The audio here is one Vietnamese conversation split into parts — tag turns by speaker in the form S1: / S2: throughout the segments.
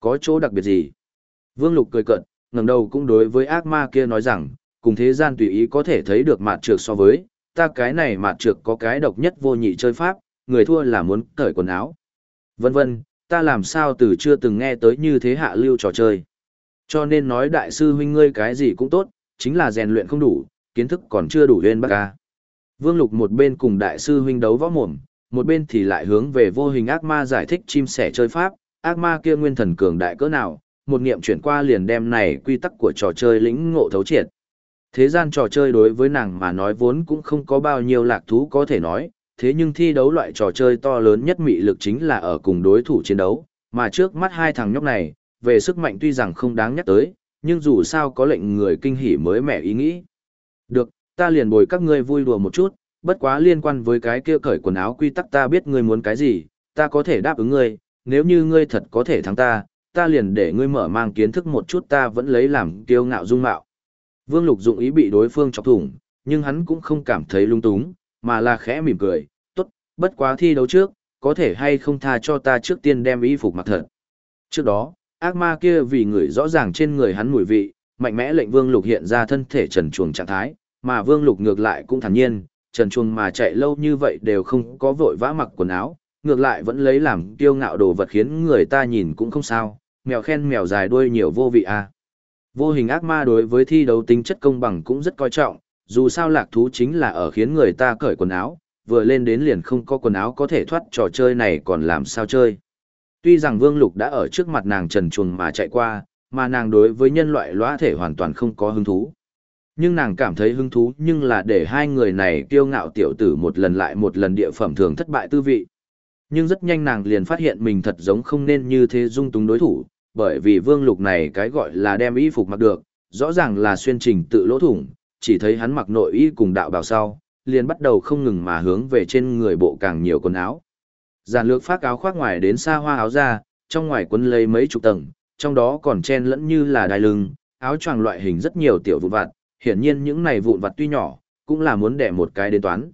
S1: Có chỗ đặc biệt gì? Vương Lục cười cận, ngẩng đầu cũng đối với ác ma kia nói rằng, cùng thế gian tùy ý có thể thấy được mạt trược so với, ta cái này mạt trược có cái độc nhất vô nhị chơi pháp, người thua là muốn cởi quần áo. Vân vân, ta làm sao từ chưa từng nghe tới như thế hạ lưu trò chơi. Cho nên nói đại sư huynh ngươi cái gì cũng tốt, chính là rèn luyện không đủ, kiến thức còn chưa đủ lên bác ca. Vương Lục một bên cùng đại sư huynh đấu võ mồm, một bên thì lại hướng về vô hình ác ma giải thích chim sẻ chơi pháp, ác ma kia nguyên thần cường đại cỡ nào, một niệm chuyển qua liền đem này quy tắc của trò chơi lĩnh ngộ thấu triệt. Thế gian trò chơi đối với nàng mà nói vốn cũng không có bao nhiêu lạc thú có thể nói, thế nhưng thi đấu loại trò chơi to lớn nhất mị lực chính là ở cùng đối thủ chiến đấu, mà trước mắt hai thằng nhóc này, về sức mạnh tuy rằng không đáng nhắc tới, nhưng dù sao có lệnh người kinh hỉ mới mẻ ý nghĩ. Được, ta liền bồi các ngươi vui đùa một chút, bất quá liên quan với cái kia cởi quần áo quy tắc ta biết ngươi muốn cái gì, ta có thể đáp ứng ngươi, nếu như ngươi thật có thể thắng ta, ta liền để ngươi mở mang kiến thức một chút ta vẫn lấy làm kiêu ngạo dung mạo. Vương Lục dụng ý bị đối phương chọc thủng, nhưng hắn cũng không cảm thấy lung túng, mà là khẽ mỉm cười, tốt, bất quá thi đấu trước, có thể hay không tha cho ta trước tiên đem y phục mặc thật. Trước đó, ác ma kia vì người rõ ràng trên người hắn mùi vị, mạnh mẽ lệnh Vương Lục hiện ra thân thể trần chuồng trạng thái, mà Vương Lục ngược lại cũng thản nhiên, trần chuồng mà chạy lâu như vậy đều không có vội vã mặc quần áo, ngược lại vẫn lấy làm kiêu ngạo đồ vật khiến người ta nhìn cũng không sao, mèo khen mèo dài đuôi nhiều vô vị à. Vô hình ác ma đối với thi đấu tính chất công bằng cũng rất coi trọng, dù sao lạc thú chính là ở khiến người ta cởi quần áo, vừa lên đến liền không có quần áo có thể thoát trò chơi này còn làm sao chơi. Tuy rằng Vương Lục đã ở trước mặt nàng trần chuồng mà chạy qua, mà nàng đối với nhân loại lõa thể hoàn toàn không có hứng thú. Nhưng nàng cảm thấy hứng thú nhưng là để hai người này kiêu ngạo tiểu tử một lần lại một lần địa phẩm thường thất bại tư vị. Nhưng rất nhanh nàng liền phát hiện mình thật giống không nên như thế dung túng đối thủ, bởi vì vương lục này cái gọi là đem y phục mặc được, rõ ràng là xuyên trình tự lỗ thủng, chỉ thấy hắn mặc nội y cùng đạo bào sau, liền bắt đầu không ngừng mà hướng về trên người bộ càng nhiều quần áo. Giản lược phát áo khoác ngoài đến xa hoa áo ra, trong ngoài quấn lấy mấy chục tầng, trong đó còn chen lẫn như là đai lưng, áo choàng loại hình rất nhiều tiểu vụn vặt, hiển nhiên những này vụn vặt tuy nhỏ, cũng là muốn đẻ một cái đến toán.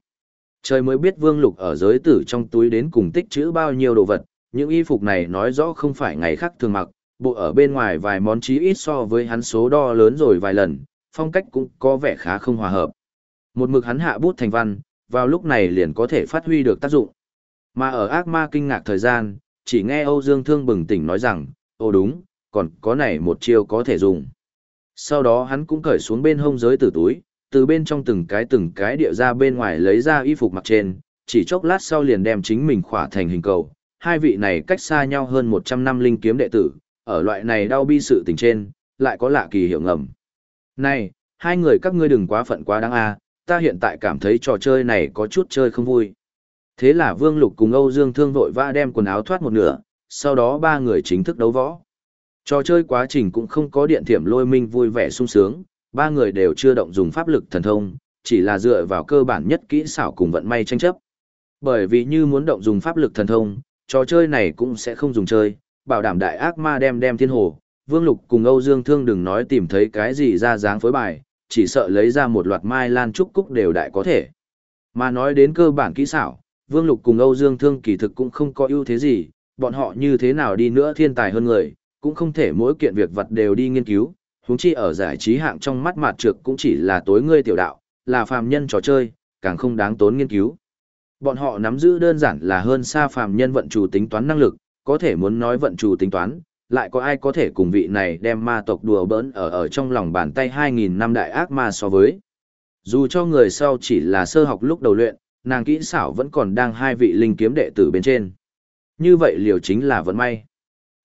S1: Trời mới biết Vương Lục ở giới tử trong túi đến cùng tích trữ bao nhiêu đồ vật, những y phục này nói rõ không phải ngày khác thường mặc, bộ ở bên ngoài vài món chí ít so với hắn số đo lớn rồi vài lần, phong cách cũng có vẻ khá không hòa hợp. Một mực hắn hạ bút thành văn, vào lúc này liền có thể phát huy được tác dụng. Mà ở ác ma kinh ngạc thời gian, chỉ nghe Âu Dương Thương bừng tỉnh nói rằng, ồ đúng, còn có này một chiêu có thể dùng. Sau đó hắn cũng cởi xuống bên hông giới tử túi, từ bên trong từng cái từng cái địa ra bên ngoài lấy ra y phục mặc trên, chỉ chốc lát sau liền đem chính mình khỏa thành hình cầu. Hai vị này cách xa nhau hơn 100 năm linh kiếm đệ tử, ở loại này đau bi sự tình trên, lại có lạ kỳ hiệu ngầm. Này, hai người các ngươi đừng quá phận quá đáng a, ta hiện tại cảm thấy trò chơi này có chút chơi không vui. Thế là Vương Lục cùng Âu Dương Thương vội vã đem quần áo thoát một nửa, sau đó ba người chính thức đấu võ. Trò chơi quá trình cũng không có điện thiểm lôi minh vui vẻ sung sướng, ba người đều chưa động dùng pháp lực thần thông, chỉ là dựa vào cơ bản nhất kỹ xảo cùng vận may tranh chấp. Bởi vì như muốn động dùng pháp lực thần thông, trò chơi này cũng sẽ không dùng chơi, bảo đảm đại ác ma đem đem thiên hồ, Vương Lục cùng Âu Dương Thương đừng nói tìm thấy cái gì ra dáng phối bài, chỉ sợ lấy ra một loạt mai lan trúc cúc đều đại có thể. Mà nói đến cơ bản kỹ xảo, Vương Lục cùng Âu Dương Thương kỳ thực cũng không có ưu thế gì, bọn họ như thế nào đi nữa thiên tài hơn người, cũng không thể mỗi kiện việc vật đều đi nghiên cứu, huống chi ở giải trí hạng trong mắt mạt trược cũng chỉ là tối ngươi tiểu đạo, là phàm nhân trò chơi, càng không đáng tốn nghiên cứu. Bọn họ nắm giữ đơn giản là hơn xa phàm nhân vận chủ tính toán năng lực, có thể muốn nói vận chủ tính toán, lại có ai có thể cùng vị này đem ma tộc đùa bỡn ở ở trong lòng bàn tay 2.000 năm đại ác ma so với. Dù cho người sau chỉ là sơ học lúc đầu luyện, nàng kỹ xảo vẫn còn đang hai vị linh kiếm đệ tử bên trên. Như vậy liều chính là vận may.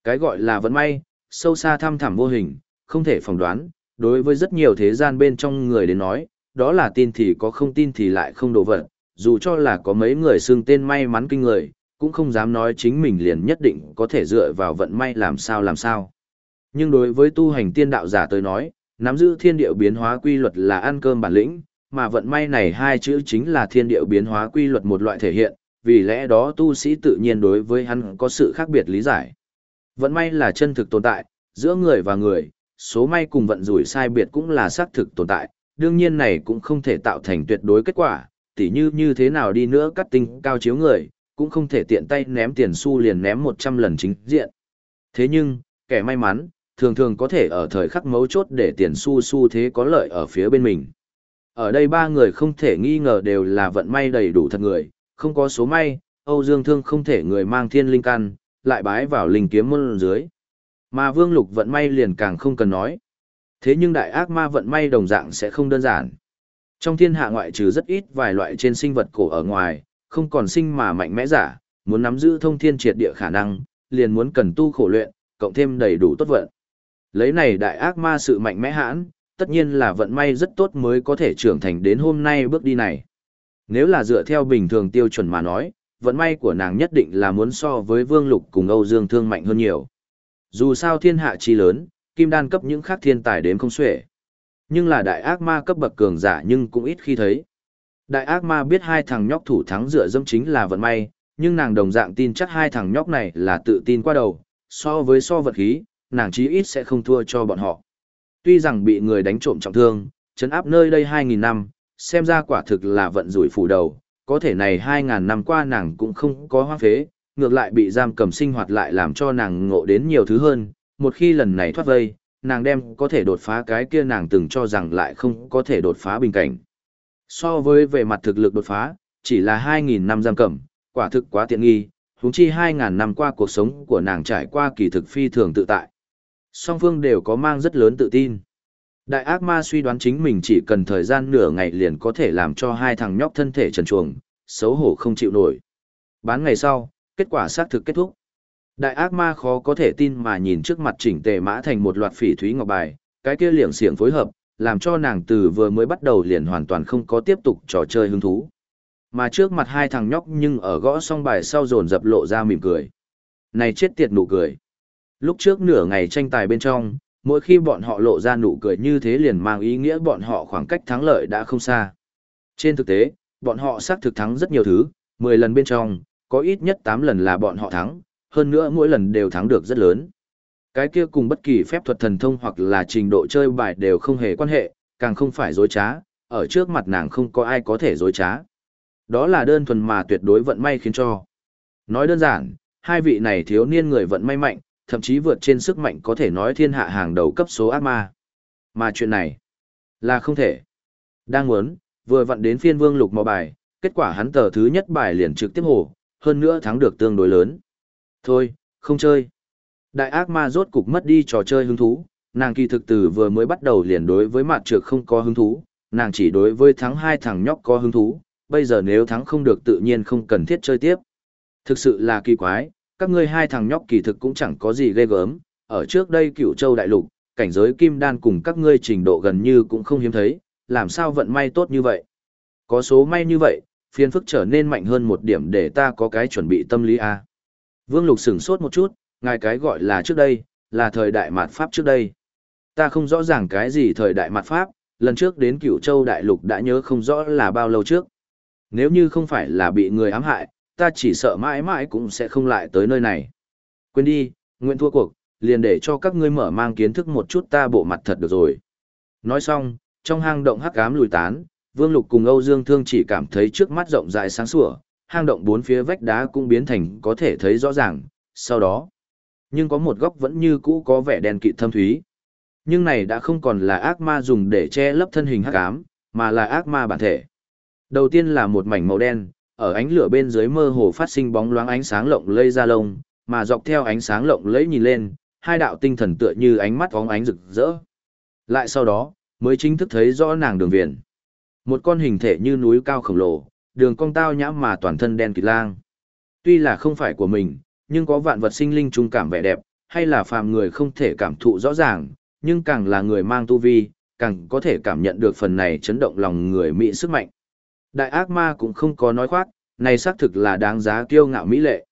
S1: Cái gọi là vận may, sâu xa thăm thẳm vô hình, không thể phỏng đoán, đối với rất nhiều thế gian bên trong người đến nói, đó là tin thì có không tin thì lại không đồ vật, dù cho là có mấy người xưng tên may mắn kinh người, cũng không dám nói chính mình liền nhất định có thể dựa vào vận may làm sao làm sao. Nhưng đối với tu hành tiên đạo giả tới nói, nắm giữ thiên điệu biến hóa quy luật là ăn cơm bản lĩnh, mà vận may này hai chữ chính là thiên điệu biến hóa quy luật một loại thể hiện, vì lẽ đó tu sĩ tự nhiên đối với hắn có sự khác biệt lý giải. Vận may là chân thực tồn tại, giữa người và người, số may cùng vận rủi sai biệt cũng là xác thực tồn tại, đương nhiên này cũng không thể tạo thành tuyệt đối kết quả, tỉ như như thế nào đi nữa cắt tinh cao chiếu người, cũng không thể tiện tay ném tiền xu liền ném 100 lần chính diện. Thế nhưng, kẻ may mắn, thường thường có thể ở thời khắc mấu chốt để tiền xu xu thế có lợi ở phía bên mình. Ở đây ba người không thể nghi ngờ đều là vận may đầy đủ thật người, không có số may, Âu Dương Thương không thể người mang thiên linh căn, lại bái vào linh kiếm môn dưới. Mà Vương Lục vận may liền càng không cần nói. Thế nhưng đại ác ma vận may đồng dạng sẽ không đơn giản. Trong thiên hạ ngoại trừ rất ít vài loại trên sinh vật cổ ở ngoài, không còn sinh mà mạnh mẽ giả, muốn nắm giữ thông thiên triệt địa khả năng, liền muốn cần tu khổ luyện, cộng thêm đầy đủ tốt vận. Lấy này đại ác ma sự mạnh mẽ hãn, tất nhiên là vận may rất tốt mới có thể trưởng thành đến hôm nay bước đi này. Nếu là dựa theo bình thường tiêu chuẩn mà nói, vận may của nàng nhất định là muốn so với Vương Lục cùng Âu Dương Thương mạnh hơn nhiều. Dù sao thiên hạ chi lớn, kim đan cấp những khác thiên tài đến không xuể. Nhưng là đại ác ma cấp bậc cường giả nhưng cũng ít khi thấy. Đại ác ma biết hai thằng nhóc thủ thắng dựa dâm chính là vận may, nhưng nàng đồng dạng tin chắc hai thằng nhóc này là tự tin qua đầu, so với so vật khí, nàng chí ít sẽ không thua cho bọn họ. Tuy rằng bị người đánh trộm trọng thương, chấn áp nơi đây 2.000 năm, xem ra quả thực là vận rủi phủ đầu, có thể này 2.000 năm qua nàng cũng không có hoang phế, ngược lại bị giam cầm sinh hoạt lại làm cho nàng ngộ đến nhiều thứ hơn, một khi lần này thoát vây, nàng đem có thể đột phá cái kia nàng từng cho rằng lại không có thể đột phá bình cảnh. So với về mặt thực lực đột phá, chỉ là 2.000 năm giam cầm, quả thực quá tiện nghi, húng chi 2.000 năm qua cuộc sống của nàng trải qua kỳ thực phi thường tự tại. Song phương đều có mang rất lớn tự tin. Đại ác ma suy đoán chính mình chỉ cần thời gian nửa ngày liền có thể làm cho hai thằng nhóc thân thể trần chuồng, xấu hổ không chịu nổi. Bán ngày sau, kết quả xác thực kết thúc. Đại ác ma khó có thể tin mà nhìn trước mặt chỉnh tề mã thành một loạt phỉ thúy ngọc bài, cái kia liệng xiềng phối hợp, làm cho nàng từ vừa mới bắt đầu liền hoàn toàn không có tiếp tục trò chơi hứng thú. Mà trước mặt hai thằng nhóc nhưng ở gõ xong bài sau dồn dập lộ ra mỉm cười. Này chết tiệt nụ cười. Lúc trước nửa ngày tranh tài bên trong, mỗi khi bọn họ lộ ra nụ cười như thế liền mang ý nghĩa bọn họ khoảng cách thắng lợi đã không xa. Trên thực tế, bọn họ xác thực thắng rất nhiều thứ, 10 lần bên trong, có ít nhất 8 lần là bọn họ thắng, hơn nữa mỗi lần đều thắng được rất lớn. Cái kia cùng bất kỳ phép thuật thần thông hoặc là trình độ chơi bài đều không hề quan hệ, càng không phải dối trá, ở trước mặt nàng không có ai có thể dối trá. Đó là đơn thuần mà tuyệt đối vận may khiến cho. Nói đơn giản, hai vị này thiếu niên người vận may mạnh, thậm chí vượt trên sức mạnh có thể nói thiên hạ hàng đầu cấp số ác ma. Mà chuyện này là không thể. Đang muốn, vừa vận đến phiên vương lục mò bài, kết quả hắn tờ thứ nhất bài liền trực tiếp hồ, hơn nữa thắng được tương đối lớn. Thôi, không chơi. Đại ác ma rốt cục mất đi trò chơi hứng thú, nàng kỳ thực từ vừa mới bắt đầu liền đối với mặt trược không có hứng thú, nàng chỉ đối với thắng hai thằng nhóc có hứng thú, bây giờ nếu thắng không được tự nhiên không cần thiết chơi tiếp. Thực sự là kỳ quái, các ngươi hai thằng nhóc kỳ thực cũng chẳng có gì ghê gớm, ở trước đây cửu châu đại lục, cảnh giới kim đan cùng các ngươi trình độ gần như cũng không hiếm thấy, làm sao vận may tốt như vậy. Có số may như vậy, phiền phức trở nên mạnh hơn một điểm để ta có cái chuẩn bị tâm lý A. Vương Lục sửng sốt một chút, ngài cái gọi là trước đây, là thời đại mạt Pháp trước đây. Ta không rõ ràng cái gì thời đại mạt Pháp, lần trước đến cửu châu đại lục đã nhớ không rõ là bao lâu trước. Nếu như không phải là bị người ám hại, ta chỉ sợ mãi mãi cũng sẽ không lại tới nơi này. Quên đi, nguyện thua cuộc, liền để cho các ngươi mở mang kiến thức một chút ta bộ mặt thật được rồi. Nói xong, trong hang động hắc ám lùi tán, Vương Lục cùng Âu Dương Thương chỉ cảm thấy trước mắt rộng rãi sáng sủa, hang động bốn phía vách đá cũng biến thành có thể thấy rõ ràng, sau đó. Nhưng có một góc vẫn như cũ có vẻ đen kịt thâm thúy. Nhưng này đã không còn là ác ma dùng để che lấp thân hình hắc ám, mà là ác ma bản thể. Đầu tiên là một mảnh màu đen, ở ánh lửa bên dưới mơ hồ phát sinh bóng loáng ánh sáng lộng lây ra lông, mà dọc theo ánh sáng lộng lẫy nhìn lên, hai đạo tinh thần tựa như ánh mắt óng ánh rực rỡ. Lại sau đó, mới chính thức thấy rõ nàng đường viền. Một con hình thể như núi cao khổng lồ, đường cong tao nhã mà toàn thân đen kịt lang. Tuy là không phải của mình, nhưng có vạn vật sinh linh trung cảm vẻ đẹp, hay là phàm người không thể cảm thụ rõ ràng, nhưng càng là người mang tu vi, càng có thể cảm nhận được phần này chấn động lòng người mỹ sức mạnh. Đại ác ma cũng không có nói khoác, này xác thực là đáng giá kiêu ngạo mỹ lệ.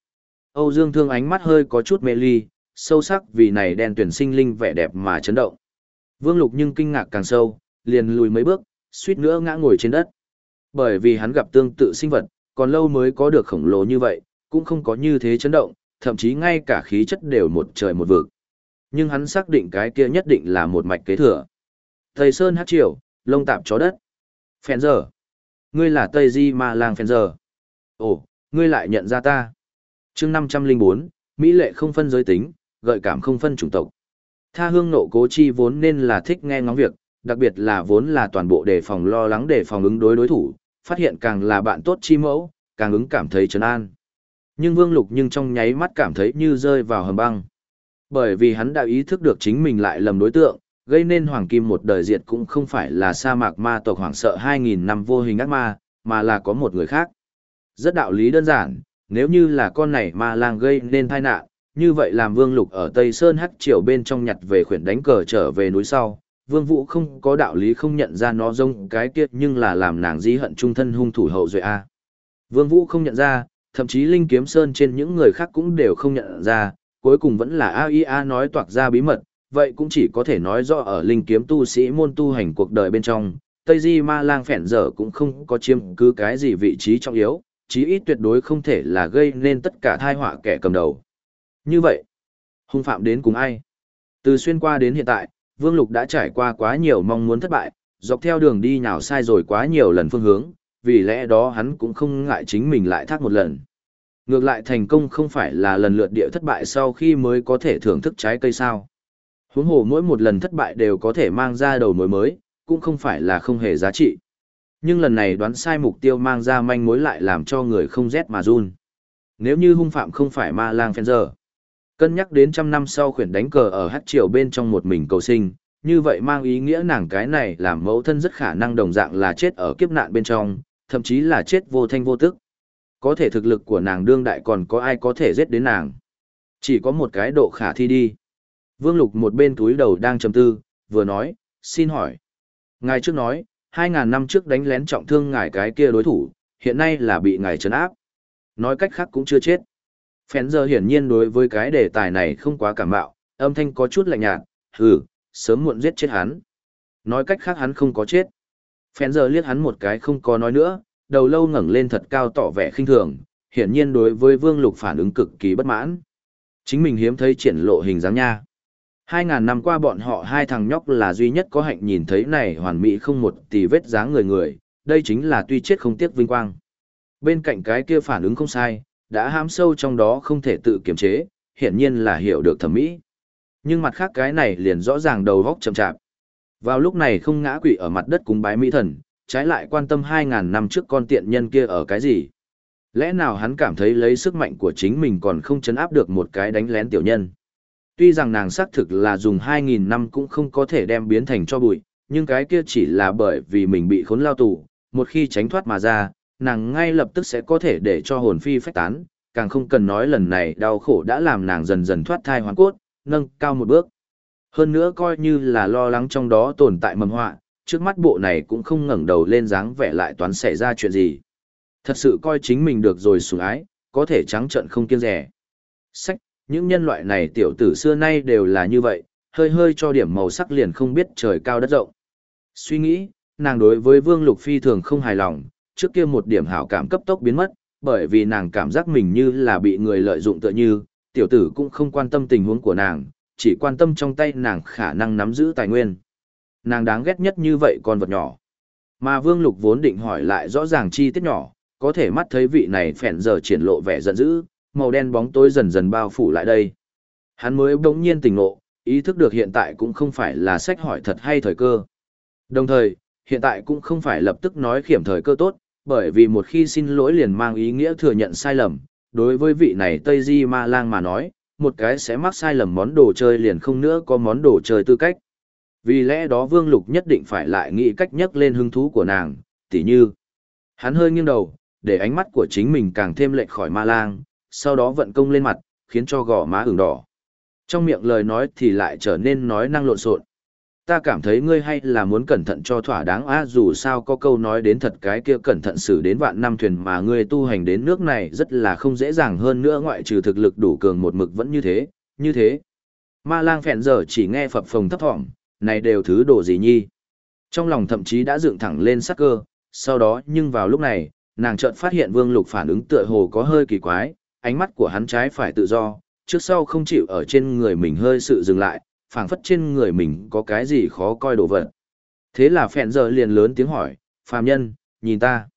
S1: Âu Dương Thương ánh mắt hơi có chút mê ly, sâu sắc vì này đen tuyển sinh linh vẻ đẹp mà chấn động. Vương Lục nhưng kinh ngạc càng sâu, liền lùi mấy bước, suýt nữa ngã ngồi trên đất. Bởi vì hắn gặp tương tự sinh vật, còn lâu mới có được khổng lồ như vậy, cũng không có như thế chấn động, thậm chí ngay cả khí chất đều một trời một vực. Nhưng hắn xác định cái kia nhất định là một mạch kế thừa. Thầy Sơn hát triều, lông tạp chó đất. Phèn giờ. Ngươi là Tây Di Ma Lang Phèn giờ. Ồ, ngươi lại nhận ra ta. chương 504, Mỹ lệ không phân giới tính, gợi cảm không phân chủng tộc. Tha hương nộ cố chi vốn nên là thích nghe ngóng việc, đặc biệt là vốn là toàn bộ đề phòng lo lắng đề phòng ứng đối đối thủ, phát hiện càng là bạn tốt chi mẫu, càng ứng cảm thấy trấn an. Nhưng Vương Lục nhưng trong nháy mắt cảm thấy như rơi vào hầm băng. Bởi vì hắn đã ý thức được chính mình lại lầm đối tượng, gây nên Hoàng Kim một đời diệt cũng không phải là sa mạc ma tộc hoảng sợ 2.000 năm vô hình ác ma, mà là có một người khác. Rất đạo lý đơn giản, nếu như là con này ma lang gây nên tai nạn, như vậy làm Vương Lục ở Tây Sơn Hắc Triều bên trong nhặt về khuyển đánh cờ trở về núi sau, Vương Vũ không có đạo lý không nhận ra nó rông cái kia nhưng là làm nàng dí hận trung thân hung thủ hậu duệ a. Vương Vũ không nhận ra, thậm chí Linh Kiếm Sơn trên những người khác cũng đều không nhận ra, cuối cùng vẫn là AIA nói toạc ra bí mật, vậy cũng chỉ có thể nói rõ ở Linh Kiếm tu sĩ môn tu hành cuộc đời bên trong, Tây Di Ma Lang phèn dở cũng không có chiếm cứ cái gì vị trí trọng yếu, chí ít tuyệt đối không thể là gây nên tất cả thai họa kẻ cầm đầu. Như vậy, hung phạm đến cùng ai? Từ xuyên qua đến hiện tại, Vương Lục đã trải qua quá nhiều mong muốn thất bại, dọc theo đường đi nào sai rồi quá nhiều lần phương hướng, vì lẽ đó hắn cũng không ngại chính mình lại thác một lần. Ngược lại thành công không phải là lần lượt địa thất bại sau khi mới có thể thưởng thức trái cây sao. Huống hồ mỗi một lần thất bại đều có thể mang ra đầu mối mới, cũng không phải là không hề giá trị. Nhưng lần này đoán sai mục tiêu mang ra manh mối lại làm cho người không rét mà run. Nếu như hung phạm không phải ma lang phen giờ, cân nhắc đến trăm năm sau khuyển đánh cờ ở hát triều bên trong một mình cầu sinh, như vậy mang ý nghĩa nàng cái này làm mẫu thân rất khả năng đồng dạng là chết ở kiếp nạn bên trong, thậm chí là chết vô thanh vô tức. Có thể thực lực của nàng đương đại còn có ai có thể giết đến nàng. Chỉ có một cái độ khả thi đi. Vương Lục một bên túi đầu đang trầm tư, vừa nói, xin hỏi. Ngài trước nói, 2.000 năm trước đánh lén trọng thương ngài cái kia đối thủ, hiện nay là bị ngài trấn áp. Nói cách khác cũng chưa chết. Phén giờ hiển nhiên đối với cái đề tài này không quá cảm bạo, âm thanh có chút lạnh nhạt, hừ, sớm muộn giết chết hắn. Nói cách khác hắn không có chết. Phén giờ liếc hắn một cái không có nói nữa, đầu lâu ngẩng lên thật cao tỏ vẻ khinh thường, hiển nhiên đối với Vương Lục phản ứng cực kỳ bất mãn. Chính mình hiếm thấy triển lộ hình dáng nha. Hai ngàn năm qua bọn họ hai thằng nhóc là duy nhất có hạnh nhìn thấy này hoàn mỹ không một tì vết dáng người người, đây chính là tuy chết không tiếc vinh quang. Bên cạnh cái kia phản ứng không sai, đã hám sâu trong đó không thể tự kiềm chế, hiển nhiên là hiểu được thẩm mỹ. Nhưng mặt khác cái này liền rõ ràng đầu góc chậm chạp. Vào lúc này không ngã quỵ ở mặt đất cúng bái mỹ thần, trái lại quan tâm 2.000 năm trước con tiện nhân kia ở cái gì. Lẽ nào hắn cảm thấy lấy sức mạnh của chính mình còn không chấn áp được một cái đánh lén tiểu nhân. Tuy rằng nàng xác thực là dùng 2.000 năm cũng không có thể đem biến thành cho bụi, nhưng cái kia chỉ là bởi vì mình bị khốn lao tù, một khi tránh thoát mà ra, nàng ngay lập tức sẽ có thể để cho hồn phi phách tán, càng không cần nói lần này đau khổ đã làm nàng dần dần thoát thai hoàn cốt, nâng cao một bước. Hơn nữa coi như là lo lắng trong đó tồn tại mầm họa, trước mắt bộ này cũng không ngẩng đầu lên dáng vẻ lại toán xảy ra chuyện gì. Thật sự coi chính mình được rồi sủng ái, có thể trắng trận không kiêng rẻ. Sách, những nhân loại này tiểu tử xưa nay đều là như vậy, hơi hơi cho điểm màu sắc liền không biết trời cao đất rộng. Suy nghĩ, nàng đối với Vương Lục Phi thường không hài lòng, trước kia một điểm hảo cảm cấp tốc biến mất, bởi vì nàng cảm giác mình như là bị người lợi dụng tựa như, tiểu tử cũng không quan tâm tình huống của nàng, chỉ quan tâm trong tay nàng khả năng nắm giữ tài nguyên. Nàng đáng ghét nhất như vậy con vật nhỏ. Mà Vương Lục vốn định hỏi lại rõ ràng chi tiết nhỏ, có thể mắt thấy vị này phèn giờ triển lộ vẻ giận dữ, màu đen bóng tối dần dần bao phủ lại đây. Hắn mới bỗng nhiên tỉnh ngộ, ý thức được hiện tại cũng không phải là sách hỏi thật hay thời cơ. Đồng thời, hiện tại cũng không phải lập tức nói khiểm thời cơ tốt, bởi vì một khi xin lỗi liền mang ý nghĩa thừa nhận sai lầm, đối với vị này Tây Di Ma Lang mà nói, một cái sẽ mắc sai lầm món đồ chơi liền không nữa có món đồ chơi tư cách. Vì lẽ đó Vương Lục nhất định phải lại nghĩ cách nhắc lên hứng thú của nàng, tỉ như. Hắn hơi nghiêng đầu, để ánh mắt của chính mình càng thêm lệch khỏi ma lang, sau đó vận công lên mặt, khiến cho gò má ửng đỏ. Trong miệng lời nói thì lại trở nên nói năng lộn xộn. Ta cảm thấy ngươi hay là muốn cẩn thận cho thỏa đáng à? dù sao có câu nói đến thật cái kia cẩn thận xử đến vạn năm thuyền mà ngươi tu hành đến nước này rất là không dễ dàng hơn nữa ngoại trừ thực lực đủ cường một mực vẫn như thế, như thế. Ma lang phèn giờ chỉ nghe phập phồng thấp thỏm, này đều thứ đồ gì nhi. Trong lòng thậm chí đã dựng thẳng lên sắc cơ, sau đó nhưng vào lúc này, nàng chợt phát hiện vương lục phản ứng tựa hồ có hơi kỳ quái, ánh mắt của hắn trái phải tự do, trước sau không chịu ở trên người mình hơi sự dừng lại, phảng phất trên người mình có cái gì khó coi đồ vật. Thế là phèn giờ liền lớn tiếng hỏi, phàm nhân, nhìn ta.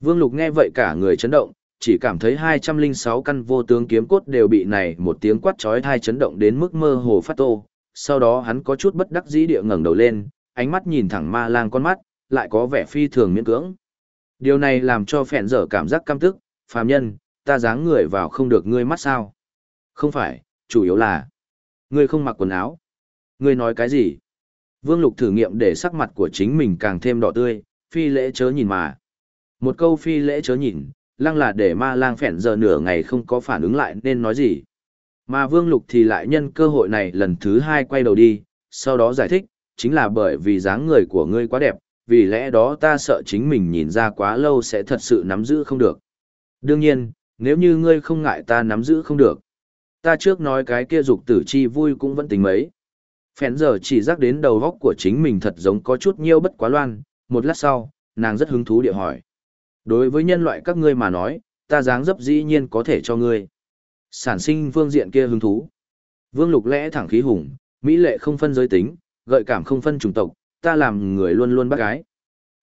S1: Vương lục nghe vậy cả người chấn động, chỉ cảm thấy 206 căn vô tướng kiếm cốt đều bị này một tiếng quát chói tai chấn động đến mức mơ hồ phát tô. Sau đó hắn có chút bất đắc dĩ địa ngẩng đầu lên, ánh mắt nhìn thẳng ma lang con mắt, lại có vẻ phi thường miễn cưỡng. Điều này làm cho phèn dở cảm giác căm tức, phàm nhân, ta dáng người vào không được ngươi mắt sao? Không phải, chủ yếu là, ngươi không mặc quần áo. Ngươi nói cái gì? Vương Lục thử nghiệm để sắc mặt của chính mình càng thêm đỏ tươi, phi lễ chớ nhìn mà. Một câu phi lễ chớ nhìn, lăng là để ma lang phèn giờ nửa ngày không có phản ứng lại nên nói gì. Mà Vương Lục thì lại nhân cơ hội này lần thứ hai quay đầu đi, sau đó giải thích, chính là bởi vì dáng người của ngươi quá đẹp, vì lẽ đó ta sợ chính mình nhìn ra quá lâu sẽ thật sự nắm giữ không được. Đương nhiên, nếu như ngươi không ngại ta nắm giữ không được. Ta trước nói cái kia dục tử chi vui cũng vẫn tính mấy. Phèn giờ chỉ rắc đến đầu góc của chính mình thật giống có chút nhiêu bất quá loan, một lát sau, nàng rất hứng thú địa hỏi. Đối với nhân loại các ngươi mà nói, ta dáng dấp dĩ nhiên có thể cho ngươi. Sản sinh phương diện kia hứng thú. Vương lục lẽ thẳng khí hùng, mỹ lệ không phân giới tính, gợi cảm không phân chủng tộc, ta làm người luôn luôn bác gái.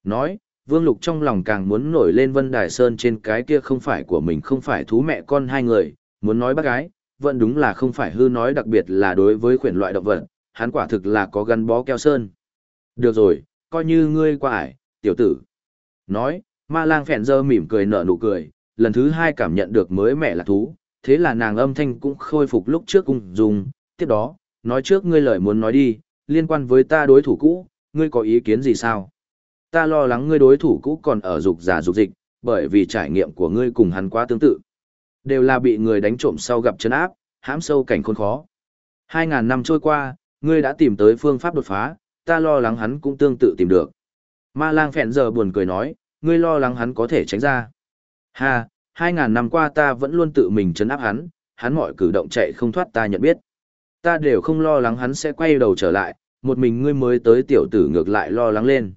S1: Nói, Vương Lục trong lòng càng muốn nổi lên Vân Đài Sơn trên cái kia không phải của mình không phải thú mẹ con hai người, muốn nói bác gái, vẫn đúng là không phải hư nói đặc biệt là đối với khuyển loại động vật, hắn quả thực là có gắn bó keo sơn. Được rồi, coi như ngươi qua ải, tiểu tử. Nói, ma lang phèn dơ mỉm cười nở nụ cười, lần thứ hai cảm nhận được mới mẹ là thú, thế là nàng âm thanh cũng khôi phục lúc trước cung dùng, tiếp đó, nói trước ngươi lời muốn nói đi, liên quan với ta đối thủ cũ, ngươi có ý kiến gì sao? Ta lo lắng ngươi đối thủ cũ còn ở dục giả dục dịch, bởi vì trải nghiệm của ngươi cùng hắn quá tương tự. Đều là bị người đánh trộm sau gặp chân áp, hãm sâu cảnh khốn khó. Hai ngàn năm trôi qua, ngươi đã tìm tới phương pháp đột phá, ta lo lắng hắn cũng tương tự tìm được. Ma lang phẹn giờ buồn cười nói, ngươi lo lắng hắn có thể tránh ra. Ha, hai ngàn năm qua ta vẫn luôn tự mình chấn áp hắn, hắn mọi cử động chạy không thoát ta nhận biết. Ta đều không lo lắng hắn sẽ quay đầu trở lại, một mình ngươi mới tới tiểu tử ngược lại lo lắng lên.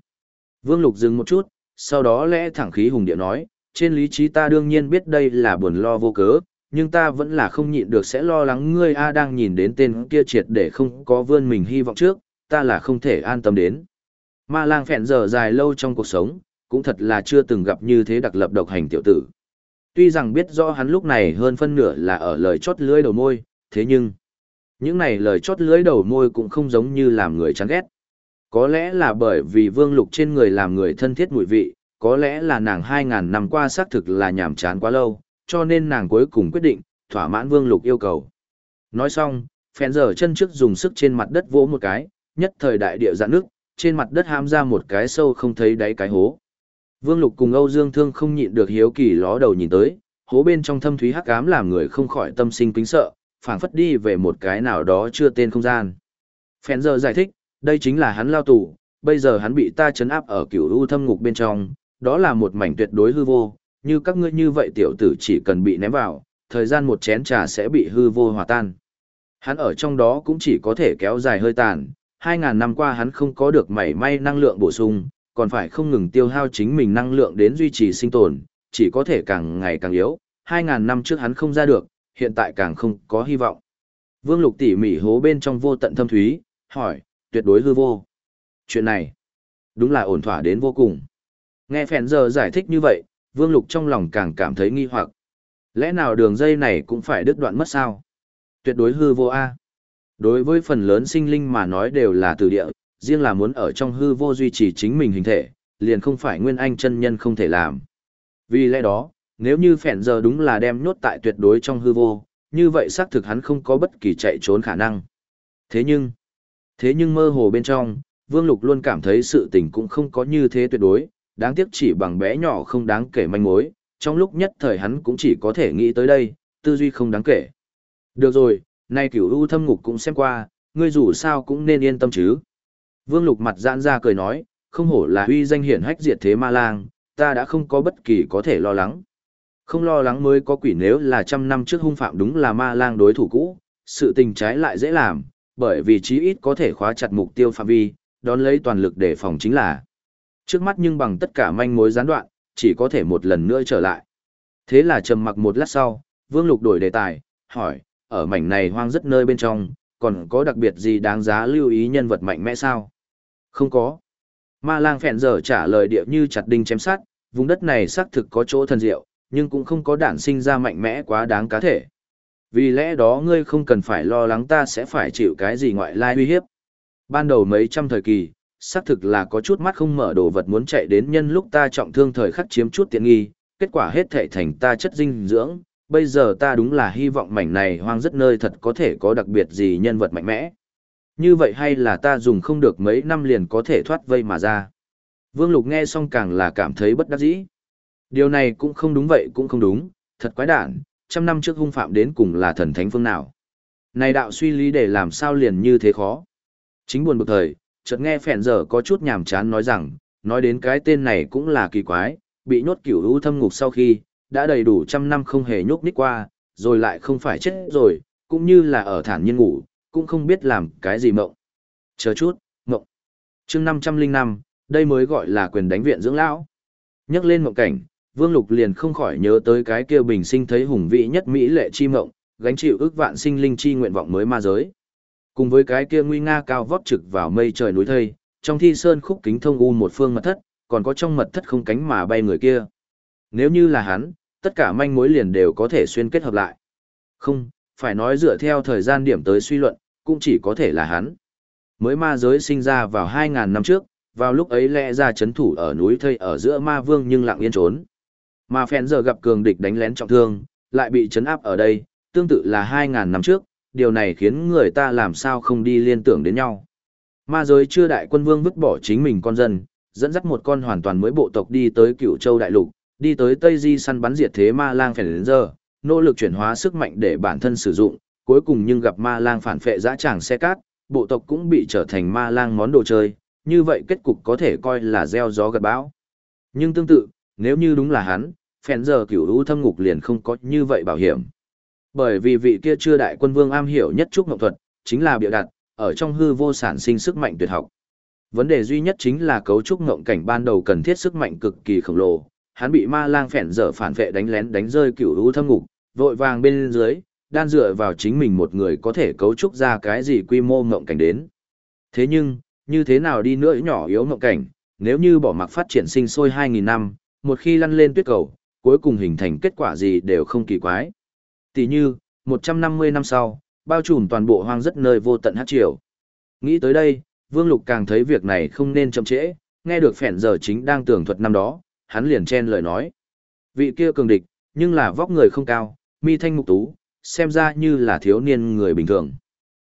S1: Vương Lục dừng một chút, sau đó lẽ thẳng khí hùng địa nói, trên lý trí ta đương nhiên biết đây là buồn lo vô cớ, nhưng ta vẫn là không nhịn được sẽ lo lắng ngươi A đang nhìn đến tên kia triệt để không có vươn mình hy vọng trước, ta là không thể an tâm đến. Ma lang phẹn giờ dài lâu trong cuộc sống, cũng thật là chưa từng gặp như thế đặc lập độc hành tiểu tử. Tuy rằng biết rõ hắn lúc này hơn phân nửa là ở lời chót lưỡi đầu môi, thế nhưng, những này lời chót lưỡi đầu môi cũng không giống như làm người chán ghét. Có lẽ là bởi vì vương lục trên người làm người thân thiết mùi vị, có lẽ là nàng 2.000 năm qua xác thực là nhàm chán quá lâu, cho nên nàng cuối cùng quyết định, thỏa mãn vương lục yêu cầu. Nói xong, phèn giờ chân trước dùng sức trên mặt đất vỗ một cái, nhất thời đại địa dạn nước, trên mặt đất ham ra một cái sâu không thấy đáy cái hố. Vương lục cùng Âu Dương Thương không nhịn được hiếu kỳ ló đầu nhìn tới, hố bên trong thâm thúy hắc ám làm người không khỏi tâm sinh kính sợ, phảng phất đi về một cái nào đó chưa tên không gian. Phèn giờ giải thích, đây chính là hắn lao tù, bây giờ hắn bị ta chấn áp ở cửu u thâm ngục bên trong, đó là một mảnh tuyệt đối hư vô, như các ngươi như vậy tiểu tử chỉ cần bị ném vào, thời gian một chén trà sẽ bị hư vô hòa tan. Hắn ở trong đó cũng chỉ có thể kéo dài hơi tàn, 2.000 năm qua hắn không có được mảy may năng lượng bổ sung, còn phải không ngừng tiêu hao chính mình năng lượng đến duy trì sinh tồn, chỉ có thể càng ngày càng yếu, 2.000 năm trước hắn không ra được, hiện tại càng không có hy vọng. Vương Lục tỉ mỉ hố bên trong vô tận thâm thúy, hỏi, tuyệt đối hư vô. Chuyện này, đúng là ổn thỏa đến vô cùng. Nghe phèn giờ giải thích như vậy, Vương Lục trong lòng càng cảm thấy nghi hoặc. Lẽ nào đường dây này cũng phải đứt đoạn mất sao? Tuyệt đối hư vô A. Đối với phần lớn sinh linh mà nói đều là từ địa, riêng là muốn ở trong hư vô duy trì chính mình hình thể, liền không phải nguyên anh chân nhân không thể làm. Vì lẽ đó, nếu như phèn giờ đúng là đem nhốt tại tuyệt đối trong hư vô, như vậy xác thực hắn không có bất kỳ chạy trốn khả năng. Thế nhưng, thế nhưng mơ hồ bên trong, Vương Lục luôn cảm thấy sự tình cũng không có như thế tuyệt đối, đáng tiếc chỉ bằng bé nhỏ không đáng kể manh mối, trong lúc nhất thời hắn cũng chỉ có thể nghĩ tới đây, tư duy không đáng kể. Được rồi, nay cửu u thâm ngục cũng xem qua, ngươi dù sao cũng nên yên tâm chứ. Vương Lục mặt giãn ra cười nói, không hổ là huy danh hiển hách diệt thế ma lang, ta đã không có bất kỳ có thể lo lắng. Không lo lắng mới có quỷ nếu là trăm năm trước hung phạm đúng là ma lang đối thủ cũ, sự tình trái lại dễ làm, bởi vì chí ít có thể khóa chặt mục tiêu phạm vi, đón lấy toàn lực để phòng chính là. Trước mắt nhưng bằng tất cả manh mối gián đoạn, chỉ có thể một lần nữa trở lại. Thế là trầm mặc một lát sau, Vương Lục đổi đề tài, hỏi, ở mảnh này hoang rất nơi bên trong, còn có đặc biệt gì đáng giá lưu ý nhân vật mạnh mẽ sao? Không có. Ma lang phèn giờ trả lời địa như chặt đinh chém sát, vùng đất này xác thực có chỗ thần diệu, nhưng cũng không có đản sinh ra mạnh mẽ quá đáng cá thể. Vì lẽ đó ngươi không cần phải lo lắng ta sẽ phải chịu cái gì ngoại lai uy hiếp. Ban đầu mấy trăm thời kỳ, xác thực là có chút mắt không mở đồ vật muốn chạy đến nhân lúc ta trọng thương thời khắc chiếm chút tiện nghi, kết quả hết thể thành ta chất dinh dưỡng, bây giờ ta đúng là hy vọng mảnh này hoang rất nơi thật có thể có đặc biệt gì nhân vật mạnh mẽ. Như vậy hay là ta dùng không được mấy năm liền có thể thoát vây mà ra. Vương Lục nghe xong càng là cảm thấy bất đắc dĩ. Điều này cũng không đúng vậy cũng không đúng, thật quái đản, trăm năm trước hung phạm đến cùng là thần thánh phương nào. Này đạo suy lý để làm sao liền như thế khó. Chính buồn bực thời, chợt nghe phèn giờ có chút nhàm chán nói rằng, nói đến cái tên này cũng là kỳ quái, bị nhốt cửu u thâm ngục sau khi, đã đầy đủ trăm năm không hề nhúc nhích qua, rồi lại không phải chết rồi, cũng như là ở thản nhiên ngủ, cũng không biết làm cái gì mộng. Chờ chút, mộng. chương 505, đây mới gọi là quyền đánh viện dưỡng lão. Nhắc lên mộng cảnh, Vương Lục liền không khỏi nhớ tới cái kia bình sinh thấy hùng vĩ nhất Mỹ lệ chi mộng, gánh chịu ước vạn sinh linh chi nguyện vọng mới ma giới. Cùng với cái kia nguy nga cao vót trực vào mây trời núi thây, trong thi sơn khúc kính thông u một phương mật thất, còn có trong mật thất không cánh mà bay người kia. Nếu như là hắn, tất cả manh mối liền đều có thể xuyên kết hợp lại. Không, phải nói dựa theo thời gian điểm tới suy luận, cũng chỉ có thể là hắn. Mới ma giới sinh ra vào 2.000 năm trước, vào lúc ấy lẽ ra chấn thủ ở núi thây ở giữa ma vương nhưng lặng yên trốn. Mà phèn giờ gặp cường địch đánh lén trọng thương, lại bị chấn áp ở đây, tương tự là 2.000 năm trước, điều này khiến người ta làm sao không đi liên tưởng đến nhau. Ma giới chưa đại quân vương vứt bỏ chính mình con dân, dẫn dắt một con hoàn toàn mới bộ tộc đi tới cựu châu đại lục, đi tới Tây Di săn bắn diệt thế ma lang phèn đến giờ, nỗ lực chuyển hóa sức mạnh để bản thân sử dụng, cuối cùng nhưng gặp ma lang phản phệ dã tràng xe cát, bộ tộc cũng bị trở thành ma lang món đồ chơi, như vậy kết cục có thể coi là gieo gió gặt bão. Nhưng tương tự, nếu như đúng là hắn, phèn giờ cửu lũ thâm ngục liền không có như vậy bảo hiểm. Bởi vì vị kia chưa đại quân vương am hiểu nhất trúc ngọc thuật, chính là biểu đặt, ở trong hư vô sản sinh sức mạnh tuyệt học. Vấn đề duy nhất chính là cấu trúc ngộng cảnh ban đầu cần thiết sức mạnh cực kỳ khổng lồ, hắn bị ma lang phèn dở phản vệ đánh lén đánh rơi cửu hữu thâm ngục, vội vàng bên dưới, đan dựa vào chính mình một người có thể cấu trúc ra cái gì quy mô ngộng cảnh đến. Thế nhưng, như thế nào đi nữa nhỏ yếu ngộng cảnh, nếu như bỏ mặc phát triển sinh sôi 2.000 năm, một khi lăn lên tuyết cầu, cuối cùng hình thành kết quả gì đều không kỳ quái. Tỷ như, 150 năm sau, bao trùm toàn bộ hoang rất nơi vô tận hát triều. Nghĩ tới đây, Vương Lục càng thấy việc này không nên chậm trễ, nghe được phèn giờ chính đang tưởng thuật năm đó, hắn liền chen lời nói. Vị kia cường địch, nhưng là vóc người không cao, mi thanh mục tú, xem ra như là thiếu niên người bình thường.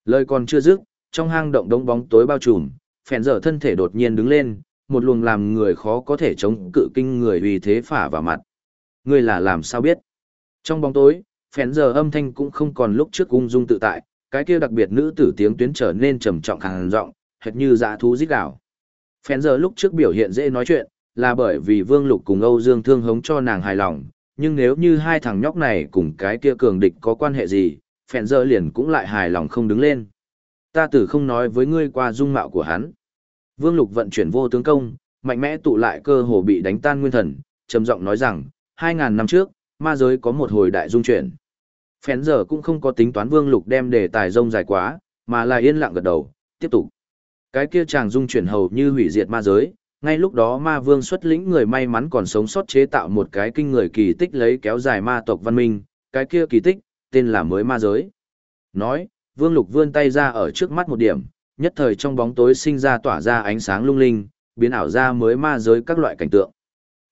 S1: Lời còn chưa dứt, trong hang động đống bóng tối bao trùm, phèn giờ thân thể đột nhiên đứng lên, một luồng làm người khó có thể chống cự kinh người vì thế phả vào mặt. Ngươi là làm sao biết? Trong bóng tối, phèn giờ âm thanh cũng không còn lúc trước ung dung tự tại, cái kia đặc biệt nữ tử tiếng tuyến trở nên trầm trọng khàn giọng, hệt như dã thú rít gào. Phèn giờ lúc trước biểu hiện dễ nói chuyện, là bởi vì Vương Lục cùng Âu Dương Thương hống cho nàng hài lòng, nhưng nếu như hai thằng nhóc này cùng cái kia cường địch có quan hệ gì, phèn giờ liền cũng lại hài lòng không đứng lên. Ta tử không nói với ngươi qua dung mạo của hắn. Vương Lục vận chuyển vô tướng công, mạnh mẽ tụ lại cơ hồ bị đánh tan nguyên thần, trầm giọng nói rằng, Hai ngàn năm trước, ma giới có một hồi đại dung chuyển. Phén giờ cũng không có tính toán Vương Lục đem đề tài rông dài quá, mà là yên lặng gật đầu, tiếp tục. Cái kia chàng dung chuyển hầu như hủy diệt ma giới, ngay lúc đó ma vương xuất lĩnh người may mắn còn sống sót chế tạo một cái kinh người kỳ tích lấy kéo dài ma tộc văn minh, cái kia kỳ tích, tên là mới ma giới. Nói, vương lục vươn tay ra ở trước mắt một điểm, nhất thời trong bóng tối sinh ra tỏa ra ánh sáng lung linh, biến ảo ra mới ma giới các loại cảnh tượng.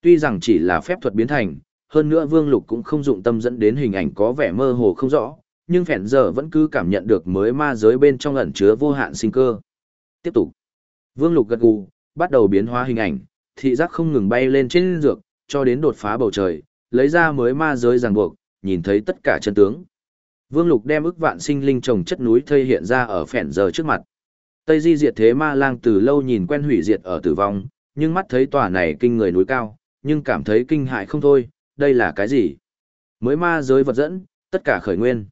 S1: Tuy rằng chỉ là phép thuật biến thành, hơn nữa vương lục cũng không dụng tâm dẫn đến hình ảnh có vẻ mơ hồ không rõ, nhưng phèn giờ vẫn cứ cảm nhận được mới ma giới bên trong ẩn chứa vô hạn sinh cơ. Tiếp tục. Vương lục gật gù, bắt đầu biến hóa hình ảnh, thị giác không ngừng bay lên trên dược, cho đến đột phá bầu trời, lấy ra mới ma giới ràng buộc, nhìn thấy tất cả chân tướng. Vương Lục đem ức vạn sinh linh trồng chất núi thây hiện ra ở phèn giờ trước mặt. Tây Di diệt thế ma lang từ lâu nhìn quen hủy diệt ở tử vong, nhưng mắt thấy tòa này kinh người núi cao, nhưng cảm thấy kinh hại không thôi, đây là cái gì? Mới ma giới vật dẫn, tất cả khởi nguyên.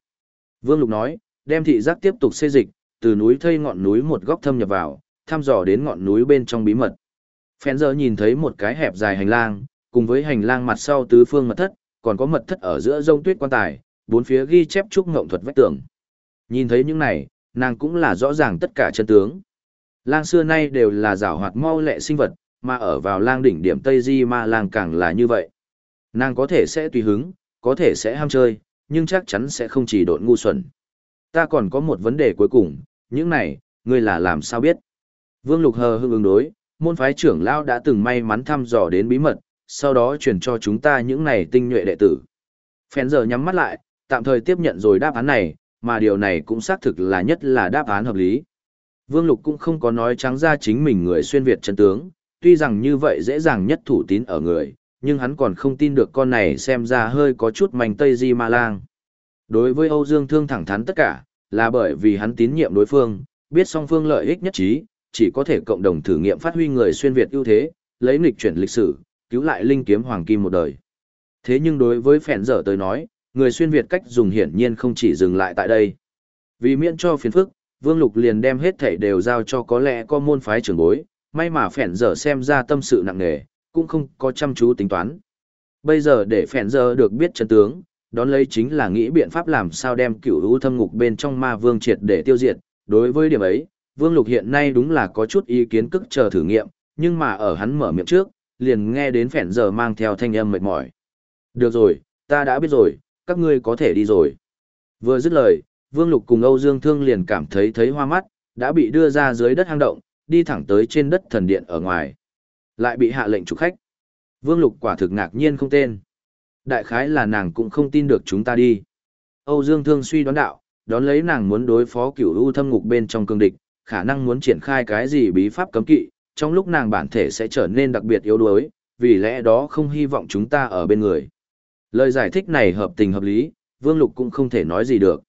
S1: Vương Lục nói, đem thị giác tiếp tục xê dịch, từ núi thây ngọn núi một góc thâm nhập vào, thăm dò đến ngọn núi bên trong bí mật. Phèn giờ nhìn thấy một cái hẹp dài hành lang, cùng với hành lang mặt sau tứ phương mật thất, còn có mật thất ở giữa rông tuyết quan tài, bốn phía ghi chép trúc ngộng thuật vách tường. Nhìn thấy những này, nàng cũng là rõ ràng tất cả chân tướng. Lang xưa nay đều là rảo hoạt mau lẹ sinh vật, mà ở vào lang đỉnh điểm Tây Di ma lang càng là như vậy. Nàng có thể sẽ tùy hứng, có thể sẽ ham chơi, nhưng chắc chắn sẽ không chỉ độn ngu xuẩn. Ta còn có một vấn đề cuối cùng, những này, ngươi là làm sao biết? Vương Lục hờ hững ứng đối, môn phái trưởng lão đã từng may mắn thăm dò đến bí mật, sau đó truyền cho chúng ta những này tinh nhuệ đệ tử. Phèn giờ nhắm mắt lại, tạm thời tiếp nhận rồi đáp án này, mà điều này cũng xác thực là nhất là đáp án hợp lý. Vương Lục cũng không có nói trắng ra chính mình người xuyên Việt chân tướng, tuy rằng như vậy dễ dàng nhất thủ tín ở người, nhưng hắn còn không tin được con này xem ra hơi có chút mảnh tây di ma lang. Đối với Âu Dương Thương thẳng thắn tất cả, là bởi vì hắn tín nhiệm đối phương, biết song phương lợi ích nhất trí, chỉ có thể cộng đồng thử nghiệm phát huy người xuyên Việt ưu thế, lấy nghịch chuyển lịch sử, cứu lại linh kiếm hoàng kim một đời. Thế nhưng đối với phèn dở tới nói, người xuyên Việt cách dùng hiển nhiên không chỉ dừng lại tại đây. Vì miễn cho phiền phức, Vương Lục liền đem hết thảy đều giao cho có lẽ có môn phái trưởng bối, may mà phèn dở xem ra tâm sự nặng nề, cũng không có chăm chú tính toán. Bây giờ để phèn giờ được biết chân tướng, đón lấy chính là nghĩ biện pháp làm sao đem cửu lũ thâm ngục bên trong ma vương triệt để tiêu diệt. Đối với điểm ấy, Vương Lục hiện nay đúng là có chút ý kiến cức chờ thử nghiệm, nhưng mà ở hắn mở miệng trước, liền nghe đến phèn giờ mang theo thanh âm mệt mỏi. Được rồi, ta đã biết rồi, các ngươi có thể đi rồi. Vừa dứt lời, Vương Lục cùng Âu Dương Thương liền cảm thấy thấy hoa mắt, đã bị đưa ra dưới đất hang động, đi thẳng tới trên đất thần điện ở ngoài. Lại bị hạ lệnh trục khách. Vương Lục quả thực ngạc nhiên không tên. Đại khái là nàng cũng không tin được chúng ta đi. Âu Dương Thương suy đoán đạo, đón lấy nàng muốn đối phó cửu u thâm ngục bên trong cương địch, khả năng muốn triển khai cái gì bí pháp cấm kỵ, trong lúc nàng bản thể sẽ trở nên đặc biệt yếu đuối, vì lẽ đó không hy vọng chúng ta ở bên người. Lời giải thích này hợp tình hợp lý, Vương Lục cũng không thể nói gì được.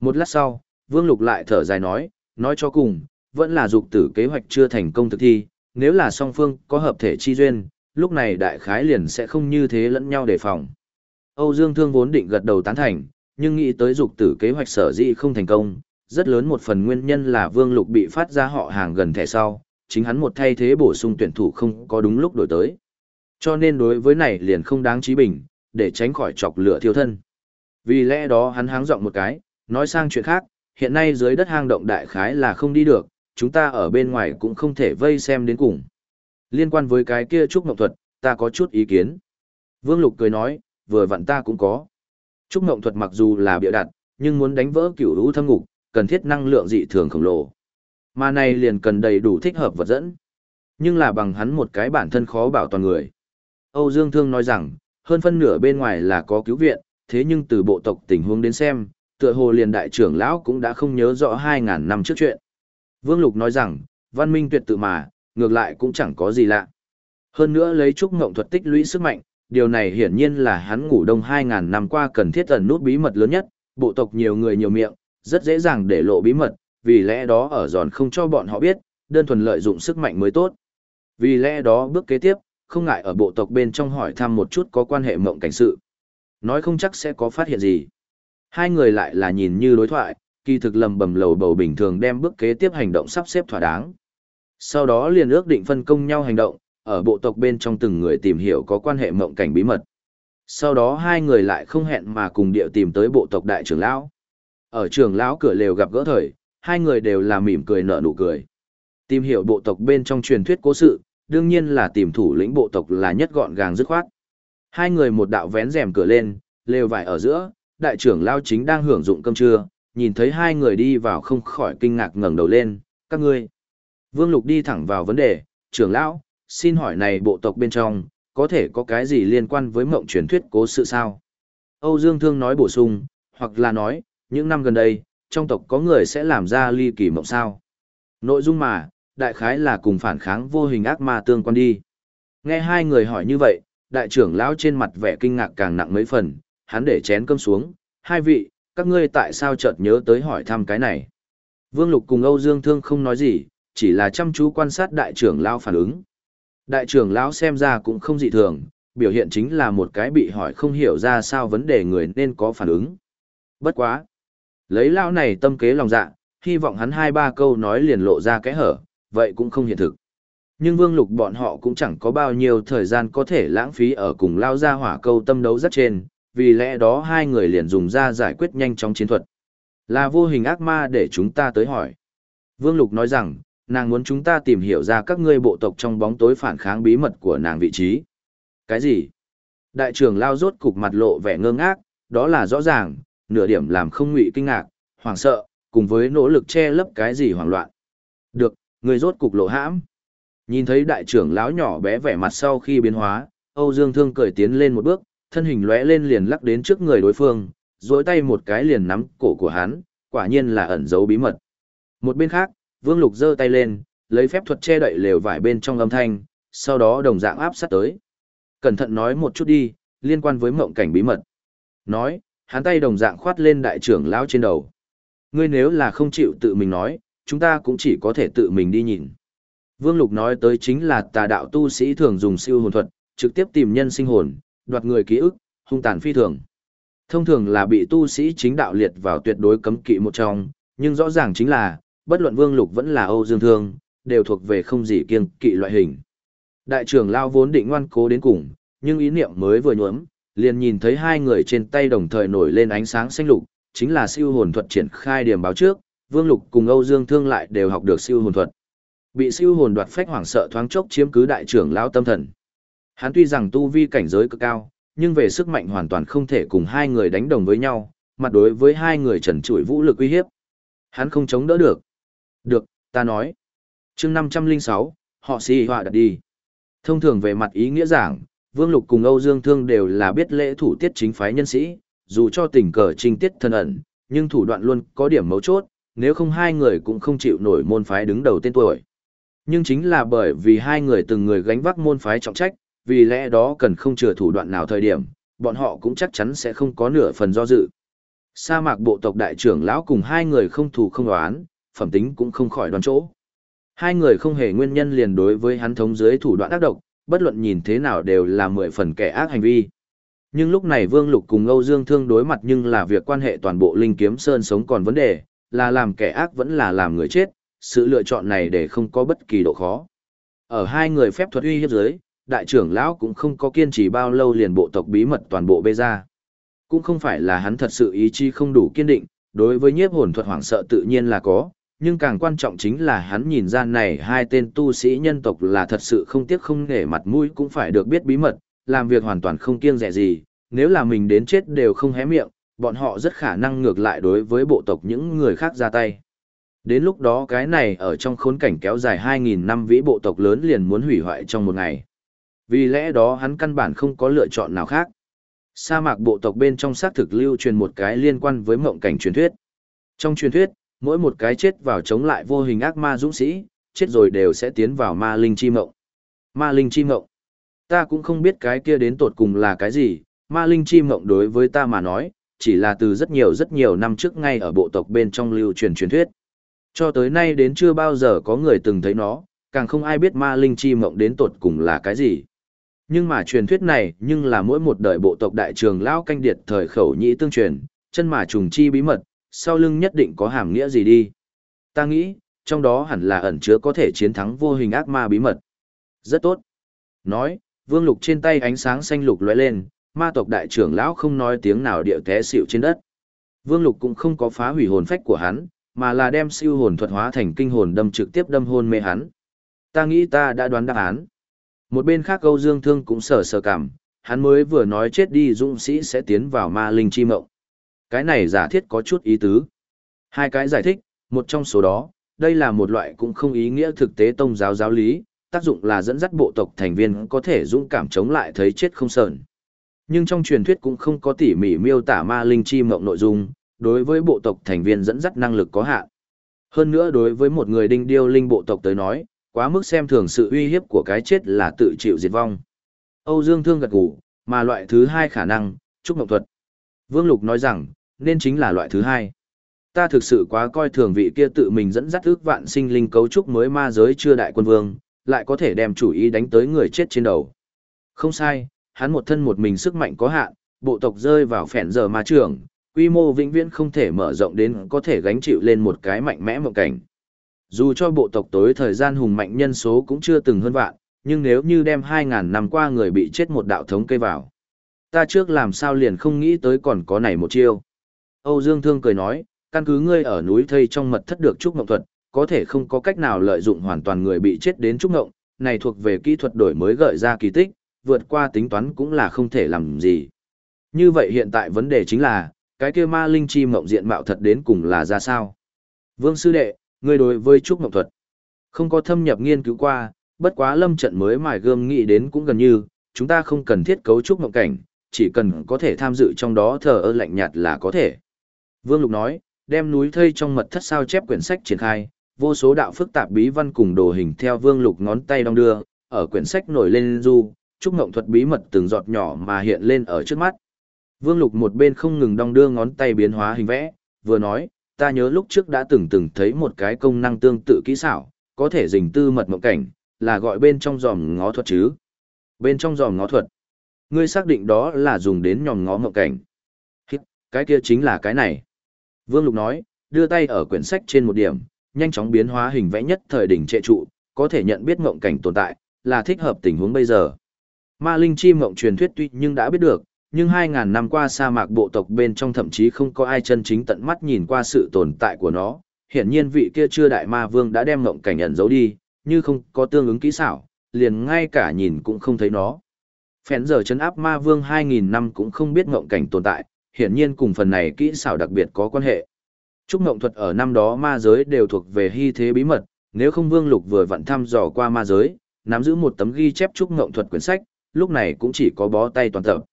S1: Một lát sau, Vương Lục lại thở dài nói, nói cho cùng, vẫn là dục tử kế hoạch chưa thành công thực thi, nếu là song phương có hợp thể chi duyên, lúc này đại khái liền sẽ không như thế lẫn nhau đề phòng. Âu Dương Thương vốn định gật đầu tán thành, nhưng nghĩ tới dục tử kế hoạch sở dĩ không thành công, rất lớn một phần nguyên nhân là Vương Lục bị phát ra họ hàng gần thẻ sau, chính hắn một thay thế bổ sung tuyển thủ không có đúng lúc đổi tới. Cho nên đối với này liền không đáng trí bình, để tránh khỏi chọc lửa thiêu thân. Vì lẽ đó hắn háng giọng một cái, nói sang chuyện khác, hiện nay dưới đất hang động đại khái là không đi được, chúng ta ở bên ngoài cũng không thể vây xem đến cùng. Liên quan với cái kia trúc ngọc thuật, ta có chút ý kiến. Vương Lục cười nói, vừa vặn ta cũng có. Trúc ngọc thuật mặc dù là bịa đặt, nhưng muốn đánh vỡ cửu lũ thâm ngục, cần thiết năng lượng dị thường khổng lồ. Mà này liền cần đầy đủ thích hợp vật dẫn. Nhưng là bằng hắn một cái bản thân khó bảo toàn người. Âu Dương Thương nói rằng, hơn phân nửa bên ngoài là có cứu viện, thế nhưng từ bộ tộc tình huống đến xem, tựa hồ liền đại trưởng lão cũng đã không nhớ rõ 2.000 năm trước chuyện. Vương Lục nói rằng, văn minh tuyệt tự mà, ngược lại cũng chẳng có gì lạ. Hơn nữa lấy trúc ngộng thuật tích lũy sức mạnh, điều này hiển nhiên là hắn ngủ đông 2.000 năm qua cần thiết ẩn nút bí mật lớn nhất, bộ tộc nhiều người nhiều miệng, rất dễ dàng để lộ bí mật, vì lẽ đó ở giòn không cho bọn họ biết, đơn thuần lợi dụng sức mạnh mới tốt. Vì lẽ đó bước kế tiếp, không ngại ở bộ tộc bên trong hỏi thăm một chút có quan hệ mộng cảnh sự. Nói không chắc sẽ có phát hiện gì. Hai người lại là nhìn như đối thoại, kỳ thực lầm bầm lầu bầu bình thường đem bước kế tiếp hành động sắp xếp thỏa đáng. Sau đó liền ước định phân công nhau hành động, ở bộ tộc bên trong từng người tìm hiểu có quan hệ mộng cảnh bí mật. Sau đó hai người lại không hẹn mà cùng điệu tìm tới bộ tộc đại trưởng lão. Ở trường lão cửa lều gặp gỡ thời, hai người đều là mỉm cười nở nụ cười. Tìm hiểu bộ tộc bên trong truyền thuyết cố sự, đương nhiên là tìm thủ lĩnh bộ tộc là nhất gọn gàng dứt khoát. Hai người một đạo vén rèm cửa lên, lều vải ở giữa, đại trưởng lao chính đang hưởng dụng cơm trưa, nhìn thấy hai người đi vào không khỏi kinh ngạc ngẩng đầu lên, các ngươi. Vương Lục đi thẳng vào vấn đề, trưởng lão, xin hỏi này bộ tộc bên trong, có thể có cái gì liên quan với mộng truyền thuyết cố sự sao? Âu Dương Thương nói bổ sung, hoặc là nói, những năm gần đây, trong tộc có người sẽ làm ra ly kỳ mộng sao. Nội dung mà, đại khái là cùng phản kháng vô hình ác ma tương quan đi. Nghe hai người hỏi như vậy, đại trưởng lão trên mặt vẻ kinh ngạc càng nặng mấy phần, hắn để chén cơm xuống, hai vị, các ngươi tại sao chợt nhớ tới hỏi thăm cái này. Vương Lục cùng Âu Dương Thương không nói gì, chỉ là chăm chú quan sát đại trưởng lão phản ứng. Đại trưởng lão xem ra cũng không dị thường, biểu hiện chính là một cái bị hỏi không hiểu ra sao vấn đề người nên có phản ứng. Bất quá. Lấy lão này tâm kế lòng dạ, hy vọng hắn hai ba câu nói liền lộ ra cái hở, vậy cũng không hiện thực. Nhưng vương lục bọn họ cũng chẳng có bao nhiêu thời gian có thể lãng phí ở cùng lao ra hỏa câu tâm đấu rất trên, vì lẽ đó hai người liền dùng ra giải quyết nhanh chóng chiến thuật. Là vô hình ác ma để chúng ta tới hỏi. Vương lục nói rằng, nàng muốn chúng ta tìm hiểu ra các ngươi bộ tộc trong bóng tối phản kháng bí mật của nàng vị trí. Cái gì? Đại trưởng lao rốt cục mặt lộ vẻ ngơ ngác, đó là rõ ràng, nửa điểm làm không ngụy kinh ngạc, hoảng sợ, cùng với nỗ lực che lấp cái gì hoảng loạn. Được, người rốt cục lộ hãm. Nhìn thấy đại trưởng lão nhỏ bé vẻ mặt sau khi biến hóa, Âu Dương Thương cười tiến lên một bước, thân hình lóe lên liền lắc đến trước người đối phương, duỗi tay một cái liền nắm cổ của hắn, quả nhiên là ẩn giấu bí mật. Một bên khác, Vương Lục giơ tay lên, lấy phép thuật che đậy lều vải bên trong âm thanh, sau đó đồng dạng áp sát tới. Cẩn thận nói một chút đi, liên quan với mộng cảnh bí mật. Nói, hắn tay đồng dạng khoát lên đại trưởng lão trên đầu. Ngươi nếu là không chịu tự mình nói, chúng ta cũng chỉ có thể tự mình đi nhìn. Vương Lục nói tới chính là tà đạo tu sĩ thường dùng siêu hồn thuật, trực tiếp tìm nhân sinh hồn, đoạt người ký ức, hung tàn phi thường. Thông thường là bị tu sĩ chính đạo liệt vào tuyệt đối cấm kỵ một trong, nhưng rõ ràng chính là, bất luận Vương Lục vẫn là Âu Dương Thương, đều thuộc về không gì kiêng kỵ loại hình. Đại trưởng lao vốn định ngoan cố đến cùng, nhưng ý niệm mới vừa nhuốm, liền nhìn thấy hai người trên tay đồng thời nổi lên ánh sáng xanh lục, chính là siêu hồn thuật triển khai điểm báo trước, Vương Lục cùng Âu Dương Thương lại đều học được siêu hồn thuật. Bị siêu hồn đoạt phách hoảng sợ thoáng chốc chiếm cứ đại trưởng lão tâm thần. Hắn tuy rằng tu vi cảnh giới cực cao, nhưng về sức mạnh hoàn toàn không thể cùng hai người đánh đồng với nhau, mặt đối với hai người trần trụi vũ lực uy hiếp. Hắn không chống đỡ được. Được, ta nói. chương 506, họ si họa đặt đi. Thông thường về mặt ý nghĩa giảng, Vương Lục cùng Âu Dương Thương đều là biết lễ thủ tiết chính phái nhân sĩ, dù cho tình cờ trinh tiết thân ẩn, nhưng thủ đoạn luôn có điểm mấu chốt, nếu không hai người cũng không chịu nổi môn phái đứng đầu tên tuổi. Nhưng chính là bởi vì hai người từng người gánh vác môn phái trọng trách, vì lẽ đó cần không chừa thủ đoạn nào thời điểm, bọn họ cũng chắc chắn sẽ không có nửa phần do dự. Sa mạc bộ tộc đại trưởng lão cùng hai người không thù không đoán, phẩm tính cũng không khỏi đoán chỗ. Hai người không hề nguyên nhân liền đối với hắn thống dưới thủ đoạn ác độc, bất luận nhìn thế nào đều là mười phần kẻ ác hành vi. Nhưng lúc này Vương Lục cùng Âu Dương Thương đối mặt nhưng là việc quan hệ toàn bộ Linh Kiếm Sơn sống còn vấn đề, là làm kẻ ác vẫn là làm người chết, sự lựa chọn này để không có bất kỳ độ khó. Ở hai người phép thuật uy hiếp dưới, đại trưởng lão cũng không có kiên trì bao lâu liền bộ tộc bí mật toàn bộ bê ra. Cũng không phải là hắn thật sự ý chí không đủ kiên định, đối với nhiếp hồn thuật hoảng sợ tự nhiên là có, nhưng càng quan trọng chính là hắn nhìn ra này hai tên tu sĩ nhân tộc là thật sự không tiếc không nể mặt mũi cũng phải được biết bí mật, làm việc hoàn toàn không kiêng dè gì, nếu là mình đến chết đều không hé miệng, bọn họ rất khả năng ngược lại đối với bộ tộc những người khác ra tay. Đến lúc đó cái này ở trong khốn cảnh kéo dài 2.000 năm vĩ bộ tộc lớn liền muốn hủy hoại trong một ngày. Vì lẽ đó hắn căn bản không có lựa chọn nào khác. Sa mạc bộ tộc bên trong xác thực lưu truyền một cái liên quan với mộng cảnh truyền thuyết. Trong truyền thuyết, mỗi một cái chết vào chống lại vô hình ác ma dũng sĩ, chết rồi đều sẽ tiến vào ma linh chi mộng. Ma linh chi mộng. Ta cũng không biết cái kia đến tột cùng là cái gì, ma linh chi mộng đối với ta mà nói, chỉ là từ rất nhiều rất nhiều năm trước ngay ở bộ tộc bên trong lưu truyền truyền thuyết. Cho tới nay đến chưa bao giờ có người từng thấy nó, càng không ai biết ma linh chi mộng đến tột cùng là cái gì. Nhưng mà truyền thuyết này nhưng là mỗi một đời bộ tộc đại trường lão canh điệt thời khẩu nhĩ tương truyền, chân mà trùng chi bí mật, sau lưng nhất định có hàm nghĩa gì đi. Ta nghĩ, trong đó hẳn là ẩn chứa có thể chiến thắng vô hình ác ma bí mật. Rất tốt. Nói, vương lục trên tay ánh sáng xanh lục lóe lên, ma tộc đại trưởng lão không nói tiếng nào điệu té xịu trên đất. Vương lục cũng không có phá hủy hồn phách của hắn, mà là đem siêu hồn thuật hóa thành kinh hồn đâm trực tiếp đâm hôn mê hắn. Ta nghĩ ta đã đoán đáp án. Một bên khác Âu Dương Thương cũng sờ sờ cảm, hắn mới vừa nói chết đi dũng sĩ sẽ tiến vào ma linh chi mộng. Cái này giả thiết có chút ý tứ. Hai cái giải thích, một trong số đó, đây là một loại cũng không ý nghĩa thực tế tông giáo giáo lý, tác dụng là dẫn dắt bộ tộc thành viên có thể dũng cảm chống lại thấy chết không sờn. Nhưng trong truyền thuyết cũng không có tỉ mỉ miêu tả ma linh chi mộng nội dung, đối với bộ tộc thành viên dẫn dắt năng lực có hạn. Hơn nữa đối với một người đinh điêu linh bộ tộc tới nói, quá mức xem thường sự uy hiếp của cái chết là tự chịu diệt vong. Âu Dương Thương gật gù, mà loại thứ hai khả năng, trúc mộng thuật. Vương Lục nói rằng, nên chính là loại thứ hai. Ta thực sự quá coi thường vị kia tự mình dẫn dắt ước vạn sinh linh cấu trúc mới ma giới chưa đại quân vương, lại có thể đem chủ ý đánh tới người chết trên đầu. Không sai, hắn một thân một mình sức mạnh có hạn, bộ tộc rơi vào phèn giờ ma trường, quy mô vĩnh viễn không thể mở rộng đến có thể gánh chịu lên một cái mạnh mẽ mộng cảnh. Dù cho bộ tộc tối thời gian hùng mạnh nhân số cũng chưa từng hơn vạn, nhưng nếu như đem 2.000 năm qua người bị chết một đạo thống cây vào. Ta trước làm sao liền không nghĩ tới còn có này một chiêu. Âu Dương Thương cười nói, căn cứ ngươi ở núi thây trong mật thất được trúc ngộng thuật, có thể không có cách nào lợi dụng hoàn toàn người bị chết đến trúc ngộng, này thuộc về kỹ thuật đổi mới gợi ra kỳ tích, vượt qua tính toán cũng là không thể làm gì. Như vậy hiện tại vấn đề chính là, cái kia ma linh chi mộng diện mạo thật đến cùng là ra sao? Vương sư đệ, Ngươi đối với trúc mộng thuật, không có thâm nhập nghiên cứu qua, bất quá lâm trận mới mài gươm nghĩ đến cũng gần như, chúng ta không cần thiết cấu trúc mộng cảnh, chỉ cần có thể tham dự trong đó thờ ơ lạnh nhạt là có thể. Vương Lục nói, đem núi thây trong mật thất sao chép quyển sách triển khai, vô số đạo phức tạp bí văn cùng đồ hình theo Vương Lục ngón tay đong đưa, ở quyển sách nổi lên du, trúc mộng thuật bí mật từng giọt nhỏ mà hiện lên ở trước mắt. Vương Lục một bên không ngừng đong đưa ngón tay biến hóa hình vẽ, vừa nói, ta nhớ lúc trước đã từng từng thấy một cái công năng tương tự kỹ xảo, có thể dình tư mật mộng cảnh, là gọi bên trong giòm ngó thuật chứ. Bên trong giòm ngó thuật, ngươi xác định đó là dùng đến nhòm ngó mộng cảnh. Hít, cái kia chính là cái này. Vương Lục nói, đưa tay ở quyển sách trên một điểm, nhanh chóng biến hóa hình vẽ nhất thời đỉnh trệ trụ, có thể nhận biết mộng cảnh tồn tại, là thích hợp tình huống bây giờ. Ma linh chi mộng truyền thuyết tuy nhưng đã biết được, nhưng 2.000 năm qua sa mạc bộ tộc bên trong thậm chí không có ai chân chính tận mắt nhìn qua sự tồn tại của nó. Hiển nhiên vị kia chưa đại ma vương đã đem ngộng cảnh ẩn giấu đi, như không có tương ứng kỹ xảo, liền ngay cả nhìn cũng không thấy nó. Phèn giờ chấn áp ma vương 2.000 năm cũng không biết ngộng cảnh tồn tại, hiển nhiên cùng phần này kỹ xảo đặc biệt có quan hệ. Trúc ngộng thuật ở năm đó ma giới đều thuộc về hy thế bí mật, nếu không vương lục vừa vặn thăm dò qua ma giới, nắm giữ một tấm ghi chép trúc ngộng thuật quyển sách, lúc này cũng chỉ có bó tay toàn tập.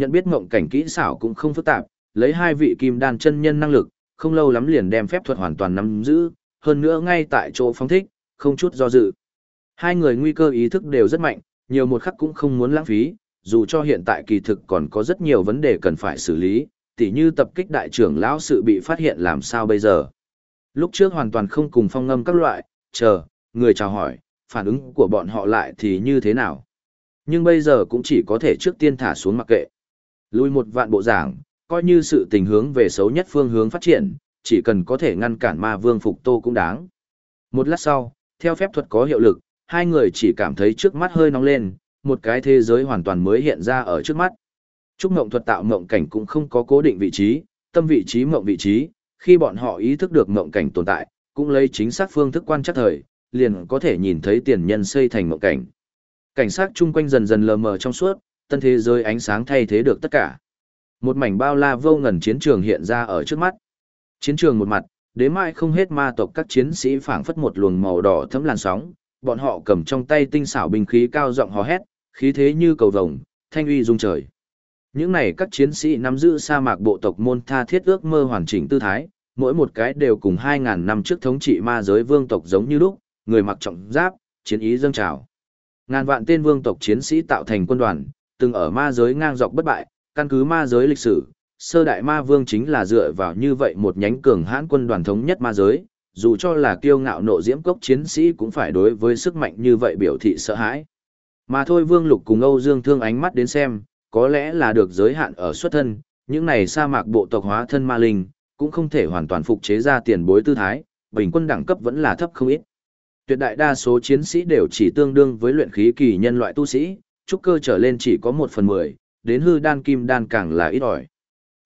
S1: Nhận biết ngộng cảnh kỹ xảo cũng không phức tạp, lấy hai vị kim đan chân nhân năng lực, không lâu lắm liền đem phép thuật hoàn toàn nắm giữ, hơn nữa ngay tại chỗ phóng thích, không chút do dự. Hai người nguy cơ ý thức đều rất mạnh, nhiều một khắc cũng không muốn lãng phí, dù cho hiện tại kỳ thực còn có rất nhiều vấn đề cần phải xử lý, tỉ như tập kích đại trưởng lão sự bị phát hiện làm sao bây giờ. Lúc trước hoàn toàn không cùng phong ngâm các loại, chờ, người chào hỏi, phản ứng của bọn họ lại thì như thế nào. Nhưng bây giờ cũng chỉ có thể trước tiên thả xuống mặc kệ. Lùi một vạn bộ giảng, coi như sự tình hướng về xấu nhất phương hướng phát triển, chỉ cần có thể ngăn cản ma vương phục tô cũng đáng. Một lát sau, theo phép thuật có hiệu lực, hai người chỉ cảm thấy trước mắt hơi nóng lên, một cái thế giới hoàn toàn mới hiện ra ở trước mắt. Trúc mộng thuật tạo mộng cảnh cũng không có cố định vị trí, tâm vị trí mộng vị trí, khi bọn họ ý thức được mộng cảnh tồn tại, cũng lấy chính xác phương thức quan chắc thời, liền có thể nhìn thấy tiền nhân xây thành mộng cảnh. Cảnh sát chung quanh dần dần lờ mờ trong suốt, tân thế giới ánh sáng thay thế được tất cả. Một mảnh bao la vô ngần chiến trường hiện ra ở trước mắt. Chiến trường một mặt, đến mai không hết ma tộc các chiến sĩ phảng phất một luồng màu đỏ thấm làn sóng, bọn họ cầm trong tay tinh xảo binh khí cao giọng hò hét, khí thế như cầu vồng, thanh uy rung trời. Những này các chiến sĩ nắm giữ sa mạc bộ tộc môn tha thiết ước mơ hoàn chỉnh tư thái, mỗi một cái đều cùng 2000 năm trước thống trị ma giới vương tộc giống như lúc, người mặc trọng giáp, chiến ý dâng trào. Ngàn vạn tên vương tộc chiến sĩ tạo thành quân đoàn, từng ở ma giới ngang dọc bất bại, căn cứ ma giới lịch sử, sơ đại ma vương chính là dựa vào như vậy một nhánh cường hãn quân đoàn thống nhất ma giới, dù cho là kiêu ngạo nộ diễm cốc chiến sĩ cũng phải đối với sức mạnh như vậy biểu thị sợ hãi. Mà thôi Vương Lục cùng Âu Dương Thương ánh mắt đến xem, có lẽ là được giới hạn ở xuất thân, những này sa mạc bộ tộc hóa thân ma linh, cũng không thể hoàn toàn phục chế ra tiền bối tư thái, bình quân đẳng cấp vẫn là thấp không ít. Tuyệt đại đa số chiến sĩ đều chỉ tương đương với luyện khí kỳ nhân loại tu sĩ, trúc cơ trở lên chỉ có một phần mười, đến hư đan kim đan càng là ít ỏi.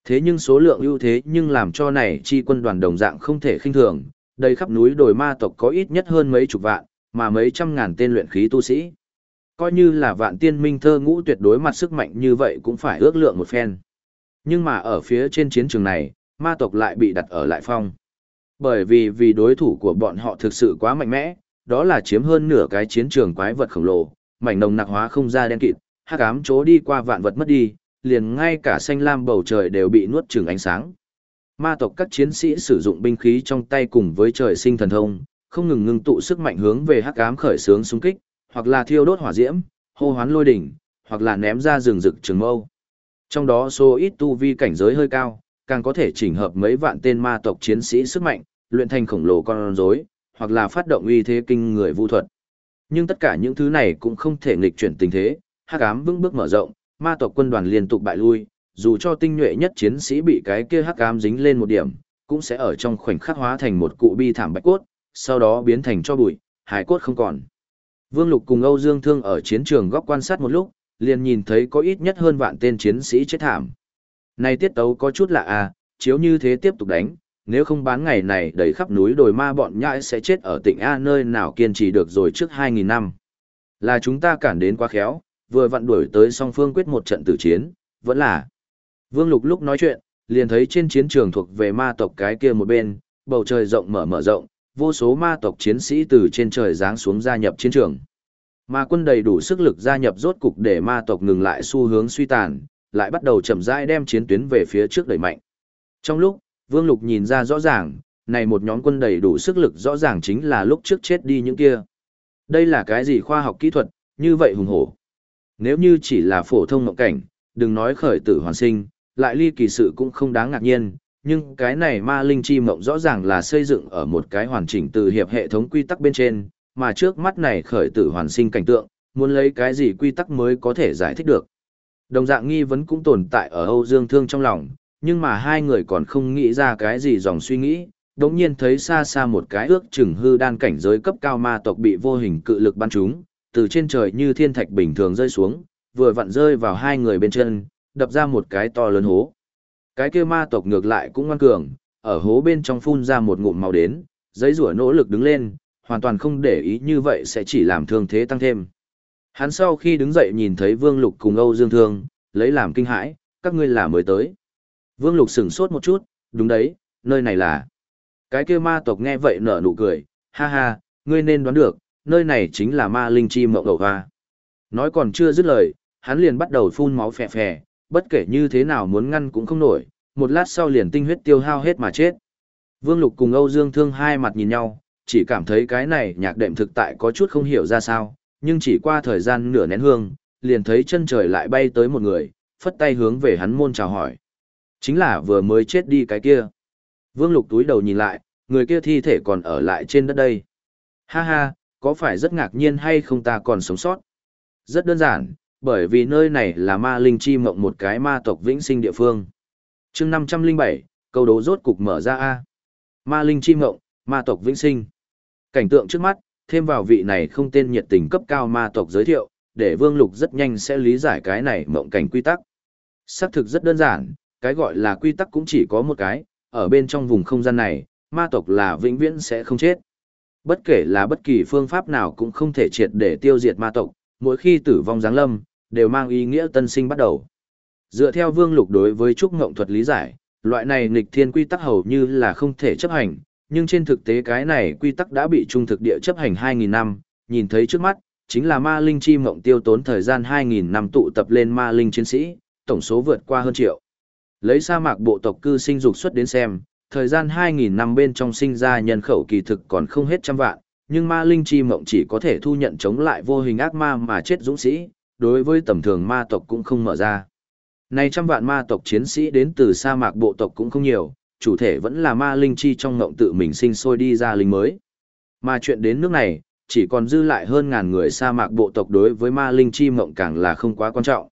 S1: Thế nhưng số lượng ưu thế nhưng làm cho này chi quân đoàn đồng dạng không thể khinh thường, đầy khắp núi đồi ma tộc có ít nhất hơn mấy chục vạn, mà mấy trăm ngàn tên luyện khí tu sĩ. Coi như là vạn tiên minh thơ ngũ tuyệt đối mặt sức mạnh như vậy cũng phải ước lượng một phen. Nhưng mà ở phía trên chiến trường này, ma tộc lại bị đặt ở lại phong. Bởi vì vì đối thủ của bọn họ thực sự quá mạnh mẽ, đó là chiếm hơn nửa cái chiến trường quái vật khổng lồ, mảnh nồng nặc hóa không ra đen kịt, hắc ám chỗ đi qua vạn vật mất đi, liền ngay cả xanh lam bầu trời đều bị nuốt chửng ánh sáng. Ma tộc các chiến sĩ sử dụng binh khí trong tay cùng với trời sinh thần thông, không ngừng ngưng tụ sức mạnh hướng về hắc ám khởi sướng xung kích, hoặc là thiêu đốt hỏa diễm, hô hoán lôi đỉnh, hoặc là ném ra rừng rực trường mâu. Trong đó số ít tu vi cảnh giới hơi cao, càng có thể chỉnh hợp mấy vạn tên ma tộc chiến sĩ sức mạnh, luyện thành khổng lồ con rối, hoặc là phát động uy thế kinh người vu thuật. Nhưng tất cả những thứ này cũng không thể nghịch chuyển tình thế, hắc ám vững bước mở rộng, ma tộc quân đoàn liên tục bại lui, dù cho tinh nhuệ nhất chiến sĩ bị cái kia hắc ám dính lên một điểm, cũng sẽ ở trong khoảnh khắc hóa thành một cụ bi thảm bạch cốt, sau đó biến thành cho bụi, hải cốt không còn. Vương Lục cùng Âu Dương Thương ở chiến trường góc quan sát một lúc, liền nhìn thấy có ít nhất hơn vạn tên chiến sĩ chết thảm. Này tiết tấu có chút lạ à, chiếu như thế tiếp tục đánh, nếu không bán ngày này đầy khắp núi đồi ma bọn nhãi sẽ chết ở tỉnh A nơi nào kiên trì được rồi trước 2.000 năm. Là chúng ta cản đến quá khéo, vừa vặn đuổi tới song phương quyết một trận tử chiến, vẫn là. Vương Lục lúc nói chuyện, liền thấy trên chiến trường thuộc về ma tộc cái kia một bên, bầu trời rộng mở mở rộng, vô số ma tộc chiến sĩ từ trên trời giáng xuống gia nhập chiến trường. Ma quân đầy đủ sức lực gia nhập rốt cục để ma tộc ngừng lại xu hướng suy tàn, lại bắt đầu chậm rãi đem chiến tuyến về phía trước đẩy mạnh. Trong lúc, Vương Lục nhìn ra rõ ràng, này một nhóm quân đầy đủ sức lực rõ ràng chính là lúc trước chết đi những kia. Đây là cái gì khoa học kỹ thuật, như vậy hùng hổ. Nếu như chỉ là phổ thông mộng cảnh, đừng nói khởi tử hoàn sinh, lại ly kỳ sự cũng không đáng ngạc nhiên, nhưng cái này ma linh chi mộng rõ ràng là xây dựng ở một cái hoàn chỉnh từ hiệp hệ thống quy tắc bên trên, mà trước mắt này khởi tử hoàn sinh cảnh tượng, muốn lấy cái gì quy tắc mới có thể giải thích được. Đồng dạng nghi vấn cũng tồn tại ở Âu Dương Thương trong lòng, nhưng mà hai người còn không nghĩ ra cái gì dòng suy nghĩ, đống nhiên thấy xa xa một cái ước chừng hư đan cảnh giới cấp cao ma tộc bị vô hình cự lực bắn trúng, từ trên trời như thiên thạch bình thường rơi xuống, vừa vặn rơi vào hai người bên chân, đập ra một cái to lớn hố. Cái kia ma tộc ngược lại cũng ngoan cường, ở hố bên trong phun ra một ngụm màu đến, giấy rủa nỗ lực đứng lên, hoàn toàn không để ý như vậy sẽ chỉ làm thương thế tăng thêm. Hắn sau khi đứng dậy nhìn thấy Vương Lục cùng Âu Dương Thương, lấy làm kinh hãi, các ngươi là mới tới. Vương Lục sửng sốt một chút, đúng đấy, nơi này là. Cái kia ma tộc nghe vậy nở nụ cười, ha ha, ngươi nên đoán được, nơi này chính là ma linh chi mộng đầu hoa. Nói còn chưa dứt lời, hắn liền bắt đầu phun máu phè phè, bất kể như thế nào muốn ngăn cũng không nổi, một lát sau liền tinh huyết tiêu hao hết mà chết. Vương Lục cùng Âu Dương Thương hai mặt nhìn nhau, chỉ cảm thấy cái này nhạc đệm thực tại có chút không hiểu ra sao, nhưng chỉ qua thời gian nửa nén hương, liền thấy chân trời lại bay tới một người, phất tay hướng về hắn môn chào hỏi. Chính là vừa mới chết đi cái kia. Vương Lục túi đầu nhìn lại, người kia thi thể còn ở lại trên đất đây. Ha ha, có phải rất ngạc nhiên hay không ta còn sống sót? Rất đơn giản, bởi vì nơi này là ma linh chi mộng một cái ma tộc vĩnh sinh địa phương. chương 507, câu đố rốt cục mở ra A. Ma linh chi mộng, ma tộc vĩnh sinh. Cảnh tượng trước mắt, thêm vào vị này không tên nhiệt tình cấp cao ma tộc giới thiệu, để Vương Lục rất nhanh sẽ lý giải cái này mộng cảnh quy tắc. Xác thực rất đơn giản, cái gọi là quy tắc cũng chỉ có một cái, ở bên trong vùng không gian này, ma tộc là vĩnh viễn sẽ không chết. Bất kể là bất kỳ phương pháp nào cũng không thể triệt để tiêu diệt ma tộc, mỗi khi tử vong giáng lâm, đều mang ý nghĩa tân sinh bắt đầu. Dựa theo Vương Lục đối với trúc ngộng thuật lý giải, loại này nghịch thiên quy tắc hầu như là không thể chấp hành, nhưng trên thực tế cái này quy tắc đã bị trung thực địa chấp hành 2.000 năm, nhìn thấy trước mắt, chính là ma linh chi mộng tiêu tốn thời gian 2.000 năm tụ tập lên ma linh chiến sĩ, tổng số vượt qua hơn triệu. Lấy sa mạc bộ tộc cư sinh dục xuất đến xem, thời gian 2.000 năm bên trong sinh ra nhân khẩu kỳ thực còn không hết trăm vạn, nhưng ma linh chi mộng chỉ có thể thu nhận chống lại vô hình ác ma mà chết dũng sĩ, đối với tầm thường ma tộc cũng không mở ra. Này trăm vạn ma tộc chiến sĩ đến từ sa mạc bộ tộc cũng không nhiều, chủ thể vẫn là ma linh chi trong ngộng tự mình sinh sôi đi ra linh mới. Mà chuyện đến nước này, chỉ còn dư lại hơn ngàn người sa mạc bộ tộc đối với ma linh chi mộng càng là không quá quan trọng.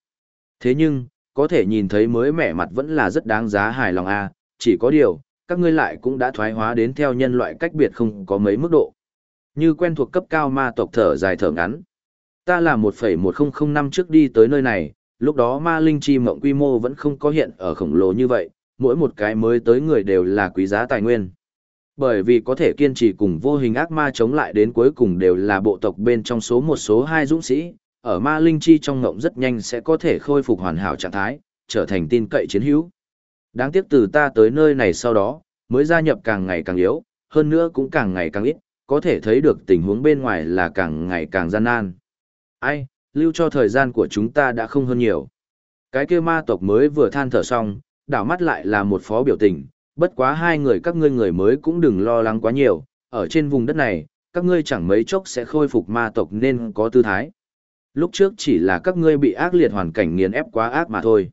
S1: Thế nhưng, có thể nhìn thấy mới mẻ mặt vẫn là rất đáng giá hài lòng a chỉ có điều, các ngươi lại cũng đã thoái hóa đến theo nhân loại cách biệt không có mấy mức độ. Như quen thuộc cấp cao ma tộc thở dài thở ngắn. Ta là 1,1005 năm trước đi tới nơi này, lúc đó ma linh chi mộng quy mô vẫn không có hiện ở khổng lồ như vậy, mỗi một cái mới tới người đều là quý giá tài nguyên. Bởi vì có thể kiên trì cùng vô hình ác ma chống lại đến cuối cùng đều là bộ tộc bên trong số một số hai dũng sĩ, ở ma linh chi trong ngộng rất nhanh sẽ có thể khôi phục hoàn hảo trạng thái, trở thành tin cậy chiến hữu. Đáng tiếc từ ta tới nơi này sau đó, mới gia nhập càng ngày càng yếu, hơn nữa cũng càng ngày càng ít, có thể thấy được tình huống bên ngoài là càng ngày càng gian nan. Ai, lưu cho thời gian của chúng ta đã không hơn nhiều. Cái kia ma tộc mới vừa than thở xong, đảo mắt lại là một phó biểu tình, bất quá hai người các ngươi người mới cũng đừng lo lắng quá nhiều, ở trên vùng đất này, các ngươi chẳng mấy chốc sẽ khôi phục ma tộc nên có tư thái. Lúc trước chỉ là các ngươi bị ác liệt hoàn cảnh nghiền ép quá ác mà thôi.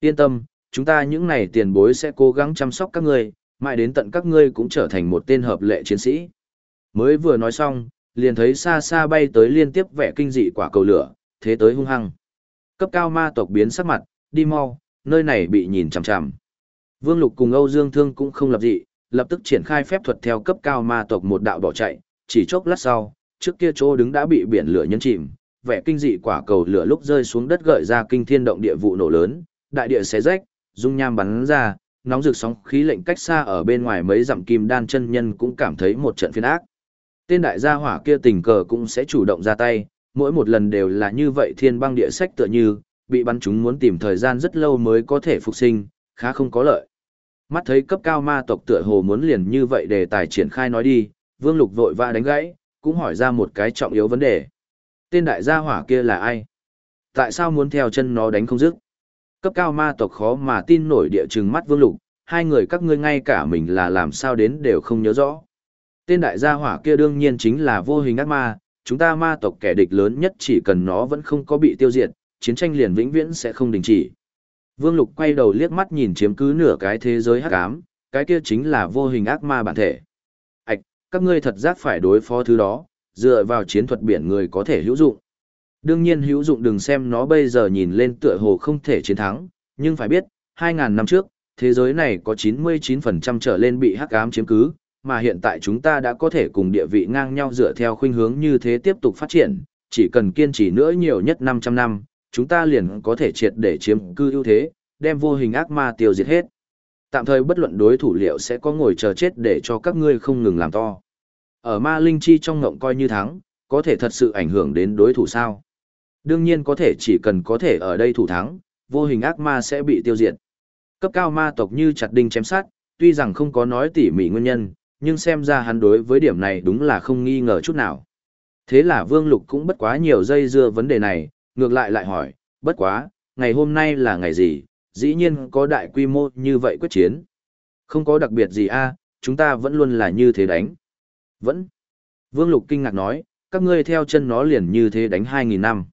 S1: Yên tâm, chúng ta những này tiền bối sẽ cố gắng chăm sóc các ngươi, mãi đến tận các ngươi cũng trở thành một tên hợp lệ chiến sĩ. Mới vừa nói xong, liền thấy xa xa bay tới liên tiếp vẻ kinh dị quả cầu lửa, thế tới hung hăng. Cấp cao ma tộc biến sắc mặt, đi mau, nơi này bị nhìn chằm chằm. Vương Lục cùng Âu Dương Thương cũng không lập dị, lập tức triển khai phép thuật theo cấp cao ma tộc một đạo bỏ chạy, chỉ chốc lát sau, trước kia chỗ đứng đã bị biển lửa nhấn chìm, vẻ kinh dị quả cầu lửa lúc rơi xuống đất gợi ra kinh thiên động địa vụ nổ lớn, đại địa xé rách, dung nham bắn ra, nóng rực sóng khí lệnh cách xa ở bên ngoài mấy dặm kim đan chân nhân cũng cảm thấy một trận phiền ác. Tên đại gia hỏa kia tình cờ cũng sẽ chủ động ra tay, mỗi một lần đều là như vậy thiên băng địa sách tựa như, bị bắn chúng muốn tìm thời gian rất lâu mới có thể phục sinh, khá không có lợi. Mắt thấy cấp cao ma tộc tựa hồ muốn liền như vậy để tài triển khai nói đi, Vương Lục vội vã đánh gãy, cũng hỏi ra một cái trọng yếu vấn đề. Tên đại gia hỏa kia là ai? Tại sao muốn theo chân nó đánh không dứt? Cấp cao ma tộc khó mà tin nổi địa chừng mắt Vương Lục, hai người các ngươi ngay cả mình là làm sao đến đều không nhớ rõ. Tên đại gia hỏa kia đương nhiên chính là vô hình ác ma, chúng ta ma tộc kẻ địch lớn nhất chỉ cần nó vẫn không có bị tiêu diệt, chiến tranh liền vĩnh viễn sẽ không đình chỉ. Vương Lục quay đầu liếc mắt nhìn chiếm cứ nửa cái thế giới hắc ám, cái kia chính là vô hình ác ma bản thể. Ảch, các ngươi thật giác phải đối phó thứ đó, dựa vào chiến thuật biển người có thể hữu dụng. Đương nhiên hữu dụng đừng xem nó bây giờ nhìn lên tựa hồ không thể chiến thắng, nhưng phải biết, 2.000 năm trước, thế giới này có 99% trở lên bị hắc ám chiếm cứ, mà hiện tại chúng ta đã có thể cùng địa vị ngang nhau dựa theo khuynh hướng như thế tiếp tục phát triển, chỉ cần kiên trì nữa nhiều nhất 500 năm, chúng ta liền có thể triệt để chiếm cư ưu thế, đem vô hình ác ma tiêu diệt hết. Tạm thời bất luận đối thủ liệu sẽ có ngồi chờ chết để cho các ngươi không ngừng làm to. Ở ma linh chi trong ngộng coi như thắng, có thể thật sự ảnh hưởng đến đối thủ sao? Đương nhiên có thể chỉ cần có thể ở đây thủ thắng, vô hình ác ma sẽ bị tiêu diệt. Cấp cao ma tộc như chặt đinh chém sát, tuy rằng không có nói tỉ mỉ nguyên nhân, nhưng xem ra hắn đối với điểm này đúng là không nghi ngờ chút nào. Thế là Vương Lục cũng bất quá nhiều dây dưa vấn đề này, ngược lại lại hỏi, bất quá, ngày hôm nay là ngày gì, dĩ nhiên có đại quy mô như vậy quyết chiến. Không có đặc biệt gì a, chúng ta vẫn luôn là như thế đánh. Vẫn. Vương Lục kinh ngạc nói, các ngươi theo chân nó liền như thế đánh 2.000 năm.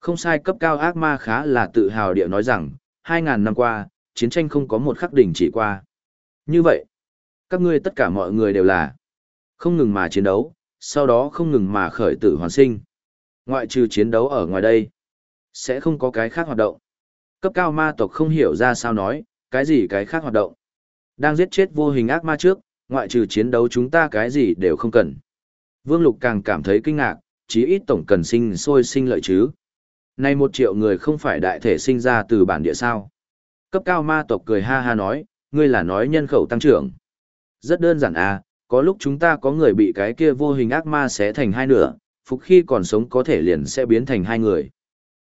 S1: Không sai cấp cao ác ma khá là tự hào địa nói rằng, 2.000 năm qua, chiến tranh không có một khắc đỉnh chỉ qua. Như vậy, các ngươi tất cả mọi người đều là không ngừng mà chiến đấu, sau đó không ngừng mà khởi tử hoàn sinh. Ngoại trừ chiến đấu ở ngoài đây, sẽ không có cái khác hoạt động. Cấp cao ma tộc không hiểu ra sao nói, cái gì cái khác hoạt động. Đang giết chết vô hình ác ma trước, ngoại trừ chiến đấu chúng ta cái gì đều không cần. Vương Lục càng cảm thấy kinh ngạc, chí ít tổng cần sinh sôi sinh lợi chứ. Nay một triệu người không phải đại thể sinh ra từ bản địa sao. Cấp cao ma tộc cười ha ha nói, ngươi là nói nhân khẩu tăng trưởng. Rất đơn giản à, có lúc chúng ta có người bị cái kia vô hình ác ma xé thành hai nửa, phục khi còn sống có thể liền sẽ biến thành hai người.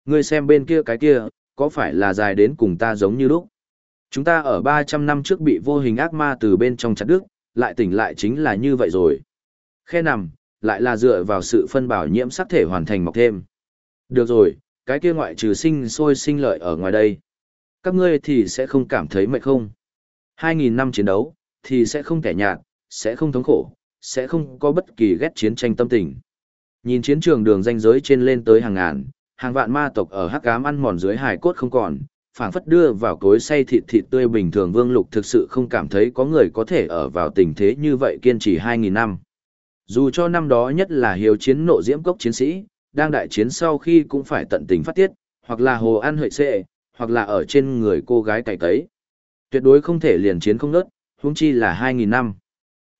S1: Ngươi xem bên kia cái kia, có phải là dài đến cùng ta giống như lúc? Chúng ta ở 300 năm trước bị vô hình ác ma từ bên trong chặt đứt, lại tỉnh lại chính là như vậy rồi. Khe nằm, lại là dựa vào sự phân bảo nhiễm sắc thể hoàn thành mọc thêm. Được rồi, cái kia ngoại trừ sinh sôi sinh lợi ở ngoài đây. Các ngươi thì sẽ không cảm thấy mệt không? 2.000 năm chiến đấu, thì sẽ không kẻ nhạt, sẽ không thống khổ, sẽ không có bất kỳ ghét chiến tranh tâm tình. Nhìn chiến trường đường danh giới trên lên tới hàng ngàn, hàng vạn ma tộc ở hắc ám ăn mòn dưới hài cốt không còn, phảng phất đưa vào cối xay thịt thịt tươi bình thường Vương Lục thực sự không cảm thấy có người có thể ở vào tình thế như vậy kiên trì 2.000 năm. Dù cho năm đó nhất là hiếu chiến nộ diễm cốc chiến sĩ, đang đại chiến sau khi cũng phải tận tình phát tiết, hoặc là hồ ăn hợi xệ, hoặc là ở trên người cô gái cày tấy. Tuyệt đối không thể liền chiến không nớt, huống chi là 2.000 năm.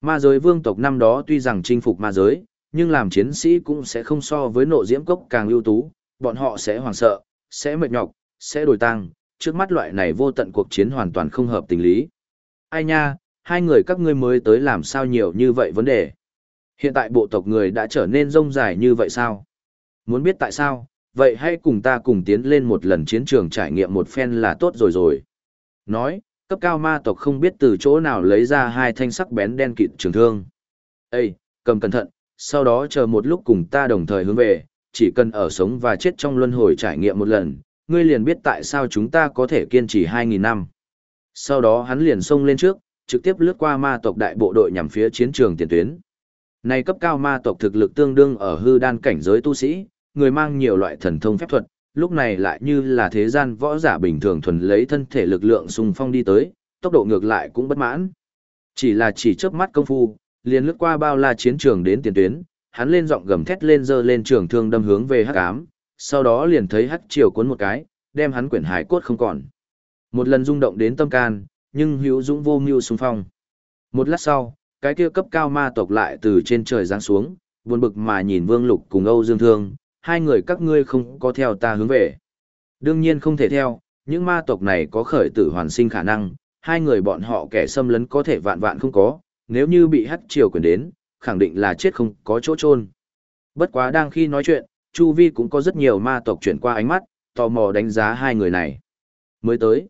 S1: Ma giới vương tộc năm đó tuy rằng chinh phục ma giới, nhưng làm chiến sĩ cũng sẽ không so với nộ diễm cốc càng ưu tú, bọn họ sẽ hoảng sợ, sẽ mệt nhọc, sẽ đổi tăng, trước mắt loại này vô tận cuộc chiến hoàn toàn không hợp tình lý. Ai nha, hai người các ngươi mới tới làm sao nhiều như vậy vấn đề. Hiện tại bộ tộc người đã trở nên rông dài như vậy sao? Muốn biết tại sao, vậy hãy cùng ta cùng tiến lên một lần chiến trường trải nghiệm một phen là tốt rồi rồi. Nói, cấp cao ma tộc không biết từ chỗ nào lấy ra hai thanh sắc bén đen kịt trường thương. Ê, cầm cẩn thận, sau đó chờ một lúc cùng ta đồng thời hướng về, chỉ cần ở sống và chết trong luân hồi trải nghiệm một lần, ngươi liền biết tại sao chúng ta có thể kiên trì 2.000 năm. Sau đó hắn liền xông lên trước, trực tiếp lướt qua ma tộc đại bộ đội nhằm phía chiến trường tiền tuyến. Này cấp cao ma tộc thực lực tương đương ở hư đan cảnh giới tu sĩ, người mang nhiều loại thần thông phép thuật, lúc này lại như là thế gian võ giả bình thường thuần lấy thân thể lực lượng xung phong đi tới, tốc độ ngược lại cũng bất mãn. Chỉ là chỉ chớp mắt công phu, liền lướt qua bao la chiến trường đến tiền tuyến, hắn lên giọng gầm thét lên giơ lên trường thương đâm hướng về hắc ám, sau đó liền thấy hắc triều cuốn một cái, đem hắn quyển hải cốt không còn. Một lần rung động đến tâm can, nhưng hữu dũng vô mưu xung phong. Một lát sau, cái kia cấp cao ma tộc lại từ trên trời giáng xuống, buồn bực mà nhìn Vương Lục cùng Âu Dương Thương, hai người các ngươi không có theo ta hướng về. Đương nhiên không thể theo, những ma tộc này có khởi tử hoàn sinh khả năng, hai người bọn họ kẻ xâm lấn có thể vạn vạn không có, nếu như bị hắc triều quyền đến, khẳng định là chết không có chỗ chôn. Bất quá đang khi nói chuyện, chu vi cũng có rất nhiều ma tộc chuyển qua ánh mắt, tò mò đánh giá hai người này. Mới tới,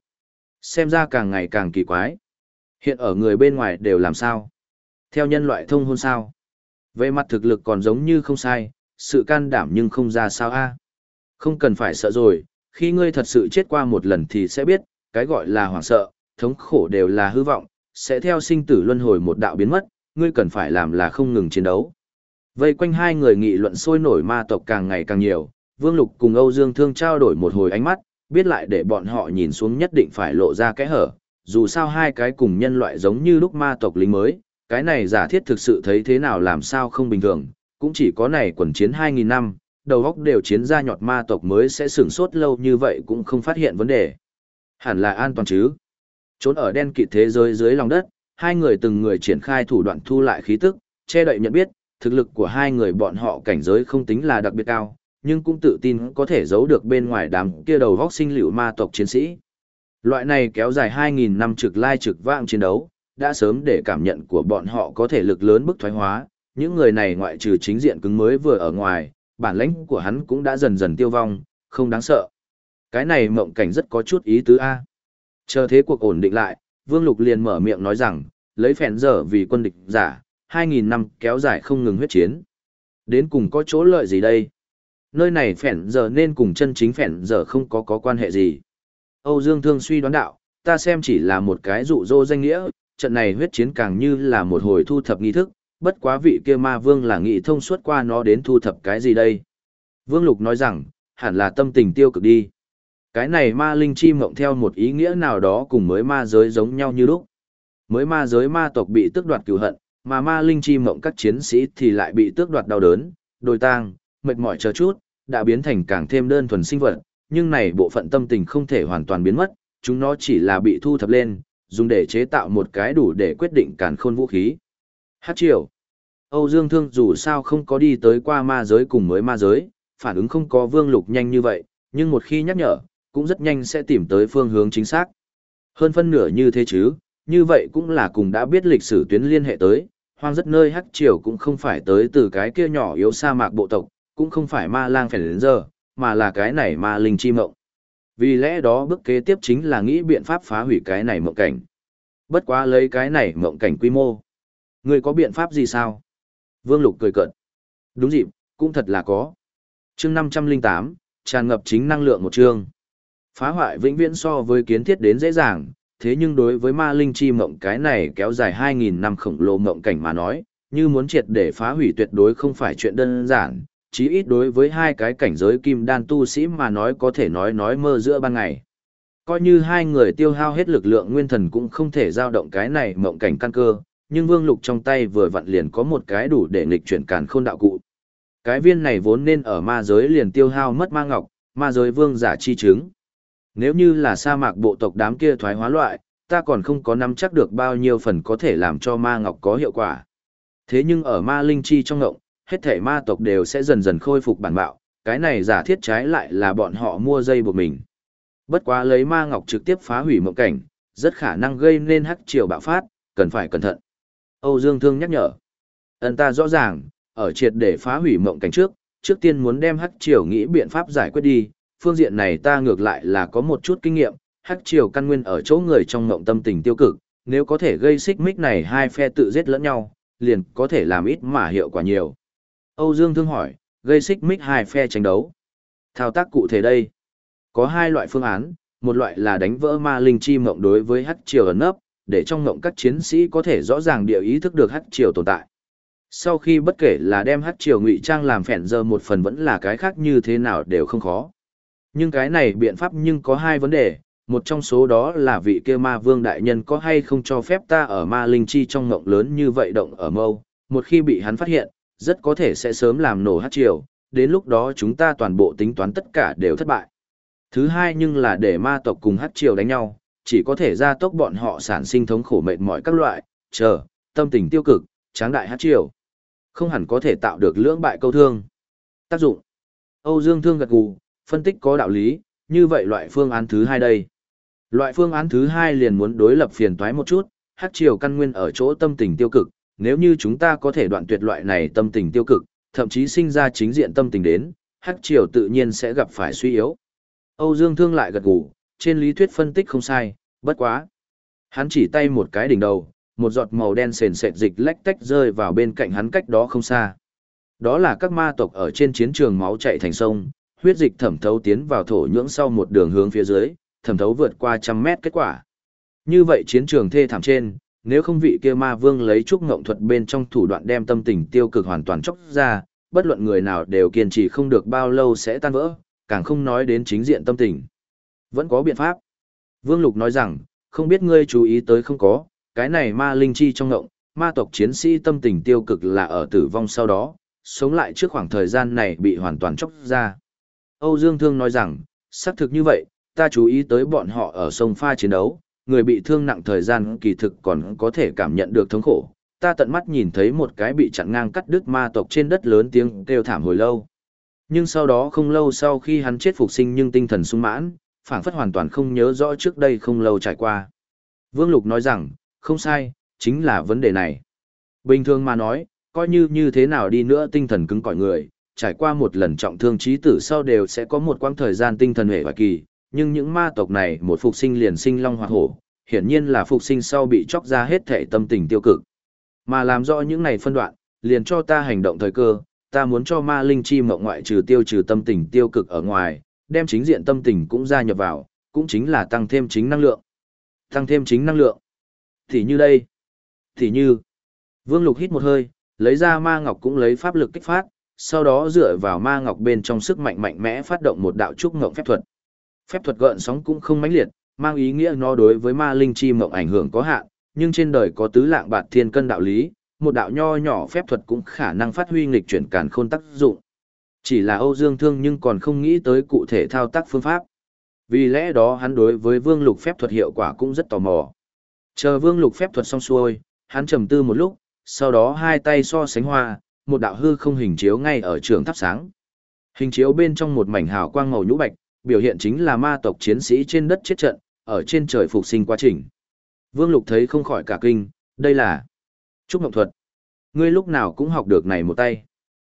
S1: xem ra càng ngày càng kỳ quái. Hiện ở người bên ngoài đều làm sao? Theo nhân loại thông hôn sao? Về mặt thực lực còn giống như không sai, sự can đảm nhưng không ra sao a. Không cần phải sợ rồi, khi ngươi thật sự chết qua một lần thì sẽ biết, cái gọi là hoảng sợ, thống khổ đều là hư vọng, sẽ theo sinh tử luân hồi một đạo biến mất, ngươi cần phải làm là không ngừng chiến đấu. Vây quanh hai người nghị luận sôi nổi ma tộc càng ngày càng nhiều, Vương Lục cùng Âu Dương Thương trao đổi một hồi ánh mắt, biết lại để bọn họ nhìn xuống nhất định phải lộ ra cái hở, dù sao hai cái cùng nhân loại giống như lúc ma tộc lính mới, cái này giả thiết thực sự thấy thế nào làm sao không bình thường, cũng chỉ có này quần chiến 2.000 năm, đầu góc đều chiến ra nhọt ma tộc mới sẽ sửng sốt lâu như vậy cũng không phát hiện vấn đề. Hẳn là an toàn chứ. Trốn ở đen kịt thế giới dưới lòng đất, hai người từng người triển khai thủ đoạn thu lại khí tức, che đậy nhận biết, thực lực của hai người bọn họ cảnh giới không tính là đặc biệt cao, nhưng cũng tự tin có thể giấu được bên ngoài đám kia đầu vóc sinh liệu ma tộc chiến sĩ. Loại này kéo dài 2.000 năm trực lai trực vang chiến đấu, đã sớm để cảm nhận của bọn họ có thể lực lớn bức thoái hóa, những người này ngoại trừ chính diện cứng mới vừa ở ngoài, bản lãnh của hắn cũng đã dần dần tiêu vong, không đáng sợ. Cái này mộng cảnh rất có chút ý tứ A. Chờ thế cuộc ổn định lại, Vương Lục liền mở miệng nói rằng, lấy phèn dở vì quân địch giả, 2.000 năm kéo dài không ngừng huyết chiến. Đến cùng có chỗ lợi gì đây? Nơi này phèn giờ nên cùng chân chính phèn giờ không có có quan hệ gì. Âu Dương Thương suy đoán đạo, ta xem chỉ là một cái dụ dỗ danh nghĩa, trận này huyết chiến càng như là một hồi thu thập nghi thức, bất quá vị kia ma vương là nghị thông suốt qua nó đến thu thập cái gì đây. Vương Lục nói rằng, hẳn là tâm tình tiêu cực đi. Cái này ma linh chi mộng theo một ý nghĩa nào đó cùng mới ma giới giống nhau như lúc. Mới ma giới ma tộc bị tước đoạt cửu hận, mà ma linh chi mộng các chiến sĩ thì lại bị tước đoạt đau đớn, đồi tang, mệt mỏi chờ chút, đã biến thành càng thêm đơn thuần sinh vật, nhưng này bộ phận tâm tình không thể hoàn toàn biến mất, chúng nó chỉ là bị thu thập lên, dùng để chế tạo một cái đủ để quyết định càn khôn vũ khí. Hát triều. Âu Dương Thương dù sao không có đi tới qua ma giới cùng mới ma giới, phản ứng không có vương lục nhanh như vậy, nhưng một khi nhắc nhở, cũng rất nhanh sẽ tìm tới phương hướng chính xác. Hơn phân nửa như thế chứ, như vậy cũng là cùng đã biết lịch sử tuyến liên hệ tới, hoang rất nơi hắc triều cũng không phải tới từ cái kia nhỏ yếu sa mạc bộ tộc, cũng không phải ma lang phải đến giờ, mà là cái này ma linh chi mộng. Vì lẽ đó bước kế tiếp chính là nghĩ biện pháp phá hủy cái này mộng cảnh. Bất quá lấy cái này mộng cảnh quy mô. Người có biện pháp gì sao? Vương Lục cười cợt. Đúng dịp, cũng thật là có. chương 508, tràn ngập chính năng lượng một chương. Phá hoại vĩnh viễn so với kiến thiết đến dễ dàng, thế nhưng đối với ma linh chi mộng cái này kéo dài 2.000 năm khổng lồ mộng cảnh mà nói, như muốn triệt để phá hủy tuyệt đối không phải chuyện đơn giản, chí ít đối với hai cái cảnh giới kim đan tu sĩ mà nói có thể nói nói mơ giữa ban ngày. Coi như hai người tiêu hao hết lực lượng nguyên thần cũng không thể giao động cái này mộng cảnh căn cơ, nhưng vương lục trong tay vừa vặn liền có một cái đủ để nghịch chuyển càn khôn đạo cụ. Cái viên này vốn nên ở ma giới liền tiêu hao mất ma ngọc, ma giới vương giả chi chứng. Nếu như là sa mạc bộ tộc đám kia thoái hóa loại, ta còn không có nắm chắc được bao nhiêu phần có thể làm cho ma ngọc có hiệu quả. Thế nhưng ở ma linh chi trong ngộng, hết thể ma tộc đều sẽ dần dần khôi phục bản bạo, cái này giả thiết trái lại là bọn họ mua dây buộc mình. Bất quá lấy ma ngọc trực tiếp phá hủy mộng cảnh, rất khả năng gây nên hắc triều bạo phát, cần phải cẩn thận. Âu Dương Thương nhắc nhở. Ấn ta rõ ràng, ở triệt để phá hủy mộng cảnh trước, trước tiên muốn đem hắc triều nghĩ biện pháp giải quyết đi, phương diện này ta ngược lại là có một chút kinh nghiệm, hắc triều căn nguyên ở chỗ người trong ngộng tâm tình tiêu cực, nếu có thể gây xích mích này hai phe tự giết lẫn nhau, liền có thể làm ít mà hiệu quả nhiều. Âu Dương Thương hỏi, gây xích mích hai phe tranh đấu. Thao tác cụ thể đây. Có hai loại phương án, một loại là đánh vỡ ma linh chi mộng đối với hắc triều ẩn nấp, để trong mộng các chiến sĩ có thể rõ ràng địa ý thức được hắc triều tồn tại. Sau khi bất kể là đem hắc triều ngụy trang làm phèn giờ một phần vẫn là cái khác như thế nào đều không khó. Nhưng cái này biện pháp nhưng có hai vấn đề, một trong số đó là vị kia ma vương đại nhân có hay không cho phép ta ở ma linh chi trong ngộng lớn như vậy động ở mâu, một khi bị hắn phát hiện, rất có thể sẽ sớm làm nổ hát triều, đến lúc đó chúng ta toàn bộ tính toán tất cả đều thất bại. Thứ hai nhưng là để ma tộc cùng hát triều đánh nhau, chỉ có thể ra tốc bọn họ sản sinh thống khổ mệt mỏi các loại, chờ, tâm tình tiêu cực, tráng đại hát triều. Không hẳn có thể tạo được lưỡng bại câu thương. Tác dụng Âu Dương Thương gật gù, phân tích có đạo lý, như vậy loại phương án thứ hai đây. Loại phương án thứ hai liền muốn đối lập phiền toái một chút, hát triều căn nguyên ở chỗ tâm tình tiêu cực, nếu như chúng ta có thể đoạn tuyệt loại này tâm tình tiêu cực, thậm chí sinh ra chính diện tâm tình đến, hắc triều tự nhiên sẽ gặp phải suy yếu. Âu Dương Thương lại gật gù, trên lý thuyết phân tích không sai, bất quá. Hắn chỉ tay một cái đỉnh đầu, một giọt màu đen sền sệt dịch lách tách rơi vào bên cạnh hắn cách đó không xa. Đó là các ma tộc ở trên chiến trường máu chạy thành sông, huyết dịch thẩm thấu tiến vào thổ nhưỡng sau một đường hướng phía dưới, thẩm thấu vượt qua trăm mét kết quả. Như vậy chiến trường thê thảm trên, nếu không vị kia ma vương lấy trúc ngộng thuật bên trong thủ đoạn đem tâm tình tiêu cực hoàn toàn chóc ra, bất luận người nào đều kiên trì không được bao lâu sẽ tan vỡ, càng không nói đến chính diện tâm tình. Vẫn có biện pháp. Vương Lục nói rằng, không biết ngươi chú ý tới không có, cái này ma linh chi trong ngộng, ma tộc chiến sĩ tâm tình tiêu cực là ở tử vong sau đó, sống lại trước khoảng thời gian này bị hoàn toàn chóc ra. Âu Dương Thương nói rằng, xác thực như vậy, ta chú ý tới bọn họ ở sông pha chiến đấu, người bị thương nặng thời gian kỳ thực còn có thể cảm nhận được thống khổ. Ta tận mắt nhìn thấy một cái bị chặn ngang cắt đứt ma tộc trên đất lớn tiếng kêu thảm hồi lâu. Nhưng sau đó không lâu sau khi hắn chết phục sinh nhưng tinh thần sung mãn, phảng phất hoàn toàn không nhớ rõ trước đây không lâu trải qua. Vương Lục nói rằng, không sai, chính là vấn đề này. Bình thường mà nói, coi như như thế nào đi nữa tinh thần cứng cỏi người, trải qua một lần trọng thương trí tử sau đều sẽ có một quãng thời gian tinh thần hệ và kỳ, nhưng những ma tộc này một phục sinh liền sinh long hoặc hổ, hiển nhiên là phục sinh sau bị chóc ra hết thể tâm tình tiêu cực. Mà làm rõ những này phân đoạn, liền cho ta hành động thời cơ, ta muốn cho ma linh chi mộng ngoại trừ tiêu trừ tâm tình tiêu cực ở ngoài, đem chính diện tâm tình cũng gia nhập vào, cũng chính là tăng thêm chính năng lượng. Tăng thêm chính năng lượng. Thì như đây. Thì như. Vương Lục hít một hơi, lấy ra ma ngọc cũng lấy pháp lực kích phát, sau đó dựa vào ma ngọc bên trong sức mạnh mạnh mẽ phát động một đạo trúc ngộng phép thuật. Phép thuật gợn sóng cũng không mãnh liệt, mang ý nghĩa nó đối với ma linh chi mộng ảnh hưởng có hạn, nhưng trên đời có tứ lạng bạt thiên cân đạo lý, một đạo nho nhỏ phép thuật cũng khả năng phát huy nghịch chuyển càn khôn tác dụng. Chỉ là Âu Dương Thương nhưng còn không nghĩ tới cụ thể thao tác phương pháp. Vì lẽ đó hắn đối với Vương Lục phép thuật hiệu quả cũng rất tò mò. Chờ Vương Lục phép thuật xong xuôi, hắn trầm tư một lúc, sau đó hai tay so sánh hoa, một đạo hư không hình chiếu ngay ở trường thắp sáng. Hình chiếu bên trong một mảnh hào quang màu nhũ bạch, biểu hiện chính là ma tộc chiến sĩ trên đất chết trận, ở trên trời phục sinh quá trình. Vương Lục thấy không khỏi cả kinh, đây là Trúc Ngọc Thuật. Ngươi lúc nào cũng học được này một tay.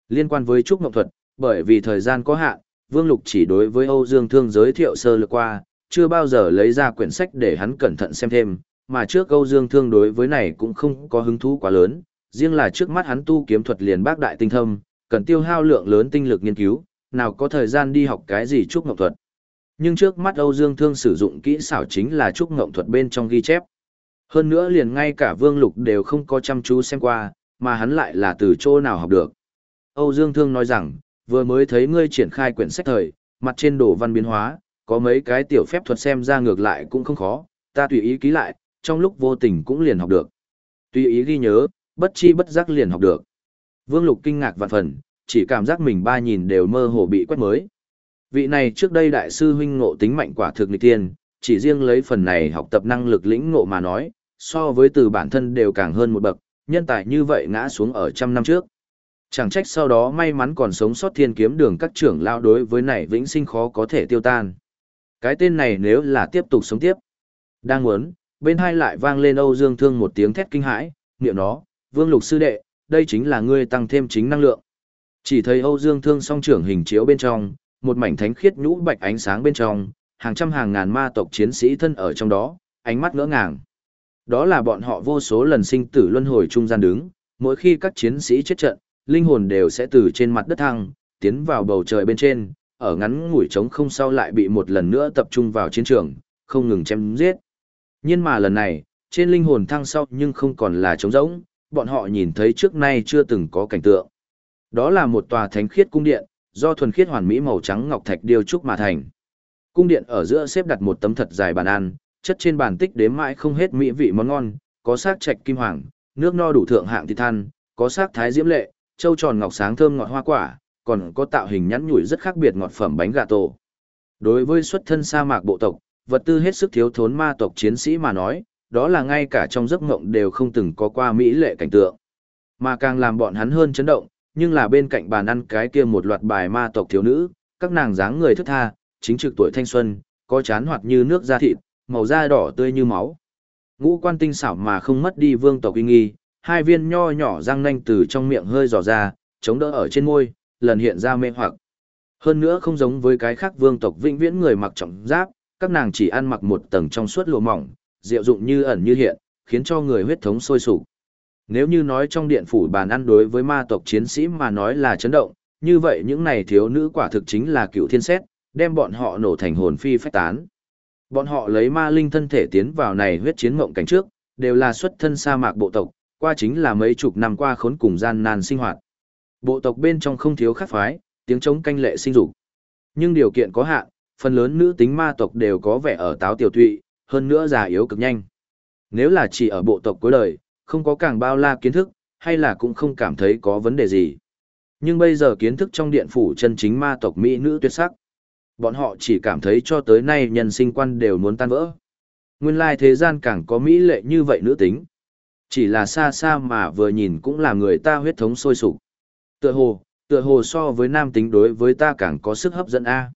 S1: Liên quan với Trúc Ngọc Thuật, bởi vì thời gian có hạn, Vương Lục chỉ đối với Âu Dương Thương giới thiệu sơ lược qua, chưa bao giờ lấy ra quyển sách để hắn cẩn thận xem thêm, mà trước Âu Dương Thương đối với này cũng không có hứng thú quá lớn, riêng là trước mắt hắn tu kiếm thuật liền bác đại tinh thâm, cần tiêu hao lượng lớn tinh lực nghiên cứu, nào có thời gian đi học cái gì trúc ngộng thuật. Nhưng trước mắt Âu Dương Thương sử dụng kỹ xảo chính là trúc ngộng thuật bên trong ghi chép. Hơn nữa liền ngay cả Vương Lục đều không có chăm chú xem qua, mà hắn lại là từ chỗ nào học được. Âu Dương Thương nói rằng, vừa mới thấy ngươi triển khai quyển sách thời, mặt trên đồ văn biến hóa, có mấy cái tiểu phép thuật xem ra ngược lại cũng không khó, ta tùy ý ký lại, trong lúc vô tình cũng liền học được. Tùy ý ghi nhớ, bất chi bất giác liền học được. Vương Lục kinh ngạc vạn phần, chỉ cảm giác mình ba nhìn đều mơ hồ bị quét mới. Vị này trước đây đại sư huynh ngộ tính mạnh quả thực nghịch tiên, chỉ riêng lấy phần này học tập năng lực lĩnh ngộ mà nói, so với từ bản thân đều càng hơn một bậc, nhân tài như vậy ngã xuống ở trăm năm trước. Chẳng trách sau đó may mắn còn sống sót thiên kiếm đường các trưởng lao đối với này vĩnh sinh khó có thể tiêu tan. Cái tên này nếu là tiếp tục sống tiếp. Đang muốn, bên hai lại vang lên Âu Dương Thương một tiếng thét kinh hãi, niệm nó, Vương Lục sư đệ, đây chính là ngươi tăng thêm chính năng lượng. Chỉ thấy Âu Dương Thương song trưởng hình chiếu bên trong, một mảnh thánh khiết nhũ bạch ánh sáng bên trong, hàng trăm hàng ngàn ma tộc chiến sĩ thân ở trong đó, ánh mắt ngỡ ngàng. Đó là bọn họ vô số lần sinh tử luân hồi trung gian đứng, mỗi khi các chiến sĩ chết trận, linh hồn đều sẽ từ trên mặt đất thăng, tiến vào bầu trời bên trên, ở ngắn ngủi trống không sau lại bị một lần nữa tập trung vào chiến trường, không ngừng chém giết. Nhưng mà lần này, trên linh hồn thăng sau nhưng không còn là trống rỗng, bọn họ nhìn thấy trước nay chưa từng có cảnh tượng. Đó là một tòa thánh khiết cung điện, do thuần khiết hoàn mỹ màu trắng ngọc thạch điêu trúc mà thành. Cung điện ở giữa xếp đặt một tấm thật dài bàn ăn, chất trên bàn tích đếm mãi không hết mỹ vị món ngon, có xác trạch kim hoàng, nước no đủ thượng hạng thịt than, có xác thái diễm lệ, châu tròn ngọc sáng thơm ngọt hoa quả, còn có tạo hình nhắn nhủi rất khác biệt ngọt phẩm bánh gà tổ. Đối với xuất thân sa mạc bộ tộc, vật tư hết sức thiếu thốn ma tộc chiến sĩ mà nói, đó là ngay cả trong giấc mộng đều không từng có qua mỹ lệ cảnh tượng. Mà càng làm bọn hắn hơn chấn động, nhưng là bên cạnh bàn ăn cái kia một loạt bài ma tộc thiếu nữ, các nàng dáng người thức tha, chính trực tuổi thanh xuân, có chán hoạt như nước da thịt, màu da đỏ tươi như máu. Ngũ quan tinh xảo mà không mất đi vương tộc uy nghi, hai viên nho nhỏ răng nanh từ trong miệng hơi dò ra, chống đỡ ở trên môi, lần hiện ra mê hoặc. Hơn nữa không giống với cái khác vương tộc vĩnh viễn người mặc trọng giáp, các nàng chỉ ăn mặc một tầng trong suốt lụa mỏng, diệu dụng như ẩn như hiện, khiến cho người huyết thống sôi sục. Nếu như nói trong điện phủ bàn ăn đối với ma tộc chiến sĩ mà nói là chấn động, như vậy những này thiếu nữ quả thực chính là cựu thiên xét, đem bọn họ nổ thành hồn phi phách tán. Bọn họ lấy ma linh thân thể tiến vào này huyết chiến mộng cảnh trước, đều là xuất thân sa mạc bộ tộc, qua chính là mấy chục năm qua khốn cùng gian nan sinh hoạt. Bộ tộc bên trong không thiếu khắc phái, tiếng chống canh lệ sinh dục. Nhưng điều kiện có hạn, phần lớn nữ tính ma tộc đều có vẻ ở táo tiểu thụy, hơn nữa già yếu cực nhanh. Nếu là chỉ ở bộ tộc cuối đời, không có càng bao la kiến thức, hay là cũng không cảm thấy có vấn đề gì. Nhưng bây giờ kiến thức trong điện phủ chân chính ma tộc Mỹ nữ tuyệt sắc. Bọn họ chỉ cảm thấy cho tới nay nhân sinh quan đều muốn tan vỡ. Nguyên lai thế gian càng có Mỹ lệ như vậy nữ tính. Chỉ là xa xa mà vừa nhìn cũng là người ta huyết thống sôi sục. Tựa hồ, tựa hồ so với nam tính đối với ta càng có sức hấp dẫn a.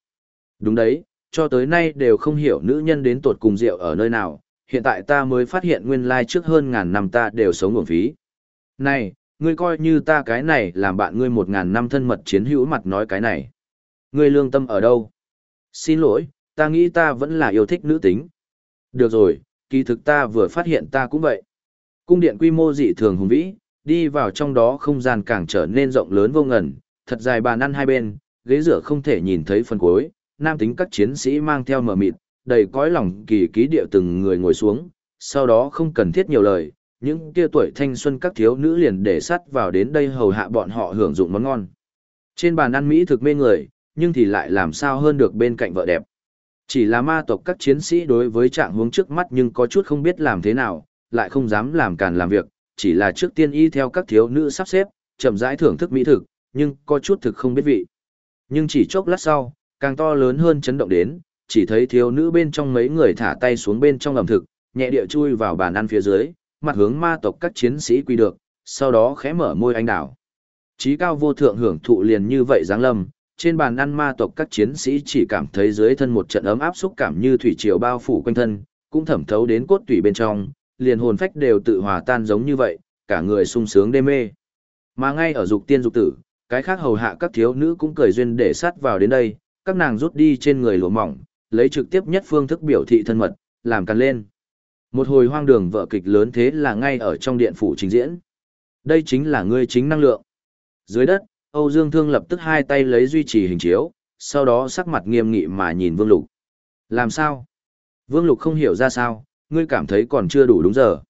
S1: Đúng đấy, cho tới nay đều không hiểu nữ nhân đến tột cùng rượu ở nơi nào, hiện tại ta mới phát hiện nguyên lai trước hơn ngàn năm ta đều sống nguồn phí. Này, ngươi coi như ta cái này làm bạn ngươi một ngàn năm thân mật chiến hữu mặt nói cái này. Ngươi lương tâm ở đâu? Xin lỗi, ta nghĩ ta vẫn là yêu thích nữ tính. Được rồi, kỳ thực ta vừa phát hiện ta cũng vậy. Cung điện quy mô dị thường hùng vĩ, đi vào trong đó không gian càng trở nên rộng lớn vô ngần, thật dài bàn ăn hai bên, ghế rửa không thể nhìn thấy phần cuối, nam tính các chiến sĩ mang theo mờ mịt, đầy cõi lòng kỳ ký địa từng người ngồi xuống, sau đó không cần thiết nhiều lời, những kia tuổi thanh xuân các thiếu nữ liền để sắt vào đến đây hầu hạ bọn họ hưởng dụng món ngon. Trên bàn ăn Mỹ thực mê người, nhưng thì lại làm sao hơn được bên cạnh vợ đẹp. Chỉ là ma tộc các chiến sĩ đối với trạng hướng trước mắt nhưng có chút không biết làm thế nào, lại không dám làm càn làm việc, chỉ là trước tiên y theo các thiếu nữ sắp xếp, chậm rãi thưởng thức mỹ thực, nhưng có chút thực không biết vị. Nhưng chỉ chốc lát sau, càng to lớn hơn chấn động đến, chỉ thấy thiếu nữ bên trong mấy người thả tay xuống bên trong ẩm thực, nhẹ địa chui vào bàn ăn phía dưới, mặt hướng ma tộc các chiến sĩ quy được, sau đó khẽ mở môi anh đảo. Chí cao vô thượng hưởng thụ liền như vậy dáng lâm, trên bàn ăn ma tộc các chiến sĩ chỉ cảm thấy dưới thân một trận ấm áp xúc cảm như thủy triều bao phủ quanh thân, cũng thẩm thấu đến cốt tủy bên trong, liền hồn phách đều tự hòa tan giống như vậy, cả người sung sướng đê mê. Mà ngay ở dục tiên dục tử, cái khác hầu hạ các thiếu nữ cũng cười duyên để sát vào đến đây, các nàng rút đi trên người lụa mỏng, lấy trực tiếp nhất phương thức biểu thị thân mật, làm càn lên. Một hồi hoang đường vợ kịch lớn thế là ngay ở trong điện phủ trình diễn. Đây chính là ngươi chính năng lượng. Dưới đất, Âu Dương Thương lập tức hai tay lấy duy trì hình chiếu, sau đó sắc mặt nghiêm nghị mà nhìn Vương Lục. Làm sao? Vương Lục không hiểu ra sao, ngươi cảm thấy còn chưa đủ đúng giờ.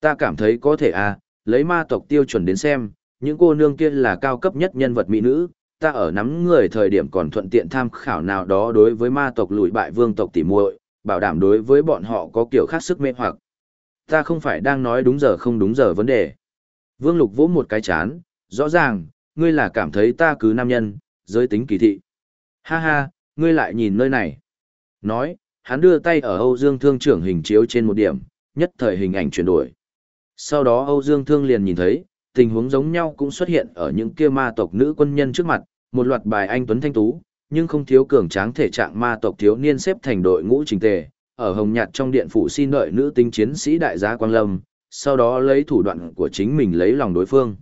S1: Ta cảm thấy có thể à, lấy ma tộc tiêu chuẩn đến xem, những cô nương kia là cao cấp nhất nhân vật mỹ nữ, ta ở nắm người thời điểm còn thuận tiện tham khảo nào đó đối với ma tộc lùi bại vương tộc tỉ muội, bảo đảm đối với bọn họ có kiểu khác sức mê hoặc. Ta không phải đang nói đúng giờ không đúng giờ vấn đề. Vương Lục vỗ một cái chán, rõ ràng, ngươi là cảm thấy ta cứ nam nhân, giới tính kỳ thị. Ha ha, ngươi lại nhìn nơi này. Nói, hắn đưa tay ở Âu Dương Thương trưởng hình chiếu trên một điểm, nhất thời hình ảnh chuyển đổi. Sau đó Âu Dương Thương liền nhìn thấy, tình huống giống nhau cũng xuất hiện ở những kia ma tộc nữ quân nhân trước mặt, một loạt bài anh tuấn thanh tú, nhưng không thiếu cường tráng thể trạng ma tộc thiếu niên xếp thành đội ngũ trình tề, ở hồng nhạt trong điện phủ xin đợi nữ tinh chiến sĩ đại gia Quang Lâm, sau đó lấy thủ đoạn của chính mình lấy lòng đối phương.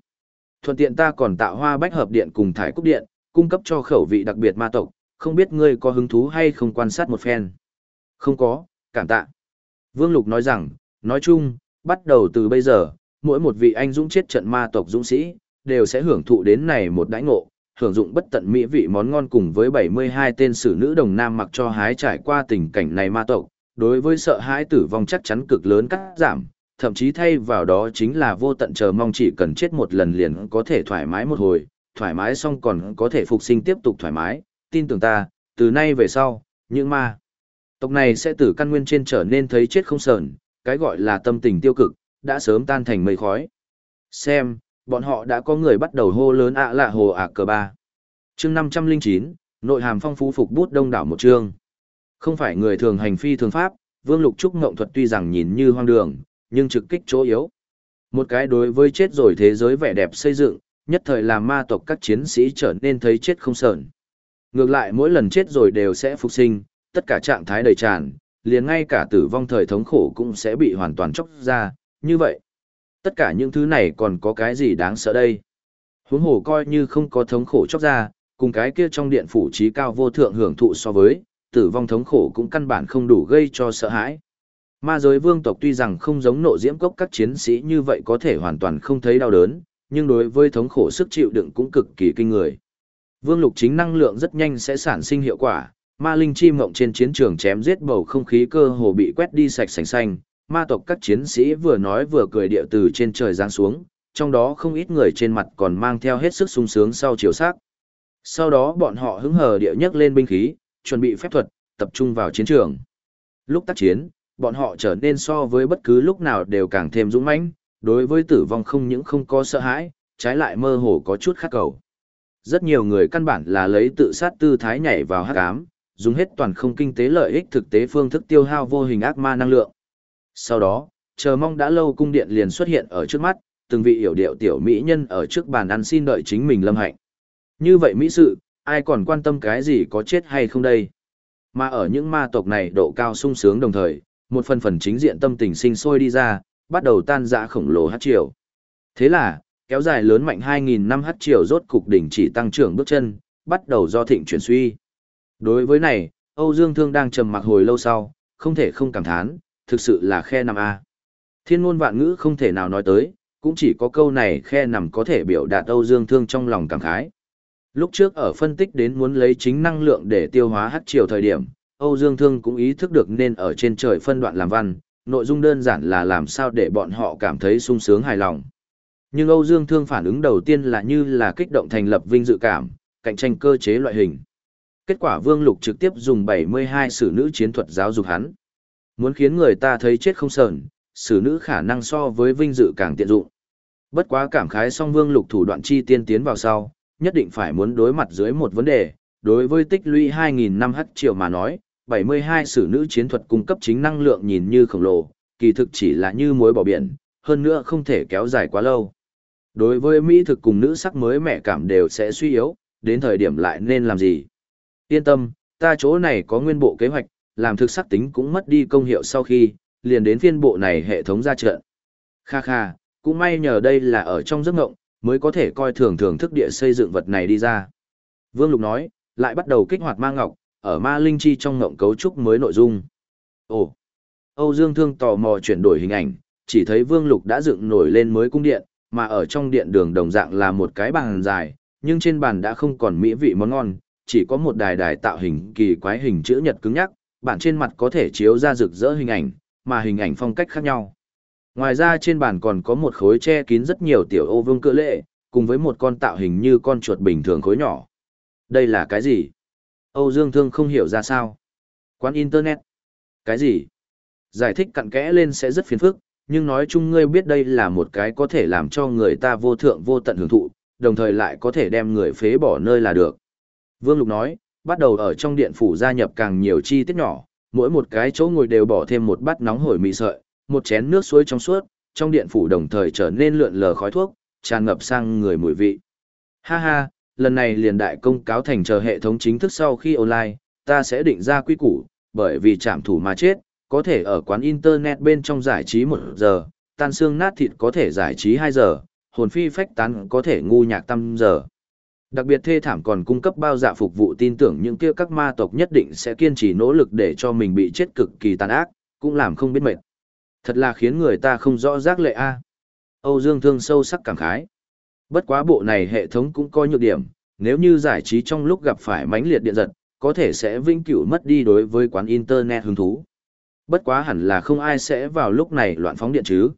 S1: Thuận tiện ta còn tạo hoa bách hợp điện cùng thải cúc điện, cung cấp cho khẩu vị đặc biệt ma tộc, không biết ngươi có hứng thú hay không quan sát một phen. Không có, cảm tạ. Vương Lục nói rằng, nói chung, bắt đầu từ bây giờ, mỗi một vị anh dũng chết trận ma tộc dũng sĩ, đều sẽ hưởng thụ đến này một đãi ngộ, hưởng dụng bất tận mỹ vị món ngon cùng với 72 tên sử nữ đồng nam mặc cho hái trải qua tình cảnh này ma tộc, đối với sợ hãi tử vong chắc chắn cực lớn cắt giảm, thậm chí thay vào đó chính là vô tận chờ mong chỉ cần chết một lần liền có thể thoải mái một hồi, thoải mái xong còn có thể phục sinh tiếp tục thoải mái, tin tưởng ta, từ nay về sau, những ma tộc này sẽ từ căn nguyên trên trở nên thấy chết không sờn, cái gọi là tâm tình tiêu cực, đã sớm tan thành mây khói. Xem, bọn họ đã có người bắt đầu hô lớn ạ lạ hồ ạ cờ ba. chương 509, nội hàm phong phú phục bút đông đảo một chương. Không phải người thường hành phi thường pháp, Vương Lục Trúc Ngộng Thuật tuy rằng nhìn như hoang đường, nhưng trực kích chỗ yếu. Một cái đối với chết rồi thế giới vẻ đẹp xây dựng, nhất thời làm ma tộc các chiến sĩ trở nên thấy chết không sờn. Ngược lại mỗi lần chết rồi đều sẽ phục sinh, tất cả trạng thái đầy tràn, liền ngay cả tử vong thời thống khổ cũng sẽ bị hoàn toàn chóc ra, như vậy. Tất cả những thứ này còn có cái gì đáng sợ đây? Huống hồ coi như không có thống khổ chóc ra, Cùng cái kia trong điện phủ trí cao vô thượng hưởng thụ so với, tử vong thống khổ cũng căn bản không đủ gây cho sợ hãi. Ma giới vương tộc tuy rằng không giống nộ diễm cốc các chiến sĩ như vậy có thể hoàn toàn không thấy đau đớn, nhưng đối với thống khổ sức chịu đựng cũng cực kỳ kinh người. Vương lục chính năng lượng rất nhanh sẽ sản sinh hiệu quả, ma linh chi mộng trên chiến trường chém giết bầu không khí cơ hồ bị quét đi sạch sành xanh, ma tộc các chiến sĩ vừa nói vừa cười điệu từ trên trời giáng xuống, trong đó không ít người trên mặt còn mang theo hết sức sung sướng sau chiều sắc. Sau đó bọn họ hứng hờ điệu nhấc lên binh khí, chuẩn bị phép thuật, tập trung vào chiến trường. Lúc tác chiến, bọn họ trở nên so với bất cứ lúc nào đều càng thêm dũng mãnh, đối với tử vong không những không có sợ hãi, trái lại mơ hồ có chút khát cầu. Rất nhiều người căn bản là lấy tự sát tư thái nhảy vào hắc ám, dùng hết toàn không kinh tế lợi ích thực tế phương thức tiêu hao vô hình ác ma năng lượng. Sau đó, chờ mong đã lâu cung điện liền xuất hiện ở trước mắt, từng vị hiểu điệu tiểu mỹ nhân ở trước bàn ăn xin đợi chính mình lâm hạnh. Như vậy mỹ sự, ai còn quan tâm cái gì có chết hay không đây? Mà ở những ma tộc này độ cao sung sướng đồng thời, một phần phần chính diện tâm tình sinh sôi đi ra, bắt đầu tan dã khổng lồ hát triều. Thế là, kéo dài lớn mạnh 2.000 năm hát triều rốt cục đỉnh chỉ tăng trưởng bước chân, bắt đầu do thịnh chuyển suy. Đối với này, Âu Dương Thương đang trầm mặc hồi lâu sau, không thể không cảm thán, thực sự là khe nằm A. Thiên ngôn vạn ngữ không thể nào nói tới, cũng chỉ có câu này khe nằm có thể biểu đạt Âu Dương Thương trong lòng cảm khái. Lúc trước ở phân tích đến muốn lấy chính năng lượng để tiêu hóa hắc triều thời điểm, Âu Dương Thương cũng ý thức được nên ở trên trời phân đoạn làm văn, nội dung đơn giản là làm sao để bọn họ cảm thấy sung sướng hài lòng. Nhưng Âu Dương Thương phản ứng đầu tiên là như là kích động thành lập vinh dự cảm, cạnh tranh cơ chế loại hình. Kết quả Vương Lục trực tiếp dùng 72 sử nữ chiến thuật giáo dục hắn. Muốn khiến người ta thấy chết không sờn, sử nữ khả năng so với vinh dự càng tiện dụng. Bất quá cảm khái song Vương Lục thủ đoạn chi tiên tiến vào sau, nhất định phải muốn đối mặt dưới một vấn đề, đối với tích lũy 2.000 năm hắc triệu mà nói, 72 sử nữ chiến thuật cung cấp chính năng lượng nhìn như khổng lồ, kỳ thực chỉ là như muối bỏ biển, hơn nữa không thể kéo dài quá lâu. Đối với Mỹ thực cùng nữ sắc mới mẹ cảm đều sẽ suy yếu, đến thời điểm lại nên làm gì? Yên tâm, ta chỗ này có nguyên bộ kế hoạch, làm thực sắc tính cũng mất đi công hiệu sau khi, liền đến phiên bộ này hệ thống ra trận. Kha kha, cũng may nhờ đây là ở trong giấc ngộng, mới có thể coi thường thường thức địa xây dựng vật này đi ra. Vương Lục nói, lại bắt đầu kích hoạt ma ngọc, ở ma linh chi trong ngộng cấu trúc mới nội dung. Ồ! Âu Dương Thương tò mò chuyển đổi hình ảnh, chỉ thấy Vương Lục đã dựng nổi lên mới cung điện, mà ở trong điện đường đồng dạng là một cái bàn dài, nhưng trên bàn đã không còn mỹ vị món ngon, chỉ có một đài đài tạo hình kỳ quái hình chữ nhật cứng nhắc, bản trên mặt có thể chiếu ra rực rỡ hình ảnh, mà hình ảnh phong cách khác nhau. Ngoài ra trên bàn còn có một khối che kín rất nhiều tiểu ô vương cỡ lệ, cùng với một con tạo hình như con chuột bình thường khối nhỏ. Đây là cái gì? Âu Dương Thương không hiểu ra sao. Quán Internet. Cái gì? Giải thích cặn kẽ lên sẽ rất phiền phức, nhưng nói chung ngươi biết đây là một cái có thể làm cho người ta vô thượng vô tận hưởng thụ, đồng thời lại có thể đem người phế bỏ nơi là được. Vương Lục nói, bắt đầu ở trong điện phủ gia nhập càng nhiều chi tiết nhỏ, mỗi một cái chỗ ngồi đều bỏ thêm một bát nóng hổi mì sợi, một chén nước suối trong suốt, trong điện phủ đồng thời trở nên lượn lờ khói thuốc, tràn ngập sang người mùi vị. Ha ha, lần này liền đại công cáo thành chờ hệ thống chính thức sau khi online, ta sẽ định ra quy củ, bởi vì chạm thủ mà chết, có thể ở quán internet bên trong giải trí một giờ, tan xương nát thịt có thể giải trí 2 giờ, hồn phi phách tán có thể ngu nhạc tâm giờ. Đặc biệt thê thảm còn cung cấp bao dạ phục vụ tin tưởng những kia các ma tộc nhất định sẽ kiên trì nỗ lực để cho mình bị chết cực kỳ tàn ác, cũng làm không biết mệt. Thật là khiến người ta không rõ rác lệ a. Âu Dương Thương sâu sắc cảm khái. Bất quá bộ này hệ thống cũng có nhược điểm, nếu như giải trí trong lúc gặp phải mãnh liệt điện giật, có thể sẽ vĩnh cửu mất đi đối với quán internet hứng thú. Bất quá hẳn là không ai sẽ vào lúc này loạn phóng điện chứ.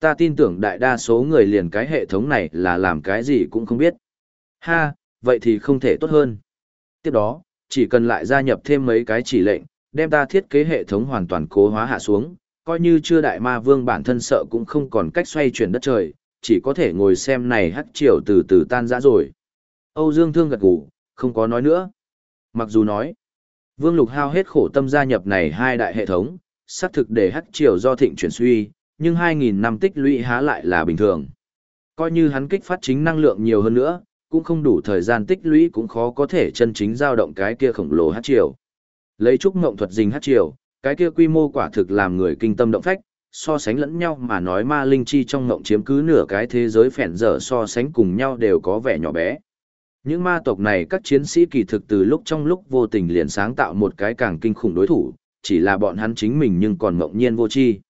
S1: Ta tin tưởng đại đa số người liền cái hệ thống này là làm cái gì cũng không biết. Ha, vậy thì không thể tốt hơn. Tiếp đó, chỉ cần lại gia nhập thêm mấy cái chỉ lệnh, đem ta thiết kế hệ thống hoàn toàn cố hóa hạ xuống, coi như chưa đại ma vương bản thân sợ cũng không còn cách xoay chuyển đất trời, chỉ có thể ngồi xem này hắc chiều từ từ tan rã rồi. Âu Dương Thương gật gù, không có nói nữa. Mặc dù nói, Vương Lục hao hết khổ tâm gia nhập này hai đại hệ thống, xác thực để hắc chiều do thịnh chuyển suy, nhưng 2.000 năm tích lũy há lại là bình thường. Coi như hắn kích phát chính năng lượng nhiều hơn nữa, cũng không đủ thời gian tích lũy cũng khó có thể chân chính giao động cái kia khổng lồ hát triều. Lấy trúc ngộng thuật dình hát triều, cái kia quy mô quả thực làm người kinh tâm động phách, so sánh lẫn nhau mà nói ma linh chi trong ngộng chiếm cứ nửa cái thế giới phèn dở so sánh cùng nhau đều có vẻ nhỏ bé. Những ma tộc này các chiến sĩ kỳ thực từ lúc trong lúc vô tình liền sáng tạo một cái càng kinh khủng đối thủ, chỉ là bọn hắn chính mình nhưng còn mộng nhiên vô chi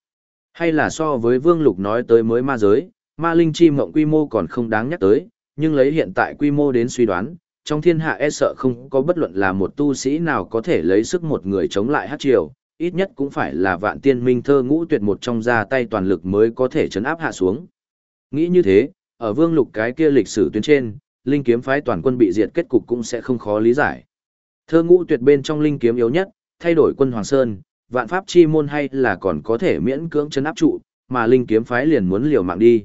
S1: Hay là so với Vương Lục nói tới mới ma giới, ma linh chi mộng quy mô còn không đáng nhắc tới, nhưng lấy hiện tại quy mô đến suy đoán, trong thiên hạ e sợ không có bất luận là một tu sĩ nào có thể lấy sức một người chống lại hát triều, ít nhất cũng phải là vạn tiên minh thơ ngũ tuyệt một trong ra tay toàn lực mới có thể chấn áp hạ xuống. Nghĩ như thế, ở vương lục cái kia lịch sử tuyến trên, linh kiếm phái toàn quân bị diệt kết cục cũng sẽ không khó lý giải. Thơ ngũ tuyệt bên trong linh kiếm yếu nhất, thay đổi quân Hoàng Sơn, vạn pháp chi môn hay là còn có thể miễn cưỡng chấn áp trụ, mà linh kiếm phái liền muốn liều mạng đi.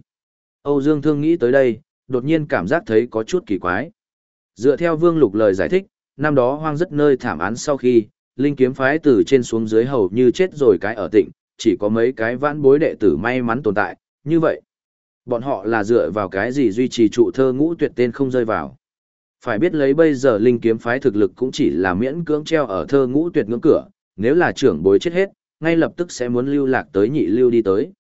S1: Âu Dương Thương nghĩ tới đây, đột nhiên cảm giác thấy có chút kỳ quái. Dựa theo Vương Lục lời giải thích, năm đó hoang rất nơi thảm án sau khi, linh kiếm phái từ trên xuống dưới hầu như chết rồi cái ở tịnh, chỉ có mấy cái vãn bối đệ tử may mắn tồn tại, như vậy. Bọn họ là dựa vào cái gì duy trì trụ thơ ngũ tuyệt tên không rơi vào. Phải biết lấy bây giờ linh kiếm phái thực lực cũng chỉ là miễn cưỡng treo ở thơ ngũ tuyệt ngưỡng cửa, nếu là trưởng bối chết hết, ngay lập tức sẽ muốn lưu lạc tới nhị lưu đi tới.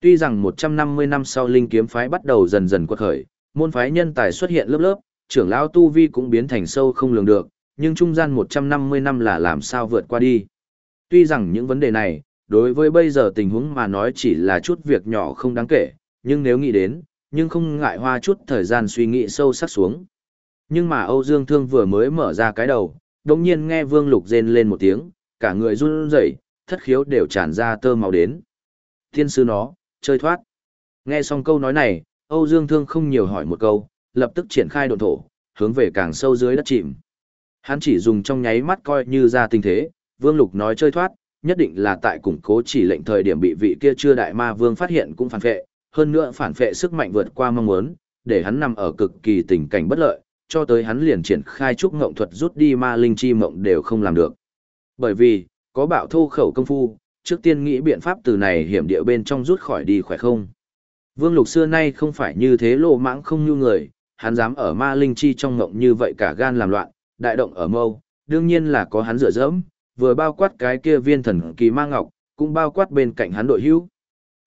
S1: Tuy rằng 150 năm sau linh kiếm phái bắt đầu dần dần quật khởi, môn phái nhân tài xuất hiện lớp lớp, trưởng lão tu vi cũng biến thành sâu không lường được, nhưng trung gian 150 năm là làm sao vượt qua đi. Tuy rằng những vấn đề này, đối với bây giờ tình huống mà nói chỉ là chút việc nhỏ không đáng kể, nhưng nếu nghĩ đến, nhưng không ngại hoa chút thời gian suy nghĩ sâu sắc xuống. Nhưng mà Âu Dương Thương vừa mới mở ra cái đầu, đồng nhiên nghe Vương Lục rên lên một tiếng, cả người run rẩy, thất khiếu đều tràn ra tơ màu đến. Thiên sư nó, chơi thoát. Nghe xong câu nói này, Âu Dương Thương không nhiều hỏi một câu, lập tức triển khai độn thổ, hướng về càng sâu dưới đất chìm. Hắn chỉ dùng trong nháy mắt coi như ra tình thế, Vương Lục nói chơi thoát, nhất định là tại củng cố chỉ lệnh thời điểm bị vị kia chưa đại ma vương phát hiện cũng phản phệ, hơn nữa phản phệ sức mạnh vượt qua mong muốn, để hắn nằm ở cực kỳ tình cảnh bất lợi, cho tới hắn liền triển khai trúc ngộng thuật rút đi ma linh chi mộng đều không làm được. Bởi vì, có bạo thô khẩu công phu, trước tiên nghĩ biện pháp từ này hiểm địa bên trong rút khỏi đi khỏe không. Vương Lục xưa nay không phải như thế lộ mãng không như người, hắn dám ở ma linh chi trong ngộng như vậy cả gan làm loạn, đại động ở mâu, đương nhiên là có hắn rửa dẫm, vừa bao quát cái kia viên thần kỳ ma ngọc, cũng bao quát bên cạnh hắn đội hữu.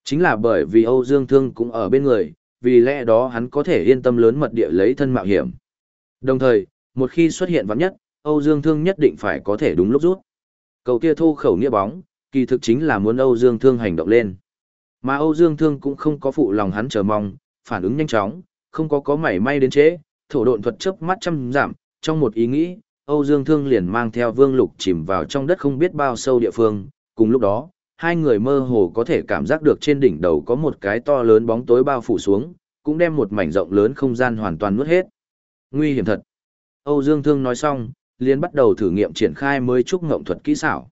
S1: Chính là bởi vì Âu Dương Thương cũng ở bên người, vì lẽ đó hắn có thể yên tâm lớn mật địa lấy thân mạo hiểm. Đồng thời, một khi xuất hiện vắng nhất, Âu Dương Thương nhất định phải có thể đúng lúc rút. Cầu kia thu khẩu nghĩa bóng, kỳ thực chính là muốn Âu Dương Thương hành động lên. Mà Âu Dương Thương cũng không có phụ lòng hắn chờ mong, phản ứng nhanh chóng, không có có mảy may đến chế, thổ độn thuật chớp mắt trăm giảm, trong một ý nghĩ, Âu Dương Thương liền mang theo Vương Lục chìm vào trong đất không biết bao sâu địa phương, cùng lúc đó, hai người mơ hồ có thể cảm giác được trên đỉnh đầu có một cái to lớn bóng tối bao phủ xuống, cũng đem một mảnh rộng lớn không gian hoàn toàn nuốt hết. Nguy hiểm thật. Âu Dương Thương nói xong, liền bắt đầu thử nghiệm triển khai mới trúc ngộng thuật kỹ xảo.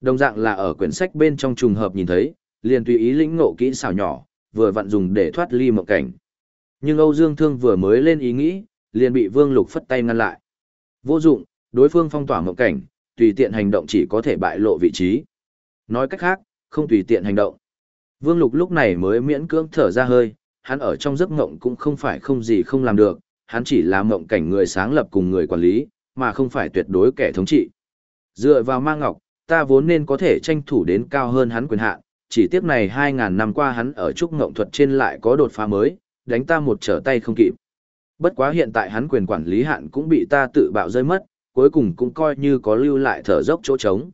S1: Đồng dạng là ở quyển sách bên trong trùng hợp nhìn thấy, liền tùy ý lĩnh ngộ kỹ xảo nhỏ, vừa vặn dùng để thoát ly mộng cảnh. Nhưng Âu Dương Thương vừa mới lên ý nghĩ, liền bị Vương Lục phất tay ngăn lại. Vô dụng, đối phương phong tỏa mộng cảnh, tùy tiện hành động chỉ có thể bại lộ vị trí. Nói cách khác, không tùy tiện hành động. Vương Lục lúc này mới miễn cưỡng thở ra hơi, hắn ở trong giấc mộng cũng không phải không gì không làm được, hắn chỉ là mộng cảnh người sáng lập cùng người quản lý, mà không phải tuyệt đối kẻ thống trị. Dựa vào ma ngọc, ta vốn nên có thể tranh thủ đến cao hơn hắn quyền hạn, chỉ tiếc này 2.000 năm qua hắn ở trúc ngộng thuật trên lại có đột phá mới, đánh ta một trở tay không kịp. Bất quá hiện tại hắn quyền quản lý hạn cũng bị ta tự bạo rơi mất, cuối cùng cũng coi như có lưu lại thở dốc chỗ trống.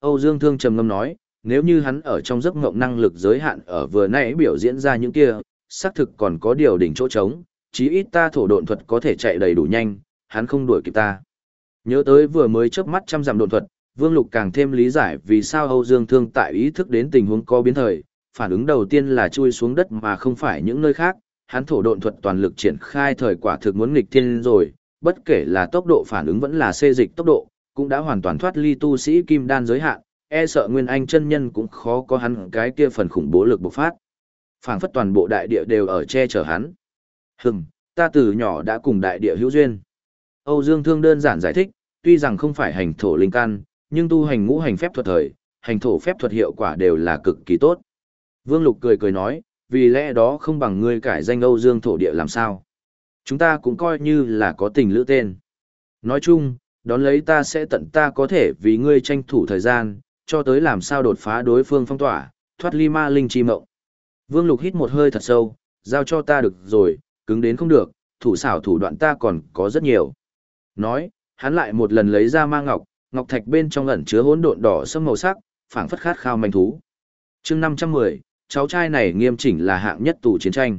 S1: Âu Dương Thương trầm ngâm nói, nếu như hắn ở trong giấc ngộng năng lực giới hạn ở vừa nãy biểu diễn ra những kia, xác thực còn có điều đỉnh chỗ trống, chí ít ta thổ độn thuật có thể chạy đầy đủ nhanh, hắn không đuổi kịp ta. Nhớ tới vừa mới chớp mắt trăm giảm độn thuật, Vương Lục càng thêm lý giải vì sao Âu Dương Thương tại ý thức đến tình huống có biến thời, phản ứng đầu tiên là chui xuống đất mà không phải những nơi khác, hắn thổ độn thuật toàn lực triển khai thời quả thực muốn nghịch thiên rồi, bất kể là tốc độ phản ứng vẫn là xê dịch tốc độ, cũng đã hoàn toàn thoát ly tu sĩ kim đan giới hạn, e sợ Nguyên Anh chân nhân cũng khó có hắn cái kia phần khủng bố lực bộc phát. Phảng phất toàn bộ đại địa đều ở che chở hắn. Hừm, ta từ nhỏ đã cùng đại địa hữu duyên. Âu Dương Thương đơn giản giải thích, tuy rằng không phải hành thổ linh căn, nhưng tu hành ngũ hành phép thuật thời, hành thổ phép thuật hiệu quả đều là cực kỳ tốt. Vương Lục cười cười nói, vì lẽ đó không bằng ngươi cải danh Âu Dương thổ địa làm sao. Chúng ta cũng coi như là có tình lữ tên. Nói chung, đón lấy ta sẽ tận ta có thể vì ngươi tranh thủ thời gian, cho tới làm sao đột phá đối phương phong tỏa, thoát ly ma linh chi mộng. Vương Lục hít một hơi thật sâu, giao cho ta được rồi, cứng đến không được, thủ xảo thủ đoạn ta còn có rất nhiều. Nói, hắn lại một lần lấy ra ma ngọc, ngọc thạch bên trong ẩn chứa hỗn độn đỏ sẫm màu sắc, phảng phất khát khao manh thú. Chương 510, cháu trai này nghiêm chỉnh là hạng nhất tù chiến tranh.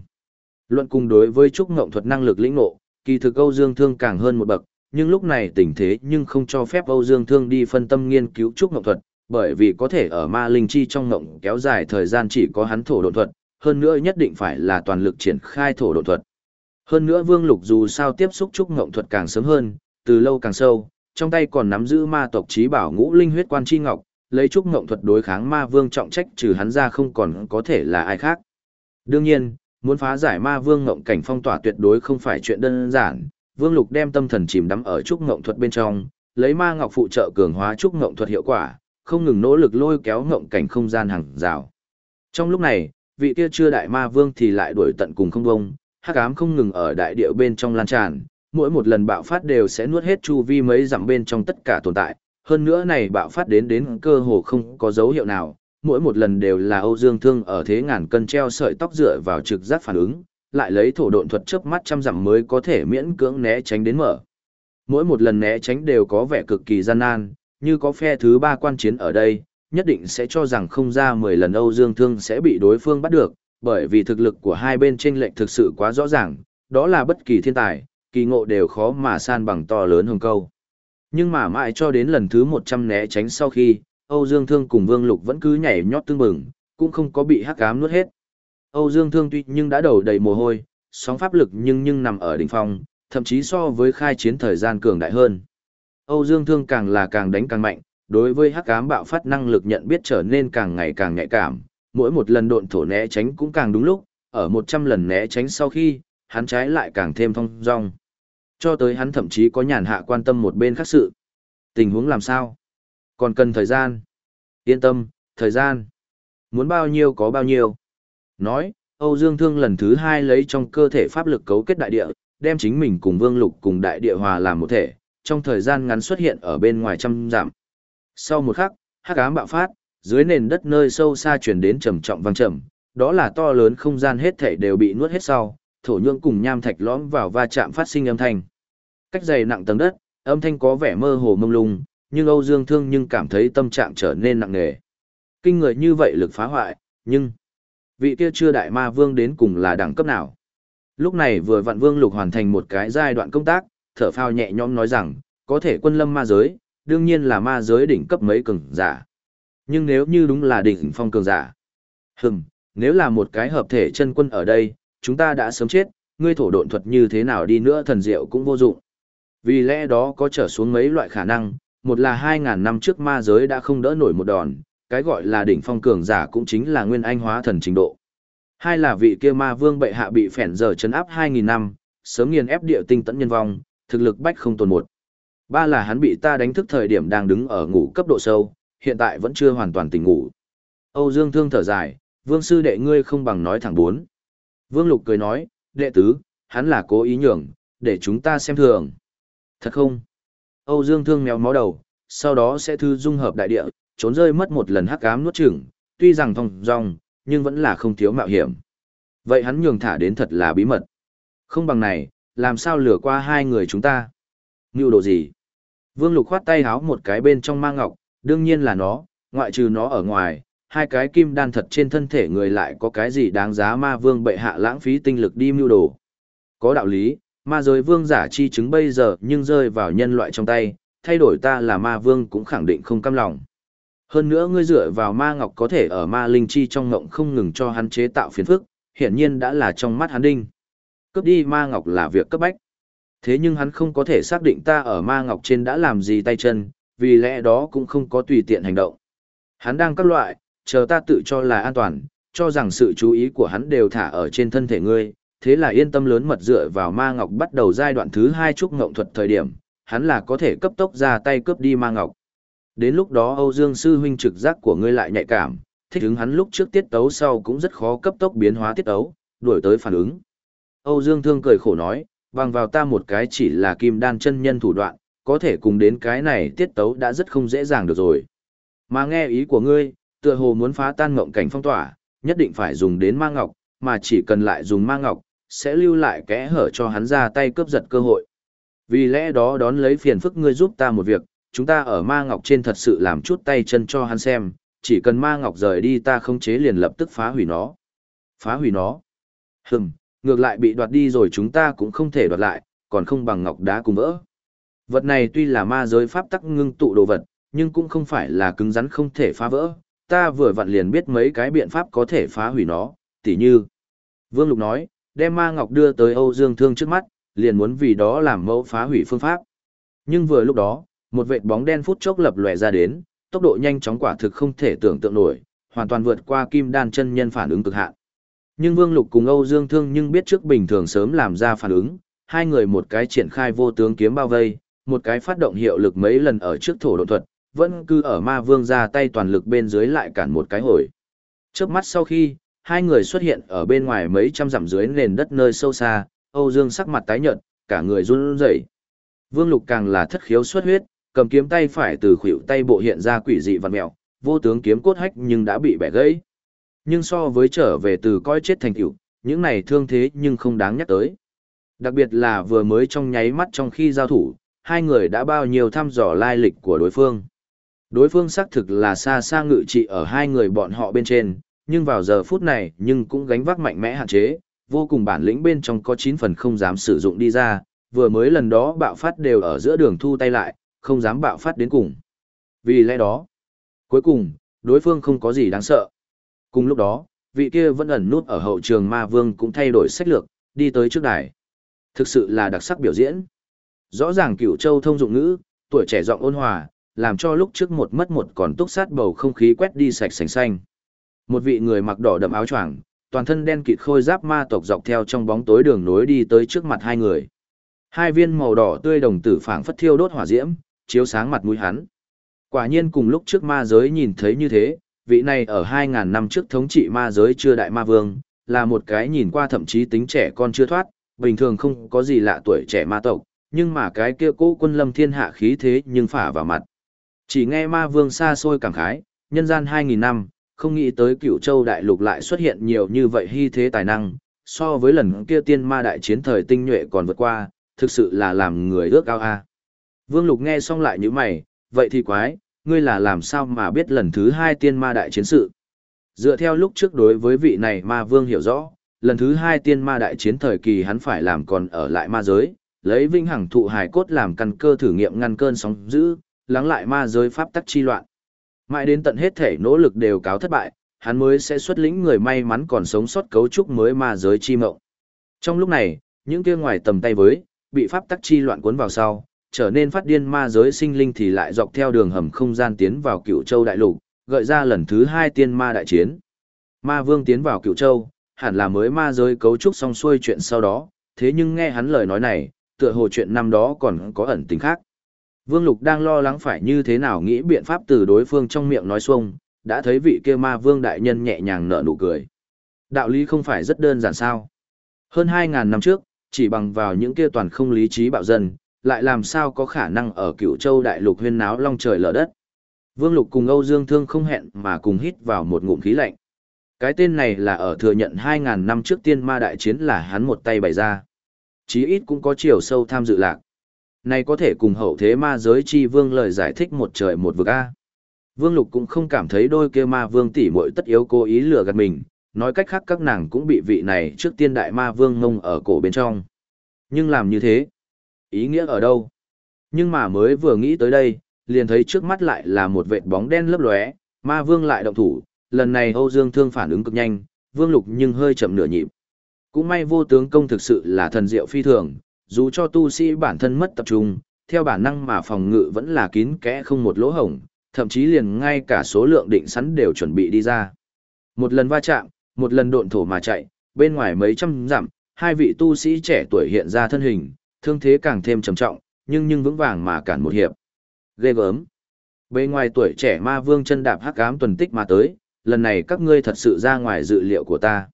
S1: Luận cùng đối với trúc ngộng thuật năng lực lĩnh ngộ, kỳ thực Âu Dương Thương càng hơn một bậc, nhưng lúc này tình thế nhưng không cho phép Âu Dương Thương đi phân tâm nghiên cứu trúc ngộng thuật, bởi vì có thể ở ma linh chi trong ngộng kéo dài thời gian chỉ có hắn thổ độn thuật, hơn nữa nhất định phải là toàn lực triển khai thổ độn thuật. Hơn nữa Vương Lục dù sao tiếp xúc trúc ngộng thuật càng sớm hơn, từ lâu càng sâu, trong tay còn nắm giữ ma tộc trí bảo ngũ linh huyết quan chi ngọc, lấy trúc ngộng thuật đối kháng ma vương trọng trách trừ hắn ra không còn có thể là ai khác. Đương nhiên, muốn phá giải ma vương ngộng cảnh phong tỏa tuyệt đối không phải chuyện đơn giản, Vương Lục đem tâm thần chìm đắm ở trúc ngộng thuật bên trong, lấy ma ngọc phụ trợ cường hóa trúc ngộng thuật hiệu quả, không ngừng nỗ lực lôi kéo ngộng cảnh không gian hàng rào. Trong lúc này, vị kia chưa đại ma vương thì lại đuổi tận cùng không bông, hắc ám không ngừng ở đại địa bên trong lan tràn, mỗi một lần bạo phát đều sẽ nuốt hết chu vi mấy dặm bên trong tất cả tồn tại, hơn nữa này bạo phát đến đến cơ hồ không có dấu hiệu nào, mỗi một lần đều là Âu Dương Thương ở thế ngàn cân treo sợi tóc dựa vào trực giác phản ứng, lại lấy thổ độn thuật chớp mắt trăm dặm mới có thể miễn cưỡng né tránh đến mở. Mỗi một lần né tránh đều có vẻ cực kỳ gian nan, như có phe thứ ba quan chiến ở đây, nhất định sẽ cho rằng không ra 10 lần Âu Dương Thương sẽ bị đối phương bắt được, bởi vì thực lực của hai bên trên lệch thực sự quá rõ ràng, đó là bất kỳ thiên tài, kỳ ngộ đều khó mà san bằng to lớn hồng câu. Nhưng mà mãi cho đến lần thứ 100 né tránh sau khi, Âu Dương Thương cùng Vương Lục vẫn cứ nhảy nhót tương bừng, cũng không có bị hắc ám nuốt hết. Âu Dương Thương tuy nhưng đã đầu đầy mồ hôi, sóng pháp lực nhưng nhưng nằm ở đỉnh phong, thậm chí so với khai chiến thời gian cường đại hơn. Âu Dương Thương càng là càng đánh càng mạnh, đối với hắc ám bạo phát năng lực nhận biết trở nên càng ngày càng nhạy cảm, mỗi một lần độn thổ né tránh cũng càng đúng lúc, ở 100 lần né tránh sau khi, hắn trái lại càng thêm thông dong. Cho tới hắn thậm chí có nhàn hạ quan tâm một bên khác sự. Tình huống làm sao? Còn cần thời gian. Yên tâm, thời gian. Muốn bao nhiêu có bao nhiêu. Nói, Âu Dương Thương lần thứ hai lấy trong cơ thể pháp lực cấu kết đại địa, đem chính mình cùng Vương Lục cùng đại địa hòa làm một thể, trong thời gian ngắn xuất hiện ở bên ngoài trăm giảm Sau một khắc, hắc ám bạo phát, dưới nền đất nơi sâu xa truyền đến trầm trọng vang trầm, đó là to lớn không gian hết thảy đều bị nuốt hết sau, thổ nhưỡng cùng nham thạch lõm vào va chạm phát sinh âm thanh. Cách dày nặng tầng đất, âm thanh có vẻ mơ hồ mông lung, nhưng Âu Dương Thương nhưng cảm thấy tâm trạng trở nên nặng nề. Kinh người như vậy lực phá hoại, nhưng vị kia chưa đại ma vương đến cùng là đẳng cấp nào? Lúc này vừa vạn vương lục hoàn thành một cái giai đoạn công tác, thở phào nhẹ nhõm nói rằng, có thể quân lâm ma giới, đương nhiên là ma giới đỉnh cấp mấy cường giả. Nhưng nếu như đúng là đỉnh phong cường giả, hừm, nếu là một cái hợp thể chân quân ở đây, chúng ta đã sớm chết, ngươi thổ độn thuật như thế nào đi nữa thần diệu cũng vô dụng. Vì lẽ đó có trở xuống mấy loại khả năng, một là 2.000 năm trước ma giới đã không đỡ nổi một đòn, cái gọi là đỉnh phong cường giả cũng chính là nguyên anh hóa thần trình độ. Hai là vị kia ma vương bệ hạ bị phèn giờ chấn áp 2.000 năm, sớm nghiền ép địa tinh tận nhân vong, thực lực bách không tồn một. Ba là hắn bị ta đánh thức thời điểm đang đứng ở ngủ cấp độ sâu, hiện tại vẫn chưa hoàn toàn tỉnh ngủ. Âu Dương Thương thở dài, vương sư đệ ngươi không bằng nói thẳng bốn. Vương Lục cười nói, đệ tứ, hắn là cố ý nhường, để chúng ta xem thường. Thật không? Âu Dương Thương mèo mó đầu, sau đó sẽ thư dung hợp đại địa, trốn rơi mất một lần hắc ám nuốt chửng, tuy rằng thông dong, nhưng vẫn là không thiếu mạo hiểm. Vậy hắn nhường thả đến thật là bí mật. Không bằng này, làm sao lừa qua hai người chúng ta? Ngưu đồ gì? Vương Lục khoát tay háo một cái bên trong ma ngọc, đương nhiên là nó, ngoại trừ nó ở ngoài, hai cái kim đan thật trên thân thể người lại có cái gì đáng giá ma vương bệ hạ lãng phí tinh lực đi mưu đồ. Có đạo lý, ma giới vương giả chi chứng bây giờ nhưng rơi vào nhân loại trong tay, thay đổi ta là ma vương cũng khẳng định không cam lòng. Hơn nữa ngươi dựa vào ma ngọc có thể ở ma linh chi trong ngộng không ngừng cho hắn chế tạo phiền phức, hiển nhiên đã là trong mắt hắn đinh. Cướp đi ma ngọc là việc cấp bách. Thế nhưng hắn không có thể xác định ta ở ma ngọc trên đã làm gì tay chân, vì lẽ đó cũng không có tùy tiện hành động. Hắn đang các loại, chờ ta tự cho là an toàn, cho rằng sự chú ý của hắn đều thả ở trên thân thể ngươi, thế là yên tâm lớn mật dựa vào ma ngọc bắt đầu giai đoạn thứ hai trúc ngộng thuật thời điểm, hắn là có thể cấp tốc ra tay cướp đi ma ngọc. Đến lúc đó Âu Dương sư huynh trực giác của ngươi lại nhạy cảm, thích ứng hắn lúc trước tiết tấu sau cũng rất khó cấp tốc biến hóa tiết tấu, đuổi tới phản ứng. Âu Dương Thương cười khổ nói, bằng vào ta một cái chỉ là kim đan chân nhân thủ đoạn, có thể cùng đến cái này tiết tấu đã rất không dễ dàng được rồi. Mà nghe ý của ngươi, tựa hồ muốn phá tan ngộng cảnh phong tỏa, nhất định phải dùng đến ma ngọc, mà chỉ cần lại dùng ma ngọc, sẽ lưu lại kẽ hở cho hắn ra tay cướp giật cơ hội. Vì lẽ đó đón lấy phiền phức ngươi giúp ta một việc, chúng ta ở ma ngọc trên thật sự làm chút tay chân cho hắn xem, chỉ cần ma ngọc rời đi ta không chế liền lập tức phá hủy nó. Phá hủy nó. Hừm, ngược lại bị đoạt đi rồi chúng ta cũng không thể đoạt lại, còn không bằng ngọc đá cùng vỡ. Vật này tuy là ma giới pháp tắc ngưng tụ đồ vật, nhưng cũng không phải là cứng rắn không thể phá vỡ. Ta vừa vặn liền biết mấy cái biện pháp có thể phá hủy nó, tỉ như. Vương Lục nói, đem ma ngọc đưa tới Âu Dương Thương trước mắt, liền muốn vì đó làm mẫu phá hủy phương pháp. Nhưng vừa lúc đó, một vệt bóng đen phút chốc lập lòe ra đến, tốc độ nhanh chóng quả thực không thể tưởng tượng nổi, hoàn toàn vượt qua kim đan chân nhân phản ứng cực hạn. Nhưng Vương Lục cùng Âu Dương Thương nhưng biết trước bình thường sớm làm ra phản ứng, hai người một cái triển khai vô tướng kiếm bao vây, một cái phát động hiệu lực mấy lần ở trước thổ độ thuật, vẫn cứ ở ma vương ra tay toàn lực bên dưới lại cản một cái hồi. Trước mắt sau khi, hai người xuất hiện ở bên ngoài mấy trăm dặm dưới nền đất nơi sâu xa, Âu Dương sắc mặt tái nhợt, cả người run rẩy. Vương Lục càng là thất khiếu xuất huyết, cầm kiếm tay phải từ khuỷu tay bộ hiện ra quỷ dị vặn mèo, vô tướng kiếm cốt hách nhưng đã bị bẻ gãy. Nhưng so với trở về từ coi chết thành tựu, những này thương thế nhưng không đáng nhắc tới. Đặc biệt là vừa mới trong nháy mắt trong khi giao thủ, hai người đã bao nhiêu thăm dò lai lịch của đối phương. Đối phương xác thực là xa xa ngự trị ở hai người bọn họ bên trên, nhưng vào giờ phút này nhưng cũng gánh vác mạnh mẽ hạn chế, vô cùng bản lĩnh bên trong có 9 phần không dám sử dụng đi ra, vừa mới lần đó bạo phát đều ở giữa đường thu tay lại, không dám bạo phát đến cùng. Vì lẽ đó, cuối cùng, đối phương không có gì đáng sợ. Cùng lúc đó, vị kia vẫn ẩn nút ở hậu trường ma vương cũng thay đổi sách lược, đi tới trước đài. Thực sự là đặc sắc biểu diễn. Rõ ràng cửu châu thông dụng ngữ, tuổi trẻ giọng ôn hòa, làm cho lúc trước một mất một còn túc sát bầu không khí quét đi sạch sành xanh. Một vị người mặc đỏ đậm áo choàng, toàn thân đen kịt khôi giáp ma tộc dọc theo trong bóng tối đường nối đi tới trước mặt hai người. Hai viên màu đỏ tươi đồng tử phảng phất thiêu đốt hỏa diễm, chiếu sáng mặt mũi hắn. Quả nhiên cùng lúc trước ma giới nhìn thấy như thế, vị này ở 2.000 năm trước thống trị ma giới chưa đại ma vương, là một cái nhìn qua thậm chí tính trẻ con chưa thoát, bình thường không có gì lạ tuổi trẻ ma tộc, nhưng mà cái kia cố quân lâm thiên hạ khí thế nhưng phả vào mặt. Chỉ nghe ma vương xa xôi cảm khái, nhân gian 2.000 năm, không nghĩ tới cựu châu đại lục lại xuất hiện nhiều như vậy hy thế tài năng, so với lần kia tiên ma đại chiến thời tinh nhuệ còn vượt qua, thực sự là làm người ước ao a. Vương Lục nghe xong lại như mày, vậy thì quái, ngươi là làm sao mà biết lần thứ hai tiên ma đại chiến sự. Dựa theo lúc trước đối với vị này ma vương hiểu rõ, lần thứ hai tiên ma đại chiến thời kỳ hắn phải làm còn ở lại ma giới, lấy vinh hằng thụ hài cốt làm căn cơ thử nghiệm ngăn cơn sóng dữ, lắng lại ma giới pháp tắc chi loạn. Mãi đến tận hết thể nỗ lực đều cáo thất bại, hắn mới sẽ xuất lĩnh người may mắn còn sống sót cấu trúc mới ma giới chi mộng. Trong lúc này, những kia ngoài tầm tay với, bị pháp tắc chi loạn cuốn vào sau, trở nên phát điên ma giới sinh linh thì lại dọc theo đường hầm không gian tiến vào cựu châu đại lục, gợi ra lần thứ hai tiên ma đại chiến. Ma vương tiến vào cựu châu, hẳn là mới ma giới cấu trúc xong xuôi chuyện sau đó, thế nhưng nghe hắn lời nói này, tựa hồ chuyện năm đó còn có ẩn tình khác. Vương Lục đang lo lắng phải như thế nào nghĩ biện pháp từ đối phương trong miệng nói xuông, đã thấy vị kia ma vương đại nhân nhẹ nhàng nở nụ cười. Đạo lý không phải rất đơn giản sao. Hơn 2.000 năm trước, chỉ bằng vào những kia toàn không lý trí bạo dân, lại làm sao có khả năng ở cựu châu đại lục huyên náo long trời lở đất. Vương Lục cùng Âu Dương Thương không hẹn mà cùng hít vào một ngụm khí lạnh. Cái tên này là ở thừa nhận 2.000 năm trước tiên ma đại chiến là hắn một tay bày ra. Chí ít cũng có chiều sâu tham dự lạc. Này có thể cùng hậu thế ma giới chi vương lời giải thích một trời một vực A. Vương Lục cũng không cảm thấy đôi kia ma vương tỷ muội tất yếu cố ý lừa gạt mình, nói cách khác các nàng cũng bị vị này trước tiên đại ma vương ngông ở cổ bên trong. Nhưng làm như thế, ý nghĩa ở đâu? Nhưng mà mới vừa nghĩ tới đây, liền thấy trước mắt lại là một vệt bóng đen lấp lóe, ma vương lại động thủ, lần này Âu Dương Thương phản ứng cực nhanh, Vương Lục nhưng hơi chậm nửa nhịp. Cũng may vô tướng công thực sự là thần diệu phi thường, dù cho tu sĩ bản thân mất tập trung, theo bản năng mà phòng ngự vẫn là kín kẽ không một lỗ hổng, thậm chí liền ngay cả số lượng định sẵn đều chuẩn bị đi ra. Một lần va chạm, một lần độn thổ mà chạy, bên ngoài mấy trăm dặm, hai vị tu sĩ trẻ tuổi hiện ra thân hình, thương thế càng thêm trầm trọng, nhưng nhưng vững vàng mà cản một hiệp. Ghê gớm. Bên ngoài tuổi trẻ ma vương chân đạp hắc ám tuần tích mà tới, lần này các ngươi thật sự ra ngoài dự liệu của ta.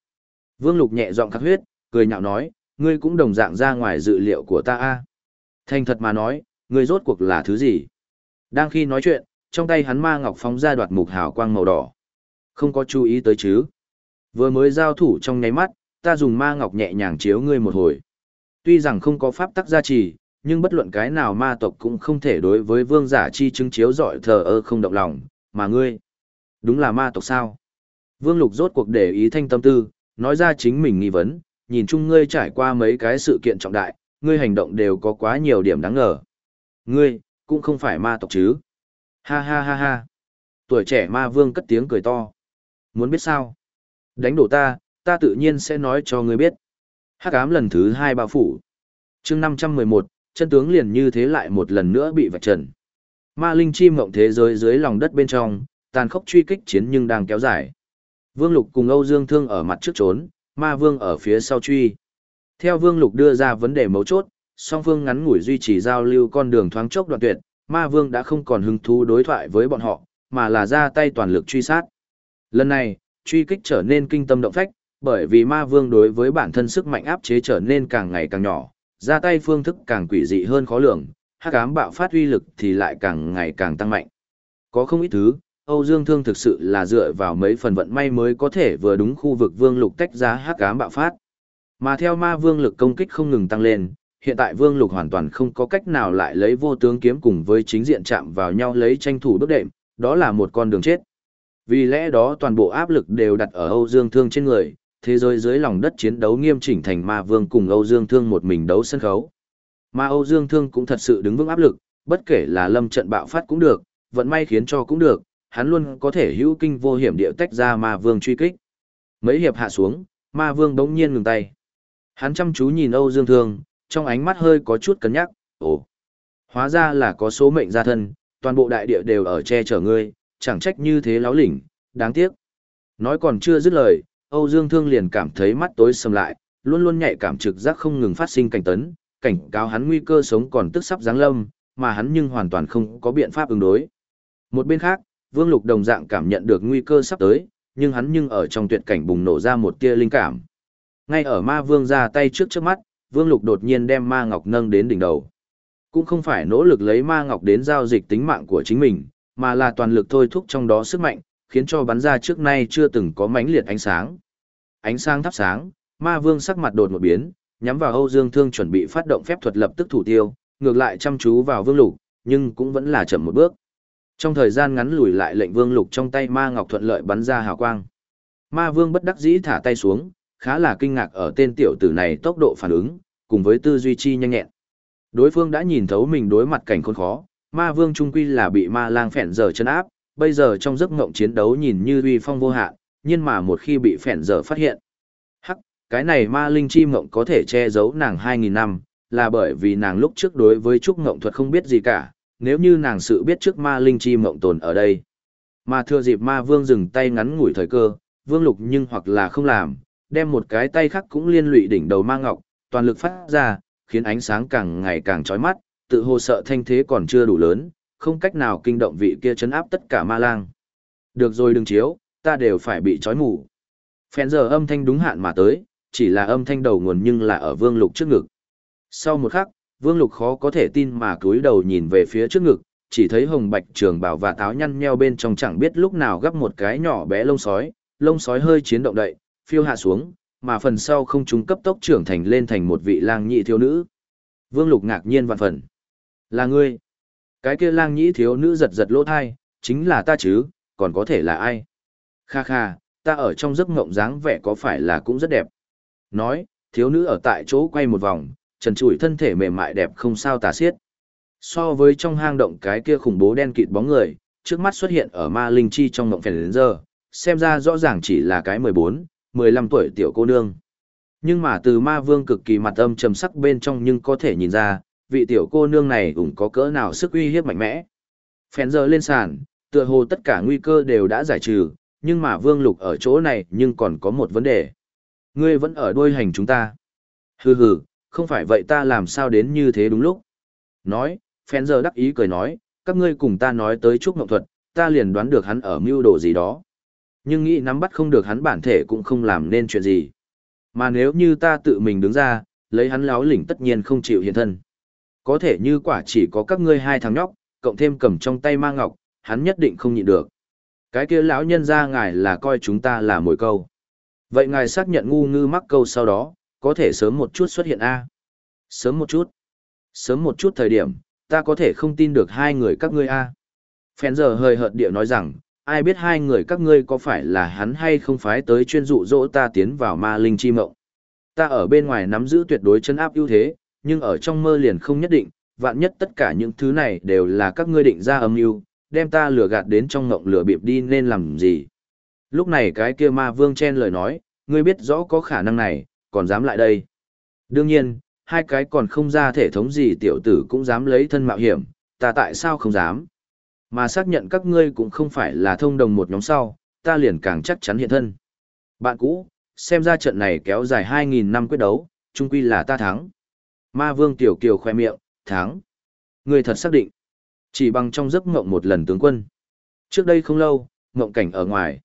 S1: Vương Lục nhẹ giọng khắc huyết, cười nhạo nói, ngươi cũng đồng dạng ra ngoài dự liệu của ta a. Thành thật mà nói, ngươi rốt cuộc là thứ gì? Đang khi nói chuyện, trong tay hắn ma ngọc phóng ra đoạt mục hào quang màu đỏ. Không có chú ý tới chứ. Vừa mới giao thủ trong nháy mắt, ta dùng ma ngọc nhẹ nhàng chiếu ngươi một hồi. Tuy rằng không có pháp tắc gia trì, nhưng bất luận cái nào ma tộc cũng không thể đối với vương giả chi chứng chiếu dọi thờ ơ không động lòng, mà ngươi, đúng là ma tộc sao? Vương Lục rốt cuộc để ý thanh tâm tư, nói ra chính mình nghi vấn, nhìn chung ngươi trải qua mấy cái sự kiện trọng đại, ngươi hành động đều có quá nhiều điểm đáng ngờ. Ngươi, cũng không phải ma tộc chứ? Ha ha ha ha. Tuổi trẻ ma vương cất tiếng cười to. Muốn biết sao? Đánh đổ ta, ta tự nhiên sẽ nói cho ngươi biết. Hắc ám lần thứ hai bao phủ. chương 511, chân tướng liền như thế lại một lần nữa bị vạch trần. Ma linh chim mộng thế giới dưới lòng đất bên trong, tàn khốc truy kích chiến nhưng đang kéo dài. Vương Lục cùng Âu Dương Thương ở mặt trước trốn, Ma Vương ở phía sau truy. Theo Vương Lục đưa ra vấn đề mấu chốt, song phương ngắn ngủi duy trì giao lưu con đường thoáng chốc đoạn tuyệt, Ma Vương đã không còn hứng thú đối thoại với bọn họ, mà là ra tay toàn lực truy sát. Lần này, truy kích trở nên kinh tâm động phách, bởi vì Ma Vương đối với bản thân sức mạnh áp chế trở nên càng ngày càng nhỏ, ra tay phương thức càng quỷ dị hơn khó lường, hắc ám bạo phát uy lực thì lại càng ngày càng tăng mạnh. Có không ít thứ, Âu Dương Thương thực sự là dựa vào mấy phần vận may mới có thể vừa đúng khu vực Vương Lục tách ra hắc ám bạo phát. Mà theo ma vương lực công kích không ngừng tăng lên, hiện tại Vương Lục hoàn toàn không có cách nào lại lấy vô tướng kiếm cùng với chính diện chạm vào nhau lấy tranh thủ bước đệm, đó là một con đường chết. Vì lẽ đó toàn bộ áp lực đều đặt ở Âu Dương Thương trên người, thế giới dưới lòng đất chiến đấu nghiêm chỉnh thành ma vương cùng Âu Dương Thương một mình đấu sân khấu. Mà Âu Dương Thương cũng thật sự đứng vững áp lực, bất kể là lâm trận bạo phát cũng được, vận may khiến cho cũng được, hắn luôn có thể hữu kinh vô hiểm địa tách ra ma vương truy kích. Mấy hiệp hạ xuống, ma vương đống nhiên ngừng tay. Hắn chăm chú nhìn Âu Dương Thương, trong ánh mắt hơi có chút cân nhắc, ồ, hóa ra là có số mệnh gia thân, toàn bộ đại địa đều ở che chở ngươi, chẳng trách như thế láo lỉnh, đáng tiếc. Nói còn chưa dứt lời, Âu Dương Thương liền cảm thấy mắt tối sầm lại, luôn luôn nhạy cảm trực giác không ngừng phát sinh cảnh tấn, cảnh cáo hắn nguy cơ sống còn tức sắp giáng lâm, mà hắn nhưng hoàn toàn không có biện pháp ứng đối. Một bên khác, Vương Lục đồng dạng cảm nhận được nguy cơ sắp tới, nhưng hắn nhưng ở trong tuyệt cảnh bùng nổ ra một tia linh cảm. Ngay ở ma vương ra tay trước trước mắt, Vương Lục đột nhiên đem ma ngọc nâng đến đỉnh đầu. Cũng không phải nỗ lực lấy ma ngọc đến giao dịch tính mạng của chính mình, mà là toàn lực thôi thúc trong đó sức mạnh, khiến cho bắn ra trước nay chưa từng có mãnh liệt ánh sáng. Ánh sáng thắp sáng, ma vương sắc mặt đột một biến, nhắm vào Âu Dương Thương chuẩn bị phát động phép thuật lập tức thủ tiêu, ngược lại chăm chú vào Vương Lục, nhưng cũng vẫn là chậm một bước. Trong thời gian ngắn lùi lại lệnh Vương Lục trong tay Ma Ngọc thuận lợi bắn ra hào quang. Ma Vương bất đắc dĩ thả tay xuống, khá là kinh ngạc ở tên tiểu tử này tốc độ phản ứng, cùng với tư duy chi nhanh nhẹn. Đối phương đã nhìn thấu mình đối mặt cảnh khốn khó, Ma Vương trung quy là bị Ma Lang phèn giờ chân áp, bây giờ trong giấc ngộng chiến đấu nhìn như uy phong vô hạn, nhưng mà một khi bị phèn giờ phát hiện, hắc, cái này Ma Linh chi ngộng có thể che giấu nàng 2000 năm, là bởi vì nàng lúc trước đối với trúc ngộng thuật không biết gì cả, nếu như nàng sự biết trước ma linh chi mộng tồn ở đây. Mà thừa dịp ma vương dừng tay ngắn ngủi thời cơ, vương lục nhưng hoặc là không làm, đem một cái tay khác cũng liên lụy đỉnh đầu ma ngọc, toàn lực phát ra, khiến ánh sáng càng ngày càng chói mắt, tự hồ sợ thanh thế còn chưa đủ lớn, không cách nào kinh động vị kia chấn áp tất cả ma lang. Được rồi đừng chiếu, ta đều phải bị chói mù. Phèn giờ âm thanh đúng hạn mà tới, chỉ là âm thanh đầu nguồn nhưng là ở vương lục trước ngực. Sau một khắc, Vương Lục khó có thể tin mà cúi đầu nhìn về phía trước ngực, chỉ thấy hồng bạch trường bảo và táo nhăn nheo bên trong chẳng biết lúc nào gấp một cái nhỏ bé lông sói, lông sói hơi chiến động đậy, phiêu hạ xuống, mà phần sau không trung cấp tốc trưởng thành lên thành một vị lang nhị thiếu nữ. Vương Lục ngạc nhiên vạn phần. Là ngươi. Cái kia lang nhị thiếu nữ giật giật lỗ thai, chính là ta chứ, còn có thể là ai? Kha kha, ta ở trong giấc ngộng dáng vẻ có phải là cũng rất đẹp. Nói, thiếu nữ ở tại chỗ quay một vòng, trần trụi thân thể mềm mại đẹp không sao tả xiết. So với trong hang động cái kia khủng bố đen kịt bóng người, trước mắt xuất hiện ở ma linh chi trong mộng phèn đến giờ, xem ra rõ ràng chỉ là cái 14, 15 tuổi tiểu cô nương. Nhưng mà từ ma vương cực kỳ mặt âm trầm sắc bên trong nhưng có thể nhìn ra, vị tiểu cô nương này cũng có cỡ nào sức uy hiếp mạnh mẽ. Phèn giờ lên sàn, tựa hồ tất cả nguy cơ đều đã giải trừ, nhưng mà vương lục ở chỗ này nhưng còn có một vấn đề. Ngươi vẫn ở đuôi hành chúng ta. Hừ hừ, không phải vậy ta làm sao đến như thế đúng lúc. Nói, phèn giờ đắc ý cười nói, các ngươi cùng ta nói tới trúc ngọc thuật, ta liền đoán được hắn ở mưu đồ gì đó. Nhưng nghĩ nắm bắt không được hắn bản thể cũng không làm nên chuyện gì. Mà nếu như ta tự mình đứng ra, lấy hắn láo lỉnh tất nhiên không chịu hiện thân. Có thể như quả chỉ có các ngươi hai thằng nhóc, cộng thêm cầm trong tay ma ngọc, hắn nhất định không nhịn được. Cái kia lão nhân ra ngài là coi chúng ta là mồi câu. Vậy ngài xác nhận ngu ngư mắc câu sau đó, có thể sớm một chút xuất hiện A. Sớm một chút. Sớm một chút thời điểm, ta có thể không tin được hai người các ngươi A. Phèn giờ hơi hợt địa nói rằng, ai biết hai người các ngươi có phải là hắn hay không phái tới chuyên dụ dỗ ta tiến vào ma linh chi mộng. Ta ở bên ngoài nắm giữ tuyệt đối chân áp ưu thế, nhưng ở trong mơ liền không nhất định, vạn nhất tất cả những thứ này đều là các ngươi định ra âm mưu, đem ta lừa gạt đến trong ngộng lừa bịp đi nên làm gì. Lúc này cái kia ma vương chen lời nói, ngươi biết rõ có khả năng này, còn dám lại đây. Đương nhiên, hai cái còn không ra thể thống gì tiểu tử cũng dám lấy thân mạo hiểm, ta tại sao không dám. Mà xác nhận các ngươi cũng không phải là thông đồng một nhóm sau, ta liền càng chắc chắn hiện thân. Bạn cũ, xem ra trận này kéo dài 2.000 năm quyết đấu, chung quy là ta thắng. Ma vương tiểu kiều khoe miệng, thắng. người thật xác định. Chỉ bằng trong giấc mộng một lần tướng quân. Trước đây không lâu, mộng cảnh ở ngoài.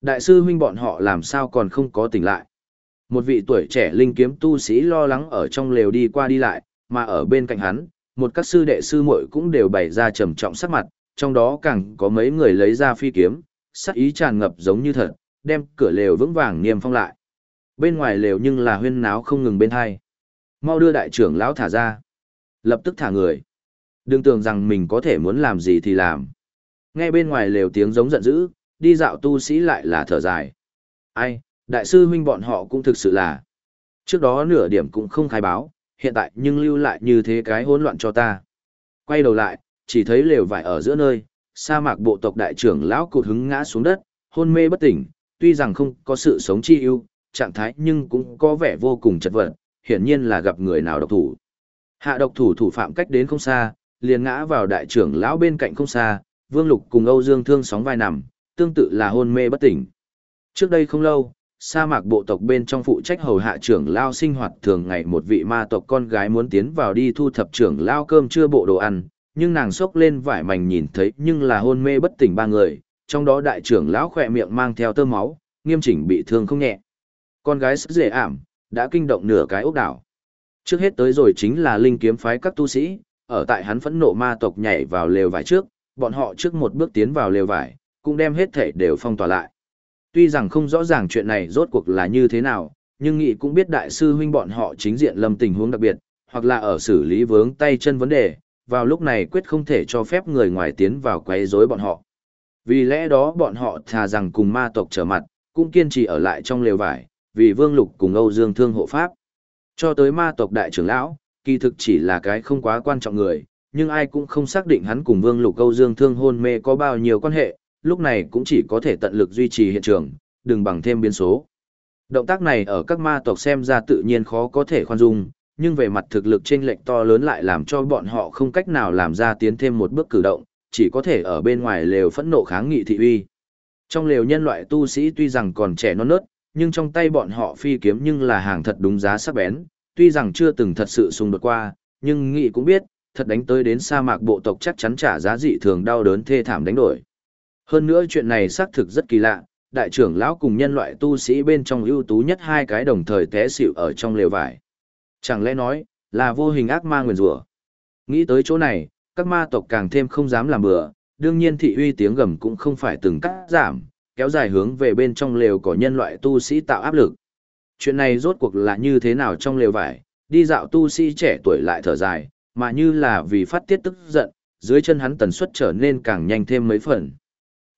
S1: Đại sư huynh bọn họ làm sao còn không có tỉnh lại. Một vị tuổi trẻ linh kiếm tu sĩ lo lắng ở trong lều đi qua đi lại, mà ở bên cạnh hắn, một các sư đệ sư muội cũng đều bày ra trầm trọng sắc mặt, trong đó càng có mấy người lấy ra phi kiếm, sắc ý tràn ngập giống như thật, đem cửa lều vững vàng niêm phong lại. Bên ngoài lều nhưng là huyên náo không ngừng bên hai. Mau đưa đại trưởng lão thả ra. Lập tức thả người. Đừng tưởng rằng mình có thể muốn làm gì thì làm. Nghe bên ngoài lều tiếng giống giận dữ, đi dạo tu sĩ lại là thở dài. Ai, đại sư huynh bọn họ cũng thực sự là. Trước đó nửa điểm cũng không khai báo, hiện tại nhưng lưu lại như thế cái hỗn loạn cho ta. Quay đầu lại, chỉ thấy lều vải ở giữa nơi, sa mạc bộ tộc đại trưởng lão cụt hứng ngã xuống đất, hôn mê bất tỉnh, tuy rằng không có sự sống chi ưu, trạng thái nhưng cũng có vẻ vô cùng chật vật, hiển nhiên là gặp người nào độc thủ. Hạ độc thủ thủ phạm cách đến không xa, liền ngã vào đại trưởng lão bên cạnh không xa, Vương Lục cùng Âu Dương Thương sóng vai nằm, tương tự là hôn mê bất tỉnh. Trước đây không lâu, sa mạc bộ tộc bên trong phụ trách hầu hạ trưởng lao sinh hoạt thường ngày một vị ma tộc con gái muốn tiến vào đi thu thập trưởng lao cơm chưa bộ đồ ăn, nhưng nàng sốc lên vải mảnh nhìn thấy nhưng là hôn mê bất tỉnh ba người, trong đó đại trưởng lão khỏe miệng mang theo tơ máu, nghiêm chỉnh bị thương không nhẹ. Con gái sức dễ ảm, đã kinh động nửa cái ốc đảo. Trước hết tới rồi chính là linh kiếm phái các tu sĩ, ở tại hắn phẫn nộ ma tộc nhảy vào lều vải trước, bọn họ trước một bước tiến vào lều vải, cũng đem hết thể đều phong tỏa lại. Tuy rằng không rõ ràng chuyện này rốt cuộc là như thế nào, nhưng nghị cũng biết đại sư huynh bọn họ chính diện lâm tình huống đặc biệt, hoặc là ở xử lý vướng tay chân vấn đề, vào lúc này quyết không thể cho phép người ngoài tiến vào quấy rối bọn họ. Vì lẽ đó bọn họ thà rằng cùng ma tộc trở mặt, cũng kiên trì ở lại trong lều vải, vì Vương Lục cùng Âu Dương Thương hộ pháp. Cho tới ma tộc đại trưởng lão, kỳ thực chỉ là cái không quá quan trọng người, nhưng ai cũng không xác định hắn cùng Vương Lục Âu Dương Thương hôn mê có bao nhiêu quan hệ, lúc này cũng chỉ có thể tận lực duy trì hiện trường, đừng bằng thêm biến số. Động tác này ở các ma tộc xem ra tự nhiên khó có thể khoan dung, nhưng về mặt thực lực chênh lệch to lớn lại làm cho bọn họ không cách nào làm ra tiến thêm một bước cử động, chỉ có thể ở bên ngoài lều phẫn nộ kháng nghị thị uy. Trong lều nhân loại tu sĩ tuy rằng còn trẻ non nớt, nhưng trong tay bọn họ phi kiếm nhưng là hàng thật đúng giá sắc bén, tuy rằng chưa từng thật sự xung đột qua, nhưng nghị cũng biết, thật đánh tới đến sa mạc bộ tộc chắc chắn trả giá dị thường đau đớn thê thảm đánh đổi. Hơn nữa chuyện này xác thực rất kỳ lạ, đại trưởng lão cùng nhân loại tu sĩ bên trong ưu tú nhất hai cái đồng thời té xỉu ở trong lều vải. Chẳng lẽ nói, là vô hình ác ma nguyền rủa Nghĩ tới chỗ này, các ma tộc càng thêm không dám làm bừa, đương nhiên thị uy tiếng gầm cũng không phải từng cắt giảm, kéo dài hướng về bên trong lều của nhân loại tu sĩ tạo áp lực. Chuyện này rốt cuộc là như thế nào trong lều vải, đi dạo tu sĩ trẻ tuổi lại thở dài, mà như là vì phát tiết tức giận, dưới chân hắn tần suất trở nên càng nhanh thêm mấy phần.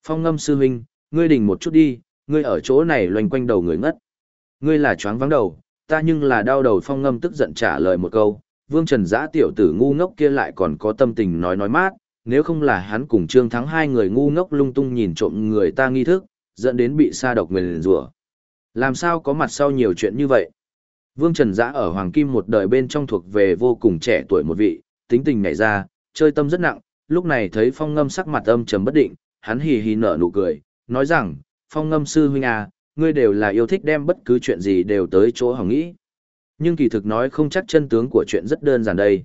S1: Phong ngâm sư huynh, ngươi đình một chút đi, ngươi ở chỗ này loanh quanh đầu người ngất. Ngươi là choáng vắng đầu, ta nhưng là đau đầu phong ngâm tức giận trả lời một câu, vương trần giã tiểu tử ngu ngốc kia lại còn có tâm tình nói nói mát, nếu không là hắn cùng trương thắng hai người ngu ngốc lung tung nhìn trộm người ta nghi thức, dẫn đến bị sa độc nguyền rủa Làm sao có mặt sau nhiều chuyện như vậy? Vương Trần Giã ở Hoàng Kim một đời bên trong thuộc về vô cùng trẻ tuổi một vị, tính tình nhảy ra, chơi tâm rất nặng, lúc này thấy phong ngâm sắc mặt âm trầm bất định, hắn hì hì nở nụ cười, nói rằng, phong ngâm sư huynh à, ngươi đều là yêu thích đem bất cứ chuyện gì đều tới chỗ hỏng nghĩ. Nhưng kỳ thực nói không chắc chân tướng của chuyện rất đơn giản đây.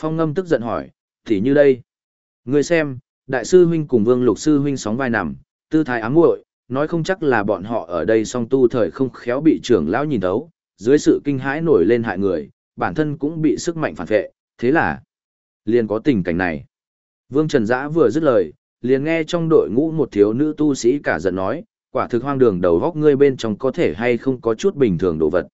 S1: Phong ngâm tức giận hỏi, thì như đây. Ngươi xem, đại sư huynh cùng vương lục sư huynh sóng vai nằm, tư thái ám muội nói không chắc là bọn họ ở đây song tu thời không khéo bị trưởng lão nhìn thấu, dưới sự kinh hãi nổi lên hại người, bản thân cũng bị sức mạnh phản vệ, thế là liền có tình cảnh này. Vương Trần Dã vừa dứt lời, liền nghe trong đội ngũ một thiếu nữ tu sĩ cả giận nói, quả thực hoang đường đầu góc ngươi bên trong có thể hay không có chút bình thường đồ vật.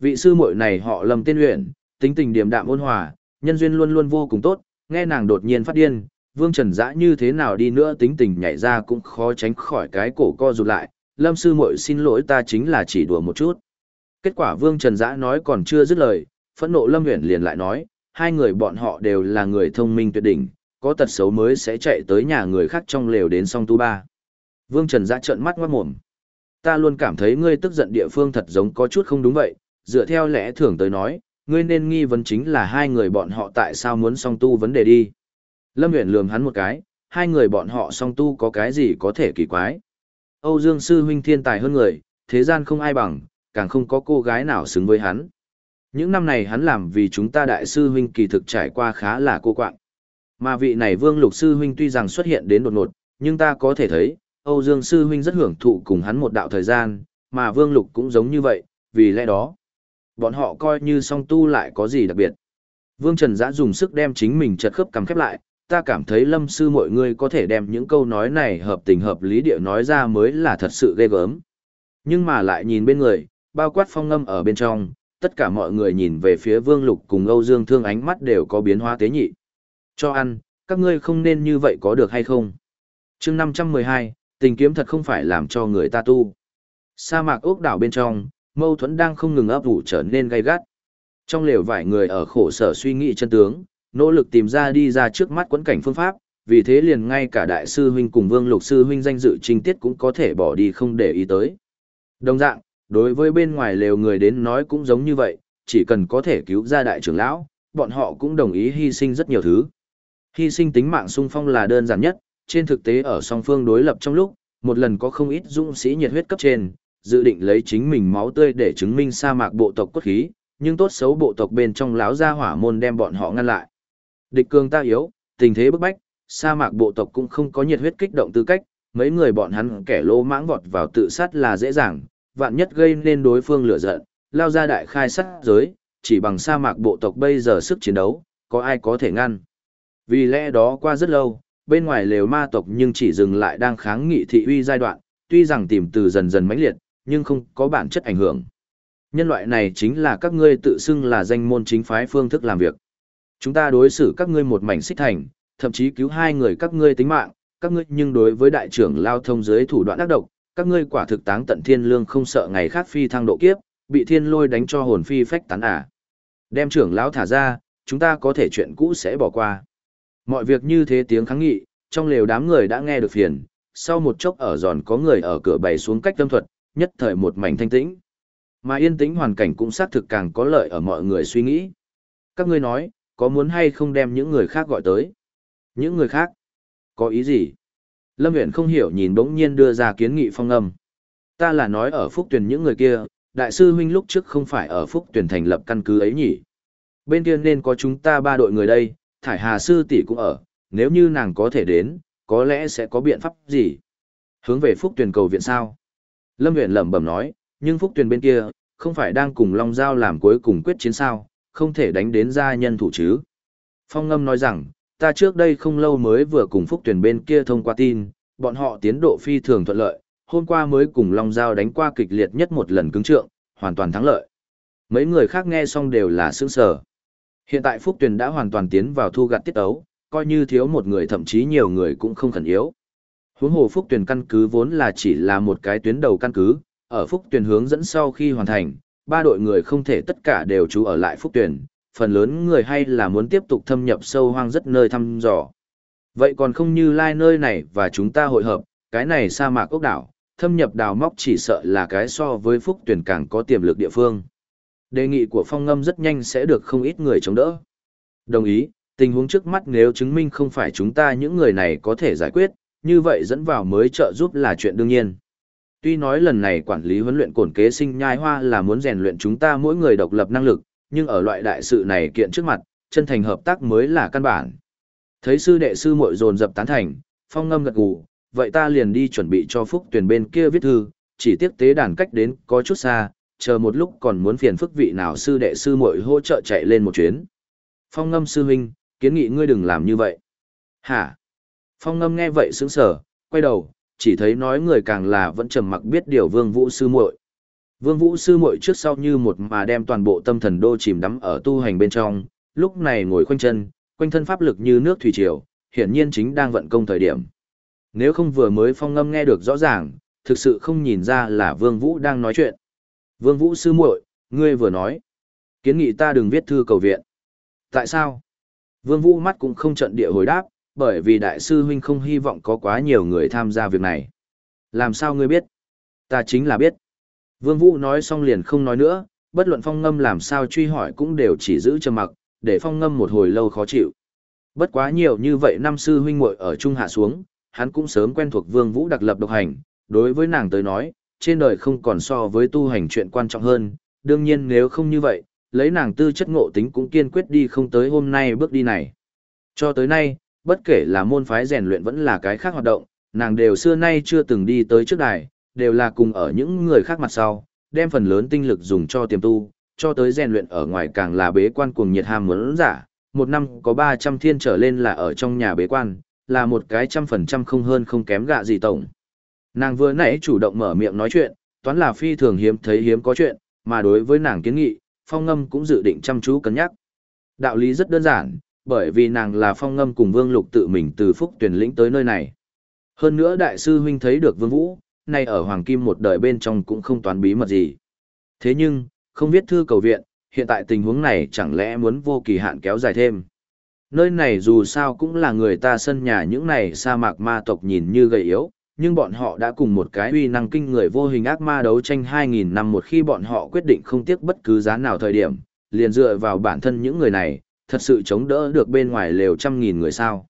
S1: Vị sư muội này họ Lâm Tiên Uyển, tính tình điềm đạm ôn hòa, nhân duyên luôn luôn vô cùng tốt, nghe nàng đột nhiên phát điên, Vương Trần Dã như thế nào đi nữa tính tình nhảy ra cũng khó tránh khỏi cái cổ co rụt lại, Lâm sư muội xin lỗi ta chính là chỉ đùa một chút. Kết quả Vương Trần Dã nói còn chưa dứt lời, phẫn nộ Lâm Uyển liền lại nói, hai người bọn họ đều là người thông minh tuyệt đỉnh, có tật xấu mới sẽ chạy tới nhà người khác trong lều đến song tu ba. Vương Trần Dã trợn mắt ngoát mồm. Ta luôn cảm thấy ngươi tức giận địa phương thật giống có chút không đúng vậy, dựa theo lẽ thường tới nói, ngươi nên nghi vấn chính là hai người bọn họ tại sao muốn song tu vấn đề đi. Lâm Uyển lườm hắn một cái, hai người bọn họ song tu có cái gì có thể kỳ quái. Âu Dương Sư Huynh thiên tài hơn người, thế gian không ai bằng, càng không có cô gái nào xứng với hắn. Những năm này hắn làm vì chúng ta đại sư huynh kỳ thực trải qua khá là cô quạng. Mà vị này Vương Lục sư huynh tuy rằng xuất hiện đến đột ngột, nhưng ta có thể thấy, Âu Dương sư huynh rất hưởng thụ cùng hắn một đạo thời gian, mà Vương Lục cũng giống như vậy, vì lẽ đó, bọn họ coi như song tu lại có gì đặc biệt. Vương Trần Dã dùng sức đem chính mình chật khớp cằm khép lại, ta cảm thấy lâm sư mọi người có thể đem những câu nói này hợp tình hợp lý địa nói ra mới là thật sự ghê gớm. Nhưng mà lại nhìn bên người, bao quát phong ngâm ở bên trong, tất cả mọi người nhìn về phía Vương Lục cùng Âu Dương Thương ánh mắt đều có biến hóa tế nhị. Cho ăn, các ngươi không nên như vậy có được hay không? chương 512, tình kiếm thật không phải làm cho người ta tu. Sa mạc ốc đảo bên trong, mâu thuẫn đang không ngừng ấp ủ trở nên gay gắt. Trong lều vài người ở khổ sở suy nghĩ chân tướng, nỗ lực tìm ra đi ra trước mắt quẫn cảnh phương pháp, vì thế liền ngay cả đại sư huynh cùng vương lục sư huynh danh dự trinh tiết cũng có thể bỏ đi không để ý tới. Đồng dạng, đối với bên ngoài lều người đến nói cũng giống như vậy, chỉ cần có thể cứu ra đại trưởng lão, bọn họ cũng đồng ý hy sinh rất nhiều thứ. Hy sinh tính mạng sung phong là đơn giản nhất, trên thực tế ở song phương đối lập trong lúc, một lần có không ít dũng sĩ nhiệt huyết cấp trên, dự định lấy chính mình máu tươi để chứng minh sa mạc bộ tộc cốt khí, nhưng tốt xấu bộ tộc bên trong láo ra hỏa môn đem bọn họ ngăn lại. Địch cường ta yếu, tình thế bức bách, sa mạc bộ tộc cũng không có nhiệt huyết kích động tư cách, mấy người bọn hắn kẻ lô mãng vọt vào tự sát là dễ dàng, vạn nhất gây nên đối phương lửa giận, lao ra đại khai sát giới, chỉ bằng sa mạc bộ tộc bây giờ sức chiến đấu, có ai có thể ngăn. Vì lẽ đó qua rất lâu, bên ngoài lều ma tộc nhưng chỉ dừng lại đang kháng nghị thị uy giai đoạn, tuy rằng tìm từ dần dần mãnh liệt, nhưng không có bản chất ảnh hưởng. Nhân loại này chính là các ngươi tự xưng là danh môn chính phái phương thức làm việc. Chúng ta đối xử các ngươi một mảnh xích thành, thậm chí cứu hai người các ngươi tính mạng, các ngươi nhưng đối với đại trưởng lao thông dưới thủ đoạn ác độc, các ngươi quả thực táng tận thiên lương không sợ ngày khác phi thăng độ kiếp, bị thiên lôi đánh cho hồn phi phách tán à. Đem trưởng lão thả ra, chúng ta có thể chuyện cũ sẽ bỏ qua. Mọi việc như thế tiếng kháng nghị, trong lều đám người đã nghe được phiền, sau một chốc ở giòn có người ở cửa bày xuống cách tâm thuật, nhất thời một mảnh thanh tĩnh. Mà yên tĩnh hoàn cảnh cũng xác thực càng có lợi ở mọi người suy nghĩ. Các ngươi nói, có muốn hay không đem những người khác gọi tới? Những người khác? Có ý gì? Lâm Uyển không hiểu nhìn bỗng nhiên đưa ra kiến nghị phong âm. Ta là nói ở Phúc Tuyền những người kia, đại sư huynh lúc trước không phải ở Phúc Tuyền thành lập căn cứ ấy nhỉ? Bên kia nên có chúng ta ba đội người đây, Thải Hà sư tỷ cũng ở, nếu như nàng có thể đến, có lẽ sẽ có biện pháp gì? Hướng về Phúc Tuyền cầu viện sao? Lâm Uyển lẩm bẩm nói, nhưng Phúc Tuyền bên kia, không phải đang cùng Long Giao làm cuối cùng quyết chiến sao, không thể đánh đến gia nhân thủ chứ. Phong Ngâm nói rằng, ta trước đây không lâu mới vừa cùng Phúc Tuyền bên kia thông qua tin, bọn họ tiến độ phi thường thuận lợi, hôm qua mới cùng Long Giao đánh qua kịch liệt nhất một lần cứng trượng, hoàn toàn thắng lợi. Mấy người khác nghe xong đều là sững sở. Hiện tại Phúc Tuyền đã hoàn toàn tiến vào thu gặt tiết ấu, coi như thiếu một người thậm chí nhiều người cũng không khẩn yếu. Huống hồ Phúc Tuyền căn cứ vốn là chỉ là một cái tuyến đầu căn cứ, ở Phúc Tuyền hướng dẫn sau khi hoàn thành, ba đội người không thể tất cả đều trú ở lại Phúc Tuyền, phần lớn người hay là muốn tiếp tục thâm nhập sâu hoang rất nơi thăm dò. Vậy còn không như lai nơi này và chúng ta hội hợp, cái này sa mạc ốc đảo, thâm nhập đào móc chỉ sợ là cái so với Phúc Tuyền càng có tiềm lực địa phương. Đề nghị của phong ngâm rất nhanh sẽ được không ít người chống đỡ. Đồng ý, tình huống trước mắt nếu chứng minh không phải chúng ta những người này có thể giải quyết, như vậy dẫn vào mới trợ giúp là chuyện đương nhiên. Tuy nói lần này quản lý huấn luyện cổn kế sinh nhai hoa là muốn rèn luyện chúng ta mỗi người độc lập năng lực, nhưng ở loại đại sự này kiện trước mặt, chân thành hợp tác mới là căn bản. Thấy sư đệ sư muội dồn dập tán thành, phong ngâm gật gù, vậy ta liền đi chuẩn bị cho phúc tuyển bên kia viết thư, chỉ tiếc tế đàn cách đến có chút xa, chờ một lúc còn muốn phiền phức vị nào sư đệ sư muội hỗ trợ chạy lên một chuyến. Phong ngâm sư huynh, kiến nghị ngươi đừng làm như vậy. Hả? Phong ngâm nghe vậy sững sờ, quay đầu, chỉ thấy nói người càng là vẫn trầm mặc biết điều Vương Vũ sư muội. Vương Vũ sư muội trước sau như một mà đem toàn bộ tâm thần đô chìm đắm ở tu hành bên trong, lúc này ngồi khoanh chân, quanh thân pháp lực như nước thủy triều, hiển nhiên chính đang vận công thời điểm. Nếu không vừa mới phong ngâm nghe được rõ ràng, thực sự không nhìn ra là Vương Vũ đang nói chuyện. Vương Vũ sư muội, ngươi vừa nói, kiến nghị ta đừng viết thư cầu viện. Tại sao? Vương Vũ mắt cũng không trận địa hồi đáp, bởi vì đại sư huynh không hy vọng có quá nhiều người tham gia việc này. Làm sao ngươi biết? Ta chính là biết. Vương Vũ nói xong liền không nói nữa, bất luận phong ngâm làm sao truy hỏi cũng đều chỉ giữ trầm mặc, để phong ngâm một hồi lâu khó chịu. Bất quá nhiều như vậy năm sư huynh muội ở trung hạ xuống, hắn cũng sớm quen thuộc Vương Vũ đặc lập độc hành, đối với nàng tới nói, trên đời không còn so với tu hành chuyện quan trọng hơn, đương nhiên nếu không như vậy, lấy nàng tư chất ngộ tính cũng kiên quyết đi không tới hôm nay bước đi này. Cho tới nay, bất kể là môn phái rèn luyện vẫn là cái khác hoạt động, nàng đều xưa nay chưa từng đi tới trước đài, đều là cùng ở những người khác mặt sau, đem phần lớn tinh lực dùng cho tiềm tu, cho tới rèn luyện ở ngoài càng là bế quan cuồng nhiệt ham muốn giả, một năm có 300 thiên trở lên là ở trong nhà bế quan, là một cái trăm phần trăm không hơn không kém gạ gì tổng. Nàng vừa nãy chủ động mở miệng nói chuyện, toán là phi thường hiếm thấy hiếm có chuyện, mà đối với nàng kiến nghị, phong ngâm cũng dự định chăm chú cân nhắc. Đạo lý rất đơn giản, bởi vì nàng là phong ngâm cùng vương lục tự mình từ phúc tuyển lĩnh tới nơi này. Hơn nữa đại sư huynh thấy được vương vũ, nay ở Hoàng Kim một đời bên trong cũng không toán bí mật gì. Thế nhưng, không viết thư cầu viện, hiện tại tình huống này chẳng lẽ muốn vô kỳ hạn kéo dài thêm. Nơi này dù sao cũng là người ta sân nhà những này sa mạc ma tộc nhìn như gầy yếu, nhưng bọn họ đã cùng một cái uy năng kinh người vô hình ác ma đấu tranh 2.000 năm một khi bọn họ quyết định không tiếc bất cứ giá nào thời điểm, liền dựa vào bản thân những người này, thật sự chống đỡ được bên ngoài lều trăm nghìn người sao.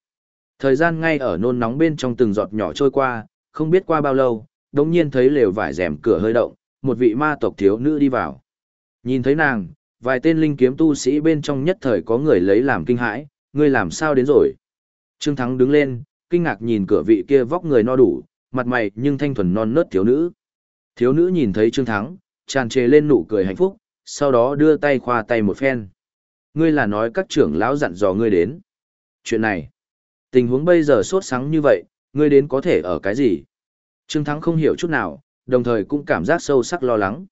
S1: Thời gian ngay ở nôn nóng bên trong từng giọt nhỏ trôi qua, không biết qua bao lâu, đống nhiên thấy lều vải rèm cửa hơi động, một vị ma tộc thiếu nữ đi vào. Nhìn thấy nàng, vài tên linh kiếm tu sĩ bên trong nhất thời có người lấy làm kinh hãi, ngươi làm sao đến rồi. Trương Thắng đứng lên, kinh ngạc nhìn cửa vị kia vóc người no đủ, mặt mày nhưng thanh thuần non nớt thiếu nữ. Thiếu nữ nhìn thấy Trương Thắng, tràn trề lên nụ cười hạnh phúc, sau đó đưa tay khoa tay một phen. Ngươi là nói các trưởng lão dặn dò ngươi đến. Chuyện này, tình huống bây giờ sốt sáng như vậy, ngươi đến có thể ở cái gì? Trương Thắng không hiểu chút nào, đồng thời cũng cảm giác sâu sắc lo lắng.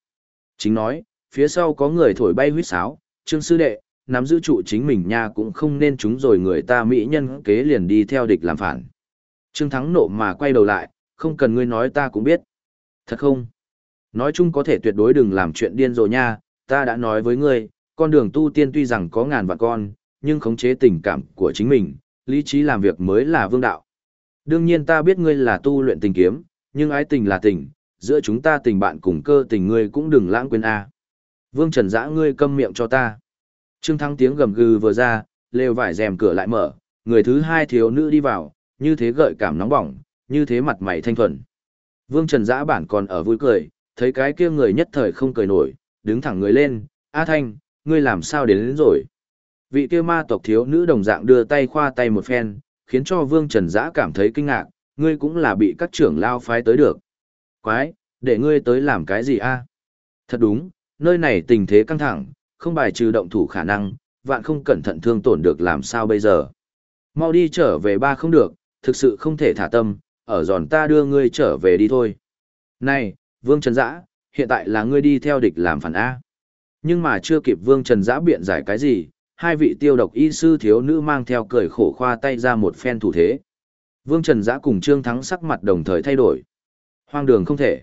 S1: Chính nói, phía sau có người thổi bay huyết sáo, Trương Sư Đệ, nắm giữ trụ chính mình nha cũng không nên chúng rồi người ta mỹ nhân kế liền đi theo địch làm phản. Trương Thắng nộ mà quay đầu lại, không cần ngươi nói ta cũng biết. Thật không? Nói chung có thể tuyệt đối đừng làm chuyện điên rồ nha, ta đã nói với ngươi, con đường tu tiên tuy rằng có ngàn vạn con, nhưng khống chế tình cảm của chính mình, lý trí làm việc mới là vương đạo. Đương nhiên ta biết ngươi là tu luyện tình kiếm, nhưng ái tình là tình, giữa chúng ta tình bạn cùng cơ tình ngươi cũng đừng lãng quên a. Vương Trần Dã ngươi câm miệng cho ta. Trương Thắng tiếng gầm gừ vừa ra, lều vải rèm cửa lại mở, người thứ hai thiếu nữ đi vào, như thế gợi cảm nóng bỏng, như thế mặt mày thanh thuần. Vương Trần Dã bản còn ở vui cười, thấy cái kia người nhất thời không cười nổi, đứng thẳng người lên, A Thanh, ngươi làm sao đến, đến rồi. Vị kia ma tộc thiếu nữ đồng dạng đưa tay khoa tay một phen, khiến cho Vương Trần Dã cảm thấy kinh ngạc, ngươi cũng là bị các trưởng lao phái tới được. Quái, để ngươi tới làm cái gì a? Thật đúng, nơi này tình thế căng thẳng, không bài trừ động thủ khả năng, vạn không cẩn thận thương tổn được làm sao bây giờ. Mau đi trở về ba không được, thực sự không thể thả tâm, ở giòn ta đưa ngươi trở về đi thôi. Này, Vương Trần Dã, hiện tại là ngươi đi theo địch làm phản A. Nhưng mà chưa kịp Vương Trần Dã biện giải cái gì, hai vị tiêu độc y sư thiếu nữ mang theo cười khổ khoa tay ra một phen thủ thế. Vương Trần Dã cùng Trương Thắng sắc mặt đồng thời thay đổi. Hoang đường không thể.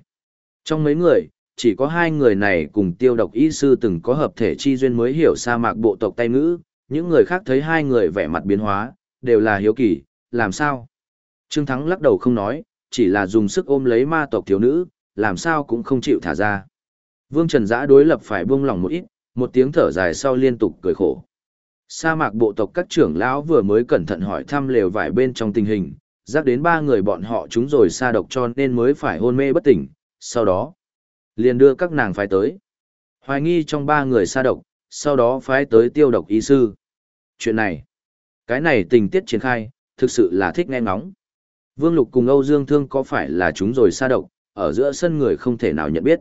S1: Trong mấy người, chỉ có hai người này cùng tiêu độc y sư từng có hợp thể chi duyên mới hiểu sa mạc bộ tộc Tây Ngữ, những người khác thấy hai người vẻ mặt biến hóa, đều là hiếu kỳ, làm sao? Trương Thắng lắc đầu không nói, chỉ là dùng sức ôm lấy ma tộc thiếu nữ, làm sao cũng không chịu thả ra. Vương Trần Giã đối lập phải buông lòng một ít, một tiếng thở dài sau liên tục cười khổ. Sa mạc bộ tộc các trưởng lão vừa mới cẩn thận hỏi thăm lều vải bên trong tình hình, giác đến ba người bọn họ chúng rồi sa độc cho nên mới phải hôn mê bất tỉnh, sau đó liền đưa các nàng phái tới. Hoài nghi trong ba người sa độc, sau đó phái tới tiêu độc y sư. Chuyện này, cái này tình tiết triển khai, thực sự là thích nghe ngóng. Vương Lục cùng Âu Dương Thương có phải là chúng rồi sa độc, ở giữa sân người không thể nào nhận biết.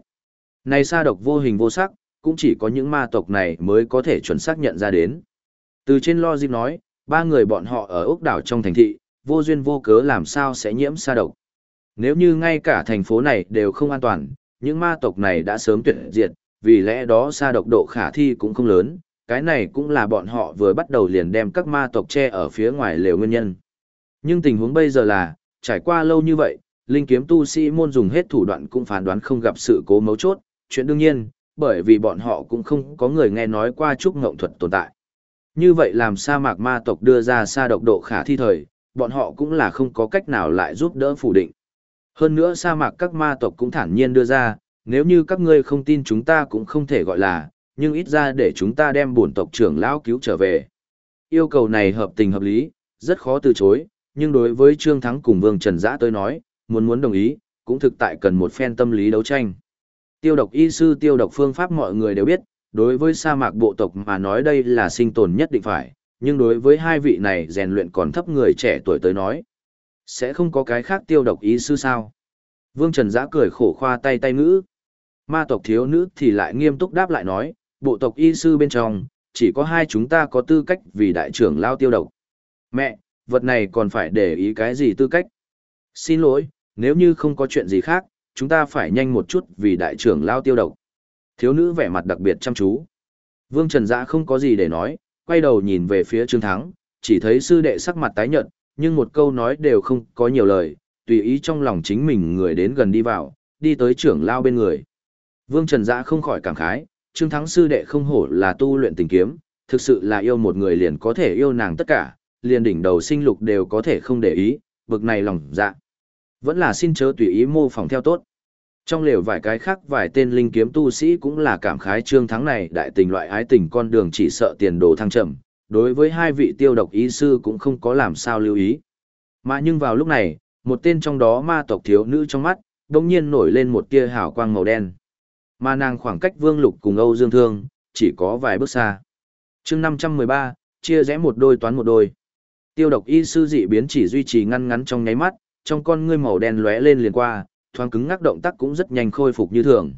S1: Này sa độc vô hình vô sắc, cũng chỉ có những ma tộc này mới có thể chuẩn xác nhận ra đến. Từ trên lo dịp nói, ba người bọn họ ở ốc đảo trong thành thị, vô duyên vô cớ làm sao sẽ nhiễm sa độc. Nếu như ngay cả thành phố này đều không an toàn, những ma tộc này đã sớm tuyệt diệt, vì lẽ đó sa độc độ khả thi cũng không lớn, cái này cũng là bọn họ vừa bắt đầu liền đem các ma tộc che ở phía ngoài lều nguyên nhân. Nhưng tình huống bây giờ là, trải qua lâu như vậy, linh kiếm tu sĩ môn dùng hết thủ đoạn cũng phán đoán không gặp sự cố mấu chốt, chuyện đương nhiên, bởi vì bọn họ cũng không có người nghe nói qua trúc ngộng thuật tồn tại. Như vậy làm sa mạc ma tộc đưa ra Sa độc độ khả thi thời, bọn họ cũng là không có cách nào lại giúp đỡ phủ định. Hơn nữa sa mạc các ma tộc cũng thản nhiên đưa ra, nếu như các ngươi không tin chúng ta cũng không thể gọi là, nhưng ít ra để chúng ta đem bổn tộc trưởng lão cứu trở về. Yêu cầu này hợp tình hợp lý, rất khó từ chối, nhưng đối với Trương Thắng cùng Vương Trần Giã tới nói, muốn muốn đồng ý, cũng thực tại cần một phen tâm lý đấu tranh. Tiêu độc y sư tiêu độc phương pháp mọi người đều biết, đối với sa mạc bộ tộc mà nói đây là sinh tồn nhất định phải, nhưng đối với hai vị này rèn luyện còn thấp người trẻ tuổi tới nói, sẽ không có cái khác tiêu độc y sư sao. Vương Trần Giã cười khổ khoa tay tay ngữ. Ma tộc thiếu nữ thì lại nghiêm túc đáp lại nói, bộ tộc y sư bên trong, chỉ có hai chúng ta có tư cách vì đại trưởng lao tiêu độc. Mẹ, vật này còn phải để ý cái gì tư cách? Xin lỗi, nếu như không có chuyện gì khác, chúng ta phải nhanh một chút vì đại trưởng lao tiêu độc. Thiếu nữ vẻ mặt đặc biệt chăm chú. Vương Trần Dã không có gì để nói, quay đầu nhìn về phía Trương Thắng, chỉ thấy sư đệ sắc mặt tái nhợt, nhưng một câu nói đều không có nhiều lời, tùy ý trong lòng chính mình người đến gần đi vào, đi tới trưởng lao bên người. Vương Trần Dã không khỏi cảm khái, Trương Thắng sư đệ không hổ là tu luyện tình kiếm, thực sự là yêu một người liền có thể yêu nàng tất cả, liền đỉnh đầu sinh lục đều có thể không để ý, bực này lòng dạ. Vẫn là xin chớ tùy ý mô phỏng theo tốt. Trong lều vài cái khác vài tên linh kiếm tu sĩ cũng là cảm khái trương thắng này đại tình loại ái tình con đường chỉ sợ tiền đồ thăng trầm, đối với hai vị tiêu độc ý sư cũng không có làm sao lưu ý. Mà nhưng vào lúc này, một tên trong đó ma tộc thiếu nữ trong mắt, đồng nhiên nổi lên một tia hào quang màu đen. Mà nàng khoảng cách vương lục cùng Âu Dương Thương, chỉ có vài bước xa. chương 513, chia rẽ một đôi toán một đôi. Tiêu độc y sư dị biến chỉ duy trì ngăn ngắn trong nháy mắt, trong con ngươi màu đen lóe lên liền qua, thoáng cứng ngắc động tác cũng rất nhanh khôi phục như thường.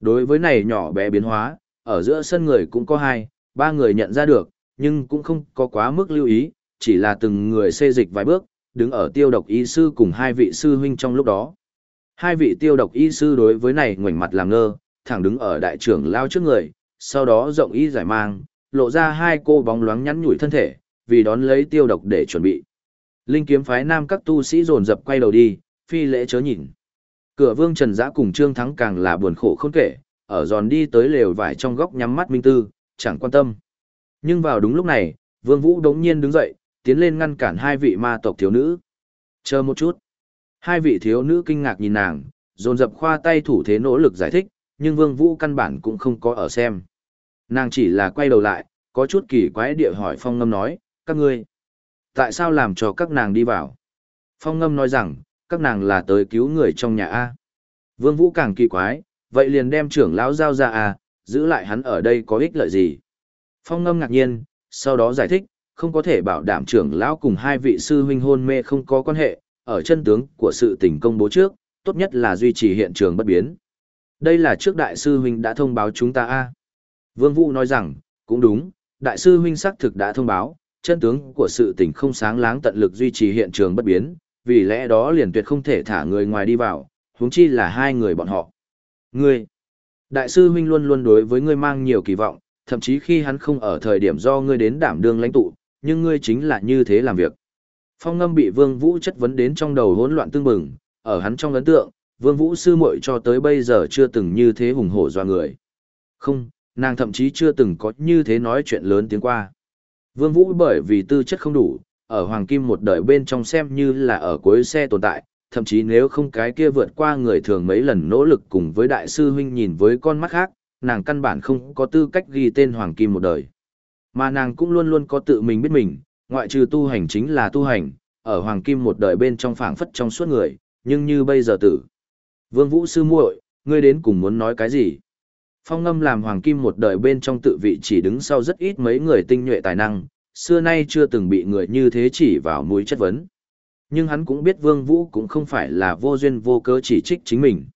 S1: Đối với này nhỏ bé biến hóa, ở giữa sân người cũng có hai, ba người nhận ra được, nhưng cũng không có quá mức lưu ý, chỉ là từng người xê dịch vài bước, đứng ở tiêu độc y sư cùng hai vị sư huynh trong lúc đó. Hai vị tiêu độc y sư đối với này ngoảnh mặt làm ngơ, thẳng đứng ở đại trưởng lao trước người, sau đó rộng y giải mang, lộ ra hai cô bóng loáng nhắn nhủi thân thể, vì đón lấy tiêu độc để chuẩn bị. Linh kiếm phái nam các tu sĩ dồn dập quay đầu đi, phi lễ chớ nhìn. Cửa vương Trần Giã cùng Trương Thắng càng là buồn khổ không kể, ở giòn đi tới lều vải trong góc nhắm mắt minh tư, chẳng quan tâm. Nhưng vào đúng lúc này, vương vũ đống nhiên đứng dậy, tiến lên ngăn cản hai vị ma tộc thiếu nữ. Chờ một chút. Hai vị thiếu nữ kinh ngạc nhìn nàng, dồn dập khoa tay thủ thế nỗ lực giải thích, nhưng vương vũ căn bản cũng không có ở xem. Nàng chỉ là quay đầu lại, có chút kỳ quái địa hỏi phong ngâm nói, các ngươi, tại sao làm cho các nàng đi vào? Phong ngâm nói rằng, các nàng là tới cứu người trong nhà A. Vương Vũ càng kỳ quái, vậy liền đem trưởng lão giao ra A, giữ lại hắn ở đây có ích lợi gì? Phong ngâm ngạc nhiên, sau đó giải thích, không có thể bảo đảm trưởng lão cùng hai vị sư huynh hôn mê không có quan hệ, ở chân tướng của sự tình công bố trước, tốt nhất là duy trì hiện trường bất biến. Đây là trước đại sư huynh đã thông báo chúng ta a. Vương Vũ nói rằng, cũng đúng, đại sư huynh xác thực đã thông báo, chân tướng của sự tình không sáng láng tận lực duy trì hiện trường bất biến, vì lẽ đó liền tuyệt không thể thả người ngoài đi vào, huống chi là hai người bọn họ. Ngươi, đại sư huynh luôn luôn đối với ngươi mang nhiều kỳ vọng, thậm chí khi hắn không ở thời điểm do ngươi đến đảm đương lãnh tụ, nhưng ngươi chính là như thế làm việc. Phong ngâm bị Vương Vũ chất vấn đến trong đầu hỗn loạn tương bừng, ở hắn trong ấn tượng, Vương Vũ sư muội cho tới bây giờ chưa từng như thế hùng hổ doa người. Không, nàng thậm chí chưa từng có như thế nói chuyện lớn tiếng qua. Vương Vũ bởi vì tư chất không đủ, ở Hoàng Kim một đời bên trong xem như là ở cuối xe tồn tại, thậm chí nếu không cái kia vượt qua người thường mấy lần nỗ lực cùng với đại sư huynh nhìn với con mắt khác, nàng căn bản không có tư cách ghi tên Hoàng Kim một đời. Mà nàng cũng luôn luôn có tự mình biết mình, ngoại trừ tu hành chính là tu hành, ở Hoàng Kim một đời bên trong phảng phất trong suốt người, nhưng như bây giờ tử. Vương Vũ sư muội, ngươi đến cùng muốn nói cái gì? Phong ngâm làm hoàng kim một đời bên trong tự vị chỉ đứng sau rất ít mấy người tinh nhuệ tài năng, xưa nay chưa từng bị người như thế chỉ vào mũi chất vấn. Nhưng hắn cũng biết Vương Vũ cũng không phải là vô duyên vô cớ chỉ trích chính mình.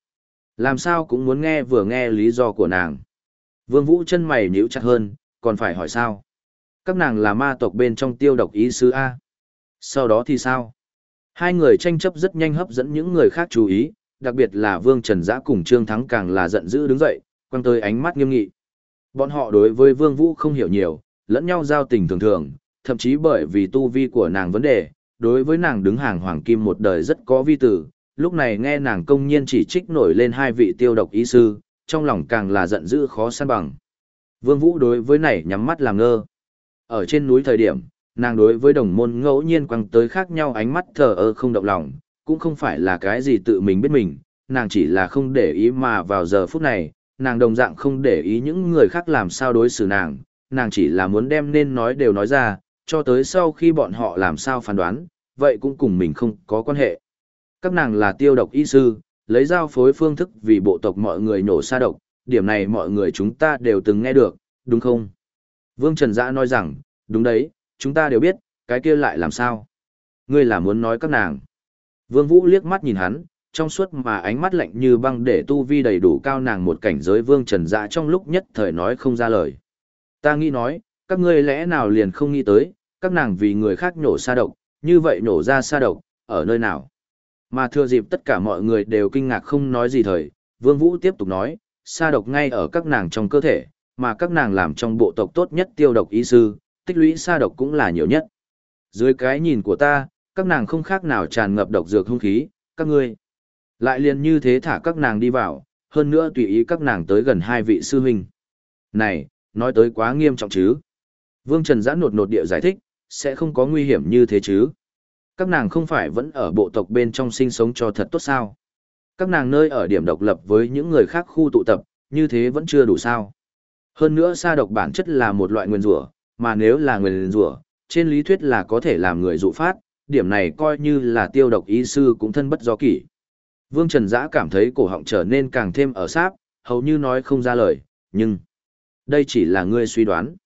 S1: Làm sao cũng muốn nghe vừa nghe lý do của nàng. Vương Vũ chân mày nhíu chặt hơn, còn phải hỏi sao? Các nàng là ma tộc bên trong tiêu độc ý sứ A. Sau đó thì sao? Hai người tranh chấp rất nhanh hấp dẫn những người khác chú ý, đặc biệt là Vương Trần Giã cùng Trương Thắng càng là giận dữ đứng dậy, quăng tới ánh mắt nghiêm nghị. Bọn họ đối với Vương Vũ không hiểu nhiều, lẫn nhau giao tình thường thường, thậm chí bởi vì tu vi của nàng vấn đề, đối với nàng đứng hàng hoàng kim một đời rất có vi tử, lúc này nghe nàng công nhiên chỉ trích nổi lên hai vị tiêu độc ý sư, trong lòng càng là giận dữ khó săn bằng. Vương Vũ đối với này nhắm mắt làm ngơ. Ở trên núi thời điểm, nàng đối với đồng môn ngẫu nhiên quăng tới khác nhau ánh mắt thờ ơ không động lòng, cũng không phải là cái gì tự mình biết mình, nàng chỉ là không để ý mà vào giờ phút này, nàng đồng dạng không để ý những người khác làm sao đối xử nàng, nàng chỉ là muốn đem nên nói đều nói ra, cho tới sau khi bọn họ làm sao phán đoán, vậy cũng cùng mình không có quan hệ. Các nàng là tiêu độc y sư, lấy giao phối phương thức vì bộ tộc mọi người nổ xa độc, điểm này mọi người chúng ta đều từng nghe được, đúng không? Vương Trần Dã nói rằng, đúng đấy, chúng ta đều biết, cái kia lại làm sao? Ngươi là muốn nói các nàng. Vương Vũ liếc mắt nhìn hắn, trong suốt mà ánh mắt lạnh như băng để tu vi đầy đủ cao nàng một cảnh giới Vương Trần dạ trong lúc nhất thời nói không ra lời. Ta nghĩ nói, các ngươi lẽ nào liền không nghĩ tới, các nàng vì người khác nhổ sa độc, như vậy nhổ ra sa độc, ở nơi nào? Mà thừa dịp tất cả mọi người đều kinh ngạc không nói gì thời, Vương Vũ tiếp tục nói, sa độc ngay ở các nàng trong cơ thể, mà các nàng làm trong bộ tộc tốt nhất tiêu độc y sư, tích lũy sa độc cũng là nhiều nhất. Dưới cái nhìn của ta, các nàng không khác nào tràn ngập độc dược hung khí, các ngươi lại liền như thế thả các nàng đi vào, hơn nữa tùy ý các nàng tới gần hai vị sư huynh. Này, nói tới quá nghiêm trọng chứ. Vương Trần giã nột nột địa giải thích, sẽ không có nguy hiểm như thế chứ. Các nàng không phải vẫn ở bộ tộc bên trong sinh sống cho thật tốt sao. Các nàng nơi ở điểm độc lập với những người khác khu tụ tập, như thế vẫn chưa đủ sao. Hơn nữa sa độc bản chất là một loại nguyên rủa, mà nếu là nguyên rủa, trên lý thuyết là có thể làm người dụ phát, điểm này coi như là tiêu độc y sư cũng thân bất do kỷ. Vương Trần Dã cảm thấy cổ họng trở nên càng thêm ở sáp, hầu như nói không ra lời, nhưng đây chỉ là ngươi suy đoán.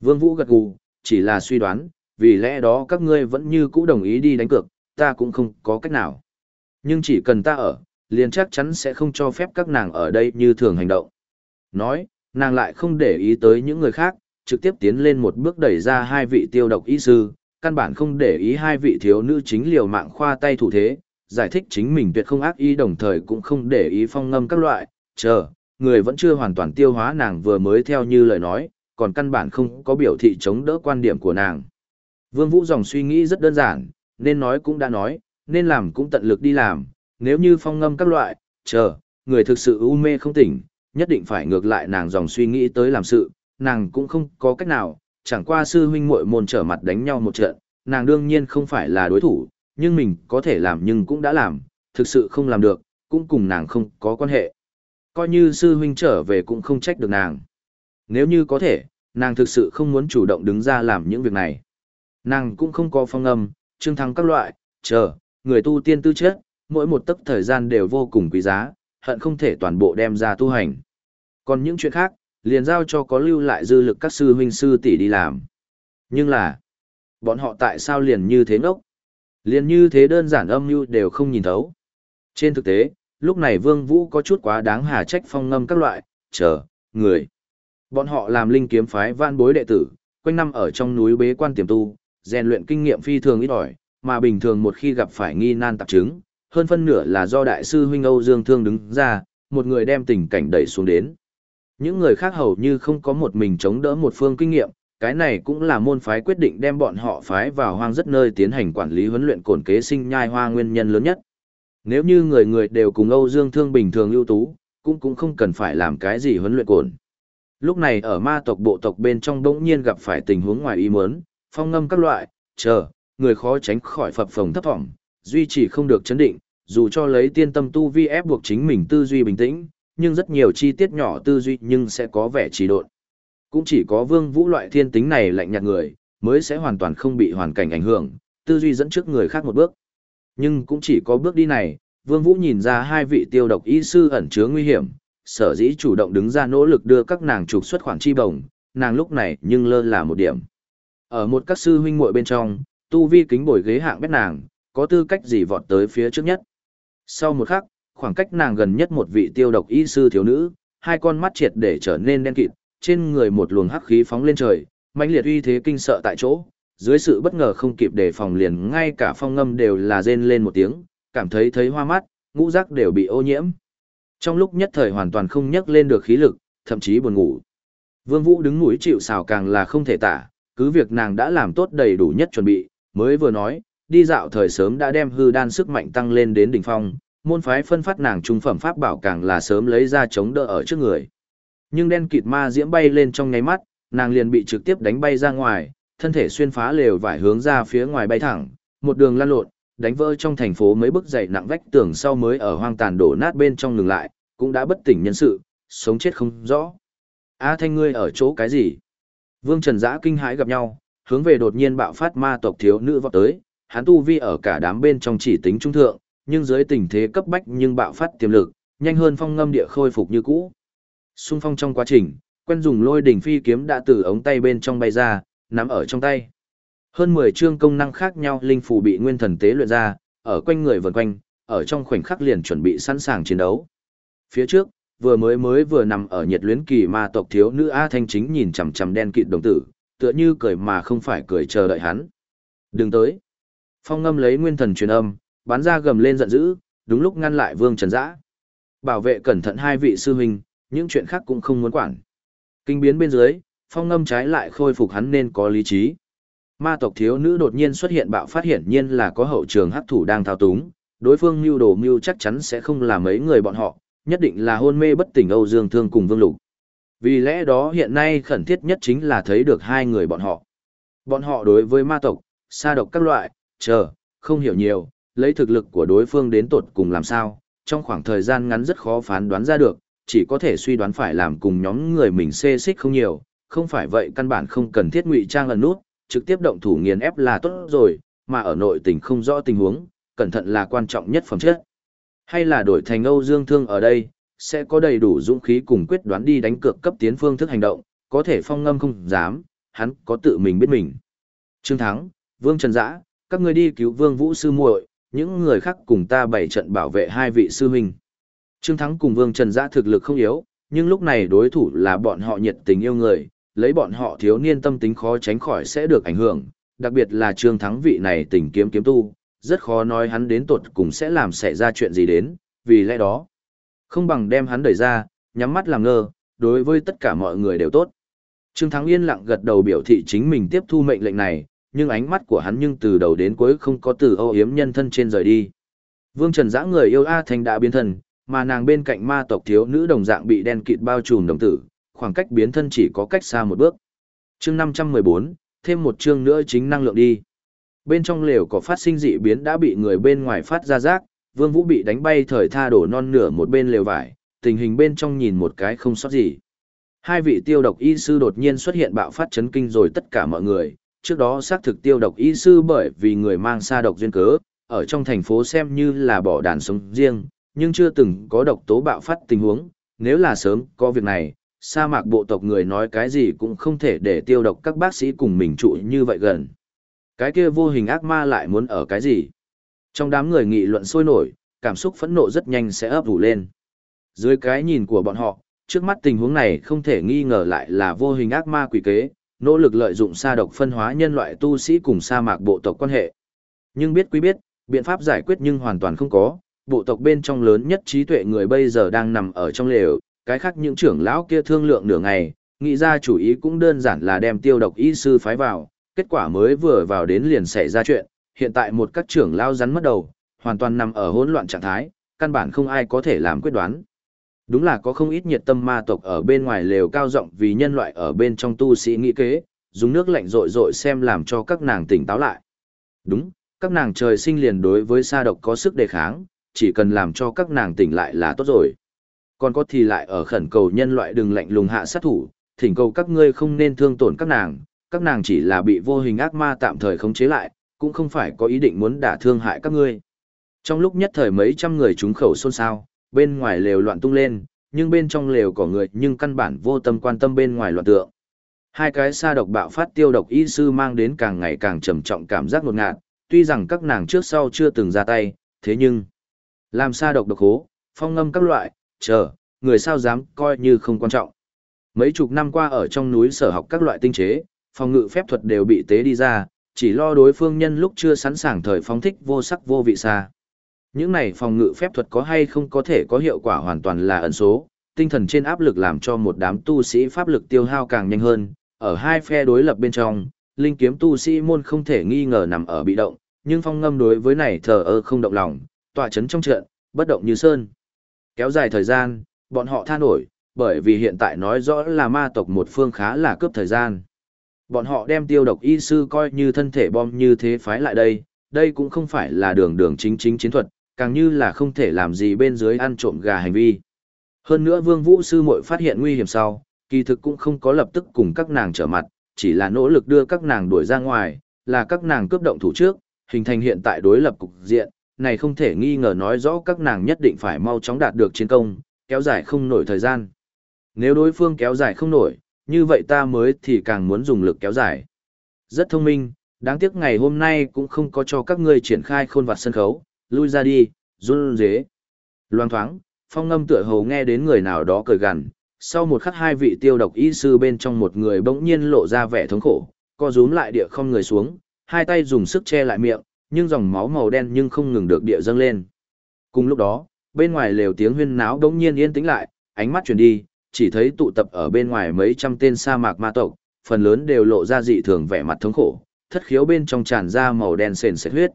S1: Vương Vũ gật gù, chỉ là suy đoán, vì lẽ đó các ngươi vẫn như cũ đồng ý đi đánh cược, ta cũng không có cách nào. Nhưng chỉ cần ta ở, liền chắc chắn sẽ không cho phép các nàng ở đây như thường hành động. Nói, nàng lại không để ý tới những người khác, trực tiếp tiến lên một bước đẩy ra hai vị tiêu độc y sư, căn bản không để ý hai vị thiếu nữ chính liều mạng khoa tay thủ thế, giải thích chính mình tuyệt không ác ý đồng thời cũng không để ý phong ngâm các loại, chờ, người vẫn chưa hoàn toàn tiêu hóa nàng vừa mới theo như lời nói, còn căn bản không có biểu thị chống đỡ quan điểm của nàng. Vương Vũ dòng suy nghĩ rất đơn giản, nên nói cũng đã nói, nên làm cũng tận lực đi làm, nếu như phong ngâm các loại, chờ, người thực sự u mê không tỉnh, nhất định phải ngược lại nàng dòng suy nghĩ tới làm sự, nàng cũng không có cách nào, chẳng qua sư huynh muội môn trở mặt đánh nhau một trận, nàng đương nhiên không phải là đối thủ, nhưng mình có thể làm nhưng cũng đã làm, thực sự không làm được, cũng cùng nàng không có quan hệ. Coi như sư huynh trở về cũng không trách được nàng. Nếu như có thể, nàng thực sự không muốn chủ động đứng ra làm những việc này. Nàng cũng không có phong âm, trương thắng các loại, chờ, người tu tiên tư chất, mỗi một tấc thời gian đều vô cùng quý giá, hận không thể toàn bộ đem ra tu hành. Còn những chuyện khác, liền giao cho có lưu lại dư lực các sư huynh sư tỷ đi làm. Nhưng là, bọn họ tại sao liền như thế ngốc? Liền như thế đơn giản âm mưu đều không nhìn thấu. Trên thực tế, lúc này Vương Vũ có chút quá đáng hà trách phong ngâm các loại, chờ, người. Bọn họ làm linh kiếm phái vạn bối đệ tử, quanh năm ở trong núi bế quan tiềm tu, rèn luyện kinh nghiệm phi thường ít ỏi, mà bình thường một khi gặp phải nghi nan tạp chứng, hơn phân nửa là do đại sư huynh Âu Dương Thương đứng ra, một người đem tình cảnh đẩy xuống đến. Những người khác hầu như không có một mình chống đỡ một phương kinh nghiệm, cái này cũng là môn phái quyết định đem bọn họ phái vào hoang rất nơi tiến hành quản lý huấn luyện cổn kế sinh nhai hoa nguyên nhân lớn nhất. Nếu như người người đều cùng Âu Dương Thương bình thường ưu tú, cũng cũng không cần phải làm cái gì huấn luyện cổn. Lúc này ở ma tộc bộ tộc bên trong đống nhiên gặp phải tình huống ngoài ý muốn, phong ngâm các loại, chờ, người khó tránh khỏi phập phồng thấp thỏm, duy trì không được chấn định, dù cho lấy tiên tâm tu vi ép buộc chính mình tư duy bình tĩnh, nhưng rất nhiều chi tiết nhỏ tư duy nhưng sẽ có vẻ trì độn. Cũng chỉ có vương vũ loại thiên tính này lạnh nhạt người, mới sẽ hoàn toàn không bị hoàn cảnh ảnh hưởng, tư duy dẫn trước người khác một bước. Nhưng cũng chỉ có bước đi này, vương vũ nhìn ra hai vị tiêu độc y sư ẩn chứa nguy hiểm, sở dĩ chủ động đứng ra nỗ lực đưa các nàng trục xuất khoản chi bồng, nàng lúc này nhưng lơ là một điểm. Ở một các sư huynh muội bên trong, tu vi kính bồi ghế hạng bét nàng, có tư cách gì vọt tới phía trước nhất. Sau một khắc, khoảng cách nàng gần nhất một vị tiêu độc y sư thiếu nữ, hai con mắt triệt để trở nên đen kịt, trên người một luồng hắc khí phóng lên trời, mãnh liệt uy thế kinh sợ tại chỗ, Dưới sự bất ngờ không kịp đề phòng liền ngay cả phong ngâm đều là rên lên một tiếng, cảm thấy thấy hoa mắt, ngũ giác đều bị ô nhiễm. Trong lúc nhất thời hoàn toàn không nhấc lên được khí lực, thậm chí buồn ngủ. Vương Vũ đứng núi chịu xào càng là không thể tả, cứ việc nàng đã làm tốt đầy đủ nhất chuẩn bị, mới vừa nói, đi dạo thời sớm đã đem hư đan sức mạnh tăng lên đến đỉnh phong, môn phái phân phát nàng trung phẩm pháp bảo càng là sớm lấy ra chống đỡ ở trước người. Nhưng đen kịt ma diễm bay lên trong nháy mắt, nàng liền bị trực tiếp đánh bay ra ngoài, thân thể xuyên phá lều vải hướng ra phía ngoài bay thẳng, một đường lăn lộn, đánh vỡ trong thành phố mấy bức dậy nặng vách tường sau mới ở hoang tàn đổ nát bên trong ngừng lại, cũng đã bất tỉnh nhân sự, sống chết không rõ. A thanh ngươi ở chỗ cái gì? Vương Trần Dã kinh hãi gặp nhau, hướng về đột nhiên bạo phát ma tộc thiếu nữ vọt tới, hắn tu vi ở cả đám bên trong chỉ tính trung thượng, nhưng dưới tình thế cấp bách nhưng bạo phát tiềm lực, nhanh hơn phong ngâm địa khôi phục như cũ. Xung phong trong quá trình, quen dùng lôi đỉnh phi kiếm đã từ ống tay bên trong bay ra, nắm ở trong tay. Hơn 10 chương công năng khác nhau linh phù bị nguyên thần tế luyện ra, ở quanh người vần quanh, ở trong khoảnh khắc liền chuẩn bị sẵn sàng chiến đấu. Phía trước, vừa mới mới vừa nằm ở nhiệt luyến kỳ ma tộc thiếu nữ A Thanh chính nhìn chằm chằm đen kịt đồng tử, tựa như cười mà không phải cười chờ đợi hắn. Đừng tới. Phong ngâm lấy nguyên thần truyền âm, bắn ra gầm lên giận dữ, đúng lúc ngăn lại Vương Trần Dã. Bảo vệ cẩn thận hai vị sư huynh, những chuyện khác cũng không muốn quản. Kinh biến bên dưới, phong ngâm trái lại khôi phục hắn nên có lý trí. Ma tộc thiếu nữ đột nhiên xuất hiện bạo phát hiển nhiên là có hậu trường hắc thủ đang thao túng, đối phương mưu đồ mưu chắc chắn sẽ không là mấy người bọn họ, nhất định là hôn mê bất tỉnh Âu Dương Thương cùng Vương Lục. Vì lẽ đó hiện nay khẩn thiết nhất chính là thấy được hai người bọn họ. Bọn họ đối với ma tộc, sa độc các loại, chờ, không hiểu nhiều, lấy thực lực của đối phương đến tột cùng làm sao, trong khoảng thời gian ngắn rất khó phán đoán ra được, chỉ có thể suy đoán phải làm cùng nhóm người mình xê xích không nhiều, không phải vậy căn bản không cần thiết ngụy trang lần nút, trực tiếp động thủ nghiền ép là tốt rồi, mà ở nội tình không rõ tình huống, cẩn thận là quan trọng nhất phẩm chất. Hay là đổi thành Âu Dương Thương ở đây, sẽ có đầy đủ dũng khí cùng quyết đoán đi đánh cược cấp tiến phương thức hành động, có thể phong ngâm không dám, hắn có tự mình biết mình. Trương Thắng, Vương Trần Dã, các ngươi đi cứu Vương Vũ sư muội, những người khác cùng ta bảy trận bảo vệ hai vị sư huynh. Trương Thắng cùng Vương Trần Giã thực lực không yếu, nhưng lúc này đối thủ là bọn họ nhiệt tình yêu người, lấy bọn họ thiếu niên tâm tính khó tránh khỏi sẽ được ảnh hưởng, đặc biệt là Trương Thắng vị này tình kiếm kiếm tu, rất khó nói hắn đến tột cùng sẽ làm xảy ra chuyện gì đến, vì lẽ đó, không bằng đem hắn đẩy ra, nhắm mắt làm ngơ, đối với tất cả mọi người đều tốt. Trương Thắng yên lặng gật đầu biểu thị chính mình tiếp thu mệnh lệnh này, nhưng ánh mắt của hắn nhưng từ đầu đến cuối không có từ âu yếm nhân thân trên rời đi. Vương Trần Dã người yêu A Thanh đã biến thần mà nàng bên cạnh ma tộc thiếu nữ đồng dạng bị đen kịt bao trùm đồng tử, khoảng cách biến thân chỉ có cách xa một bước. Chương 514, thêm một chương nữa chính năng lượng đi. Bên trong lều có phát sinh dị biến đã bị người bên ngoài phát ra rác, Vương Vũ bị đánh bay thời tha đổ non nửa một bên lều vải, tình hình bên trong nhìn một cái không sót gì. Hai vị tiêu độc y sư đột nhiên xuất hiện bạo phát chấn kinh rồi tất cả mọi người, trước đó xác thực tiêu độc y sư bởi vì người mang sa độc duyên cớ, ở trong thành phố xem như là bỏ đàn sống riêng, nhưng chưa từng có độc tố bạo phát tình huống, nếu là sớm có việc này, sa mạc bộ tộc người nói cái gì cũng không thể để tiêu độc các bác sĩ cùng mình trụ như vậy gần. Cái kia vô hình ác ma lại muốn ở cái gì? Trong đám người nghị luận sôi nổi, cảm xúc phẫn nộ rất nhanh sẽ ấp ủ lên. Dưới cái nhìn của bọn họ, trước mắt tình huống này không thể nghi ngờ lại là vô hình ác ma quỷ kế, nỗ lực lợi dụng sa độc phân hóa nhân loại tu sĩ cùng sa mạc bộ tộc quan hệ. Nhưng biết quý biết, biện pháp giải quyết nhưng hoàn toàn không có, bộ tộc bên trong lớn nhất trí tuệ người bây giờ đang nằm ở trong lều, cái khác những trưởng lão kia thương lượng nửa ngày, nghĩ ra chủ ý cũng đơn giản là đem tiêu độc y sư phái vào, kết quả mới vừa vào đến liền xảy ra chuyện, hiện tại một các trưởng lão rắn mất đầu, hoàn toàn nằm ở hỗn loạn trạng thái, căn bản không ai có thể làm quyết đoán. Đúng là có không ít nhiệt tâm ma tộc ở bên ngoài lều cao rộng vì nhân loại ở bên trong tu sĩ nghĩ kế, dùng nước lạnh rội rội xem làm cho các nàng tỉnh táo lại. Đúng, các nàng trời sinh liền đối với sa độc có sức đề kháng, chỉ cần làm cho các nàng tỉnh lại là tốt rồi. Còn có thì lại ở khẩn cầu nhân loại đừng lạnh lùng hạ sát thủ, thỉnh cầu các ngươi không nên thương tổn các nàng, các nàng chỉ là bị vô hình ác ma tạm thời khống chế lại, cũng không phải có ý định muốn đả thương hại các ngươi. Trong lúc nhất thời mấy trăm người trúng khẩu xôn xao, bên ngoài lều loạn tung lên, nhưng bên trong lều có người nhưng căn bản vô tâm quan tâm bên ngoài loạn tượng. Hai cái sa độc bạo phát tiêu độc y sư mang đến càng ngày càng trầm trọng cảm giác ngột ngạt, tuy rằng các nàng trước sau chưa từng ra tay, thế nhưng làm sa độc độc hố, phong ngâm các loại, chờ, người sao dám coi như không quan trọng. Mấy chục năm qua ở trong núi sở học các loại tinh chế, phòng ngự phép thuật đều bị tế đi ra, chỉ lo đối phương nhân lúc chưa sẵn sàng thời phóng thích vô sắc vô vị xa. Những này phòng ngự phép thuật có hay không có thể có hiệu quả hoàn toàn là ẩn số, tinh thần trên áp lực làm cho một đám tu sĩ pháp lực tiêu hao càng nhanh hơn, ở hai phe đối lập bên trong, linh kiếm tu sĩ môn không thể nghi ngờ nằm ở bị động, nhưng phong ngâm đối với này thờ ơ không động lòng, tọa chấn trong trận, bất động như sơn. Kéo dài thời gian, bọn họ tha nổi, bởi vì hiện tại nói rõ là ma tộc một phương khá là cướp thời gian. Bọn họ đem tiêu độc y sư coi như thân thể bom như thế phái lại đây, đây cũng không phải là đường đường chính chính chiến thuật, càng như là không thể làm gì bên dưới ăn trộm gà hành vi. Hơn nữa vương vũ sư muội phát hiện nguy hiểm sau, kỳ thực cũng không có lập tức cùng các nàng trở mặt, chỉ là nỗ lực đưa các nàng đuổi ra ngoài, là các nàng cướp động thủ trước, hình thành hiện tại đối lập cục diện, này không thể nghi ngờ nói rõ các nàng nhất định phải mau chóng đạt được chiến công, kéo dài không nổi thời gian. Nếu đối phương kéo dài không nổi, như vậy ta mới thì càng muốn dùng lực kéo dài. Rất thông minh, đáng tiếc ngày hôm nay cũng không có cho các ngươi triển khai khôn vặt sân khấu, lui ra đi, run dế. Loan thoáng, phong ngâm tựa hồ nghe đến người nào đó cười gằn, sau một khắc hai vị tiêu độc y sư bên trong một người bỗng nhiên lộ ra vẻ thống khổ, co rúm lại địa không người xuống, hai tay dùng sức che lại miệng, nhưng dòng máu màu đen nhưng không ngừng được địa dâng lên. Cùng lúc đó, bên ngoài lều tiếng huyên náo đống nhiên yên tĩnh lại, ánh mắt chuyển đi, chỉ thấy tụ tập ở bên ngoài mấy trăm tên sa mạc ma tộc, phần lớn đều lộ ra dị thường vẻ mặt thống khổ, thất khiếu bên trong tràn ra màu đen sền sệt huyết.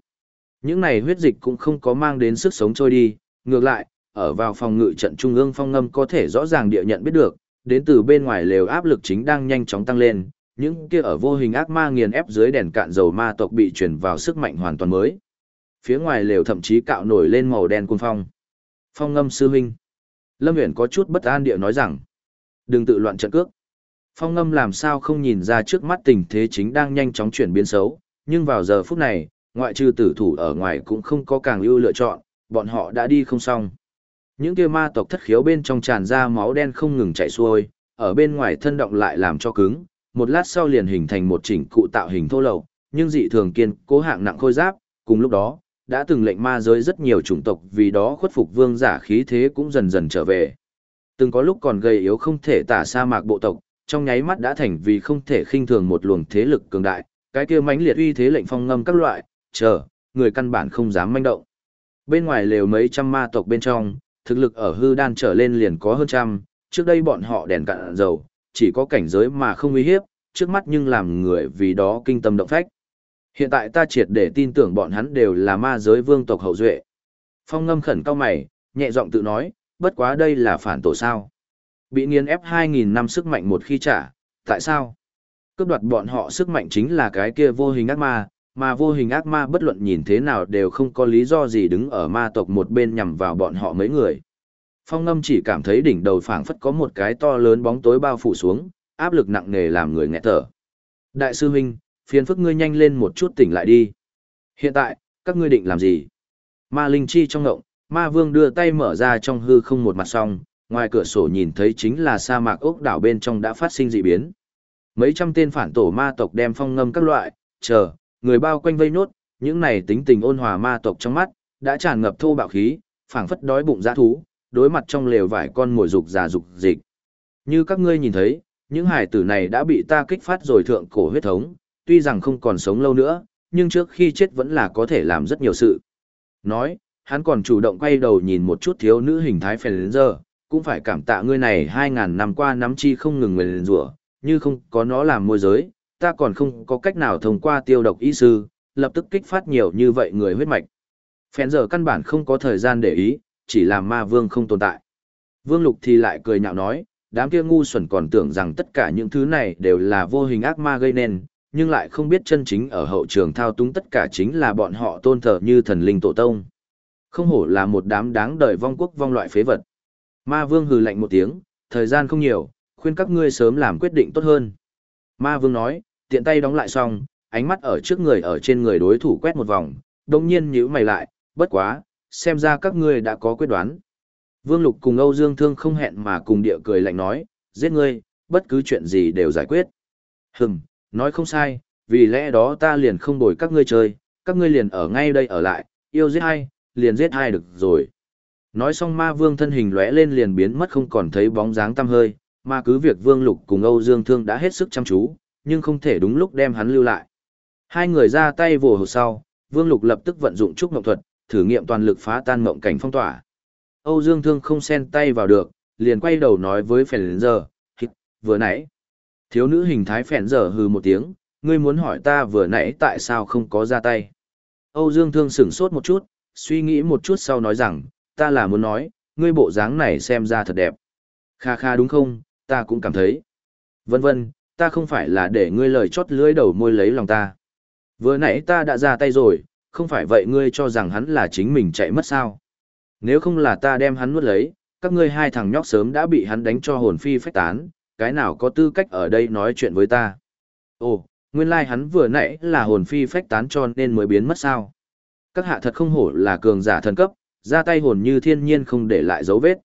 S1: Những này huyết dịch cũng không có mang đến sức sống trôi đi, ngược lại, ở vào phòng ngự trận trung ương phong ngâm có thể rõ ràng địa nhận biết được, đến từ bên ngoài lều áp lực chính đang nhanh chóng tăng lên, những kia ở vô hình ác ma nghiền ép dưới đèn cạn dầu ma tộc bị chuyển vào sức mạnh hoàn toàn mới. Phía ngoài lều thậm chí cạo nổi lên màu đen cuồng phong. Phong ngâm sư huynh. Lâm Uyển có chút bất an địa nói rằng, đừng tự loạn trận cước. Phong ngâm làm sao không nhìn ra trước mắt tình thế chính đang nhanh chóng chuyển biến xấu, nhưng vào giờ phút này, ngoại trừ tử thủ ở ngoài cũng không có càng ưu lựa chọn, bọn họ đã đi không xong. Những kia ma tộc thất khiếu bên trong tràn ra máu đen không ngừng chảy xuôi, ở bên ngoài thân động lại làm cho cứng, một lát sau liền hình thành một chỉnh cụ tạo hình thô lậu, nhưng dị thường kiên cố hạng nặng khôi giáp, cùng lúc đó, đã từng lệnh ma giới rất nhiều chủng tộc vì đó khuất phục vương giả khí thế cũng dần dần trở về. Từng có lúc còn gầy yếu không thể tả sa mạc bộ tộc, trong nháy mắt đã thành vì không thể khinh thường một luồng thế lực cường đại, cái kia mãnh liệt uy thế lệnh phong ngâm các loại, chờ, người căn bản không dám manh động. Bên ngoài lều mấy trăm ma tộc bên trong, thực lực ở hư đan trở lên liền có hơn trăm, trước đây bọn họ đèn cạn dầu, chỉ có cảnh giới mà không uy hiếp, trước mắt nhưng làm người vì đó kinh tâm động phách. Hiện tại ta triệt để tin tưởng bọn hắn đều là ma giới vương tộc hậu duệ. Phong ngâm khẩn cao mày, nhẹ giọng tự nói, bất quá đây là phản tổ sao. Bị nghiền ép 2.000 năm sức mạnh một khi trả, tại sao? Cướp đoạt bọn họ sức mạnh chính là cái kia vô hình ác ma, mà vô hình ác ma bất luận nhìn thế nào đều không có lý do gì đứng ở ma tộc một bên nhằm vào bọn họ mấy người. Phong ngâm chỉ cảm thấy đỉnh đầu phảng phất có một cái to lớn bóng tối bao phủ xuống, áp lực nặng nề làm người nghẹt thở. Đại sư huynh, phiền phức ngươi nhanh lên một chút tỉnh lại đi. Hiện tại, các ngươi định làm gì? Ma Linh Chi trong ngộng, Ma Vương đưa tay mở ra trong hư không một mặt song, ngoài cửa sổ nhìn thấy chính là sa mạc ốc đảo bên trong đã phát sinh dị biến. Mấy trăm tên phản tổ ma tộc đem phong ngâm các loại, chờ, người bao quanh vây nốt, những này tính tình ôn hòa ma tộc trong mắt, đã tràn ngập thô bạo khí, phảng phất đói bụng dã thú, đối mặt trong lều vải con mồi dục già dục dịch. Như các ngươi nhìn thấy, những hải tử này đã bị ta kích phát rồi thượng cổ huyết thống, tuy rằng không còn sống lâu nữa, nhưng trước khi chết vẫn là có thể làm rất nhiều sự. Nói, hắn còn chủ động quay đầu nhìn một chút thiếu nữ hình thái phèn đến giờ, cũng phải cảm tạ ngươi này 2.000 năm qua nắm chi không ngừng nguyền rủa như không có nó làm môi giới, ta còn không có cách nào thông qua tiêu độc y sư, lập tức kích phát nhiều như vậy người huyết mạch. Phèn giờ căn bản không có thời gian để ý, chỉ làm ma vương không tồn tại. Vương lục thì lại cười nhạo nói, đám kia ngu xuẩn còn tưởng rằng tất cả những thứ này đều là vô hình ác ma gây nên, nhưng lại không biết chân chính ở hậu trường thao túng tất cả chính là bọn họ tôn thờ như thần linh tổ tông. Không hổ là một đám đáng đời vong quốc vong loại phế vật. Ma vương hừ lạnh một tiếng, thời gian không nhiều, khuyên các ngươi sớm làm quyết định tốt hơn. Ma vương nói, tiện tay đóng lại xong, ánh mắt ở trước người ở trên người đối thủ quét một vòng, đồng nhiên nhíu mày lại, bất quá, xem ra các ngươi đã có quyết đoán. Vương Lục cùng Âu Dương Thương không hẹn mà cùng địa cười lạnh nói, giết ngươi, bất cứ chuyện gì đều giải quyết. Hừm, nói không sai, vì lẽ đó ta liền không bồi các ngươi chơi, các ngươi liền ở ngay đây ở lại, yêu giết ai, liền giết hai được rồi. Nói xong ma vương thân hình lóe lên liền biến mất không còn thấy bóng dáng tăm hơi, mà cứ việc vương lục cùng Âu Dương Thương đã hết sức chăm chú, nhưng không thể đúng lúc đem hắn lưu lại. Hai người ra tay vồ hồ sau, Vương Lục lập tức vận dụng trúc ngọc thuật, thử nghiệm toàn lực phá tan mộng cảnh phong tỏa. Âu Dương Thương không xen tay vào được, liền quay đầu nói với Phèn giờ, hít, vừa nãy. Thiếu nữ hình thái Phèn giờ hừ một tiếng, ngươi muốn hỏi ta vừa nãy tại sao không có ra tay. Âu Dương Thương sửng sốt một chút, suy nghĩ một chút sau nói rằng, ta là muốn nói, ngươi bộ dáng này xem ra thật đẹp. Kha kha đúng không, ta cũng cảm thấy. Vân vân, ta không phải là để ngươi lời chót lưỡi đầu môi lấy lòng ta. Vừa nãy ta đã ra tay rồi, không phải vậy ngươi cho rằng hắn là chính mình chạy mất sao. Nếu không là ta đem hắn nuốt lấy, các ngươi hai thằng nhóc sớm đã bị hắn đánh cho hồn phi phách tán, cái nào có tư cách ở đây nói chuyện với ta. Ồ, nguyên lai like hắn vừa nãy là hồn phi phách tán cho nên mới biến mất sao. Các hạ thật không hổ là cường giả thần cấp, ra tay hồn như thiên nhiên không để lại dấu vết.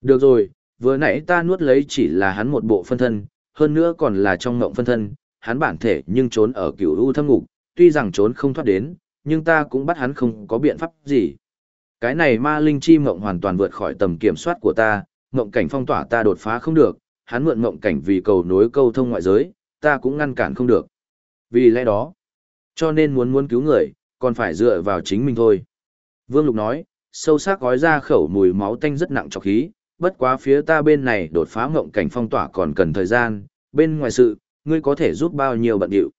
S1: Được rồi, vừa nãy ta nuốt lấy chỉ là hắn một bộ phân thân, hơn nữa còn là trong ngộng phân thân, hắn bản thể nhưng trốn ở cửu u thâm ngục, tuy rằng trốn không thoát đến, nhưng ta cũng bắt hắn không có biện pháp gì. Cái này ma linh chi mộng hoàn toàn vượt khỏi tầm kiểm soát của ta, mộng cảnh phong tỏa ta đột phá không được, hắn mượn mộng cảnh vì cầu nối câu thông ngoại giới, ta cũng ngăn cản không được. Vì lẽ đó, cho nên muốn muốn cứu người, còn phải dựa vào chính mình thôi. Vương Lục nói, sâu sắc gói ra khẩu mùi máu tanh rất nặng trọc khí, bất quá phía ta bên này đột phá mộng cảnh phong tỏa còn cần thời gian, bên ngoài sự, ngươi có thể giúp bao nhiêu bận điệu.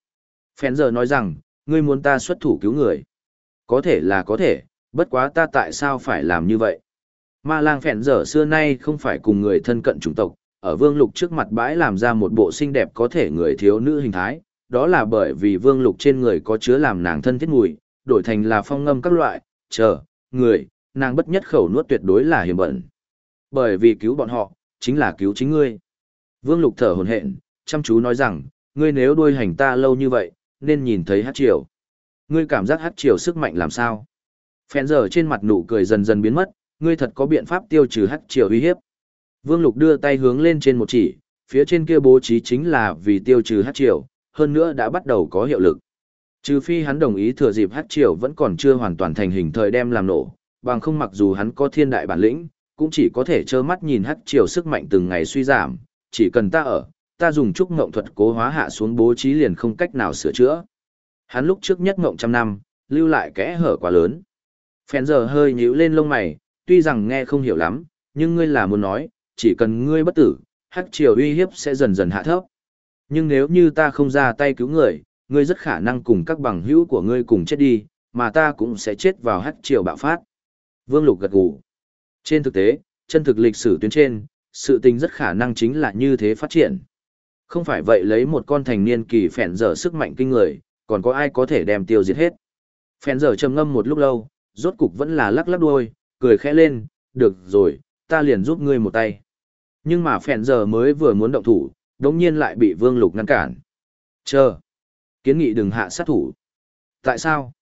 S1: Phèn giờ nói rằng, ngươi muốn ta xuất thủ cứu người. Có thể là có thể, bất quá ta tại sao phải làm như vậy? Ma lang phèn giờ xưa nay không phải cùng người thân cận chủng tộc, ở vương lục trước mặt bãi làm ra một bộ xinh đẹp có thể người thiếu nữ hình thái, đó là bởi vì vương lục trên người có chứa làm nàng thân thiết mùi, đổi thành là phong ngâm các loại, chờ, người, nàng bất nhất khẩu nuốt tuyệt đối là hiểm bẩn. Bởi vì cứu bọn họ, chính là cứu chính ngươi. Vương lục thở hồn hện, chăm chú nói rằng, ngươi nếu đuôi hành ta lâu như vậy, nên nhìn thấy hát triều. Ngươi cảm giác hát triều sức mạnh làm sao? Phèn giờ trên mặt nụ cười dần dần biến mất, ngươi thật có biện pháp tiêu trừ hát triều uy hiếp. Vương Lục đưa tay hướng lên trên một chỉ, phía trên kia bố trí chính là vì tiêu trừ hát triều, hơn nữa đã bắt đầu có hiệu lực. Trừ phi hắn đồng ý thừa dịp hát triều vẫn còn chưa hoàn toàn thành hình thời đem làm nổ, bằng không mặc dù hắn có thiên đại bản lĩnh, cũng chỉ có thể trơ mắt nhìn hát triều sức mạnh từng ngày suy giảm, chỉ cần ta ở, ta dùng trúc ngộng thuật cố hóa hạ xuống bố trí liền không cách nào sửa chữa. Hắn lúc trước nhất ngộng trăm năm, lưu lại kẽ hở quá lớn. Phèn giờ hơi nhíu lên lông mày, tuy rằng nghe không hiểu lắm, nhưng ngươi là muốn nói, chỉ cần ngươi bất tử, hắc triều uy hiếp sẽ dần dần hạ thấp. Nhưng nếu như ta không ra tay cứu người, ngươi rất khả năng cùng các bằng hữu của ngươi cùng chết đi, mà ta cũng sẽ chết vào hắc triều bạo phát. Vương Lục gật gù. Trên thực tế, chân thực lịch sử tuyến trên, sự tình rất khả năng chính là như thế phát triển. Không phải vậy lấy một con thành niên kỳ phèn dở sức mạnh kinh người, còn có ai có thể đem tiêu diệt hết. Phèn dở trầm ngâm một lúc lâu, rốt cục vẫn là lắc lắc đuôi, cười khẽ lên, được rồi, ta liền giúp ngươi một tay. Nhưng mà phèn dở mới vừa muốn động thủ, đống nhiên lại bị vương lục ngăn cản. Chờ. Kiến nghị đừng hạ sát thủ. Tại sao?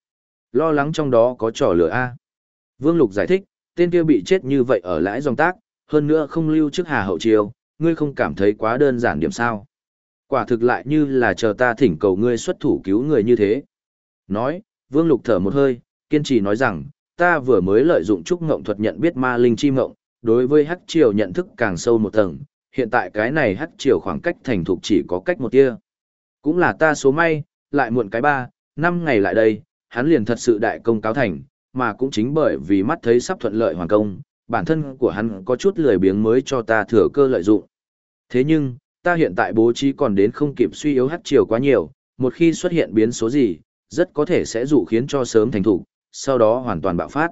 S1: Lo lắng trong đó có trò lửa A. Vương lục giải thích, tên kia bị chết như vậy ở lãi dòng tác, hơn nữa không lưu trước hà hậu chiều, ngươi không cảm thấy quá đơn giản điểm sao. Quả thực lại như là chờ ta thỉnh cầu ngươi xuất thủ cứu người như thế. Nói, Vương Lục thở một hơi, kiên trì nói rằng, ta vừa mới lợi dụng trúc ngộng thuật nhận biết ma linh chi ngộng, đối với hắc triều nhận thức càng sâu một tầng, hiện tại cái này hắc triều khoảng cách thành thục chỉ có cách một tia. Cũng là ta số may, lại muộn cái ba, năm ngày lại đây, hắn liền thật sự đại công cáo thành, mà cũng chính bởi vì mắt thấy sắp thuận lợi hoàn công, bản thân của hắn có chút lười biếng mới cho ta thừa cơ lợi dụng. Thế nhưng, ta hiện tại bố trí còn đến không kịp suy yếu hát chiều quá nhiều, một khi xuất hiện biến số gì, rất có thể sẽ dụ khiến cho sớm thành thủ, sau đó hoàn toàn bạo phát.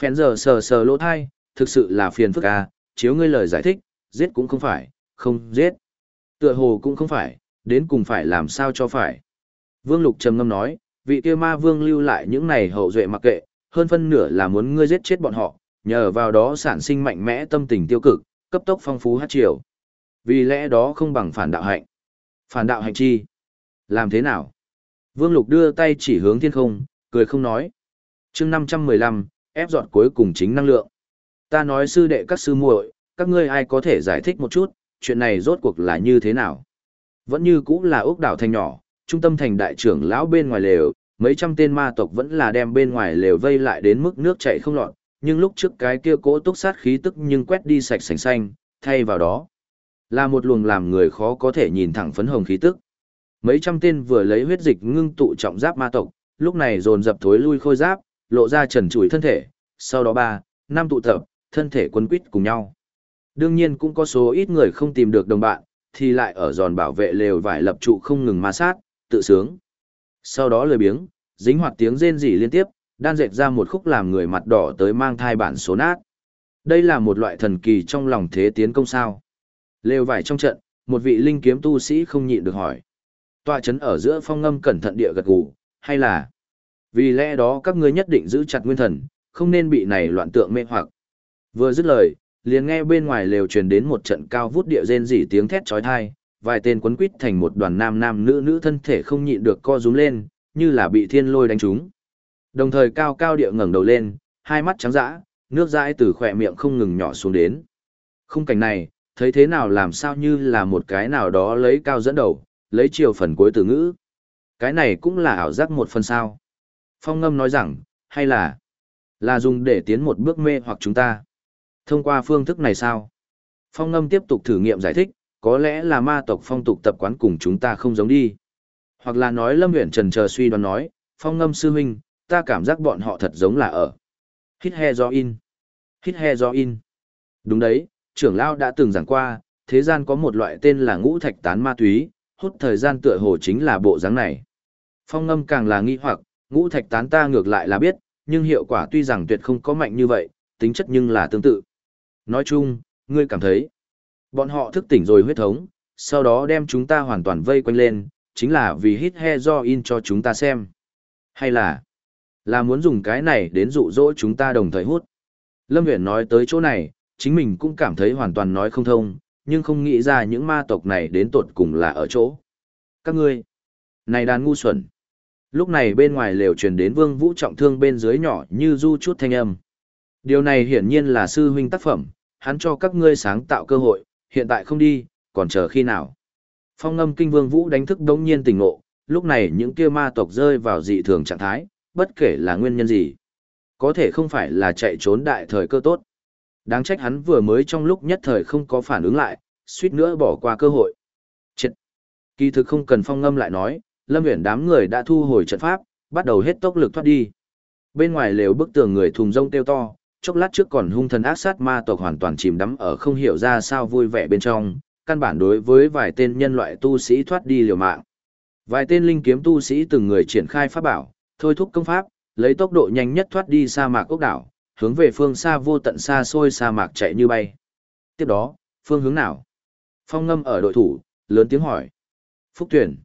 S1: Phèn giờ sờ sờ lỗ thai, thực sự là phiền phức à, chiếu ngươi lời giải thích, giết cũng không phải, không giết. Tựa hồ cũng không phải, đến cùng phải làm sao cho phải. Vương Lục trầm ngâm nói, vị kia ma vương lưu lại những này hậu duệ mặc kệ, hơn phân nửa là muốn ngươi giết chết bọn họ, nhờ vào đó sản sinh mạnh mẽ tâm tình tiêu cực, cấp tốc phong phú hát triều. Vì lẽ đó không bằng phản đạo hạnh. Phản đạo hạnh chi? Làm thế nào? Vương Lục đưa tay chỉ hướng thiên không, cười không nói. chương 515, ép dọn cuối cùng chính năng lượng. Ta nói sư đệ các sư muội, các ngươi ai có thể giải thích một chút, chuyện này rốt cuộc là như thế nào? Vẫn như cũng là ốc đảo thành nhỏ, trung tâm thành đại trưởng lão bên ngoài lều, mấy trăm tên ma tộc vẫn là đem bên ngoài lều vây lại đến mức nước chảy không lọt, nhưng lúc trước cái kia cỗ túc sát khí tức nhưng quét đi sạch sành xanh, thay vào đó. Là một luồng làm người khó có thể nhìn thẳng phấn hồng khí tức. Mấy trăm tên vừa lấy huyết dịch ngưng tụ trọng giáp ma tộc, lúc này dồn dập thối lui khôi giáp, lộ ra trần trụi thân thể, sau đó ba, năm tụ tập, thân thể quấn quýt cùng nhau. Đương nhiên cũng có số ít người không tìm được đồng bạn, thì lại ở giòn bảo vệ lều vải lập trụ không ngừng ma sát, tự sướng. Sau đó lười biếng, dính hoạt tiếng rên rỉ liên tiếp, đan dệt ra một khúc làm người mặt đỏ tới mang thai bản số nát. Đây là một loại thần kỳ trong lòng thế tiến công sao. Lều vải trong trận, một vị linh kiếm tu sĩ không nhịn được hỏi. Tòa chấn ở giữa phong ngâm cẩn thận địa gật gù, hay là vì lẽ đó các ngươi nhất định giữ chặt nguyên thần, không nên bị này loạn tượng mê hoặc. Vừa dứt lời, liền nghe bên ngoài lều truyền đến một trận cao vút địa rên rỉ tiếng thét chói tai, vài tên quấn quýt thành một đoàn nam nam nữ nữ thân thể không nhịn được co rúm lên, như là bị thiên lôi đánh trúng. Đồng thời cao cao địa ngẩng đầu lên, hai mắt trắng dã, nước dãi từ khỏe miệng không ngừng nhỏ xuống đến. Khung cảnh này, thấy thế nào làm sao như là một cái nào đó lấy cao dẫn đầu, lấy chiều phần cuối từ ngữ. Cái này cũng là ảo giác một phần sao. Phong ngâm nói rằng, hay là, là dùng để tiến một bước mê hoặc chúng ta. Thông qua phương thức này sao? Phong ngâm tiếp tục thử nghiệm giải thích, có lẽ là ma tộc phong tục tập quán cùng chúng ta không giống đi. Hoặc là nói Lâm Uyển Trần chờ suy đoán nói, phong ngâm sư huynh, ta cảm giác bọn họ thật giống là ở. Hít he do in. Hít he do in. Đúng đấy, trưởng Lão đã từng giảng qua, thế gian có một loại tên là ngũ thạch tán ma túy, hút thời gian tựa hồ chính là bộ dáng này. Phong ngâm càng là nghi hoặc, ngũ thạch tán ta ngược lại là biết, nhưng hiệu quả tuy rằng tuyệt không có mạnh như vậy, tính chất nhưng là tương tự. Nói chung, ngươi cảm thấy, bọn họ thức tỉnh rồi huyết thống, sau đó đem chúng ta hoàn toàn vây quanh lên, chính là vì hít he do in cho chúng ta xem. Hay là, là muốn dùng cái này đến dụ dỗ chúng ta đồng thời hút. Lâm Viễn nói tới chỗ này, chính mình cũng cảm thấy hoàn toàn nói không thông, nhưng không nghĩ ra những ma tộc này đến tột cùng là ở chỗ. Các ngươi, này đàn ngu xuẩn. Lúc này bên ngoài lều truyền đến vương vũ trọng thương bên dưới nhỏ như du chút thanh âm. Điều này hiển nhiên là sư huynh tác phẩm, hắn cho các ngươi sáng tạo cơ hội, hiện tại không đi, còn chờ khi nào. Phong ngâm kinh vương vũ đánh thức đống nhiên tỉnh ngộ, lúc này những kia ma tộc rơi vào dị thường trạng thái, bất kể là nguyên nhân gì. Có thể không phải là chạy trốn đại thời cơ tốt. Đáng trách hắn vừa mới trong lúc nhất thời không có phản ứng lại, suýt nữa bỏ qua cơ hội. Chết! Kỳ thực không cần phong ngâm lại nói, lâm uyển đám người đã thu hồi trận pháp, bắt đầu hết tốc lực thoát đi. Bên ngoài lều bức tường người thùng rông kêu to, chốc lát trước còn hung thần ác sát ma tộc hoàn toàn chìm đắm ở không hiểu ra sao vui vẻ bên trong, căn bản đối với vài tên nhân loại tu sĩ thoát đi liều mạng. Vài tên linh kiếm tu sĩ từng người triển khai pháp bảo, thôi thúc công pháp, lấy tốc độ nhanh nhất thoát đi sa mạc ốc đảo, hướng về phương xa vô tận xa xôi sa mạc chạy như bay. Tiếp đó, phương hướng nào? Phong ngâm ở đội thủ, lớn tiếng hỏi. Phúc tuyển.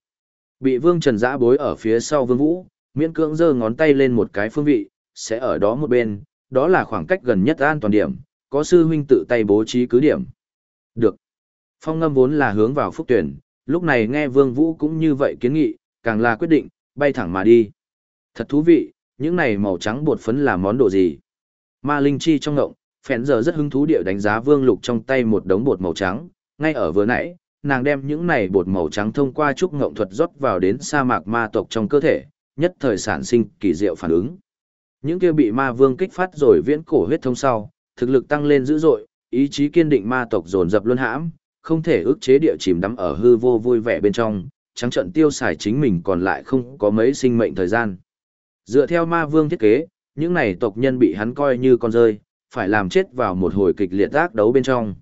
S1: Bị vương trần giã bối ở phía sau vương vũ, miễn cưỡng giơ ngón tay lên một cái phương vị, sẽ ở đó một bên, đó là khoảng cách gần nhất an toàn điểm, có sư huynh tự tay bố trí cứ điểm. Được. Phong ngâm vốn là hướng vào phúc tuyển, lúc này nghe vương vũ cũng như vậy kiến nghị, càng là quyết định, bay thẳng mà đi. Thật thú vị, những này màu trắng bột phấn là món đồ gì? Ma Linh Chi trong ngộng, phèn giờ rất hứng thú địa đánh giá vương lục trong tay một đống bột màu trắng, ngay ở vừa nãy, nàng đem những này bột màu trắng thông qua trúc ngộng thuật rót vào đến sa mạc ma tộc trong cơ thể, nhất thời sản sinh kỳ diệu phản ứng. Những kia bị ma vương kích phát rồi viễn cổ huyết thông sau, thực lực tăng lên dữ dội, ý chí kiên định ma tộc dồn dập luân hãm, không thể ức chế địa chìm đắm ở hư vô vui vẻ bên trong, trắng trận tiêu xài chính mình còn lại không có mấy sinh mệnh thời gian. Dựa theo ma vương thiết kế, những này tộc nhân bị hắn coi như con rơi, phải làm chết vào một hồi kịch liệt ác đấu bên trong.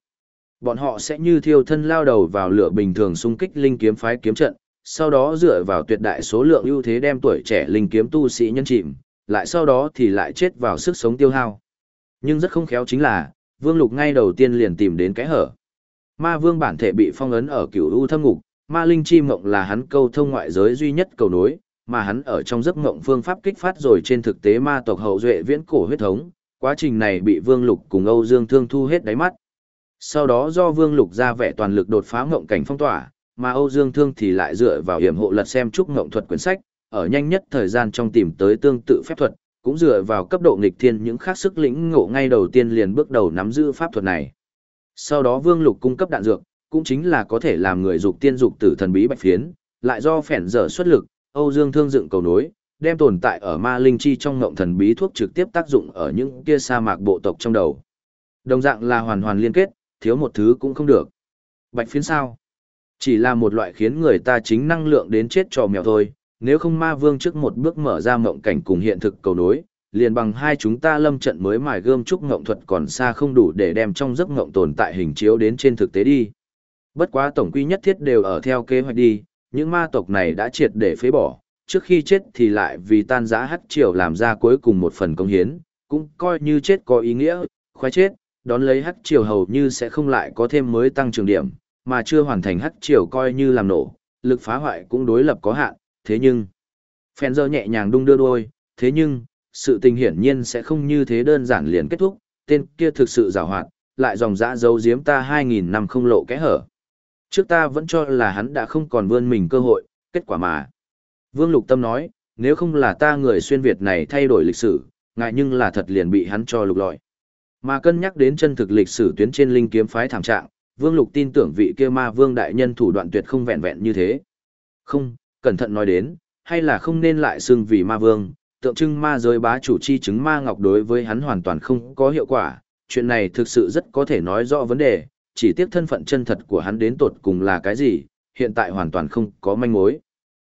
S1: Bọn họ sẽ như thiêu thân lao đầu vào lửa bình thường xung kích linh kiếm phái kiếm trận, sau đó dựa vào tuyệt đại số lượng ưu thế đem tuổi trẻ linh kiếm tu sĩ nhân chìm, lại sau đó thì lại chết vào sức sống tiêu hao. Nhưng rất không khéo chính là, Vương Lục ngay đầu tiên liền tìm đến cái hở. Ma Vương bản thể bị phong ấn ở cửu u thâm ngục, Ma Linh Chi Mộng là hắn câu thông ngoại giới duy nhất cầu nối, mà hắn ở trong giấc mộng phương pháp kích phát rồi trên thực tế ma tộc hậu duệ viễn cổ huyết thống, quá trình này bị Vương Lục cùng Âu Dương Thương thu hết đáy mắt. Sau đó do Vương Lục ra vẻ toàn lực đột phá ngộng cảnh phong tỏa, mà Âu Dương Thương thì lại dựa vào hiểm hộ lật xem trúc ngộng thuật quyển sách, ở nhanh nhất thời gian trong tìm tới tương tự phép thuật, cũng dựa vào cấp độ nghịch thiên những khác sức lĩnh ngộ ngay đầu tiên liền bước đầu nắm giữ pháp thuật này. Sau đó Vương Lục cung cấp đạn dược, cũng chính là có thể làm người dục tiên dục tử thần bí bạch phiến, lại do phèn dở xuất lực, Âu Dương Thương dựng cầu nối, đem tồn tại ở ma linh chi trong ngộng thần bí thuốc trực tiếp tác dụng ở những kia sa mạc bộ tộc trong đầu. Đồng dạng là hoàn hoàn liên kết, thiếu một thứ cũng không được. Bạch phiến sao? Chỉ là một loại khiến người ta chính năng lượng đến chết trò mèo thôi, nếu không ma vương trước một bước mở ra mộng cảnh cùng hiện thực cầu nối, liền bằng hai chúng ta lâm trận mới mài gươm trúc ngộng thuật còn xa không đủ để đem trong giấc ngộng tồn tại hình chiếu đến trên thực tế đi. Bất quá tổng quy nhất thiết đều ở theo kế hoạch đi, những ma tộc này đã triệt để phế bỏ, trước khi chết thì lại vì tan giã hắc triều làm ra cuối cùng một phần công hiến, cũng coi như chết có ý nghĩa, khoái chết, đón lấy hắc triều hầu như sẽ không lại có thêm mới tăng trưởng điểm, mà chưa hoàn thành hắc triều coi như làm nổ, lực phá hoại cũng đối lập có hạn, thế nhưng... Phèn dơ nhẹ nhàng đung đưa đôi, thế nhưng, sự tình hiển nhiên sẽ không như thế đơn giản liền kết thúc, tên kia thực sự rào hoạt, lại dòng dã dấu giếm ta 2.000 năm không lộ kẽ hở. Trước ta vẫn cho là hắn đã không còn vươn mình cơ hội, kết quả mà. Vương Lục Tâm nói, nếu không là ta người xuyên Việt này thay đổi lịch sử, ngại nhưng là thật liền bị hắn cho lục lọi. Mà cân nhắc đến chân thực lịch sử tuyến trên linh kiếm phái thảm trạng, Vương Lục tin tưởng vị kia ma vương đại nhân thủ đoạn tuyệt không vẹn vẹn như thế. Không, cẩn thận nói đến, hay là không nên lại xưng vì ma vương, tượng trưng ma giới bá chủ chi chứng ma ngọc đối với hắn hoàn toàn không có hiệu quả, chuyện này thực sự rất có thể nói rõ vấn đề, chỉ tiếc thân phận chân thật của hắn đến tột cùng là cái gì, hiện tại hoàn toàn không có manh mối.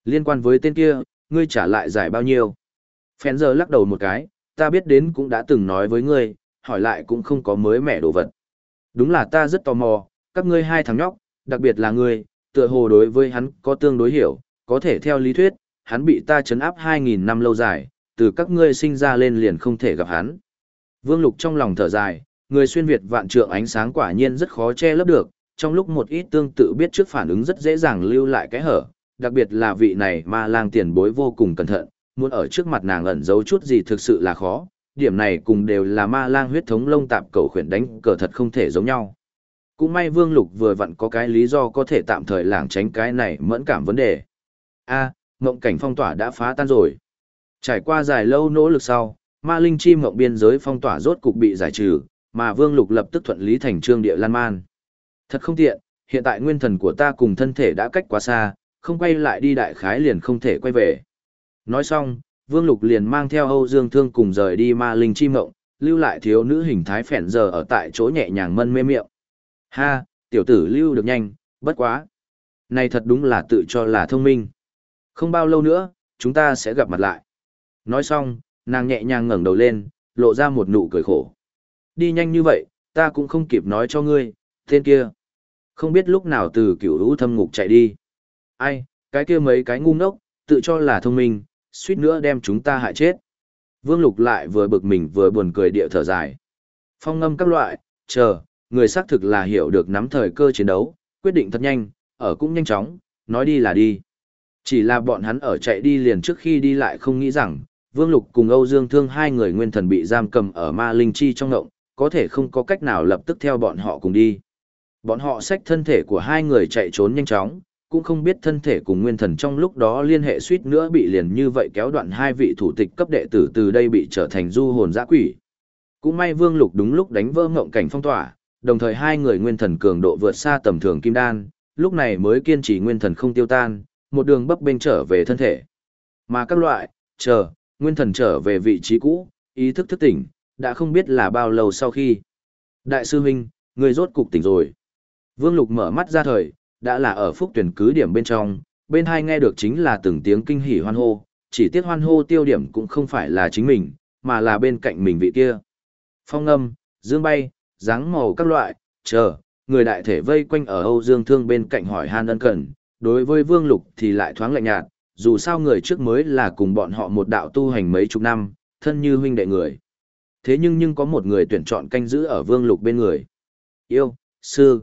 S1: Liên quan với tên kia, ngươi trả lại giải bao nhiêu? Phèn giờ lắc đầu một cái, ta biết đến cũng đã từng nói với ngươi, hỏi lại cũng không có mới mẻ đồ vật. Đúng là ta rất tò mò, các ngươi hai thằng nhóc, đặc biệt là ngươi, tựa hồ đối với hắn có tương đối hiểu, có thể theo lý thuyết, hắn bị ta chấn áp 2.000 năm lâu dài, từ các ngươi sinh ra lên liền không thể gặp hắn. Vương Lục trong lòng thở dài, người xuyên Việt vạn trượng ánh sáng quả nhiên rất khó che lấp được, trong lúc một ít tương tự biết trước phản ứng rất dễ dàng lưu lại cái hở, đặc biệt là vị này ma lang tiền bối vô cùng cẩn thận, muốn ở trước mặt nàng ẩn giấu chút gì thực sự là khó, điểm này cùng đều là ma lang huyết thống lông tạp cầu khuyển đánh cờ thật không thể giống nhau. Cũng may Vương Lục vừa vặn có cái lý do có thể tạm thời lảng tránh cái này mẫn cảm vấn đề. A, mộng cảnh phong tỏa đã phá tan rồi. Trải qua dài lâu nỗ lực sau, ma linh chi mộng biên giới phong tỏa rốt cục bị giải trừ, mà Vương Lục lập tức thuận lý thành trương địa lan man. Thật không tiện, hiện tại nguyên thần của ta cùng thân thể đã cách quá xa, không quay lại đi đại khái liền không thể quay về. Nói xong, Vương Lục liền mang theo Âu Dương Thương cùng rời đi ma linh chi mộng, lưu lại thiếu nữ hình thái phèn giờ ở tại chỗ nhẹ nhàng mân mê miệng. Ha, tiểu tử lưu được nhanh, bất quá. Này thật đúng là tự cho là thông minh. Không bao lâu nữa, chúng ta sẽ gặp mặt lại. Nói xong, nàng nhẹ nhàng ngẩng đầu lên, lộ ra một nụ cười khổ. Đi nhanh như vậy, ta cũng không kịp nói cho ngươi, tên kia. Không biết lúc nào từ cửu hữu thâm ngục chạy đi. Ai, cái kia mấy cái ngu ngốc, tự cho là thông minh, suýt nữa đem chúng ta hại chết. Vương Lục lại vừa bực mình vừa buồn cười địa thở dài. Phong ngâm các loại, chờ, người xác thực là hiểu được nắm thời cơ chiến đấu, quyết định thật nhanh, ở cũng nhanh chóng, nói đi là đi. Chỉ là bọn hắn ở chạy đi liền trước khi đi lại không nghĩ rằng, Vương Lục cùng Âu Dương Thương hai người nguyên thần bị giam cầm ở ma linh chi trong ngộng, có thể không có cách nào lập tức theo bọn họ cùng đi. Bọn họ xách thân thể của hai người chạy trốn nhanh chóng, cũng không biết thân thể cùng nguyên thần trong lúc đó liên hệ suýt nữa bị liền như vậy kéo đoạn hai vị thủ tịch cấp đệ tử từ đây bị trở thành du hồn dã quỷ. Cũng may Vương Lục đúng lúc đánh vỡ ngộng cảnh phong tỏa, đồng thời hai người nguyên thần cường độ vượt xa tầm thường kim đan, lúc này mới kiên trì nguyên thần không tiêu tan, một đường bấp bênh trở về thân thể. Mà các loại, chờ, nguyên thần trở về vị trí cũ, ý thức thức tỉnh, đã không biết là bao lâu sau khi. Đại sư huynh, người rốt cục tỉnh rồi. Vương Lục mở mắt ra thời, đã là ở phúc tuyển cứ điểm bên trong, bên hai nghe được chính là từng tiếng kinh hỉ hoan hô, chỉ tiếc hoan hô tiêu điểm cũng không phải là chính mình, mà là bên cạnh mình vị kia. Phong âm, dương bay, dáng màu các loại, chờ, người đại thể vây quanh ở Âu Dương Thương bên cạnh hỏi han ân cần, đối với Vương Lục thì lại thoáng lạnh nhạt, dù sao người trước mới là cùng bọn họ một đạo tu hành mấy chục năm, thân như huynh đệ người. Thế nhưng nhưng có một người tuyển chọn canh giữ ở Vương Lục bên người. Yêu, sư,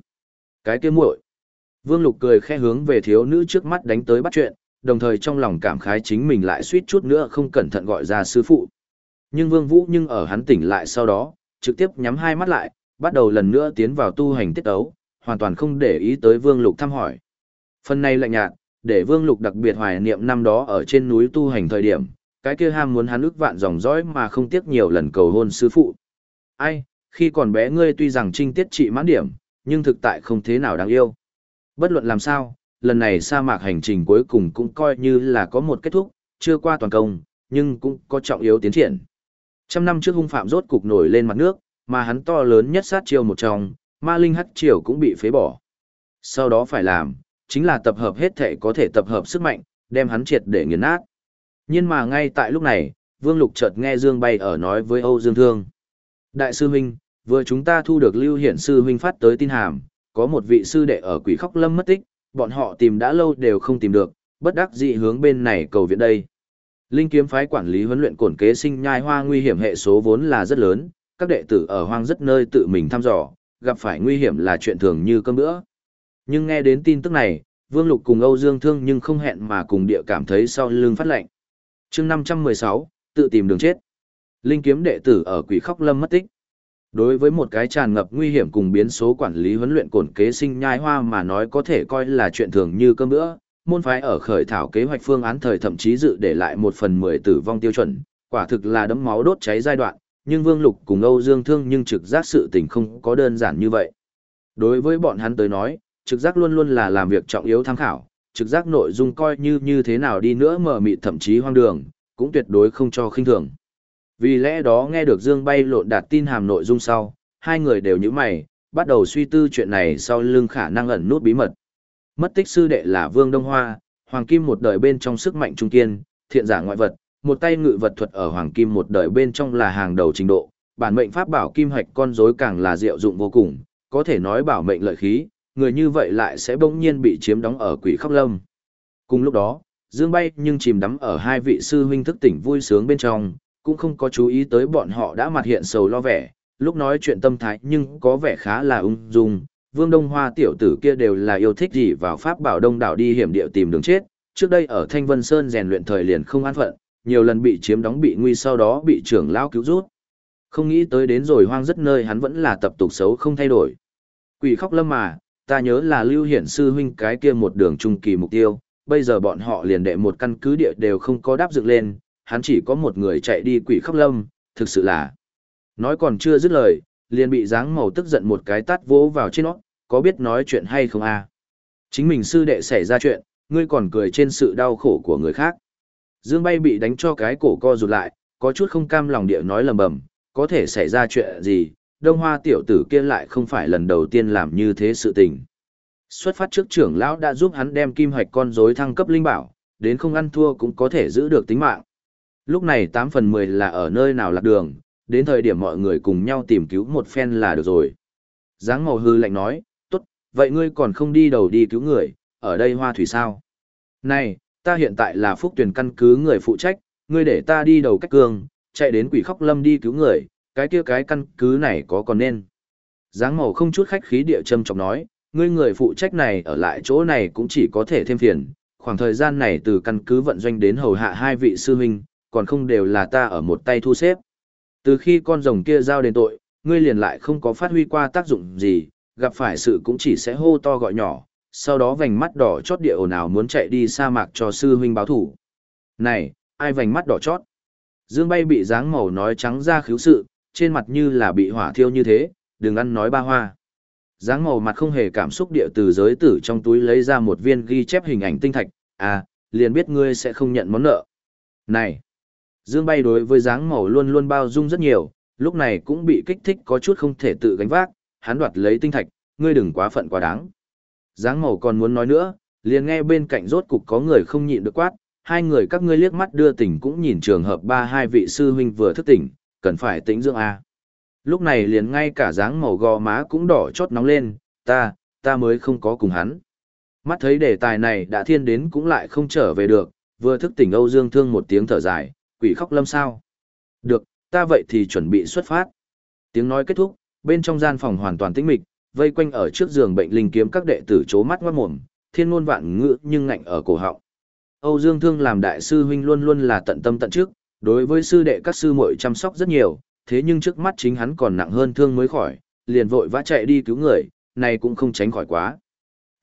S1: cái kia muội. Vương Lục cười khẽ hướng về thiếu nữ trước mắt đánh tới bắt chuyện, đồng thời trong lòng cảm khái chính mình lại suýt chút nữa không cẩn thận gọi ra sư phụ. Nhưng Vương Vũ nhưng ở hắn tỉnh lại sau đó, trực tiếp nhắm hai mắt lại, bắt đầu lần nữa tiến vào tu hành tiết ấu, hoàn toàn không để ý tới Vương Lục thăm hỏi. Phần này lạnh nhạt, để Vương Lục đặc biệt hoài niệm năm đó ở trên núi tu hành thời điểm, cái kia ham muốn hắn ức vạn dòng dõi mà không tiếc nhiều lần cầu hôn sư phụ. Ai, khi còn bé ngươi tuy rằng trinh tiết trị mãn điểm, nhưng thực tại không thế nào đáng yêu. Bất luận làm sao, lần này sa mạc hành trình cuối cùng cũng coi như là có một kết thúc, chưa qua toàn công, nhưng cũng có trọng yếu tiến triển. Trăm năm trước hung phạm rốt cục nổi lên mặt nước, mà hắn to lớn nhất sát chiêu một trong, ma linh hắc triều cũng bị phế bỏ. Sau đó phải làm, chính là tập hợp hết thể có thể tập hợp sức mạnh, đem hắn triệt để nghiền nát. Nhưng mà ngay tại lúc này, Vương Lục chợt nghe Dương Bay ở nói với Âu Dương Thương. Đại sư huynh, vừa chúng ta thu được Lưu Hiển sư huynh phát tới tin hàm, có một vị sư đệ ở Quỷ Khóc Lâm mất tích, bọn họ tìm đã lâu đều không tìm được, bất đắc dĩ hướng bên này cầu viện đây. Linh kiếm phái quản lý huấn luyện cổn kế sinh nhai hoa nguy hiểm hệ số vốn là rất lớn, các đệ tử ở hoang rất nơi tự mình thăm dò, gặp phải nguy hiểm là chuyện thường như cơm bữa. Nhưng nghe đến tin tức này, Vương Lục cùng Âu Dương Thương nhưng không hẹn mà cùng địa cảm thấy sau lưng phát lạnh chương 516, tự tìm đường chết. Linh kiếm đệ tử ở quỷ khóc lâm mất tích. Đối với một cái tràn ngập nguy hiểm cùng biến số quản lý huấn luyện cổn kế sinh nhai hoa mà nói có thể coi là chuyện thường như cơm bữa, môn phái ở khởi thảo kế hoạch phương án thời thậm chí dự để lại một phần mười tử vong tiêu chuẩn, quả thực là đấm máu đốt cháy giai đoạn, nhưng Vương Lục cùng Âu Dương Thương nhưng trực giác sự tình không có đơn giản như vậy. Đối với bọn hắn tới nói, trực giác luôn luôn là làm việc trọng yếu tham khảo, trực giác nội dung coi như như thế nào đi nữa mờ mịt thậm chí hoang đường, cũng tuyệt đối không cho khinh thường. Vì lẽ đó nghe được Dương bay lộn đạt tin hàm nội dung sau, hai người đều như mày, bắt đầu suy tư chuyện này sau lưng khả năng ẩn nút bí mật. Mất tích sư đệ là Vương Đông Hoa, Hoàng Kim một đời bên trong sức mạnh trung kiên, thiện giả ngoại vật, một tay ngự vật thuật ở Hoàng Kim một đời bên trong là hàng đầu trình độ, bản mệnh pháp bảo kim hoạch con rối càng là diệu dụng vô cùng, có thể nói bảo mệnh lợi khí, người như vậy lại sẽ bỗng nhiên bị chiếm đóng ở quỷ khóc lâm. Cùng lúc đó, Dương bay nhưng chìm đắm ở hai vị sư huynh thức tỉnh vui sướng bên trong, cũng không có chú ý tới bọn họ đã mặt hiện sầu lo vẻ, lúc nói chuyện tâm thái nhưng có vẻ khá là ung dung. Vương Đông Hoa tiểu tử kia đều là yêu thích gì vào pháp bảo đông đảo đi hiểm địa tìm đường chết, trước đây ở Thanh Vân Sơn rèn luyện thời liền không an phận, nhiều lần bị chiếm đóng bị nguy sau đó bị trưởng lão cứu rút. Không nghĩ tới đến rồi hoang rất nơi hắn vẫn là tập tục xấu không thay đổi. Quỷ khóc lâm mà, ta nhớ là lưu hiển sư huynh cái kia một đường trung kỳ mục tiêu, bây giờ bọn họ liền đệ một căn cứ địa đều không có đáp dựng lên, hắn chỉ có một người chạy đi quỷ khóc lâm, thực sự là. Nói còn chưa dứt lời, liền bị dáng màu tức giận một cái tát vỗ vào trên nó, có biết nói chuyện hay không a? Chính mình sư đệ xảy ra chuyện, ngươi còn cười trên sự đau khổ của người khác. Dương bay bị đánh cho cái cổ co rụt lại, có chút không cam lòng địa nói lầm bầm, có thể xảy ra chuyện gì, đông hoa tiểu tử kia lại không phải lần đầu tiên làm như thế sự tình. Xuất phát trước trưởng lão đã giúp hắn đem kim hoạch con rối thăng cấp linh bảo, đến không ăn thua cũng có thể giữ được tính mạng. Lúc này 8 phần 10 là ở nơi nào lạc đường, đến thời điểm mọi người cùng nhau tìm cứu một phen là được rồi. Giáng màu hư lạnh nói, tốt, vậy ngươi còn không đi đầu đi cứu người, ở đây hoa thủy sao? Này, ta hiện tại là phúc tuyển căn cứ người phụ trách, ngươi để ta đi đầu cách cương, chạy đến quỷ khóc lâm đi cứu người, cái kia cái căn cứ này có còn nên. Giáng màu không chút khách khí địa châm trọng nói, ngươi người phụ trách này ở lại chỗ này cũng chỉ có thể thêm phiền, khoảng thời gian này từ căn cứ vận doanh đến hầu hạ hai vị sư huynh, còn không đều là ta ở một tay thu xếp. Từ khi con rồng kia giao đến tội, ngươi liền lại không có phát huy qua tác dụng gì, gặp phải sự cũng chỉ sẽ hô to gọi nhỏ, sau đó vành mắt đỏ chót địa ồn ào muốn chạy đi sa mạc cho sư huynh báo thủ. Này, ai vành mắt đỏ chót? Dương bay bị dáng màu nói trắng ra khiếu sự, trên mặt như là bị hỏa thiêu như thế, đừng ăn nói ba hoa. Dáng màu mặt không hề cảm xúc địa từ giới tử trong túi lấy ra một viên ghi chép hình ảnh tinh thạch, à, liền biết ngươi sẽ không nhận món nợ. Này! Dương bay đối với dáng màu luôn luôn bao dung rất nhiều, lúc này cũng bị kích thích có chút không thể tự gánh vác, hắn đoạt lấy tinh thạch, ngươi đừng quá phận quá đáng. Dáng màu còn muốn nói nữa, liền nghe bên cạnh rốt cục có người không nhịn được quát, hai người các ngươi liếc mắt đưa tỉnh cũng nhìn trường hợp ba hai vị sư huynh vừa thức tỉnh, cần phải tĩnh dưỡng a. Lúc này liền ngay cả dáng màu gò má cũng đỏ chót nóng lên, ta, ta mới không có cùng hắn. Mắt thấy đề tài này đã thiên đến cũng lại không trở về được, vừa thức tỉnh Âu Dương Thương một tiếng thở dài, quỷ khóc lâm sao. Được, ta vậy thì chuẩn bị xuất phát. Tiếng nói kết thúc, bên trong gian phòng hoàn toàn tĩnh mịch, vây quanh ở trước giường bệnh linh kiếm các đệ tử chố mắt ngoát mồm, thiên ngôn vạn ngữ nhưng ngạnh ở cổ họng. Âu Dương Thương làm đại sư huynh luôn luôn là tận tâm tận trước, đối với sư đệ các sư muội chăm sóc rất nhiều, thế nhưng trước mắt chính hắn còn nặng hơn thương mới khỏi, liền vội vã chạy đi cứu người, này cũng không tránh khỏi quá.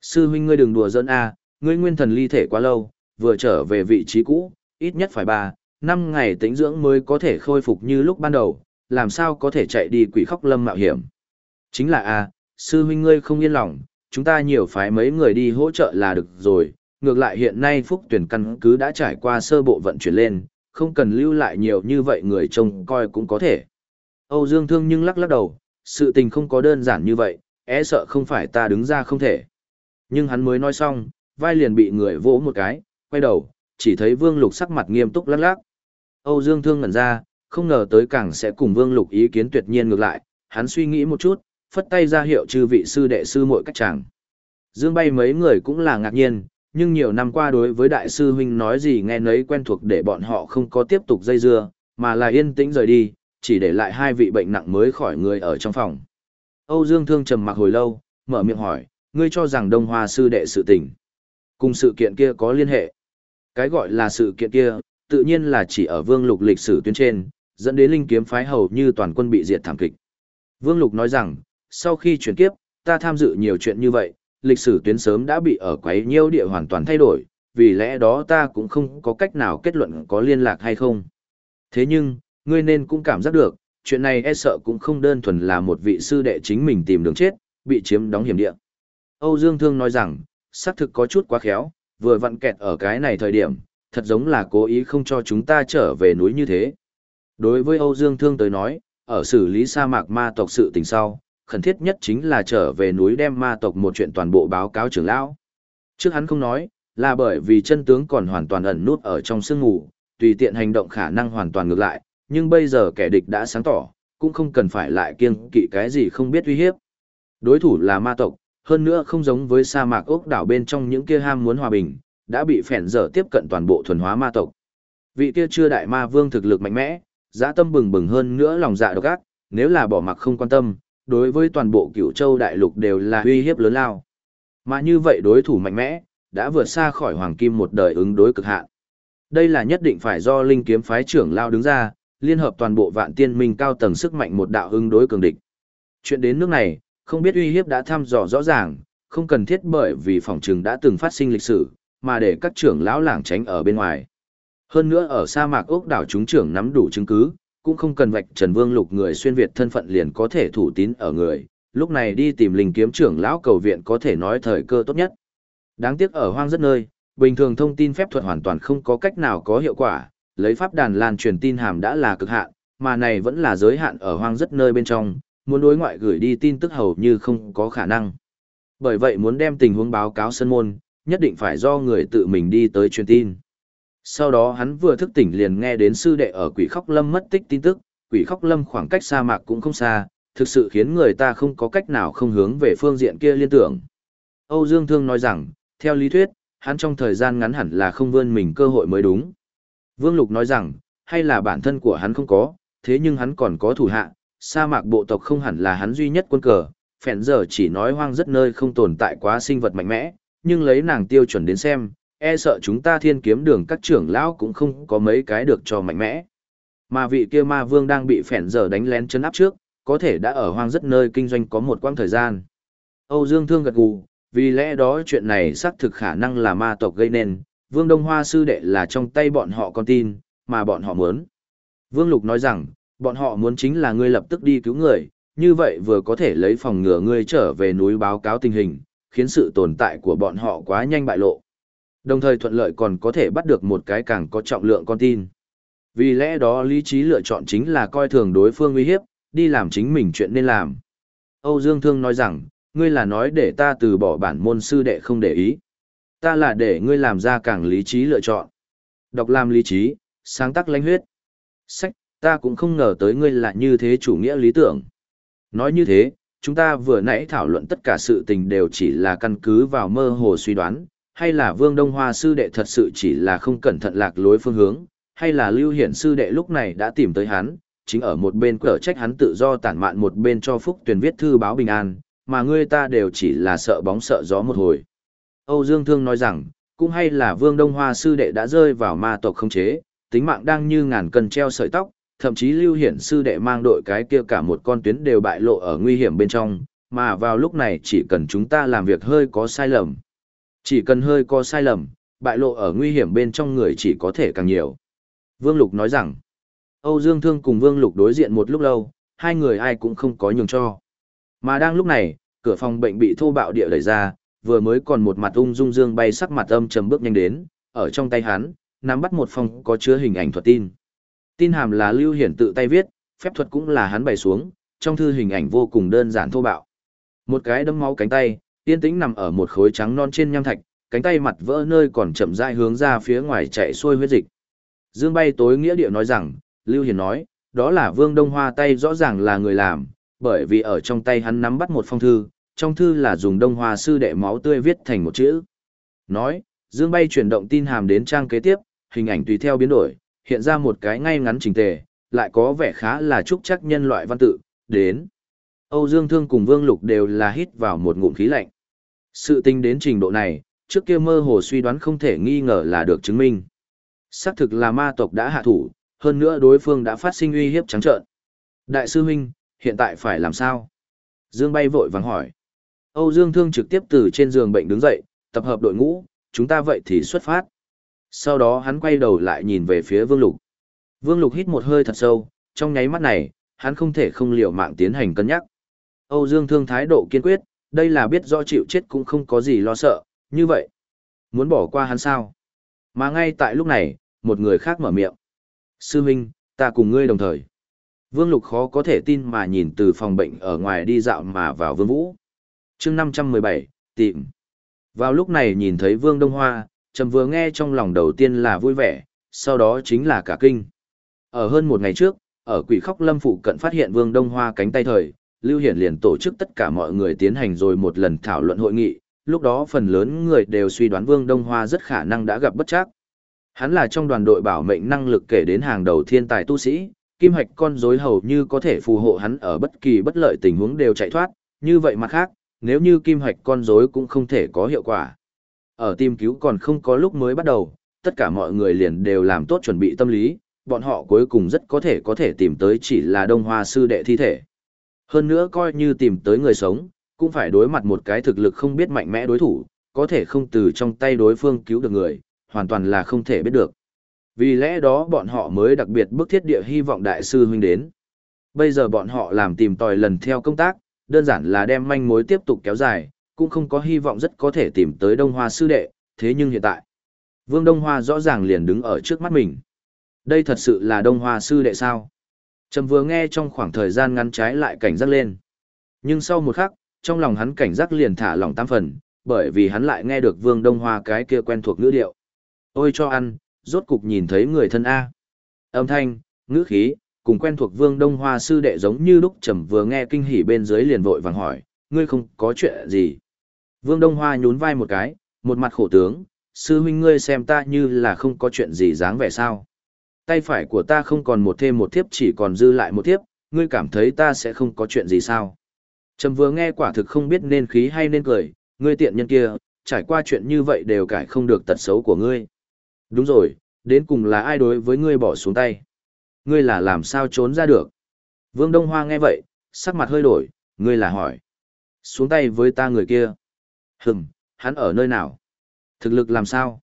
S1: Sư huynh ngươi đừng đùa giỡn a, ngươi nguyên thần ly thể quá lâu, vừa trở về vị trí cũ, ít nhất phải ba, năm ngày tĩnh dưỡng mới có thể khôi phục như lúc ban đầu, làm sao có thể chạy đi quỷ khóc lâm mạo hiểm. Chính là a, sư huynh ngươi không yên lòng, chúng ta nhiều phái mấy người đi hỗ trợ là được rồi, ngược lại hiện nay phúc tuyển căn cứ đã trải qua sơ bộ vận chuyển lên, không cần lưu lại nhiều như vậy người trông coi cũng có thể. Âu Dương Thương nhưng lắc lắc đầu, sự tình không có đơn giản như vậy, e sợ không phải ta đứng ra không thể. Nhưng hắn mới nói xong, vai liền bị người vỗ một cái, quay đầu, chỉ thấy Vương Lục sắc mặt nghiêm túc lắc lắc. Âu Dương Thương ngẩn ra, không ngờ tới càng sẽ cùng Vương Lục ý kiến tuyệt nhiên ngược lại, hắn suy nghĩ một chút, phất tay ra hiệu chư vị sư đệ sư muội các chàng. Dương bay mấy người cũng là ngạc nhiên, nhưng nhiều năm qua đối với đại sư huynh nói gì nghe nấy quen thuộc để bọn họ không có tiếp tục dây dưa, mà là yên tĩnh rời đi, chỉ để lại hai vị bệnh nặng mới khỏi người ở trong phòng. Âu Dương Thương trầm mặc hồi lâu, mở miệng hỏi, ngươi cho rằng Đông Hoa sư đệ sự tình, cùng sự kiện kia có liên hệ. Cái gọi là sự kiện kia, tự nhiên là chỉ ở Vương Lục lịch sử tuyến trên, dẫn đến linh kiếm phái hầu như toàn quân bị diệt thảm kịch. Vương Lục nói rằng, sau khi chuyển kiếp, ta tham dự nhiều chuyện như vậy, lịch sử tuyến sớm đã bị ở quấy nhiêu địa hoàn toàn thay đổi, vì lẽ đó ta cũng không có cách nào kết luận có liên lạc hay không. Thế nhưng, ngươi nên cũng cảm giác được, chuyện này e sợ cũng không đơn thuần là một vị sư đệ chính mình tìm đường chết, bị chiếm đóng hiểm địa. Âu Dương Thương nói rằng, xác thực có chút quá khéo, vừa vặn kẹt ở cái này thời điểm, thật giống là cố ý không cho chúng ta trở về núi như thế. Đối với Âu Dương Thương tới nói, ở xử lý sa mạc ma tộc sự tình sau, khẩn thiết nhất chính là trở về núi đem ma tộc một chuyện toàn bộ báo cáo trưởng lão. Trước hắn không nói, là bởi vì chân tướng còn hoàn toàn ẩn nút ở trong sương ngủ, tùy tiện hành động khả năng hoàn toàn ngược lại, nhưng bây giờ kẻ địch đã sáng tỏ, cũng không cần phải lại kiêng kỵ cái gì không biết uy hiếp. Đối thủ là ma tộc, hơn nữa không giống với sa mạc ốc đảo bên trong những kia ham muốn hòa bình, đã bị phèn dở tiếp cận toàn bộ thuần hóa ma tộc. Vị kia chưa đại ma vương thực lực mạnh mẽ, dã tâm bừng bừng hơn nữa lòng dạ độc ác, nếu là bỏ mặc không quan tâm, đối với toàn bộ cửu châu đại lục đều là uy hiếp lớn lao. Mà như vậy đối thủ mạnh mẽ, đã vượt xa khỏi hoàng kim một đời ứng đối cực hạn. Đây là nhất định phải do linh kiếm phái trưởng lao đứng ra, liên hợp toàn bộ vạn tiên minh cao tầng sức mạnh một đạo ứng đối cường địch. Chuyện đến nước này, không biết uy hiếp đã thăm dò rõ ràng, không cần thiết bởi vì phòng trừng đã từng phát sinh lịch sử, mà để các trưởng lão lảng tránh ở bên ngoài. Hơn nữa ở sa mạc ốc đảo chúng trưởng nắm đủ chứng cứ, cũng không cần vạch Trần Vương Lục người xuyên Việt thân phận liền có thể thủ tín ở người, lúc này đi tìm linh kiếm trưởng lão cầu viện có thể nói thời cơ tốt nhất. Đáng tiếc ở hoang rất nơi, bình thường thông tin phép thuật hoàn toàn không có cách nào có hiệu quả, lấy pháp đàn lan truyền tin hàm đã là cực hạn, mà này vẫn là giới hạn ở hoang rất nơi bên trong, muốn đối ngoại gửi đi tin tức hầu như không có khả năng. Bởi vậy muốn đem tình huống báo cáo sân môn, nhất định phải do người tự mình đi tới truyền tin. Sau đó hắn vừa thức tỉnh liền nghe đến sư đệ ở quỷ khóc lâm mất tích tin tức, quỷ khóc lâm khoảng cách sa mạc cũng không xa, thực sự khiến người ta không có cách nào không hướng về phương diện kia liên tưởng. Âu Dương Thương nói rằng, theo lý thuyết, hắn trong thời gian ngắn hẳn là không vươn mình cơ hội mới đúng. Vương Lục nói rằng, hay là bản thân của hắn không có, thế nhưng hắn còn có thủ hạ, sa mạc bộ tộc không hẳn là hắn duy nhất quân cờ, phèn giờ chỉ nói hoang rất nơi không tồn tại quá sinh vật mạnh mẽ, nhưng lấy nàng tiêu chuẩn đến xem, e sợ chúng ta thiên kiếm đường các trưởng lão cũng không có mấy cái được cho mạnh mẽ. Mà vị kia ma vương đang bị phèn giờ đánh lén chân áp trước, có thể đã ở hoang rất nơi kinh doanh có một quãng thời gian. Âu Dương Thương gật gù, vì lẽ đó chuyện này xác thực khả năng là ma tộc gây nên, Vương Đông Hoa sư đệ là trong tay bọn họ con tin, mà bọn họ muốn. Vương Lục nói rằng, bọn họ muốn chính là ngươi lập tức đi cứu người, như vậy vừa có thể lấy phòng ngừa ngươi trở về núi báo cáo tình hình, khiến sự tồn tại của bọn họ quá nhanh bại lộ. Đồng thời thuận lợi còn có thể bắt được một cái càng có trọng lượng con tin. Vì lẽ đó lý trí lựa chọn chính là coi thường đối phương uy hiếp, đi làm chính mình chuyện nên làm. Âu Dương Thương nói rằng, ngươi là nói để ta từ bỏ bản môn sư đệ không để ý. Ta là để ngươi làm ra càng lý trí lựa chọn. Đọc làm lý trí, sáng tác lãnh huyết. Sách, ta cũng không ngờ tới ngươi là như thế chủ nghĩa lý tưởng. Nói như thế, chúng ta vừa nãy thảo luận tất cả sự tình đều chỉ là căn cứ vào mơ hồ suy đoán, hay là Vương Đông Hoa sư đệ thật sự chỉ là không cẩn thận lạc lối phương hướng, hay là Lưu Hiển sư đệ lúc này đã tìm tới hắn, chính ở một bên cở trách hắn tự do tản mạn một bên cho Phúc Tuyền viết thư báo bình an, mà ngươi ta đều chỉ là sợ bóng sợ gió một hồi. Âu Dương Thương nói rằng, cũng hay là Vương Đông Hoa sư đệ đã rơi vào ma tộc không chế, tính mạng đang như ngàn cân treo sợi tóc, thậm chí Lưu Hiển sư đệ mang đội cái kia cả một con tuyến đều bại lộ ở nguy hiểm bên trong, mà vào lúc này chỉ cần chúng ta làm việc hơi có sai lầm. Chỉ cần hơi có sai lầm, bại lộ ở nguy hiểm bên trong người chỉ có thể càng nhiều. Vương Lục nói rằng, Âu Dương Thương cùng Vương Lục đối diện một lúc lâu, hai người ai cũng không có nhường cho. Mà đang lúc này, cửa phòng bệnh bị thô bạo địa đẩy ra, vừa mới còn một mặt ung dung dương bay sắc mặt âm trầm bước nhanh đến, ở trong tay hắn, nắm bắt một phòng có chứa hình ảnh thuật tin. Tin hàm là Lưu Hiển tự tay viết, phép thuật cũng là hắn bày xuống, trong thư hình ảnh vô cùng đơn giản thô bạo. Một cái đấm máu cánh tay, yên tĩnh nằm ở một khối trắng non trên nham thạch, cánh tay mặt vỡ nơi còn chậm rãi hướng ra phía ngoài chạy xuôi huyết dịch. Dương bay tối nghĩa địa nói rằng, Lưu Hiền nói, đó là Vương Đông Hoa tay rõ ràng là người làm, bởi vì ở trong tay hắn nắm bắt một phong thư, trong thư là dùng Đông Hoa sư đệ máu tươi viết thành một chữ. Nói, Dương bay chuyển động tin hàm đến trang kế tiếp, hình ảnh tùy theo biến đổi, hiện ra một cái ngay ngắn chỉnh tề, lại có vẻ khá là trúc chắc nhân loại văn tự, đến. Âu Dương Thương cùng Vương Lục đều là hít vào một ngụm khí lạnh. Sự tình đến trình độ này, trước kia mơ hồ suy đoán không thể nghi ngờ là được chứng minh. Xác thực là ma tộc đã hạ thủ, hơn nữa đối phương đã phát sinh uy hiếp trắng trợn. Đại sư huynh, hiện tại phải làm sao? Dương bay vội vàng hỏi. Âu Dương Thương trực tiếp từ trên giường bệnh đứng dậy, tập hợp đội ngũ, chúng ta vậy thì xuất phát. Sau đó hắn quay đầu lại nhìn về phía Vương Lục. Vương Lục hít một hơi thật sâu, trong nháy mắt này, hắn không thể không liều mạng tiến hành cân nhắc. Âu Dương Thương thái độ kiên quyết, đây là biết rõ chịu chết cũng không có gì lo sợ, như vậy. Muốn bỏ qua hắn sao? Mà ngay tại lúc này, một người khác mở miệng. Sư Minh, ta cùng ngươi đồng thời. Vương Lục khó có thể tin mà nhìn từ phòng bệnh ở ngoài đi dạo mà vào Vương Vũ. chương 517, tìm. Vào lúc này nhìn thấy Vương Đông Hoa, Trầm vừa nghe trong lòng đầu tiên là vui vẻ, sau đó chính là cả kinh. Ở hơn một ngày trước, ở quỷ khóc lâm phụ cận phát hiện Vương Đông Hoa cánh tay thời, Lưu Hiển liền tổ chức tất cả mọi người tiến hành rồi một lần thảo luận hội nghị, lúc đó phần lớn người đều suy đoán Vương Đông Hoa rất khả năng đã gặp bất trắc. Hắn là trong đoàn đội bảo mệnh năng lực kể đến hàng đầu thiên tài tu sĩ, kim hạch con rối hầu như có thể phù hộ hắn ở bất kỳ bất lợi tình huống đều chạy thoát, như vậy mặt khác, nếu như kim hạch con rối cũng không thể có hiệu quả. Ở tìm cứu còn không có lúc mới bắt đầu, tất cả mọi người liền đều làm tốt chuẩn bị tâm lý, bọn họ cuối cùng rất có thể có thể tìm tới chỉ là đông hoa sư đệ thi thể. Hơn nữa coi như tìm tới người sống, cũng phải đối mặt một cái thực lực không biết mạnh mẽ đối thủ, có thể không từ trong tay đối phương cứu được người, hoàn toàn là không thể biết được. Vì lẽ đó bọn họ mới đặc biệt bức thiết địa hy vọng đại sư huynh đến. Bây giờ bọn họ làm tìm tòi lần theo công tác, đơn giản là đem manh mối tiếp tục kéo dài, cũng không có hy vọng rất có thể tìm tới Đông Hoa sư đệ, thế nhưng hiện tại, Vương Đông Hoa rõ ràng liền đứng ở trước mắt mình. Đây thật sự là Đông Hoa sư đệ sao? Trầm vừa nghe trong khoảng thời gian ngắn trái lại cảnh giác lên. Nhưng sau một khắc, trong lòng hắn cảnh giác liền thả lỏng tam phần, bởi vì hắn lại nghe được Vương Đông Hoa cái kia quen thuộc ngữ điệu. Ôi cho ăn, rốt cục nhìn thấy người thân A. Âm thanh, ngữ khí, cùng quen thuộc Vương Đông Hoa sư đệ giống như lúc trầm vừa nghe kinh hỉ bên dưới liền vội vàng hỏi, ngươi không có chuyện gì. Vương Đông Hoa nhún vai một cái, một mặt khổ tướng, sư huynh ngươi xem ta như là không có chuyện gì dáng vẻ sao. Tay phải của ta không còn một thêm một thiếp chỉ còn dư lại một thiếp, ngươi cảm thấy ta sẽ không có chuyện gì sao. Trầm vừa nghe quả thực không biết nên khí hay nên cười, ngươi tiện nhân kia, trải qua chuyện như vậy đều cải không được tật xấu của ngươi. Đúng rồi, đến cùng là ai đối với ngươi bỏ xuống tay. Ngươi là làm sao trốn ra được. Vương Đông Hoa nghe vậy, sắc mặt hơi đổi, ngươi là hỏi. Xuống tay với ta người kia. Hừm, hắn ở nơi nào? Thực lực làm sao?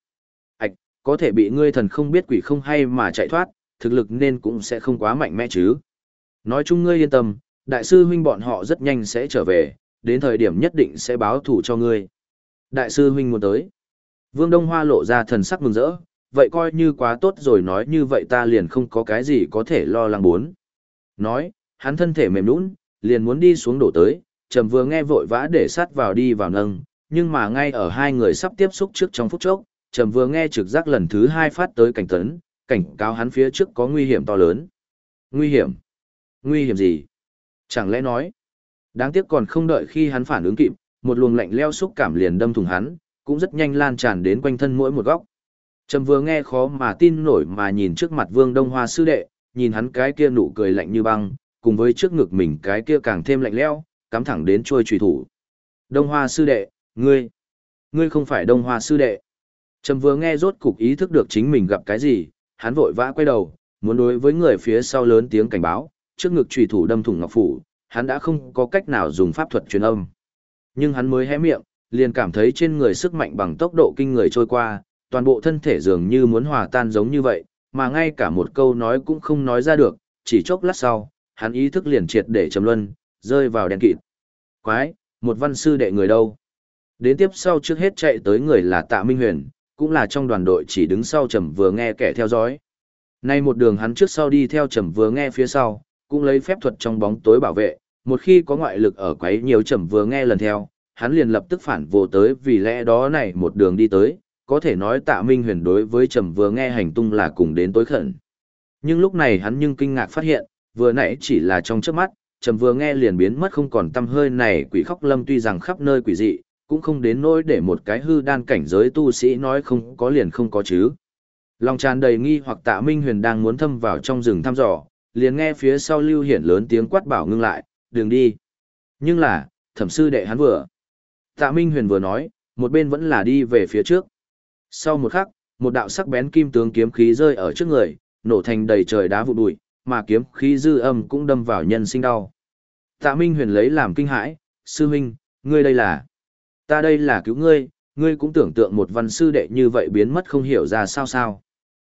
S1: Có thể bị ngươi thần không biết quỷ không hay mà chạy thoát, thực lực nên cũng sẽ không quá mạnh mẽ chứ. Nói chung ngươi yên tâm, đại sư huynh bọn họ rất nhanh sẽ trở về, đến thời điểm nhất định sẽ báo thủ cho ngươi. Đại sư huynh muốn tới. Vương Đông Hoa lộ ra thần sắc mừng rỡ, vậy coi như quá tốt rồi nói như vậy ta liền không có cái gì có thể lo lắng bốn. Nói, hắn thân thể mềm nũng, liền muốn đi xuống đổ tới, trầm vừa nghe vội vã để sát vào đi vào nâng, nhưng mà ngay ở hai người sắp tiếp xúc trước trong phút chốc, trầm vừa nghe trực giác lần thứ hai phát tới cảnh tấn, cảnh cáo hắn phía trước có nguy hiểm to lớn. Nguy hiểm? Nguy hiểm gì? Chẳng lẽ nói? Đáng tiếc còn không đợi khi hắn phản ứng kịp, một luồng lạnh leo xúc cảm liền đâm thủng hắn, cũng rất nhanh lan tràn đến quanh thân mỗi một góc. Trầm vừa nghe khó mà tin nổi mà nhìn trước mặt Vương Đông Hoa sư đệ, nhìn hắn cái kia nụ cười lạnh như băng, cùng với trước ngực mình cái kia càng thêm lạnh lẽo, cắm thẳng đến trôi trùy thủ. Đông Hoa sư đệ, ngươi, ngươi không phải Đông Hoa sư đệ. Trầm vừa nghe rốt cục ý thức được chính mình gặp cái gì, hắn vội vã quay đầu, muốn đối với người phía sau lớn tiếng cảnh báo, trước ngực trùy thủ đâm thủng ngọc phủ, hắn đã không có cách nào dùng pháp thuật truyền âm. Nhưng hắn mới hé miệng, liền cảm thấy trên người sức mạnh bằng tốc độ kinh người trôi qua, toàn bộ thân thể dường như muốn hòa tan giống như vậy, mà ngay cả một câu nói cũng không nói ra được, chỉ chốc lát sau, hắn ý thức liền triệt để trầm luân, rơi vào đèn kịt. Quái, một văn sư đệ người đâu? Đến tiếp sau trước hết chạy tới người là Tạ Minh Huyền, cũng là trong đoàn đội chỉ đứng sau trầm vừa nghe kẻ theo dõi. Nay một đường hắn trước sau đi theo trầm vừa nghe phía sau, cũng lấy phép thuật trong bóng tối bảo vệ, một khi có ngoại lực ở quấy nhiều trầm vừa nghe lần theo, hắn liền lập tức phản vô tới vì lẽ đó này một đường đi tới, có thể nói tạ Minh huyền đối với trầm vừa nghe hành tung là cùng đến tối khẩn. Nhưng lúc này hắn nhưng kinh ngạc phát hiện, vừa nãy chỉ là trong trước mắt, trầm vừa nghe liền biến mất không còn tâm hơi này quỷ khóc lâm tuy rằng khắp nơi quỷ dị, cũng không đến nỗi để một cái hư đan cảnh giới tu sĩ nói không có liền không có chứ. Lòng tràn đầy nghi hoặc tạ Minh huyền đang muốn thâm vào trong rừng thăm dò, liền nghe phía sau lưu hiển lớn tiếng quát bảo ngưng lại, đừng đi. Nhưng là, thẩm sư đệ hắn vừa. Tạ Minh huyền vừa nói, một bên vẫn là đi về phía trước. Sau một khắc, một đạo sắc bén kim tướng kiếm khí rơi ở trước người, nổ thành đầy trời đá vụn bụi, mà kiếm khí dư âm cũng đâm vào nhân sinh đau. Tạ Minh huyền lấy làm kinh hãi, sư huynh, ngươi đây là... Ta đây là cứu ngươi, ngươi cũng tưởng tượng một văn sư đệ như vậy biến mất không hiểu ra sao sao.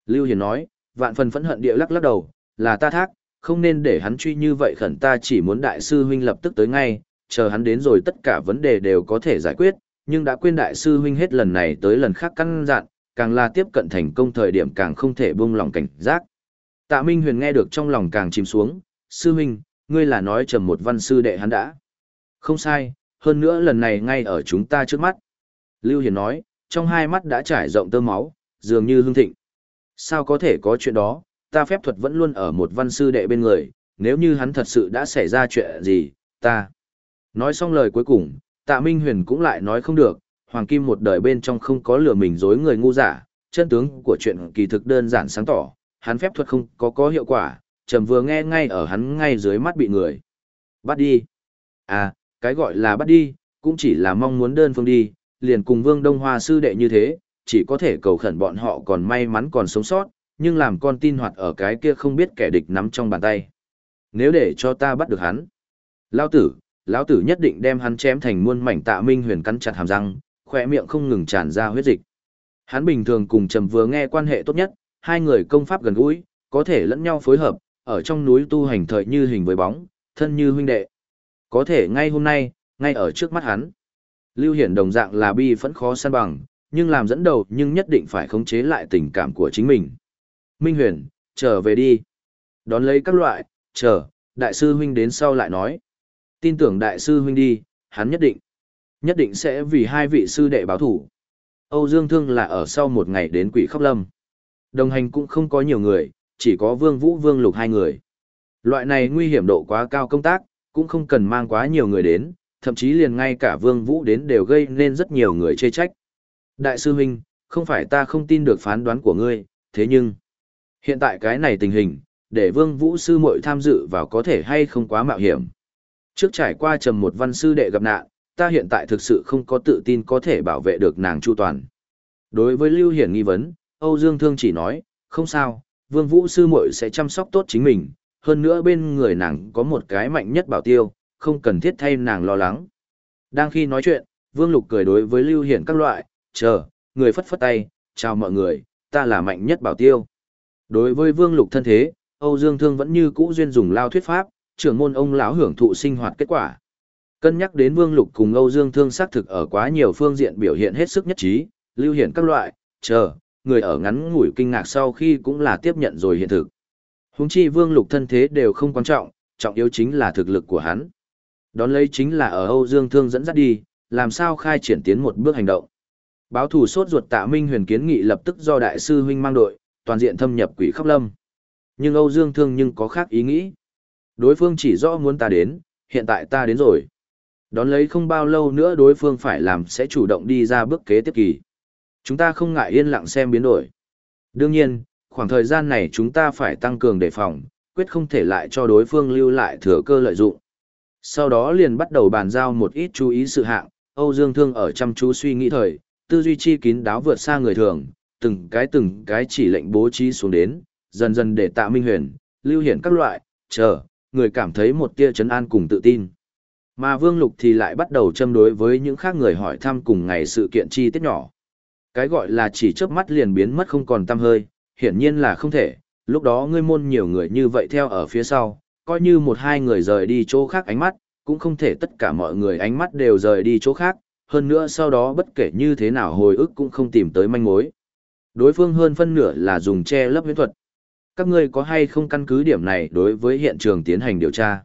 S1: Lưu Hiền nói, vạn phần phẫn hận địa lắc lắc đầu, là ta thác, không nên để hắn truy như vậy khẩn ta chỉ muốn đại sư huynh lập tức tới ngay, chờ hắn đến rồi tất cả vấn đề đều có thể giải quyết, nhưng đã quên đại sư huynh hết lần này tới lần khác căn dặn, càng là tiếp cận thành công thời điểm càng không thể buông lòng cảnh giác. Tạ Minh Huyền nghe được trong lòng càng chìm xuống, sư huynh, ngươi là nói trầm một văn sư đệ hắn đã. Không sai, hơn nữa lần này ngay ở chúng ta trước mắt. Lưu Hiền nói, trong hai mắt đã trải rộng tơ máu, dường như hương thịnh. Sao có thể có chuyện đó, ta phép thuật vẫn luôn ở một văn sư đệ bên người, nếu như hắn thật sự đã xảy ra chuyện gì, ta. Nói xong lời cuối cùng, tạ Minh Huyền cũng lại nói không được, Hoàng Kim một đời bên trong không có lừa mình dối người ngu giả, chân tướng của chuyện kỳ thực đơn giản sáng tỏ, hắn phép thuật không có có hiệu quả, trầm vừa nghe ngay ở hắn ngay dưới mắt bị người. Bắt đi. À, cái gọi là bắt đi, cũng chỉ là mong muốn đơn phương đi, liền cùng Vương Đông Hoa sư đệ như thế, chỉ có thể cầu khẩn bọn họ còn may mắn còn sống sót, nhưng làm con tin hoạt ở cái kia không biết kẻ địch nắm trong bàn tay. Nếu để cho ta bắt được hắn, lao tử, lão tử nhất định đem hắn chém thành muôn mảnh tạ minh huyền cắn chặt hàm răng, khỏe miệng không ngừng tràn ra huyết dịch. Hắn bình thường cùng Trầm vừa nghe quan hệ tốt nhất, hai người công pháp gần gũi, có thể lẫn nhau phối hợp, ở trong núi tu hành thời như hình với bóng, thân như huynh đệ. Có thể ngay hôm nay, ngay ở trước mắt hắn. Lưu Hiển đồng dạng là bi phẫn khó săn bằng, nhưng làm dẫn đầu nhưng nhất định phải khống chế lại tình cảm của chính mình. Minh Huyền, trở về đi. Đón lấy các loại, chờ, đại sư huynh đến sau lại nói. Tin tưởng đại sư huynh đi, hắn nhất định, nhất định sẽ vì hai vị sư đệ báo thủ. Âu Dương Thương là ở sau một ngày đến quỷ khóc lâm. Đồng hành cũng không có nhiều người, chỉ có Vương Vũ Vương Lục hai người. Loại này nguy hiểm độ quá cao công tác, cũng không cần mang quá nhiều người đến, thậm chí liền ngay cả Vương Vũ đến đều gây nên rất nhiều người chê trách. Đại sư huynh, không phải ta không tin được phán đoán của ngươi, thế nhưng, hiện tại cái này tình hình, để Vương Vũ sư muội tham dự vào có thể hay không quá mạo hiểm. Trước trải qua trầm một văn sư đệ gặp nạn, ta hiện tại thực sự không có tự tin có thể bảo vệ được nàng chu toàn. Đối với Lưu Hiển nghi vấn, Âu Dương Thương chỉ nói, không sao, Vương Vũ sư muội sẽ chăm sóc tốt chính mình, hơn nữa bên người nàng có một cái mạnh nhất bảo tiêu, không cần thiết thay nàng lo lắng. Đang khi nói chuyện, Vương Lục cười đối với Lưu Hiển các loại, chờ, người phất phất tay, chào mọi người, ta là mạnh nhất bảo tiêu. Đối với Vương Lục thân thế, Âu Dương Thương vẫn như cũ duyên dùng lao thuyết pháp, trưởng môn ông lão hưởng thụ sinh hoạt kết quả. Cân nhắc đến Vương Lục cùng Âu Dương Thương xác thực ở quá nhiều phương diện biểu hiện hết sức nhất trí, lưu hiển các loại, chờ, người ở ngắn ngủi kinh ngạc sau khi cũng là tiếp nhận rồi hiện thực. Húng chi Vương Lục thân thế đều không quan trọng, trọng yếu chính là thực lực của hắn. Đón lấy chính là ở Âu Dương Thương dẫn dắt đi, làm sao khai triển tiến một bước hành động. Báo thủ sốt ruột Tạ Minh Huyền kiến nghị lập tức do đại sư huynh mang đội, toàn diện thâm nhập quỷ khắp lâm. Nhưng Âu Dương Thương nhưng có khác ý nghĩ. Đối phương chỉ rõ muốn ta đến, hiện tại ta đến rồi. Đón lấy không bao lâu nữa đối phương phải làm sẽ chủ động đi ra bước kế tiếp kỳ. Chúng ta không ngại yên lặng xem biến đổi. Đương nhiên, khoảng thời gian này chúng ta phải tăng cường đề phòng, quyết không thể lại cho đối phương lưu lại thừa cơ lợi dụng. Sau đó liền bắt đầu bàn giao một ít chú ý sự hạng, Âu Dương Thương ở chăm chú suy nghĩ thời, tư duy chi kín đáo vượt xa người thường, từng cái từng cái chỉ lệnh bố trí xuống đến, dần dần để tạo minh huyền, lưu hiển các loại, chờ, người cảm thấy một tia chấn an cùng tự tin. Mà Vương Lục thì lại bắt đầu châm đối với những khác người hỏi thăm cùng ngày sự kiện chi tiết nhỏ. Cái gọi là chỉ chớp mắt liền biến mất không còn tăm hơi, hiển nhiên là không thể, lúc đó ngươi môn nhiều người như vậy theo ở phía sau, coi như một hai người rời đi chỗ khác ánh mắt, cũng không thể tất cả mọi người ánh mắt đều rời đi chỗ khác, hơn nữa sau đó bất kể như thế nào hồi ức cũng không tìm tới manh mối. Đối phương hơn phân nửa là dùng che lấp huyễn thuật, các ngươi có hay không căn cứ điểm này đối với hiện trường tiến hành điều tra?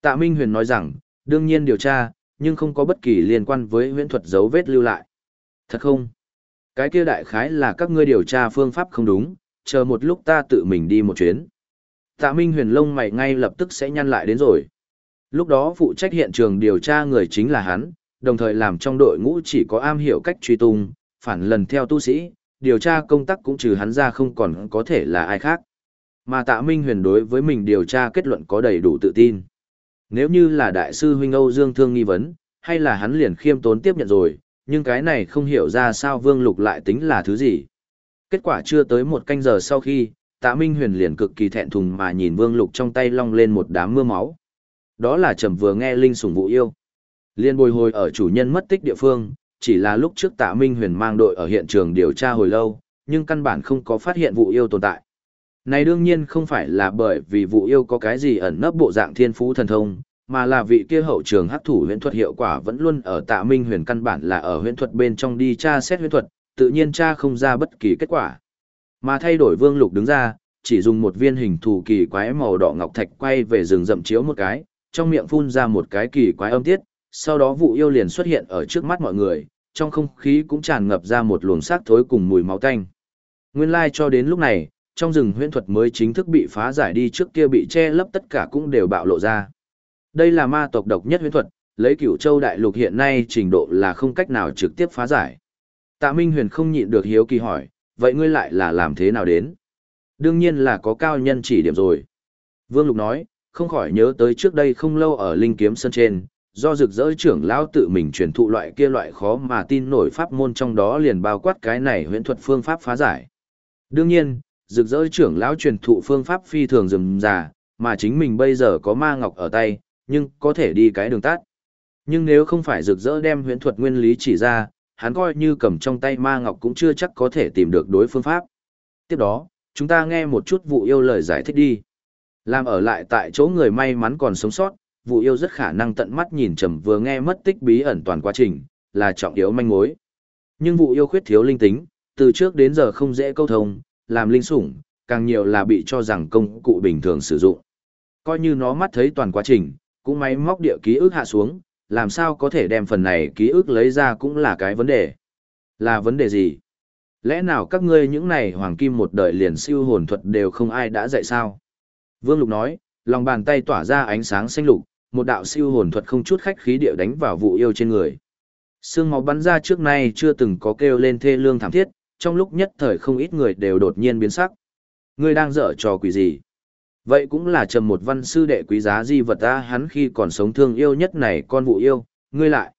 S1: Tạ Minh Huyền nói rằng, đương nhiên điều tra, nhưng không có bất kỳ liên quan với huyễn thuật dấu vết lưu lại. Thật không? Cái kia đại khái là các ngươi điều tra phương pháp không đúng, chờ một lúc ta tự mình đi một chuyến. Tạ Minh huyền lông mày ngay lập tức sẽ nhăn lại đến rồi. Lúc đó phụ trách hiện trường điều tra người chính là hắn, đồng thời làm trong đội ngũ chỉ có am hiểu cách truy tung, phản lần theo tu sĩ, điều tra công tác cũng trừ hắn ra không còn có thể là ai khác. Mà tạ Minh huyền đối với mình điều tra kết luận có đầy đủ tự tin. Nếu như là đại sư huynh Âu Dương Thương nghi vấn, hay là hắn liền khiêm tốn tiếp nhận rồi, nhưng cái này không hiểu ra sao Vương Lục lại tính là thứ gì. Kết quả chưa tới một canh giờ sau khi, tạ Minh huyền liền cực kỳ thẹn thùng mà nhìn Vương Lục trong tay long lên một đám mưa máu. Đó là trầm vừa nghe linh sủng vụ yêu. Liên bồi hồi ở chủ nhân mất tích địa phương, chỉ là lúc trước tạ Minh huyền mang đội ở hiện trường điều tra hồi lâu, nhưng căn bản không có phát hiện vụ yêu tồn tại. Này đương nhiên không phải là bởi vì vụ yêu có cái gì ẩn nấp bộ dạng thiên phú thần thông, mà là vị kia hậu trường hấp thủ huyễn thuật hiệu quả vẫn luôn ở tạ minh huyền căn bản là ở huyễn thuật bên trong đi tra xét huyễn thuật, tự nhiên cha không ra bất kỳ kết quả. Mà thay đổi vương lục đứng ra, chỉ dùng một viên hình thù kỳ quái màu đỏ ngọc thạch quay về rừng rậm chiếu một cái, trong miệng phun ra một cái kỳ quái âm tiết, sau đó vụ yêu liền xuất hiện ở trước mắt mọi người, trong không khí cũng tràn ngập ra một luồng xác thối cùng mùi máu tanh. Nguyên lai like cho đến lúc này, trong rừng huyễn thuật mới chính thức bị phá giải đi trước kia bị che lấp tất cả cũng đều bạo lộ ra. Đây là ma tộc độc nhất huyễn thuật, lấy cửu châu đại lục hiện nay trình độ là không cách nào trực tiếp phá giải. Tạ Minh Huyền không nhịn được hiếu kỳ hỏi, vậy ngươi lại là làm thế nào đến? Đương nhiên là có cao nhân chỉ điểm rồi. Vương Lục nói, không khỏi nhớ tới trước đây không lâu ở Linh Kiếm Sơn trên, do rực rỡ trưởng lão tự mình truyền thụ loại kia loại khó mà tin nổi pháp môn trong đó liền bao quát cái này huyễn thuật phương pháp phá giải. Đương nhiên, rực rỡ trưởng lão truyền thụ phương pháp phi thường rườm rà, mà chính mình bây giờ có ma ngọc ở tay, nhưng có thể đi cái đường tắt. Nhưng nếu không phải rực rỡ đem huyễn thuật nguyên lý chỉ ra, hắn coi như cầm trong tay ma ngọc cũng chưa chắc có thể tìm được đối phương pháp. Tiếp đó, chúng ta nghe một chút vụ yêu lời giải thích đi. Làm ở lại tại chỗ người may mắn còn sống sót, vụ yêu rất khả năng tận mắt nhìn trầm vừa nghe mất tích bí ẩn toàn quá trình, là trọng yếu manh mối. Nhưng vụ yêu khuyết thiếu linh tính, từ trước đến giờ không dễ câu thông, làm linh sủng, càng nhiều là bị cho rằng công cụ bình thường sử dụng. Coi như nó mắt thấy toàn quá trình, cũng máy móc địa ký ức hạ xuống, làm sao có thể đem phần này ký ức lấy ra cũng là cái vấn đề. Là vấn đề gì? Lẽ nào các ngươi những này hoàng kim một đời liền siêu hồn thuật đều không ai đã dạy sao? Vương Lục nói, lòng bàn tay tỏa ra ánh sáng xanh lục, một đạo siêu hồn thuật không chút khách khí địa đánh vào vụ yêu trên người. Sương máu bắn ra trước nay chưa từng có kêu lên thê lương thảm thiết, trong lúc nhất thời không ít người đều đột nhiên biến sắc. Ngươi đang dở trò quỷ gì? Vậy cũng là trầm một văn sư đệ quý giá di vật ta hắn khi còn sống thương yêu nhất này con vụ yêu, ngươi lại.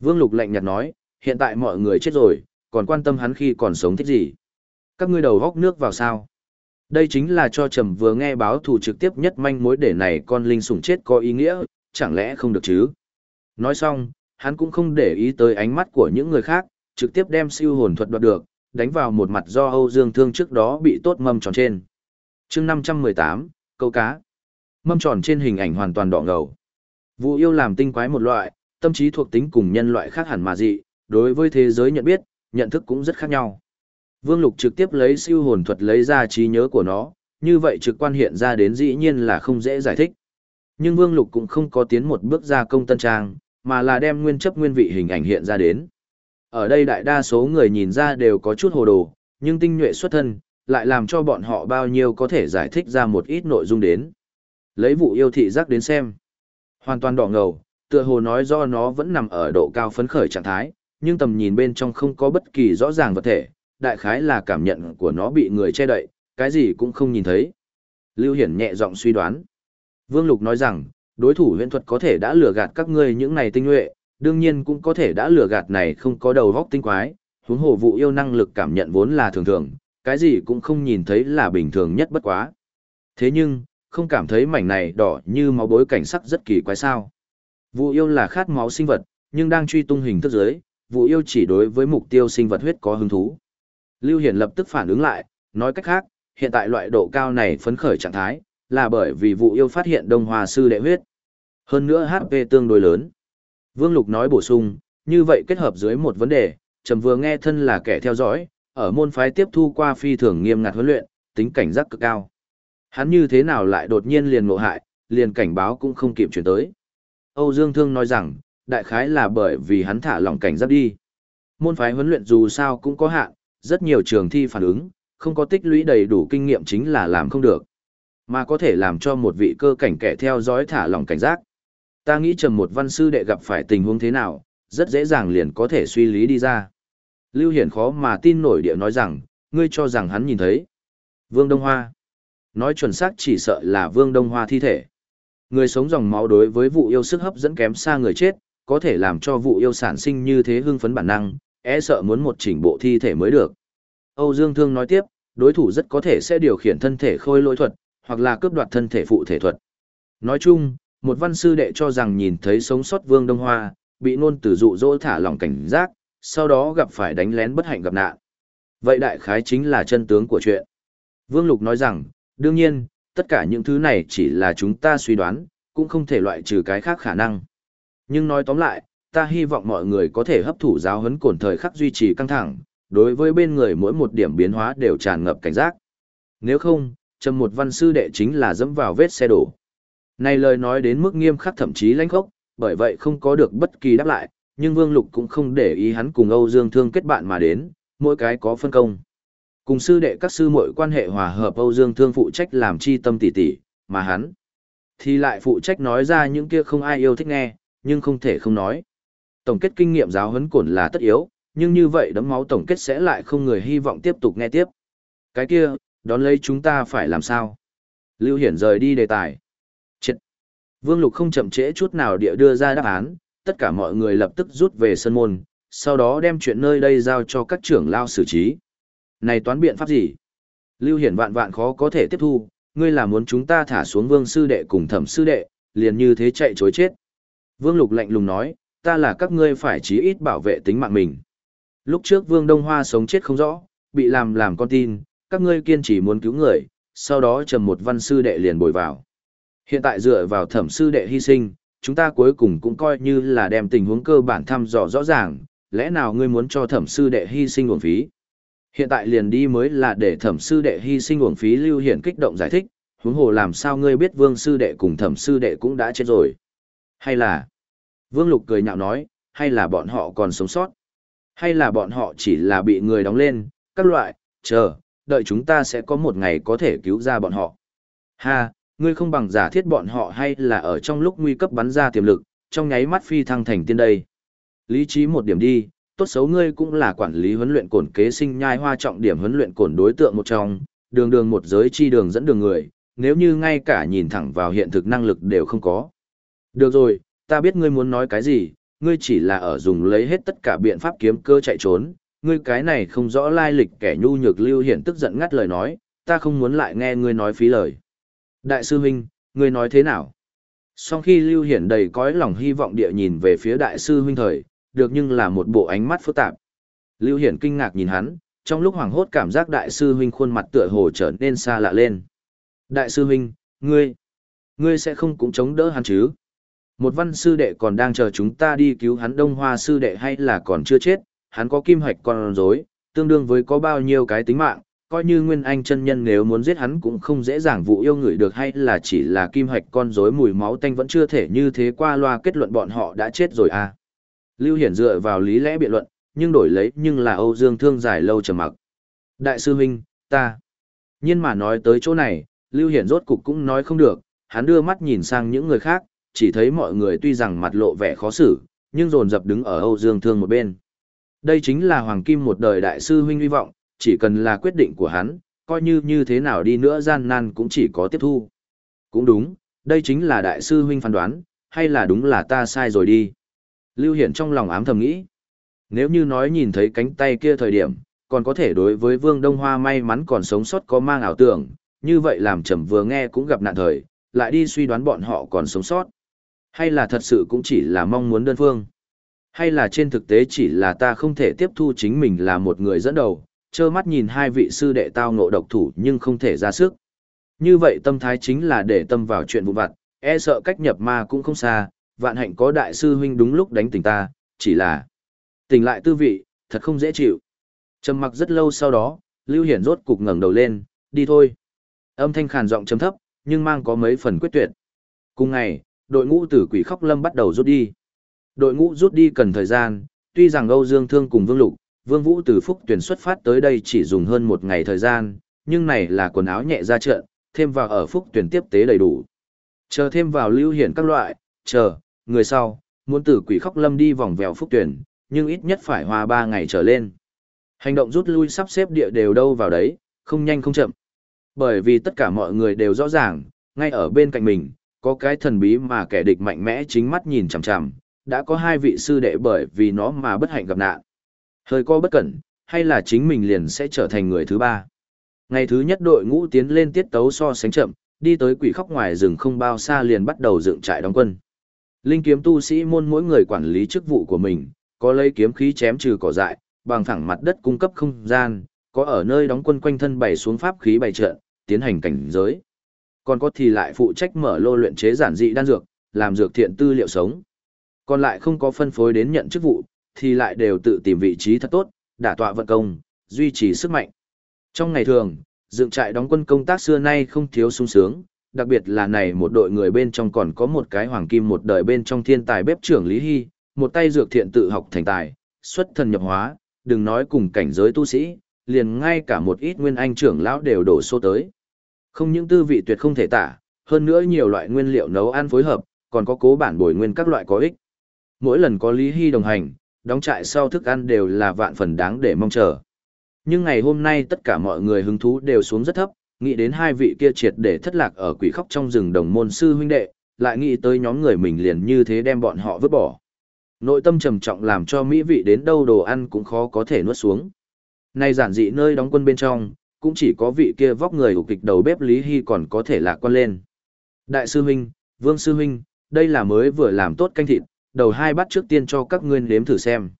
S1: Vương Lục lạnh nhạt nói, hiện tại mọi người chết rồi, còn quan tâm hắn khi còn sống thích gì? Các ngươi đầu góc nước vào sao? Đây chính là cho trầm vừa nghe báo thù trực tiếp nhất manh mối để này con linh sủng chết có ý nghĩa, chẳng lẽ không được chứ? Nói xong, hắn cũng không để ý tới ánh mắt của những người khác, trực tiếp đem siêu hồn thuật đoạt được, đánh vào một mặt do Âu Dương Thương trước đó bị tốt mâm tròn trên. chương 518, câu cá. Mâm tròn trên hình ảnh hoàn toàn đỏ ngầu. Vụ yêu làm tinh quái một loại, tâm trí thuộc tính cùng nhân loại khác hẳn mà dị, đối với thế giới nhận biết, nhận thức cũng rất khác nhau. Vương Lục trực tiếp lấy siêu hồn thuật lấy ra trí nhớ của nó, như vậy trực quan hiện ra đến dĩ nhiên là không dễ giải thích. Nhưng Vương Lục cũng không có tiến một bước ra công tân trang, mà là đem nguyên chấp nguyên vị hình ảnh hiện ra đến. Ở đây đại đa số người nhìn ra đều có chút hồ đồ, nhưng tinh nhuệ xuất thân, lại làm cho bọn họ bao nhiêu có thể giải thích ra một ít nội dung đến. Lấy vụ yêu thị giác đến xem. Hoàn toàn đỏ ngầu, tựa hồ nói do nó vẫn nằm ở độ cao phấn khởi trạng thái, nhưng tầm nhìn bên trong không có bất kỳ rõ ràng vật thể, đại khái là cảm nhận của nó bị người che đậy, cái gì cũng không nhìn thấy. Lưu Hiển nhẹ giọng suy đoán. Vương Lục nói rằng, đối thủ huyễn thuật có thể đã lừa gạt các ngươi những này tinh nhuệ, đương nhiên cũng có thể đã lừa gạt này không có đầu góc tinh quái, huống hồ vụ yêu năng lực cảm nhận vốn là thường thường, cái gì cũng không nhìn thấy là bình thường nhất bất quá. Thế nhưng, không cảm thấy mảnh này đỏ như máu bối cảnh sắc rất kỳ quái sao. Vụ yêu là khát máu sinh vật, nhưng đang truy tung hình thức giới, vụ yêu chỉ đối với mục tiêu sinh vật huyết có hứng thú. Lưu Hiển lập tức phản ứng lại, nói cách khác, hiện tại loại độ cao này phấn khởi trạng thái, là bởi vì vụ yêu phát hiện đông hòa sư đệ huyết. Hơn nữa HP tương đối lớn. Vương Lục nói bổ sung, như vậy kết hợp dưới một vấn đề, trầm vừa nghe thân là kẻ theo dõi, ở môn phái tiếp thu qua phi thường nghiêm ngặt huấn luyện, tính cảnh giác cực cao. Hắn như thế nào lại đột nhiên liền ngộ hại, liền cảnh báo cũng không kịp chuyển tới. Âu Dương Thương nói rằng, đại khái là bởi vì hắn thả lỏng cảnh giác đi. Môn phái huấn luyện dù sao cũng có hạn, rất nhiều trường thi phản ứng, không có tích lũy đầy đủ kinh nghiệm chính là làm không được. Mà có thể làm cho một vị cơ cảnh kẻ theo dõi thả lỏng cảnh giác. Ta nghĩ trầm một văn sư đệ gặp phải tình huống thế nào, rất dễ dàng liền có thể suy lý đi ra. Lưu Hiển khó mà tin nổi địa nói rằng, ngươi cho rằng hắn nhìn thấy. Vương Đông Hoa. Nói chuẩn xác chỉ sợ là Vương Đông Hoa thi thể. Người sống dòng máu đối với vụ yêu sức hấp dẫn kém xa người chết, có thể làm cho vụ yêu sản sinh như thế hưng phấn bản năng, e sợ muốn một chỉnh bộ thi thể mới được. Âu Dương Thương nói tiếp, đối thủ rất có thể sẽ điều khiển thân thể khôi lỗi thuật, hoặc là cướp đoạt thân thể phụ thể thuật. Nói chung, một văn sư đệ cho rằng nhìn thấy sống sót Vương Đông Hoa, bị nôn tử dụ dỗ thả lỏng cảnh giác, sau đó gặp phải đánh lén bất hạnh gặp nạn. Vậy đại khái chính là chân tướng của chuyện. Vương Lục nói rằng, đương nhiên, tất cả những thứ này chỉ là chúng ta suy đoán, cũng không thể loại trừ cái khác khả năng. Nhưng nói tóm lại, ta hy vọng mọi người có thể hấp thụ giáo huấn cổn thời khắc duy trì căng thẳng, đối với bên người mỗi một điểm biến hóa đều tràn ngập cảnh giác. Nếu không, trầm một văn sư đệ chính là dẫm vào vết xe đổ. Này lời nói đến mức nghiêm khắc thậm chí lãnh khốc, bởi vậy không có được bất kỳ đáp lại, nhưng Vương Lục cũng không để ý hắn cùng Âu Dương Thương kết bạn mà đến, mỗi cái có phân công. Cùng sư đệ các sư muội quan hệ hòa hợp Âu Dương Thương phụ trách làm chi tâm tỉ tỉ, mà hắn thì lại phụ trách nói ra những kia không ai yêu thích nghe, nhưng không thể không nói. Tổng kết kinh nghiệm giáo huấn cổn là tất yếu, nhưng như vậy đấm máu tổng kết sẽ lại không người hy vọng tiếp tục nghe tiếp. Cái kia, đón lấy chúng ta phải làm sao? Lưu Hiển rời đi đề tài. Chết! Vương Lục không chậm trễ chút nào địa đưa ra đáp án, tất cả mọi người lập tức rút về sân môn, sau đó đem chuyện nơi đây giao cho các trưởng lao xử trí. Này toán biện pháp gì? Lưu Hiển vạn vạn khó có thể tiếp thu, ngươi là muốn chúng ta thả xuống vương sư đệ cùng thẩm sư đệ, liền như thế chạy chối chết. Vương Lục lạnh lùng nói, ta là các ngươi phải chí ít bảo vệ tính mạng mình. Lúc trước Vương Đông Hoa sống chết không rõ, bị làm làm con tin, các ngươi kiên trì muốn cứu người, sau đó trầm một văn sư đệ liền bồi vào. Hiện tại dựa vào thẩm sư đệ hy sinh, chúng ta cuối cùng cũng coi như là đem tình huống cơ bản thăm dò rõ ràng, lẽ nào ngươi muốn cho thẩm sư đệ hy sinh uổng phí? Hiện tại liền đi mới là để thẩm sư đệ hy sinh uổng phí lưu hiển kích động giải thích, huống hồ làm sao ngươi biết vương sư đệ cùng thẩm sư đệ cũng đã chết rồi. Hay là, vương lục cười nhạo nói, hay là bọn họ còn sống sót? Hay là bọn họ chỉ là bị người đóng lên, các loại, chờ, đợi chúng ta sẽ có một ngày có thể cứu ra bọn họ. Ha, ngươi không bằng giả thiết bọn họ hay là ở trong lúc nguy cấp bắn ra tiềm lực, trong nháy mắt phi thăng thành tiên đây. Lý trí một điểm đi, tốt xấu ngươi cũng là quản lý huấn luyện cổn kế sinh nhai hoa trọng điểm huấn luyện cổn đối tượng một trong, đường đường một giới chi đường dẫn đường người, nếu như ngay cả nhìn thẳng vào hiện thực năng lực đều không có. Được rồi, ta biết ngươi muốn nói cái gì, ngươi chỉ là ở dùng lấy hết tất cả biện pháp kiếm cơ chạy trốn, ngươi cái này không rõ lai lịch kẻ nhu nhược lưu hiện tức giận ngắt lời nói, ta không muốn lại nghe ngươi nói phí lời. Đại sư huynh, ngươi nói thế nào? Sau khi Lưu Hiển đầy cõi lòng hy vọng địa nhìn về phía đại sư huynh thời, được nhưng là một bộ ánh mắt phức tạp. Lưu Hiển kinh ngạc nhìn hắn, trong lúc hoảng hốt cảm giác đại sư huynh khuôn mặt tựa hồ trở nên xa lạ lên. Đại sư huynh, ngươi, ngươi sẽ không cũng chống đỡ hắn chứ? Một văn sư đệ còn đang chờ chúng ta đi cứu hắn đông hoa sư đệ hay là còn chưa chết, hắn có kim hoạch con rối, tương đương với có bao nhiêu cái tính mạng, coi như Nguyên Anh chân nhân nếu muốn giết hắn cũng không dễ dàng vụ yêu người được hay là chỉ là kim hoạch con rối mùi máu tanh vẫn chưa thể như thế qua loa kết luận bọn họ đã chết rồi à. Lưu Hiển dựa vào lý lẽ biện luận, nhưng đổi lấy nhưng là Âu Dương Thương dài lâu trầm mặc. Đại sư huynh, ta. nhiên mà nói tới chỗ này, Lưu Hiển rốt cục cũng nói không được, hắn đưa mắt nhìn sang những người khác, chỉ thấy mọi người tuy rằng mặt lộ vẻ khó xử, nhưng dồn dập đứng ở Âu Dương Thương một bên. Đây chính là Hoàng Kim một đời đại sư huynh hy vọng, chỉ cần là quyết định của hắn, coi như như thế nào đi nữa gian nan cũng chỉ có tiếp thu. Cũng đúng, đây chính là đại sư huynh phán đoán, hay là đúng là ta sai rồi đi. Lưu Hiển trong lòng ám thầm nghĩ. Nếu như nói nhìn thấy cánh tay kia thời điểm, còn có thể đối với Vương Đông Hoa may mắn còn sống sót có mang ảo tưởng, như vậy làm trầm vừa nghe cũng gặp nạn thời, lại đi suy đoán bọn họ còn sống sót. Hay là thật sự cũng chỉ là mong muốn đơn phương. Hay là trên thực tế chỉ là ta không thể tiếp thu chính mình là một người dẫn đầu, trơ mắt nhìn hai vị sư đệ tao ngộ độc thủ nhưng không thể ra sức. Như vậy tâm thái chính là để tâm vào chuyện vụ vặt, e sợ cách nhập ma cũng không xa, vạn hạnh có đại sư huynh đúng lúc đánh tỉnh ta, chỉ là tỉnh lại tư vị, thật không dễ chịu. Trầm mặc rất lâu sau đó, Lưu Hiển rốt cục ngẩng đầu lên, đi thôi. Âm thanh khàn giọng trầm thấp, nhưng mang có mấy phần quyết tuyệt. Cùng ngày, đội ngũ tử quỷ khóc lâm bắt đầu rút đi. Đội ngũ rút đi cần thời gian, tuy rằng Âu Dương Thương cùng Vương Lục, Vương Vũ từ Phúc tuyển xuất phát tới đây chỉ dùng hơn một ngày thời gian, nhưng này là quần áo nhẹ ra trận, thêm vào ở Phúc tuyển tiếp tế đầy đủ. Chờ thêm vào lưu hiển các loại, chờ, người sau, muốn từ quỷ khóc lâm đi vòng vèo Phúc tuyển, nhưng ít nhất phải hoa ba ngày trở lên. Hành động rút lui sắp xếp địa đều đâu vào đấy, không nhanh không chậm. Bởi vì tất cả mọi người đều rõ ràng, ngay ở bên cạnh mình, có cái thần bí mà kẻ địch mạnh mẽ chính mắt nhìn chằm chằm, đã có hai vị sư đệ bởi vì nó mà bất hạnh gặp nạn. Hơi co bất cẩn, hay là chính mình liền sẽ trở thành người thứ ba. Ngày thứ nhất đội ngũ tiến lên tiết tấu so sánh chậm, đi tới quỷ khóc ngoài rừng không bao xa liền bắt đầu dựng trại đóng quân. Linh kiếm tu sĩ môn mỗi người quản lý chức vụ của mình, có lấy kiếm khí chém trừ cỏ dại, bằng thẳng mặt đất cung cấp không gian, có ở nơi đóng quân quanh thân bày xuống pháp khí bày trận, tiến hành cảnh giới. Còn có thì lại phụ trách mở lô luyện chế giản dị đan dược, làm dược thiện tư liệu sống. Còn lại không có phân phối đến nhận chức vụ, thì lại đều tự tìm vị trí thật tốt, đả tọa vận công, duy trì sức mạnh. Trong ngày thường, dựng trại đóng quân công tác xưa nay không thiếu sung sướng, đặc biệt là này một đội người bên trong còn có một cái hoàng kim một đời bên trong thiên tài bếp trưởng Lý Hy, một tay dược thiện tự học thành tài, xuất thần nhập hóa, đừng nói cùng cảnh giới tu sĩ, liền ngay cả một ít nguyên anh trưởng lão đều đổ xô tới. Không những tư vị tuyệt không thể tả, hơn nữa nhiều loại nguyên liệu nấu ăn phối hợp, còn có cố bản bồi nguyên các loại có ích. Mỗi lần có Lý Hy đồng hành, đóng trại sau thức ăn đều là vạn phần đáng để mong chờ. Nhưng ngày hôm nay tất cả mọi người hứng thú đều xuống rất thấp, nghĩ đến hai vị kia triệt để thất lạc ở quỷ khóc trong rừng đồng môn sư huynh đệ, lại nghĩ tới nhóm người mình liền như thế đem bọn họ vứt bỏ. Nội tâm trầm trọng làm cho mỹ vị đến đâu đồ ăn cũng khó có thể nuốt xuống. Nay giản dị nơi đóng quân bên trong, cũng chỉ có vị kia vóc người của kịch đầu bếp Lý Hy còn có thể lạc quan lên. Đại sư huynh, Vương sư huynh, đây là mới vừa làm tốt canh thịt, đầu hai bát trước tiên cho các ngươi nếm thử xem.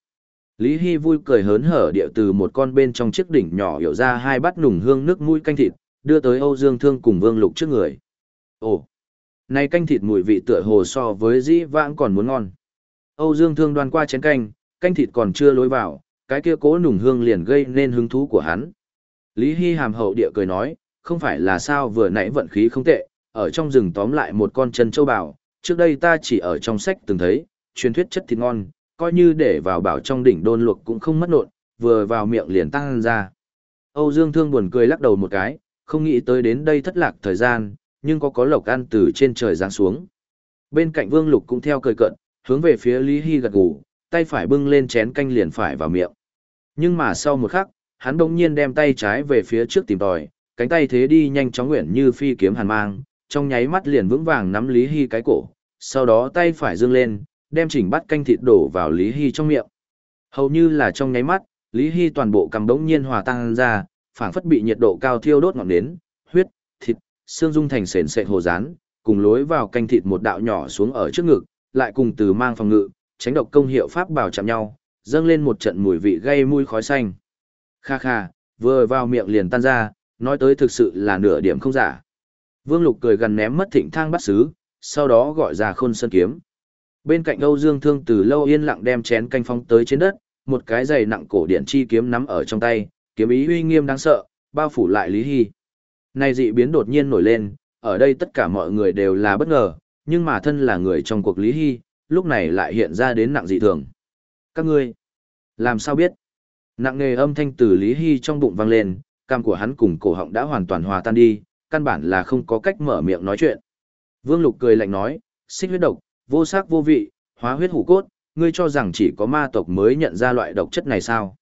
S1: Lý Hy vui cười hớn hở điệu từ một con bên trong chiếc đỉnh nhỏ hiểu ra hai bát nùng hương nước mũi canh thịt, đưa tới Âu Dương Thương cùng Vương Lục trước người. Ồ, này canh thịt mùi vị tựa hồ so với dĩ vãng còn muốn ngon. Âu Dương Thương đoan qua chén canh, canh thịt còn chưa lối vào, cái kia cố nùng hương liền gây nên hứng thú của hắn. Lý Hy hàm hậu địa cười nói, không phải là sao vừa nãy vận khí không tệ, ở trong rừng tóm lại một con chân châu bào, trước đây ta chỉ ở trong sách từng thấy, truyền thuyết chất thịt ngon, coi như để vào bảo trong đỉnh đôn luộc cũng không mất nộn, vừa vào miệng liền tăng ra. Âu Dương Thương buồn cười lắc đầu một cái, không nghĩ tới đến đây thất lạc thời gian, nhưng có có lộc ăn từ trên trời giáng xuống. Bên cạnh Vương Lục cũng theo cười cận, hướng về phía Lý Hy gật gù, tay phải bưng lên chén canh liền phải vào miệng. Nhưng mà sau một khắc, hắn bỗng nhiên đem tay trái về phía trước tìm tòi, cánh tay thế đi nhanh chóng nguyện như phi kiếm hàn mang, trong nháy mắt liền vững vàng nắm Lý Hy cái cổ, sau đó tay phải dương lên, đem chỉnh bát canh thịt đổ vào Lý Hy trong miệng. Hầu như là trong nháy mắt, Lý Hy toàn bộ cằm đống nhiên hòa tan ra, phảng phất bị nhiệt độ cao thiêu đốt ngọn nến, huyết, thịt, xương dung thành sền sệt hồ rán, cùng lối vào canh thịt một đạo nhỏ xuống ở trước ngực, lại cùng từ mang phòng ngự, tránh độc công hiệu pháp bảo chạm nhau, dâng lên một trận mùi vị gây mùi khói xanh. Kha kha, vừa vào miệng liền tan ra, nói tới thực sự là nửa điểm không giả. Vương Lục cười gần ném mất thịnh thang bắt xứ, sau đó gọi ra khôn sơn kiếm. Bên cạnh Âu Dương Thương từ lâu yên lặng đem chén canh phong tới trên đất, một cái giày nặng cổ điện chi kiếm nắm ở trong tay, kiếm ý uy nghiêm đáng sợ, bao phủ lại Lý Hy. Này dị biến đột nhiên nổi lên, ở đây tất cả mọi người đều là bất ngờ, nhưng mà thân là người trong cuộc Lý Hy, lúc này lại hiện ra đến nặng dị thường. Các ngươi, làm sao biết? Nặng nề âm thanh từ Lý Hy trong bụng vang lên, cam của hắn cùng cổ họng đã hoàn toàn hòa tan đi, căn bản là không có cách mở miệng nói chuyện. Vương Lục cười lạnh nói, xích huyết độc, vô sắc vô vị, hóa huyết hủ cốt, ngươi cho rằng chỉ có ma tộc mới nhận ra loại độc chất này sao?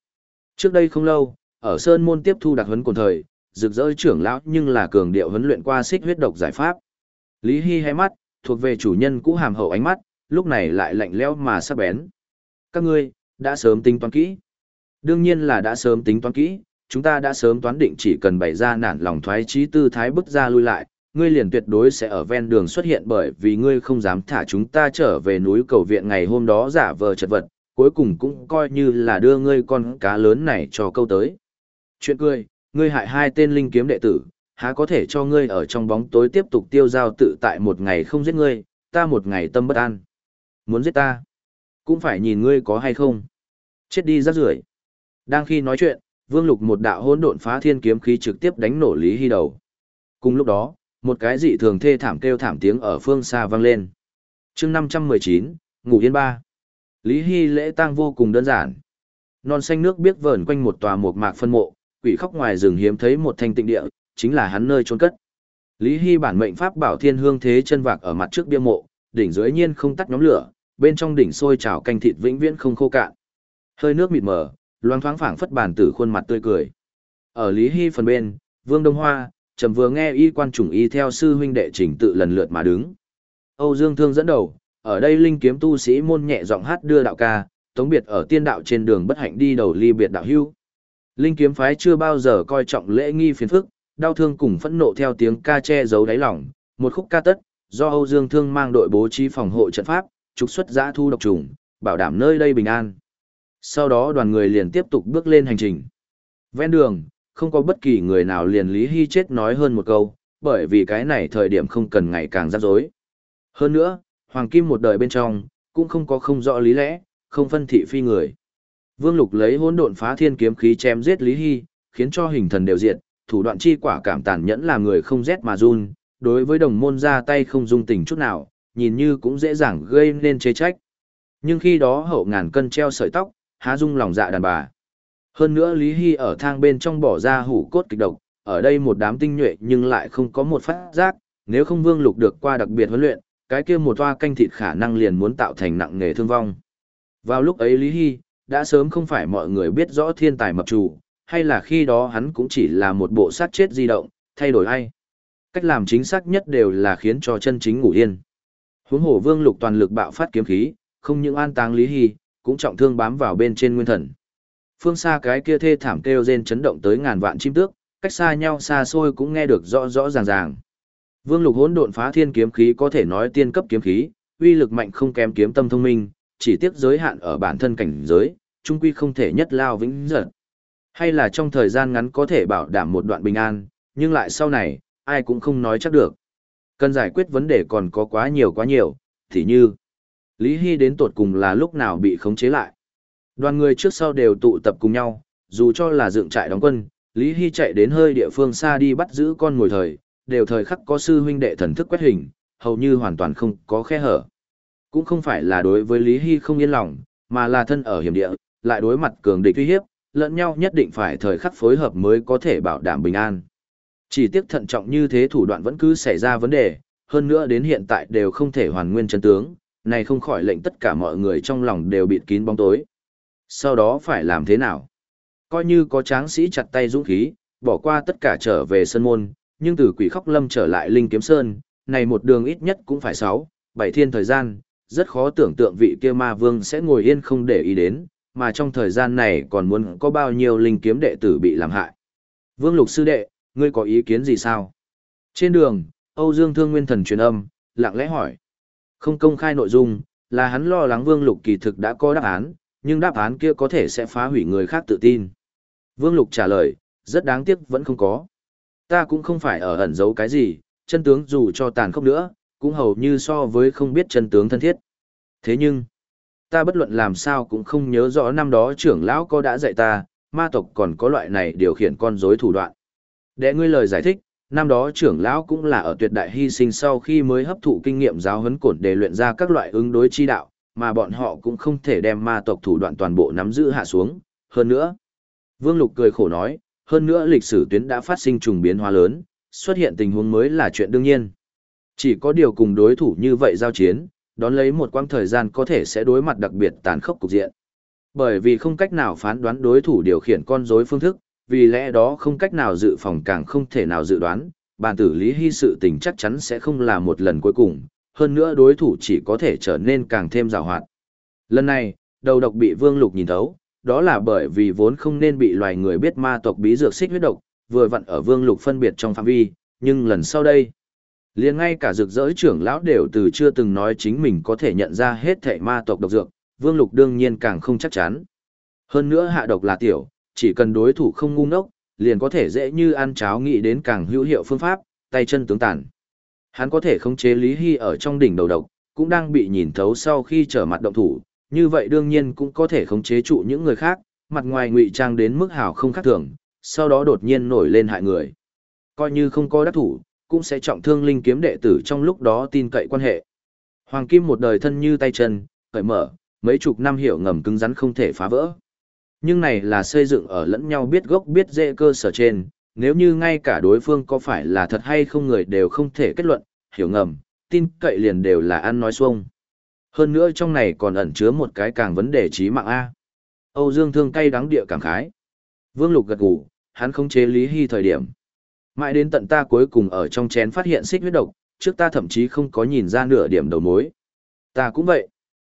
S1: Trước đây không lâu, ở Sơn Môn tiếp thu đặc huấn cùng thời, rực rỡ trưởng lão nhưng là cường điệu huấn luyện qua xích huyết độc giải pháp. Lý Hy hé mắt, thuộc về chủ nhân cũ hàm hậu ánh mắt, lúc này lại lạnh lẽo mà sắc bén. Các ngươi, đã sớm tính toán kỹ. Đương nhiên là đã sớm tính toán kỹ, chúng ta đã sớm toán định chỉ cần bày ra nản lòng thoái trí tư thái bức ra lui lại, ngươi liền tuyệt đối sẽ ở ven đường xuất hiện bởi vì ngươi không dám thả chúng ta trở về núi cầu viện ngày hôm đó giả vờ chật vật, cuối cùng cũng coi như là đưa ngươi con cá lớn này cho câu tới. Chuyện cười, ngươi hại hai tên linh kiếm đệ tử, há có thể cho ngươi ở trong bóng tối tiếp tục tiêu giao tự tại một ngày không giết ngươi, ta một ngày tâm bất an. Muốn giết ta, cũng phải nhìn ngươi có hay không. Chết đi rác rưởi. Đang khi nói chuyện, Vương Lục một đạo hỗn độn phá thiên kiếm khí trực tiếp đánh nổ Lý Hy đầu. Cùng lúc đó, một cái dị thường thê thảm kêu thảm tiếng ở phương xa vang lên. chương 519, ngủ yên ba. Lý Hy lễ tang vô cùng đơn giản. Non xanh nước biết vờn quanh một tòa một mạc phân mộ, quỷ khóc ngoài rừng hiếm thấy một thanh tịnh địa, chính là hắn nơi trốn cất. Lý Hy bản mệnh pháp bảo thiên hương thế chân vạc ở mặt trước bia mộ, đỉnh dưới nhiên không tắt nhóm lửa, bên trong đỉnh sôi trào canh thịt vĩnh viễn không khô cạn. Hơi nước mịt mờ, loang thoáng phảng phất bản tử khuôn mặt tươi cười. Ở Lý Hy phần bên, Vương Đông Hoa, trầm vừa nghe y quan chủng y theo sư huynh đệ trình tự lần lượt mà đứng. Âu Dương Thương dẫn đầu, ở đây linh kiếm tu sĩ môn nhẹ giọng hát đưa đạo ca, tống biệt ở tiên đạo trên đường bất hạnh đi đầu ly biệt đạo hưu. Linh kiếm phái chưa bao giờ coi trọng lễ nghi phiền phức, đau thương cùng phẫn nộ theo tiếng ca che giấu đáy lòng, một khúc ca tất, do Âu Dương Thương mang đội bố trí phòng hộ trận pháp, trục xuất giã thu độc trùng, bảo đảm nơi đây bình an. Sau đó đoàn người liền tiếp tục bước lên hành trình. Ven đường, không có bất kỳ người nào liền Lý Hy chết nói hơn một câu, bởi vì cái này thời điểm không cần ngày càng rắc rối. Hơn nữa, Hoàng Kim một đời bên trong, cũng không có không rõ lý lẽ, không phân thị phi người. Vương Lục lấy hỗn độn phá thiên kiếm khí chém giết Lý Hy, khiến cho hình thần đều diệt, thủ đoạn chi quả cảm tàn nhẫn làm người không rét mà run, đối với đồng môn ra tay không dung tình chút nào, nhìn như cũng dễ dàng gây nên chế trách. Nhưng khi đó hậu ngàn cân treo sợi tóc, há dung lòng dạ đàn bà. Hơn nữa Lý Hy ở thang bên trong bỏ ra hủ cốt kịch độc, ở đây một đám tinh nhuệ nhưng lại không có một phát giác, nếu không Vương Lục được qua đặc biệt huấn luyện, cái kia một toa canh thịt khả năng liền muốn tạo thành nặng nghề thương vong. Vào lúc ấy Lý Hy, đã sớm không phải mọi người biết rõ thiên tài mập chủ, hay là khi đó hắn cũng chỉ là một bộ sát chết di động, thay đổi hay. Cách làm chính xác nhất đều là khiến cho chân chính ngủ yên. Huống hổ vương lục toàn lực bạo phát kiếm khí, không những an táng Lý Hy, cũng trọng thương bám vào bên trên nguyên thần. Phương xa cái kia thê thảm kêu rên chấn động tới ngàn vạn chim tước, cách xa nhau xa xôi cũng nghe được rõ rõ ràng ràng. Vương Lục hỗn độn phá thiên kiếm khí có thể nói tiên cấp kiếm khí, uy lực mạnh không kém kiếm tâm thông minh, chỉ tiếc giới hạn ở bản thân cảnh giới, trung quy không thể nhất lao vĩnh giật. Hay là trong thời gian ngắn có thể bảo đảm một đoạn bình an, nhưng lại sau này, ai cũng không nói chắc được. Cần giải quyết vấn đề còn có quá nhiều quá nhiều, thì như Lý Hy đến tột cùng là lúc nào bị khống chế lại. Đoàn người trước sau đều tụ tập cùng nhau, dù cho là dựng trại đóng quân, Lý Hy chạy đến hơi địa phương xa đi bắt giữ con ngồi thời, đều thời khắc có sư huynh đệ thần thức quét hình, hầu như hoàn toàn không có khe hở. Cũng không phải là đối với Lý Hy không yên lòng, mà là thân ở hiểm địa, lại đối mặt cường địch uy hiếp, lẫn nhau nhất định phải thời khắc phối hợp mới có thể bảo đảm bình an. Chỉ tiếc thận trọng như thế thủ đoạn vẫn cứ xảy ra vấn đề, hơn nữa đến hiện tại đều không thể hoàn nguyên chân tướng, này không khỏi lệnh tất cả mọi người trong lòng đều bịt kín bóng tối. Sau đó phải làm thế nào? Coi như có tráng sĩ chặt tay dũng khí, bỏ qua tất cả trở về sân môn, nhưng từ quỷ khóc lâm trở lại linh kiếm sơn, này một đường ít nhất cũng phải 6, 7 thiên thời gian, rất khó tưởng tượng vị kia ma vương sẽ ngồi yên không để ý đến, mà trong thời gian này còn muốn có bao nhiêu linh kiếm đệ tử bị làm hại. Vương lục sư đệ, ngươi có ý kiến gì sao? Trên đường, Âu Dương Thương Nguyên Thần truyền âm, lặng lẽ hỏi. Không công khai nội dung, là hắn lo lắng Vương Lục kỳ thực đã có đáp án, nhưng đáp án kia có thể sẽ phá hủy người khác tự tin. Vương Lục trả lời, rất đáng tiếc vẫn không có. Ta cũng không phải ở ẩn giấu cái gì, chân tướng dù cho tàn khốc nữa, cũng hầu như so với không biết chân tướng thân thiết. Thế nhưng, ta bất luận làm sao cũng không nhớ rõ năm đó trưởng lão có đã dạy ta, ma tộc còn có loại này điều khiển con rối thủ đoạn. Để ngươi lời giải thích, năm đó trưởng lão cũng là ở tuyệt đại hy sinh sau khi mới hấp thụ kinh nghiệm giáo huấn cổn để luyện ra các loại ứng đối chi đạo, mà bọn họ cũng không thể đem ma tộc thủ đoạn toàn bộ nắm giữ hạ xuống. Hơn nữa, Vương Lục cười khổ nói, hơn nữa lịch sử tuyến đã phát sinh trùng biến hóa lớn, xuất hiện tình huống mới là chuyện đương nhiên. Chỉ có điều cùng đối thủ như vậy giao chiến, đón lấy một quãng thời gian có thể sẽ đối mặt đặc biệt tàn khốc cục diện. Bởi vì không cách nào phán đoán đối thủ điều khiển con rối phương thức, vì lẽ đó không cách nào dự phòng càng không thể nào dự đoán, bản tử lý hy sự tình chắc chắn sẽ không là một lần cuối cùng, hơn nữa đối thủ chỉ có thể trở nên càng thêm rào hoạt. Lần này, đầu độc bị vương lục nhìn thấu, đó là bởi vì vốn không nên bị loài người biết ma tộc bí dược xích huyết độc, vừa vặn ở vương lục phân biệt trong phạm vi, nhưng lần sau đây, liền ngay cả rực rỡ trưởng lão đều từ chưa từng nói chính mình có thể nhận ra hết thể ma tộc độc dược, vương lục đương nhiên càng không chắc chắn. Hơn nữa hạ độc là tiểu, chỉ cần đối thủ không ngu ngốc, liền có thể dễ như ăn cháo nghĩ đến càng hữu hiệu phương pháp, tay chân tướng tàn. Hắn có thể khống chế Lý Hy ở trong đỉnh đầu độc, cũng đang bị nhìn thấu sau khi trở mặt động thủ, như vậy đương nhiên cũng có thể khống chế trụ những người khác, mặt ngoài ngụy trang đến mức hảo không khác thường, sau đó đột nhiên nổi lên hại người. Coi như không có đắc thủ, cũng sẽ trọng thương linh kiếm đệ tử trong lúc đó tin cậy quan hệ. Hoàng Kim một đời thân như tay chân, cởi mở, mấy chục năm hiểu ngầm cứng rắn không thể phá vỡ. Nhưng này là xây dựng ở lẫn nhau biết gốc biết dễ cơ sở trên, nếu như ngay cả đối phương có phải là thật hay không người đều không thể kết luận, hiểu ngầm, tin cậy liền đều là ăn nói xuông. Hơn nữa trong này còn ẩn chứa một cái càng vấn đề trí mạng A. Âu Dương Thương cay đắng địa cảm khái. Vương Lục gật gù, hắn không chế Lý Hy thời điểm. Mãi đến tận ta cuối cùng ở trong chén phát hiện xích huyết độc, trước ta thậm chí không có nhìn ra nửa điểm đầu mối. Ta cũng vậy.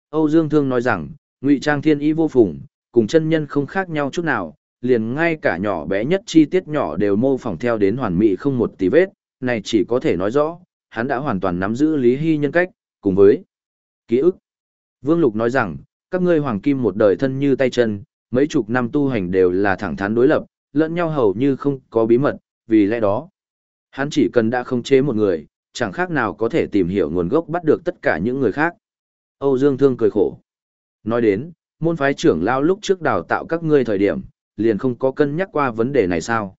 S1: Âu Dương Thương nói rằng, ngụy trang thiên ý vô phùng, cùng chân nhân không khác nhau chút nào, liền ngay cả nhỏ bé nhất chi tiết nhỏ đều mô phỏng theo đến hoàn mỹ không một tí vết, này chỉ có thể nói rõ, hắn đã hoàn toàn nắm giữ Lý Hy nhân cách, cùng với ký ức. Vương Lục nói rằng, các ngươi hoàng kim một đời thân như tay chân, mấy chục năm tu hành đều là thẳng thắn đối lập, lẫn nhau hầu như không có bí mật, vì lẽ đó, hắn chỉ cần đã không chế một người, chẳng khác nào có thể tìm hiểu nguồn gốc bắt được tất cả những người khác. Âu Dương Thương cười khổ. Nói đến, môn phái trưởng lao lúc trước đào tạo các ngươi thời điểm, liền không có cân nhắc qua vấn đề này sao?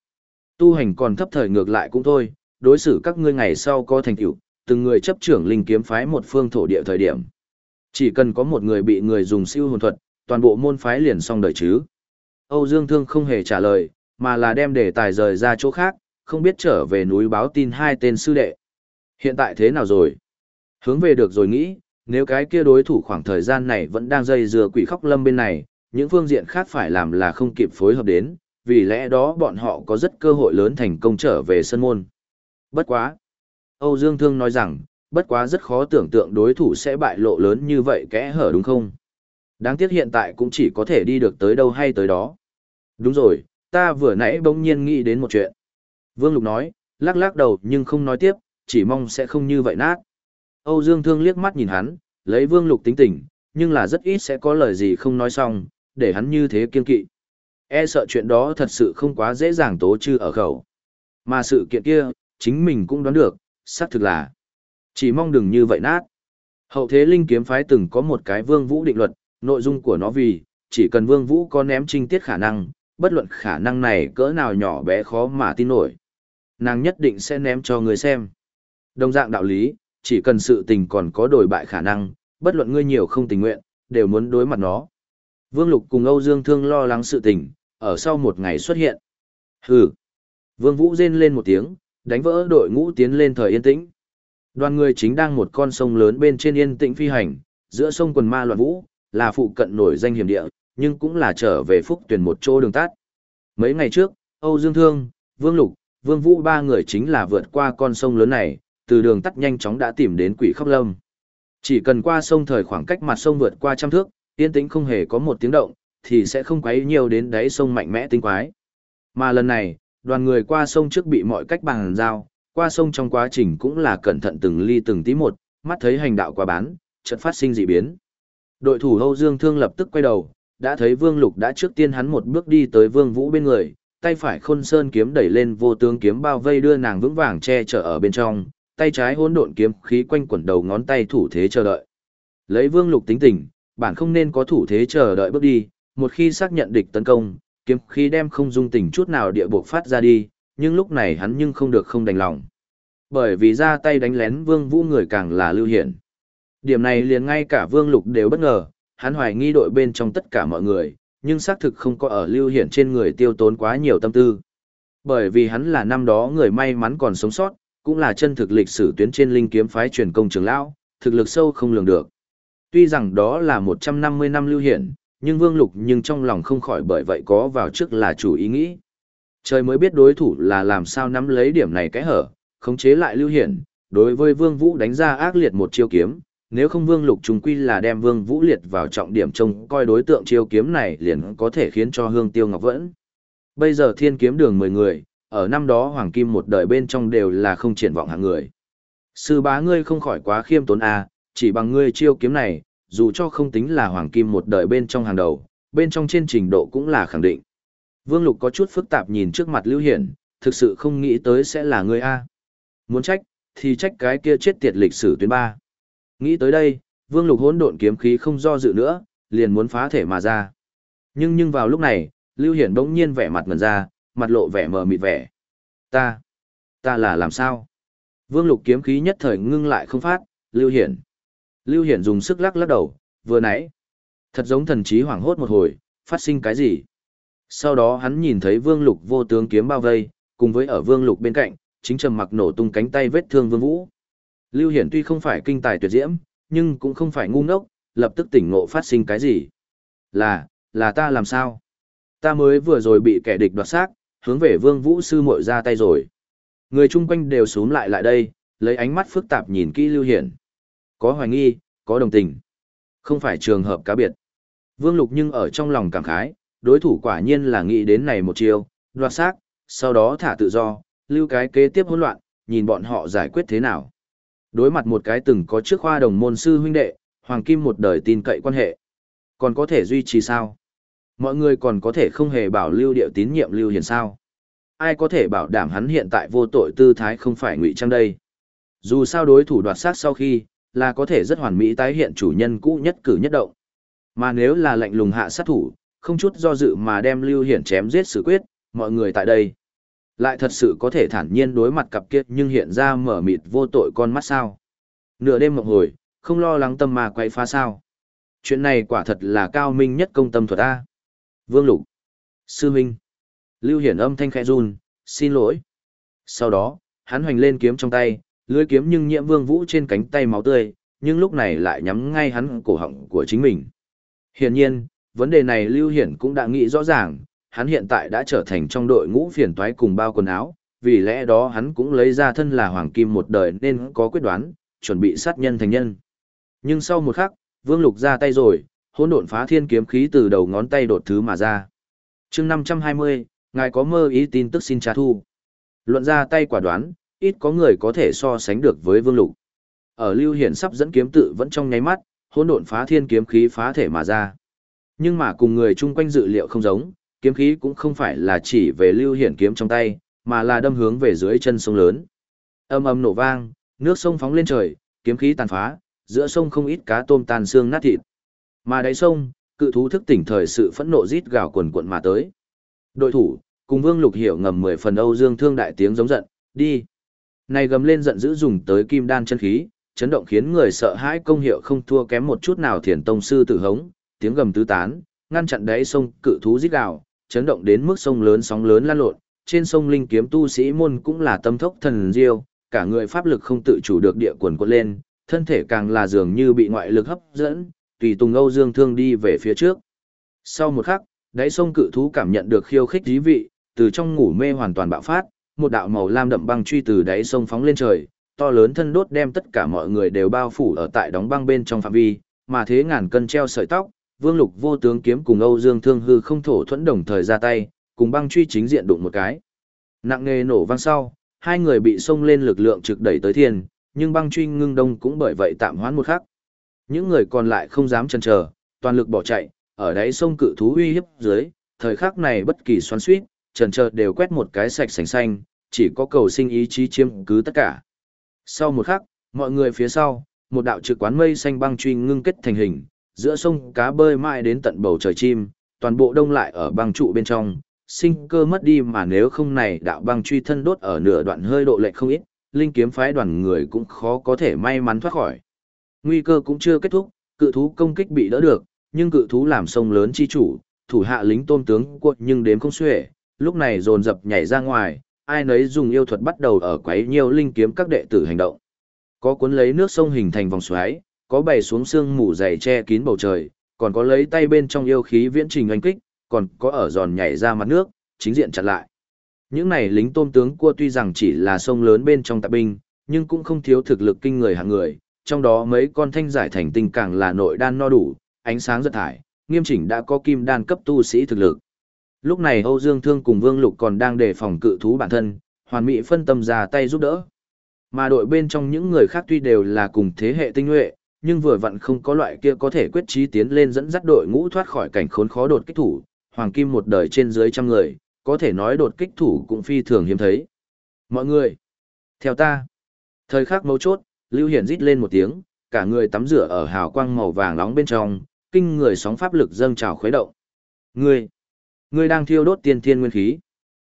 S1: Tu hành còn thấp thời ngược lại cũng thôi, đối xử các ngươi ngày sau có thành tựu, từng người chấp trưởng linh kiếm phái một phương thổ địa thời điểm. Chỉ cần có một người bị người dùng siêu hồn thuật, toàn bộ môn phái liền xong đời chứ. Âu Dương Thương không hề trả lời, mà là đem đề tài rời ra chỗ khác, không biết trở về núi báo tin hai tên sư đệ. Hiện tại thế nào rồi? Hướng về được rồi nghĩ, nếu cái kia đối thủ khoảng thời gian này vẫn đang dây dừa quỷ khóc lâm bên này, những phương diện khác phải làm là không kịp phối hợp đến, vì lẽ đó bọn họ có rất cơ hội lớn thành công trở về sân môn. Bất quá. Âu Dương Thương nói rằng, bất quá rất khó tưởng tượng đối thủ sẽ bại lộ lớn như vậy kẽ hở đúng không? Đáng tiếc hiện tại cũng chỉ có thể đi được tới đâu hay tới đó. Đúng rồi, ta vừa nãy bỗng nhiên nghĩ đến một chuyện. Vương Lục nói, lắc lắc đầu nhưng không nói tiếp, chỉ mong sẽ không như vậy nát. Âu Dương Thương liếc mắt nhìn hắn, lấy Vương Lục tính tình, nhưng là rất ít sẽ có lời gì không nói xong, để hắn như thế kiên kỵ. E sợ chuyện đó thật sự không quá dễ dàng tố chư ở khẩu. Mà sự kiện kia, chính mình cũng đoán được, xác thực là. Chỉ mong đừng như vậy nát. Hậu thế linh kiếm phái từng có một cái vương vũ định luật, nội dung của nó vì, chỉ cần vương vũ có ném trinh tiết khả năng, bất luận khả năng này cỡ nào nhỏ bé khó mà tin nổi. Nàng nhất định sẽ ném cho người xem. Đồng dạng đạo lý, chỉ cần sự tình còn có đổi bại khả năng, bất luận ngươi nhiều không tình nguyện, đều muốn đối mặt nó. Vương Lục cùng Âu Dương Thương lo lắng sự tình, ở sau một ngày xuất hiện. Hừ. Vương Vũ rên lên một tiếng, đánh vỡ đội ngũ tiến lên thời yên tĩnh. Đoàn người chính đang một con sông lớn bên trên yên tĩnh phi hành, giữa sông quần ma loạn vũ, là phụ cận nổi danh hiểm địa, nhưng cũng là trở về phúc tuyển một chỗ đường tắt. Mấy ngày trước, Âu Dương Thương, Vương Lục, Vương Vũ ba người chính là vượt qua con sông lớn này, từ đường tắt nhanh chóng đã tìm đến quỷ khóc lâm. Chỉ cần qua sông thời khoảng cách mặt sông vượt qua trăm thước, yên tĩnh không hề có một tiếng động, thì sẽ không quấy nhiều đến đáy sông mạnh mẽ tinh quái. Mà lần này, đoàn người qua sông trước bị mọi cách bằng giao, qua sông trong quá trình cũng là cẩn thận từng ly từng tí một, mắt thấy hành đạo qua bán, chợt phát sinh dị biến. Đội thủ Âu Dương Thương lập tức quay đầu, đã thấy Vương Lục đã trước tiên hắn một bước đi tới Vương Vũ bên người, tay phải khôn sơn kiếm đẩy lên vô tướng kiếm bao vây đưa nàng vững vàng che chở ở bên trong, tay trái hỗn độn kiếm khí quanh quẩn đầu ngón tay thủ thế chờ đợi. Lấy Vương Lục tính tình, bản không nên có thủ thế chờ đợi bước đi, một khi xác nhận địch tấn công, kiếm khí đem không dung tình chút nào địa buộc phát ra đi, nhưng lúc này hắn nhưng không được không đành lòng. Bởi vì ra tay đánh lén Vương Vũ người càng là lưu hiển. Điểm này liền ngay cả Vương Lục đều bất ngờ, hắn hoài nghi đội bên trong tất cả mọi người, nhưng xác thực không có ở lưu hiển trên người tiêu tốn quá nhiều tâm tư. Bởi vì hắn là năm đó người may mắn còn sống sót, cũng là chân thực lịch sử tuyến trên linh kiếm phái truyền công trường lão, thực lực sâu không lường được. Tuy rằng đó là 150 năm lưu hiển, nhưng Vương Lục nhưng trong lòng không khỏi bởi vậy có vào trước là chủ ý nghĩ. Trời mới biết đối thủ là làm sao nắm lấy điểm này cái hở, khống chế lại lưu hiển, đối với Vương Vũ đánh ra ác liệt một chiêu kiếm, nếu không Vương Lục trùng quy là đem Vương Vũ liệt vào trọng điểm trông coi đối tượng chiêu kiếm này liền có thể khiến cho Hương Tiêu Ngọc vẫn. Bây giờ thiên kiếm đường 10 người, ở năm đó Hoàng Kim một đời bên trong đều là không triển vọng hạng người. Sư bá ngươi không khỏi quá khiêm tốn à, chỉ bằng ngươi chiêu kiếm này, dù cho không tính là Hoàng Kim một đời bên trong hàng đầu, bên trong trên trình độ cũng là khẳng định. Vương Lục có chút phức tạp nhìn trước mặt Lưu Hiển, thực sự không nghĩ tới sẽ là người A. Muốn trách, thì trách cái kia chết tiệt lịch sử tuyến ba. Nghĩ tới đây, Vương Lục hỗn độn kiếm khí không do dự nữa, liền muốn phá thể mà ra. Nhưng nhưng vào lúc này, Lưu Hiển bỗng nhiên vẻ mặt ngần ra, mặt lộ vẻ mờ mịt vẻ. Ta, ta là làm sao? Vương Lục kiếm khí nhất thời ngưng lại không phát, Lưu Hiển. Lưu Hiển dùng sức lắc lắc đầu, vừa nãy. Thật giống thần trí hoảng hốt một hồi, phát sinh cái gì? Sau đó hắn nhìn thấy Vương Lục vô tướng kiếm bao vây, cùng với ở Vương Lục bên cạnh, chính trầm mặc nổ tung cánh tay vết thương Vương Vũ. Lưu Hiển tuy không phải kinh tài tuyệt diễm, nhưng cũng không phải ngu ngốc, lập tức tỉnh ngộ phát sinh cái gì. Là, là ta làm sao? Ta mới vừa rồi bị kẻ địch đoạt xác, hướng về Vương Vũ sư muội ra tay rồi. Người chung quanh đều xuống lại lại đây, lấy ánh mắt phức tạp nhìn kỹ Lưu Hiển. Có hoài nghi, có đồng tình. Không phải trường hợp cá biệt. Vương Lục nhưng ở trong lòng cảm khái, đối thủ quả nhiên là nghĩ đến này một chiều, đoạt xác, sau đó thả tự do, lưu cái kế tiếp hỗn loạn, nhìn bọn họ giải quyết thế nào. Đối mặt một cái từng có trước khoa đồng môn sư huynh đệ, Hoàng Kim một đời tin cậy quan hệ. Còn có thể duy trì sao? Mọi người còn có thể không hề bảo lưu điệu tín nhiệm lưu hiền sao? Ai có thể bảo đảm hắn hiện tại vô tội tư thái không phải ngụy trang đây? Dù sao đối thủ đoạt sát sau khi, là có thể rất hoàn mỹ tái hiện chủ nhân cũ nhất cử nhất động. Mà nếu là lệnh lùng hạ sát thủ, không chút do dự mà đem Lưu Hiển chém giết xử quyết, mọi người tại đây lại thật sự có thể thản nhiên đối mặt cặp kia nhưng hiện ra mở mịt vô tội con mắt sao. Nửa đêm mộng hồi, không lo lắng tâm mà quay phá sao. Chuyện này quả thật là cao minh nhất công tâm thuật A. Vương Lục. Sư Minh. Lưu Hiển âm thanh khẽ run, xin lỗi. Sau đó, hắn hoành lên kiếm trong tay, lưới kiếm nhưng nhiễm vương vũ trên cánh tay máu tươi, nhưng lúc này lại nhắm ngay hắn cổ họng của chính mình. Hiển nhiên, vấn đề này Lưu Hiển cũng đã nghĩ rõ ràng, hắn hiện tại đã trở thành trong đội ngũ phiền toái cùng bao quần áo, vì lẽ đó hắn cũng lấy ra thân là hoàng kim một đời nên có quyết đoán, chuẩn bị sát nhân thành nhân. Nhưng sau một khắc, Vương Lục ra tay rồi, hỗn độn phá thiên kiếm khí từ đầu ngón tay đột thứ mà ra. Chương 520, ngài có mơ ý tin tức xin trả thu. Luận ra tay quả đoán, ít có người có thể so sánh được với Vương Lục. Ở Lưu Hiển sắp dẫn kiếm tự vẫn trong nháy mắt, hỗn độn phá thiên kiếm khí phá thể mà ra. Nhưng mà cùng người chung quanh dự liệu không giống, kiếm khí cũng không phải là chỉ về Lưu Hiển kiếm trong tay, mà là đâm hướng về dưới chân sông lớn. Âm âm nổ vang, nước sông phóng lên trời, kiếm khí tàn phá, giữa sông không ít cá tôm tàn xương nát thịt. Mà đáy sông, cự thú thức tỉnh thời sự phẫn nộ rít gào quần quận mà tới. Đội thủ, cùng Vương Lục Hiểu ngầm mười phần Âu Dương Thương đại tiếng giống giận, đi. Này gầm lên giận dữ dùng tới kim đan chân khí, chấn động khiến người sợ hãi công hiệu không thua kém một chút nào thiền tông sư tử hống, tiếng gầm tứ tán, ngăn chặn đáy sông cự thú rít gào, chấn động đến mức sông lớn sóng lớn lan lộn, trên sông linh kiếm tu sĩ môn cũng là tâm thốc thần diêu, cả người pháp lực không tự chủ được địa quần quật lên, thân thể càng là dường như bị ngoại lực hấp dẫn, tùy tùng Âu Dương Thương đi về phía trước. Sau một khắc, đáy sông cự thú cảm nhận được khiêu khích dí vị, từ trong ngủ mê hoàn toàn bạo phát, một đạo màu lam đậm băng truy từ đáy sông phóng lên trời, to lớn thân đốt đem tất cả mọi người đều bao phủ ở tại đóng băng bên trong phạm vi, mà thế ngàn cân treo sợi tóc, Vương Lục vô tướng kiếm cùng Âu Dương Thương hư không thổ thuẫn đồng thời ra tay, cùng băng truy chính diện đụng một cái. Nặng nghề nổ vang sau, hai người bị xông lên lực lượng trực đẩy tới thiên, nhưng băng truy ngưng đông cũng bởi vậy tạm hoãn một khắc. Những người còn lại không dám chần chờ, toàn lực bỏ chạy, ở đáy sông cự thú uy hiếp dưới, thời khắc này bất kỳ xoắn xuýt, trần chờ đều quét một cái sạch sành xanh, chỉ có cầu sinh ý chí chiếm cứ tất cả. Sau một khắc, mọi người phía sau, một đạo trực quán mây xanh băng truy ngưng kết thành hình, giữa sông cá bơi mãi đến tận bầu trời chim, toàn bộ đông lại ở băng trụ bên trong, sinh cơ mất đi mà nếu không này đạo băng truy thân đốt ở nửa đoạn hơi độ lệch không ít, linh kiếm phái đoàn người cũng khó có thể may mắn thoát khỏi. Nguy cơ cũng chưa kết thúc, cự thú công kích bị đỡ được, nhưng cự thú làm sông lớn chi chủ, thủ hạ lính tôn tướng quật nhưng đếm không xuể, lúc này dồn dập nhảy ra ngoài, ai nấy dùng yêu thuật bắt đầu ở quấy nhiều linh kiếm các đệ tử hành động. Có cuốn lấy nước sông hình thành vòng xoáy, có bày xuống xương mù dày che kín bầu trời, còn có lấy tay bên trong yêu khí viễn trình anh kích, còn có ở giòn nhảy ra mặt nước, chính diện chặn lại. Những này lính tôm tướng cua tuy rằng chỉ là sông lớn bên trong tạp binh, nhưng cũng không thiếu thực lực kinh người hạng người, trong đó mấy con thanh giải thành tinh càng là nội đan no đủ, ánh sáng rất thải, nghiêm chỉnh đã có kim đan cấp tu sĩ thực lực. Lúc này Âu Dương Thương cùng Vương Lục còn đang đề phòng cự thú bản thân, hoàn mỹ phân tâm ra tay giúp đỡ. Mà đội bên trong những người khác tuy đều là cùng thế hệ tinh nhuệ, nhưng vừa vặn không có loại kia có thể quyết trí tiến lên dẫn dắt đội ngũ thoát khỏi cảnh khốn khó đột kích thủ, hoàng kim một đời trên dưới trăm người, có thể nói đột kích thủ cũng phi thường hiếm thấy. Mọi người, theo ta. Thời khắc mấu chốt, Lưu Hiển rít lên một tiếng, cả người tắm rửa ở hào quang màu vàng nóng bên trong, kinh người sóng pháp lực dâng trào khuấy động. Ngươi, ngươi đang thiêu đốt tiên thiên nguyên khí.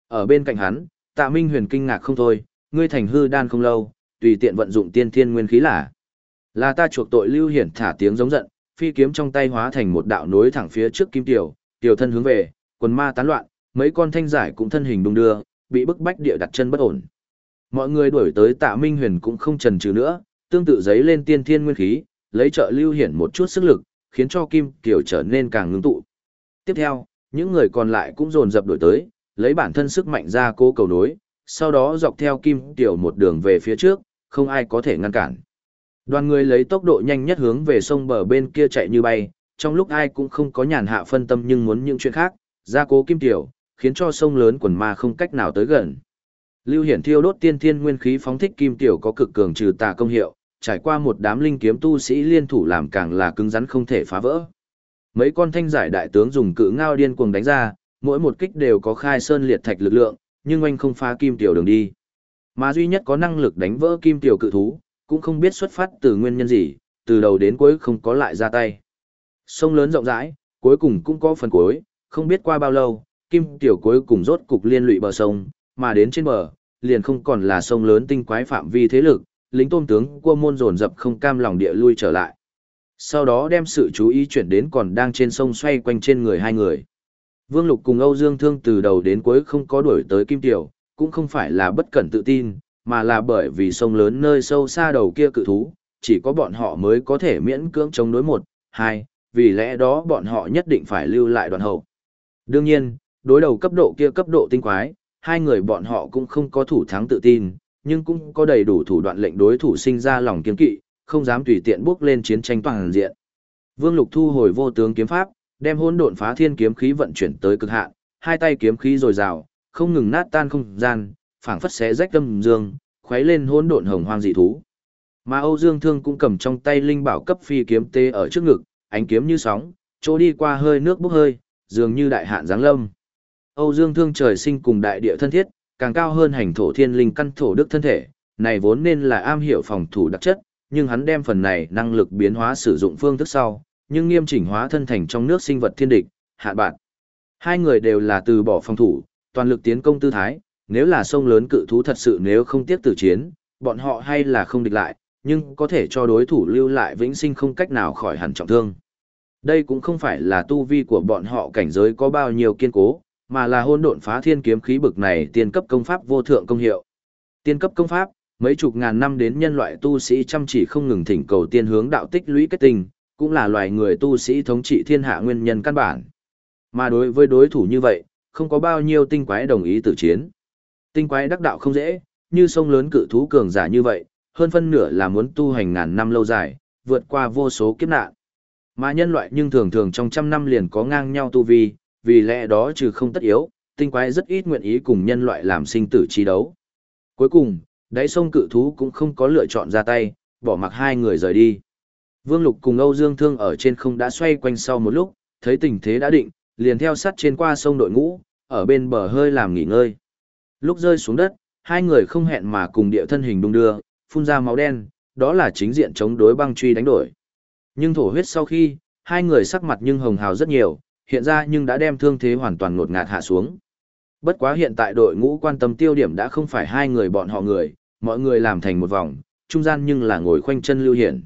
S1: Ở bên cạnh hắn, Tạ Minh Huyền kinh ngạc không thôi, ngươi thành hư đan không lâu, tùy tiện vận dụng tiên thiên nguyên khí là là ta chuộc tội Lưu Hiển thả tiếng giống giận, phi kiếm trong tay hóa thành một đạo nối thẳng phía trước kim tiểu, tiểu thân hướng về, quần ma tán loạn, mấy con thanh giải cũng thân hình đung đưa, bị bức bách địa đặt chân bất ổn. Mọi người đuổi tới Tạ Minh Huyền cũng không chần chừ nữa, tương tự giấy lên tiên thiên nguyên khí, lấy trợ lưu hiển một chút sức lực, khiến cho kim tiểu trở nên càng ngưng tụ. Tiếp theo, những người còn lại cũng dồn dập đuổi tới, lấy bản thân sức mạnh ra cố cầu nối, sau đó dọc theo kim tiểu một đường về phía trước, không ai có thể ngăn cản. Đoàn người lấy tốc độ nhanh nhất hướng về sông bờ bên kia chạy như bay, trong lúc ai cũng không có nhàn hạ phân tâm nhưng muốn những chuyện khác, ra cố kim tiểu, khiến cho sông lớn quần ma không cách nào tới gần. Lưu Hiển thiêu đốt tiên thiên nguyên khí phóng thích kim tiểu có cực cường trừ tà công hiệu, trải qua một đám linh kiếm tu sĩ liên thủ làm càng là cứng rắn không thể phá vỡ. Mấy con thanh giải đại tướng dùng cự ngao điên cuồng đánh ra, mỗi một kích đều có khai sơn liệt thạch lực lượng, nhưng anh không phá kim tiểu đường đi. Mà duy nhất có năng lực đánh vỡ kim tiểu cự thú, cũng không biết xuất phát từ nguyên nhân gì, từ đầu đến cuối không có lại ra tay. Sông lớn rộng rãi, cuối cùng cũng có phần cuối, không biết qua bao lâu, kim tiểu cuối cùng rốt cục liên lụy bờ sông, mà đến trên bờ, liền không còn là sông lớn tinh quái phạm vi thế lực, lính tôn tướng cua môn dồn dập không cam lòng địa lui trở lại. Sau đó đem sự chú ý chuyển đến còn đang trên sông xoay quanh trên người hai người. Vương Lục cùng Âu Dương Thương từ đầu đến cuối không có đuổi tới Kim Tiểu, cũng không phải là bất cẩn tự tin, mà là bởi vì sông lớn nơi sâu xa đầu kia cự thú, chỉ có bọn họ mới có thể miễn cưỡng chống đối một, hai, vì lẽ đó bọn họ nhất định phải lưu lại đoàn hậu. Đương nhiên, đối đầu cấp độ kia cấp độ tinh quái, hai người bọn họ cũng không có thủ thắng tự tin, nhưng cũng có đầy đủ thủ đoạn lệnh đối thủ sinh ra lòng kiên kỵ, không dám tùy tiện bước lên chiến tranh toàn diện. Vương Lục thu hồi vô tướng kiếm pháp, đem hỗn độn phá thiên kiếm khí vận chuyển tới cực hạn, hai tay kiếm khí rồi rào, không ngừng nát tan không gian, phảng phất xé rách tâm dương, khuấy lên hỗn độn hồng hoang dị thú. Mà Âu Dương Thương cũng cầm trong tay linh bảo cấp phi kiếm tê ở trước ngực, ánh kiếm như sóng, chỗ đi qua hơi nước bốc hơi, dường như đại hạn giáng lâm. Âu Dương Thương trời sinh cùng đại địa thân thiết, càng cao hơn hành thổ thiên linh căn thổ đức thân thể, này vốn nên là am hiểu phòng thủ đặc chất, nhưng hắn đem phần này năng lực biến hóa sử dụng phương thức sau, nhưng nghiêm chỉnh hóa thân thành trong nước sinh vật thiên địch, hạ bạn. Hai người đều là từ bỏ phòng thủ, toàn lực tiến công tư thái, nếu là sông lớn cự thú thật sự nếu không tiếp tử chiến, bọn họ hay là không địch lại, nhưng có thể cho đối thủ lưu lại vĩnh sinh không cách nào khỏi hẳn trọng thương. Đây cũng không phải là tu vi của bọn họ cảnh giới có bao nhiêu kiên cố, mà là hôn độn phá thiên kiếm khí bực này tiên cấp công pháp vô thượng công hiệu. Tiên cấp công pháp, mấy chục ngàn năm đến nhân loại tu sĩ chăm chỉ không ngừng thỉnh cầu tiên hướng đạo tích lũy kết tinh cũng là loài người tu sĩ thống trị thiên hạ nguyên nhân căn bản. Mà đối với đối thủ như vậy, không có bao nhiêu tinh quái đồng ý tử chiến. Tinh quái đắc đạo không dễ, như sông lớn cự thú cường giả như vậy, hơn phân nửa là muốn tu hành ngàn năm lâu dài, vượt qua vô số kiếp nạn. Mà nhân loại nhưng thường thường trong trăm năm liền có ngang nhau tu vi, vì lẽ đó trừ không tất yếu, tinh quái rất ít nguyện ý cùng nhân loại làm sinh tử chi đấu. Cuối cùng, đáy sông cự thú cũng không có lựa chọn ra tay, bỏ mặc hai người rời đi. Vương Lục cùng Âu Dương Thương ở trên không đã xoay quanh sau một lúc, thấy tình thế đã định, liền theo sát trên qua sông đội ngũ, ở bên bờ hơi làm nghỉ ngơi. Lúc rơi xuống đất, hai người không hẹn mà cùng địa thân hình đung đưa, phun ra máu đen, đó là chính diện chống đối băng truy đánh đổi. Nhưng thổ huyết sau khi, hai người sắc mặt nhưng hồng hào rất nhiều, hiện ra nhưng đã đem thương thế hoàn toàn ngột ngạt hạ xuống. Bất quá hiện tại đội ngũ quan tâm tiêu điểm đã không phải hai người bọn họ người, mọi người làm thành một vòng, trung gian nhưng là ngồi khoanh chân lưu hiển.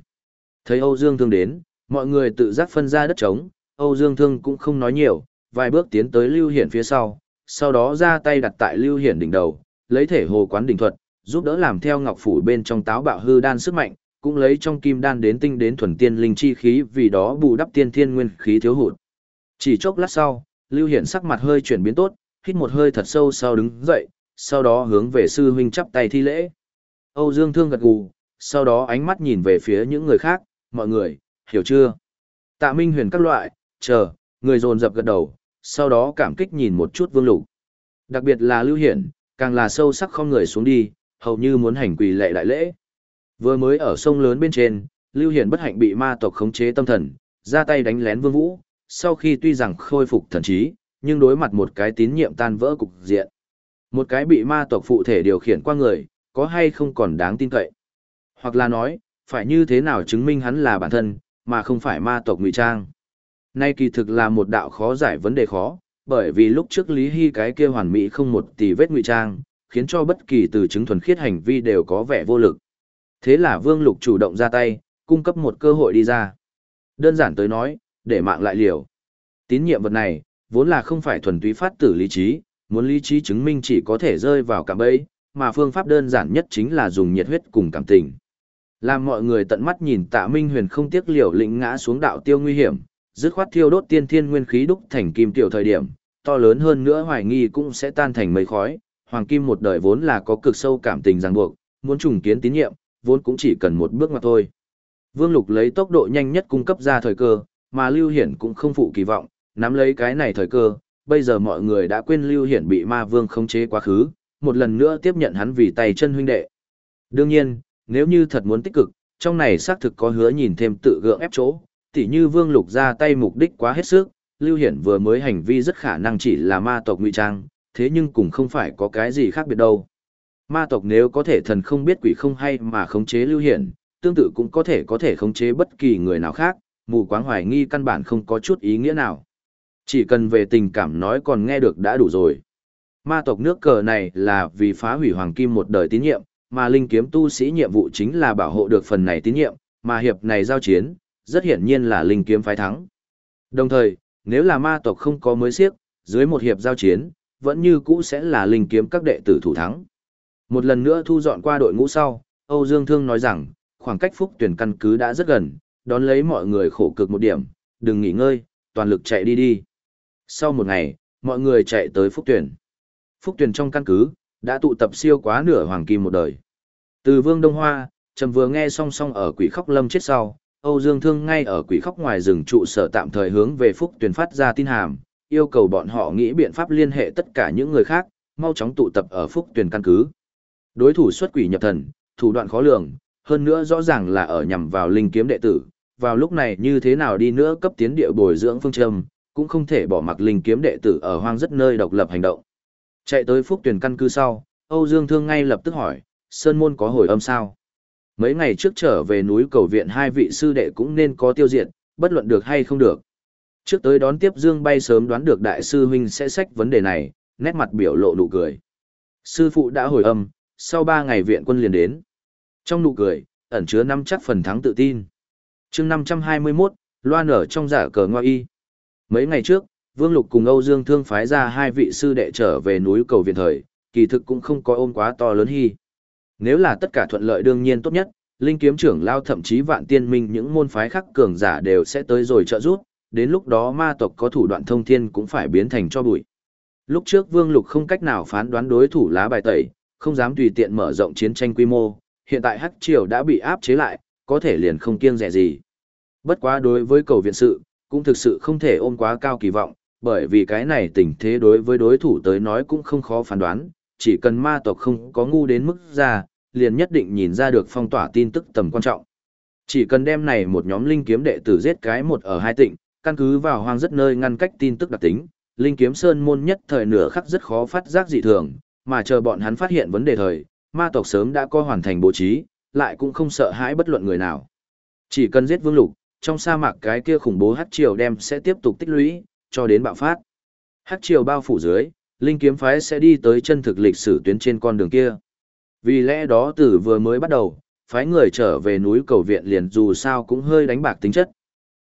S1: Thấy Âu Dương Thương đến, mọi người tự giác phân ra đất trống, Âu Dương Thương cũng không nói nhiều, vài bước tiến tới lưu hiển phía sau, sau đó ra tay đặt tại lưu hiển đỉnh đầu, lấy thể hồ quán đỉnh thuật, giúp đỡ làm theo ngọc phủ bên trong táo bạo hư đan sức mạnh, cũng lấy trong kim đan đến tinh đến thuần tiên linh chi khí vì đó bù đắp tiên thiên nguyên khí thiếu hụt. Chỉ chốc lát sau, Lưu Hiển sắc mặt hơi chuyển biến tốt, hít một hơi thật sâu sau đứng dậy, sau đó hướng về sư huynh chắp tay thi lễ. Âu Dương Thương gật gù, sau đó ánh mắt nhìn về phía những người khác, mọi người, hiểu chưa? Tạ Minh Huyền các loại, chờ, người dồn dập gật đầu, sau đó cảm kích nhìn một chút Vương Lục. Đặc biệt là Lưu Hiển, càng là sâu sắc không người xuống đi, hầu như muốn hành quỳ lệ đại lễ. Vừa mới ở sông lớn bên trên, Lưu Hiển bất hạnh bị ma tộc khống chế tâm thần, ra tay đánh lén Vương Vũ, sau khi tuy rằng khôi phục thần trí, nhưng đối mặt một cái tín nhiệm tan vỡ cục diện. Một cái bị ma tộc phụ thể điều khiển qua người, có hay không còn đáng tin cậy. Hoặc là nói, phải như thế nào chứng minh hắn là bản thân, mà không phải ma tộc ngụy trang. Nay kỳ thực là một đạo khó giải vấn đề khó, bởi vì lúc trước Lý Hy cái kia hoàn mỹ không một tỷ vết ngụy trang, khiến cho bất kỳ từ chứng thuần khiết hành vi đều có vẻ vô lực. Thế là Vương Lục chủ động ra tay, cung cấp một cơ hội đi ra. Đơn giản tới nói, để mạng lại liều. Tín nhiệm vật này, vốn là không phải thuần túy phát tử lý trí, muốn lý trí chứng minh chỉ có thể rơi vào cạm bẫy, mà phương pháp đơn giản nhất chính là dùng nhiệt huyết cùng cảm tình. Làm mọi người tận mắt nhìn tạ Minh Huyền không tiếc liều lĩnh ngã xuống đạo tiêu nguy hiểm, dứt khoát thiêu đốt tiên thiên nguyên khí đúc thành kim tiểu thời điểm, to lớn hơn nữa hoài nghi cũng sẽ tan thành mây khói. Hoàng kim một đời vốn là có cực sâu cảm tình ràng buộc, muốn trùng kiến tín nhiệm, vốn cũng chỉ cần một bước mà thôi. Vương Lục lấy tốc độ nhanh nhất cung cấp ra thời cơ, mà Lưu Hiển cũng không phụ kỳ vọng, nắm lấy cái này thời cơ, bây giờ mọi người đã quên Lưu Hiển bị ma vương khống chế quá khứ, một lần nữa tiếp nhận hắn vì tay chân huynh đệ. Đương nhiên, nếu như thật muốn tích cực, trong này xác thực có hứa nhìn thêm tự gượng ép chỗ, tỉ như Vương Lục ra tay mục đích quá hết sức, Lưu Hiển vừa mới hành vi rất khả năng chỉ là ma tộc ngụy trang, thế nhưng cũng không phải có cái gì khác biệt đâu. Ma tộc nếu có thể thần không biết quỷ không hay mà khống chế Lưu Hiển, tương tự cũng có thể có thể khống chế bất kỳ người nào khác, mù quáng hoài nghi căn bản không có chút ý nghĩa nào. Chỉ cần về tình cảm nói còn nghe được đã đủ rồi. Ma tộc nước cờ này là vì phá hủy hoàng kim một đời tín nhiệm, mà linh kiếm tu sĩ nhiệm vụ chính là bảo hộ được phần này tín nhiệm, mà hiệp này giao chiến, rất hiển nhiên là linh kiếm phái thắng. Đồng thời, nếu là ma tộc không có mới siếc, dưới một hiệp giao chiến, vẫn như cũ sẽ là linh kiếm các đệ tử thủ thắng. Một lần nữa thu dọn qua đội ngũ sau, Âu Dương Thương nói rằng, khoảng cách phúc tuyển căn cứ đã rất gần, đón lấy mọi người khổ cực một điểm, đừng nghỉ ngơi, toàn lực chạy đi đi. Sau một ngày, mọi người chạy tới phúc tuyển. Phúc tuyển trong căn cứ, đã tụ tập siêu quá nửa hoàng kim một đời. Từ Vương Đông Hoa, Trầm vừa nghe song song ở quỷ khóc lâm chết sau, Âu Dương Thương ngay ở quỷ khóc ngoài rừng trụ sở tạm thời hướng về Phúc Tuyền phát ra tin hàm, yêu cầu bọn họ nghĩ biện pháp liên hệ tất cả những người khác, mau chóng tụ tập ở Phúc Tuyền căn cứ. Đối thủ xuất quỷ nhập thần, thủ đoạn khó lường, hơn nữa rõ ràng là ở nhằm vào linh kiếm đệ tử, vào lúc này như thế nào đi nữa cấp tiến địa bồi dưỡng phương châm, cũng không thể bỏ mặc linh kiếm đệ tử ở hoang rất nơi độc lập hành động. Chạy tới Phúc Tuyển căn cứ sau, Âu Dương Thương ngay lập tức hỏi, Sơn Môn có hồi âm sao? Mấy ngày trước trở về núi cầu viện hai vị sư đệ cũng nên có tiêu diệt, bất luận được hay không được. Trước tới đón tiếp Dương bay sớm đoán được đại sư huynh sẽ sách vấn đề này, nét mặt biểu lộ nụ cười. Sư phụ đã hồi âm, sau ba ngày viện quân liền đến. Trong nụ cười, ẩn chứa năm chắc phần thắng tự tin. chương 521, loan ở trong giả cờ ngoa y. Mấy ngày trước, Vương Lục cùng Âu Dương Thương phái ra hai vị sư đệ trở về núi cầu viện thời, kỳ thực cũng không có ôm quá to lớn hy. Nếu là tất cả thuận lợi đương nhiên tốt nhất, linh kiếm trưởng lao thậm chí vạn tiên minh những môn phái khác cường giả đều sẽ tới rồi trợ giúp, đến lúc đó ma tộc có thủ đoạn thông thiên cũng phải biến thành cho bụi. Lúc trước Vương Lục không cách nào phán đoán đối thủ lá bài tẩy, không dám tùy tiện mở rộng chiến tranh quy mô, hiện tại Hắc Triều đã bị áp chế lại, có thể liền không kiêng rẻ gì. Bất quá đối với cầu viện sự, cũng thực sự không thể ôm quá cao kỳ vọng, bởi vì cái này tình thế đối với đối thủ tới nói cũng không khó phán đoán, chỉ cần ma tộc không có ngu đến mức ra, liền nhất định nhìn ra được phong tỏa tin tức tầm quan trọng. Chỉ cần đem này một nhóm linh kiếm đệ tử giết cái một ở hai tỉnh, căn cứ vào hoang rất nơi ngăn cách tin tức đặc tính, linh kiếm sơn môn nhất thời nửa khắc rất khó phát giác dị thường, mà chờ bọn hắn phát hiện vấn đề thời, ma tộc sớm đã có hoàn thành bố trí, lại cũng không sợ hãi bất luận người nào. Chỉ cần giết vương lục, trong sa mạc cái kia khủng bố hắc triều đem sẽ tiếp tục tích lũy, cho đến bạo phát. Hắc triều bao phủ dưới, linh kiếm phái sẽ đi tới chân thực lịch sử tuyến trên con đường kia. Vì lẽ đó từ vừa mới bắt đầu, phái người trở về núi cầu viện liền dù sao cũng hơi đánh bạc tính chất.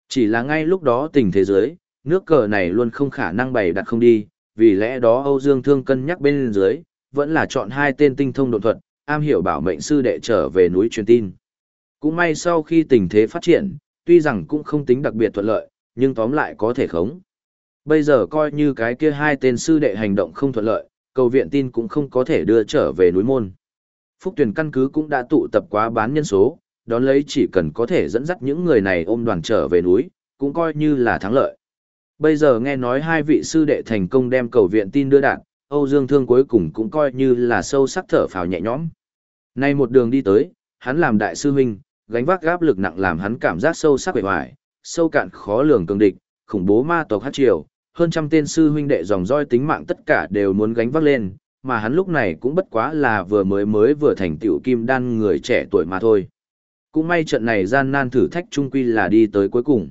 S1: Chỉ là ngay lúc đó tình thế giới, nước cờ này luôn không khả năng bày đặt không đi, vì lẽ đó Âu Dương Thương cân nhắc bên dưới, vẫn là chọn hai tên tinh thông độn thuật, am hiểu bảo mệnh sư đệ trở về núi truyền tin. Cũng may sau khi tình thế phát triển, tuy rằng cũng không tính đặc biệt thuận lợi, nhưng tóm lại có thể khống. Bây giờ coi như cái kia hai tên sư đệ hành động không thuận lợi, cầu viện tin cũng không có thể đưa trở về núi môn. Phúc tuyển căn cứ cũng đã tụ tập quá bán nhân số, đón lấy chỉ cần có thể dẫn dắt những người này ôm đoàn trở về núi, cũng coi như là thắng lợi. Bây giờ nghe nói hai vị sư đệ thành công đem cầu viện tin đưa đạn, Âu Dương Thương cuối cùng cũng coi như là sâu sắc thở phào nhẹ nhõm. Nay một đường đi tới, hắn làm đại sư huynh, gánh vác gáp lực nặng làm hắn cảm giác sâu sắc bề hoài, sâu cạn khó lường cường địch, khủng bố ma tộc hát triều, hơn trăm tên sư huynh đệ dòng roi tính mạng tất cả đều muốn gánh vác lên, mà hắn lúc này cũng bất quá là vừa mới mới vừa thành tiểu kim đan người trẻ tuổi mà thôi. Cũng may trận này gian nan thử thách trung quy là đi tới cuối cùng.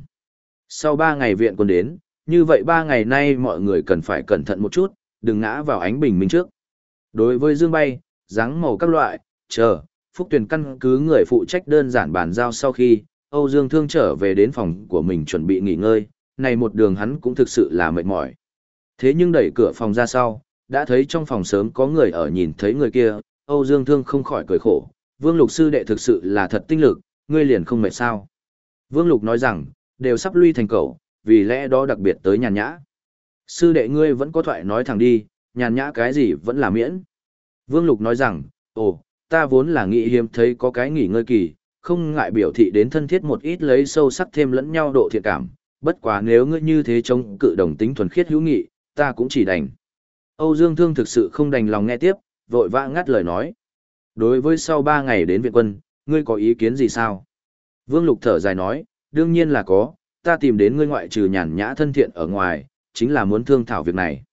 S1: Sau ba ngày viện quân đến, như vậy ba ngày nay mọi người cần phải cẩn thận một chút, đừng ngã vào ánh bình minh trước. Đối với dương bay, dáng màu các loại, chờ, phúc tuyển căn cứ người phụ trách đơn giản bàn giao sau khi, Âu Dương Thương trở về đến phòng của mình chuẩn bị nghỉ ngơi, này một đường hắn cũng thực sự là mệt mỏi. Thế nhưng đẩy cửa phòng ra sau, đã thấy trong phòng sớm có người ở nhìn thấy người kia, Âu Dương Thương không khỏi cười khổ, Vương Lục sư đệ thực sự là thật tinh lực, ngươi liền không mệt sao. Vương Lục nói rằng, đều sắp lui thành cầu, vì lẽ đó đặc biệt tới nhàn nhã. Sư đệ ngươi vẫn có thoại nói thẳng đi, nhàn nhã cái gì vẫn là miễn. Vương Lục nói rằng, ồ, ta vốn là nghĩ hiếm thấy có cái nghỉ ngơi kỳ, không ngại biểu thị đến thân thiết một ít lấy sâu sắc thêm lẫn nhau độ thiện cảm, bất quá nếu ngươi như thế chống cự đồng tính thuần khiết hữu nghị, ta cũng chỉ đành. Âu Dương Thương thực sự không đành lòng nghe tiếp, vội vã ngắt lời nói. Đối với sau ba ngày đến viện quân, ngươi có ý kiến gì sao? Vương Lục thở dài nói, đương nhiên là có, ta tìm đến ngươi ngoại trừ nhàn nhã thân thiện ở ngoài, chính là muốn thương thảo việc này.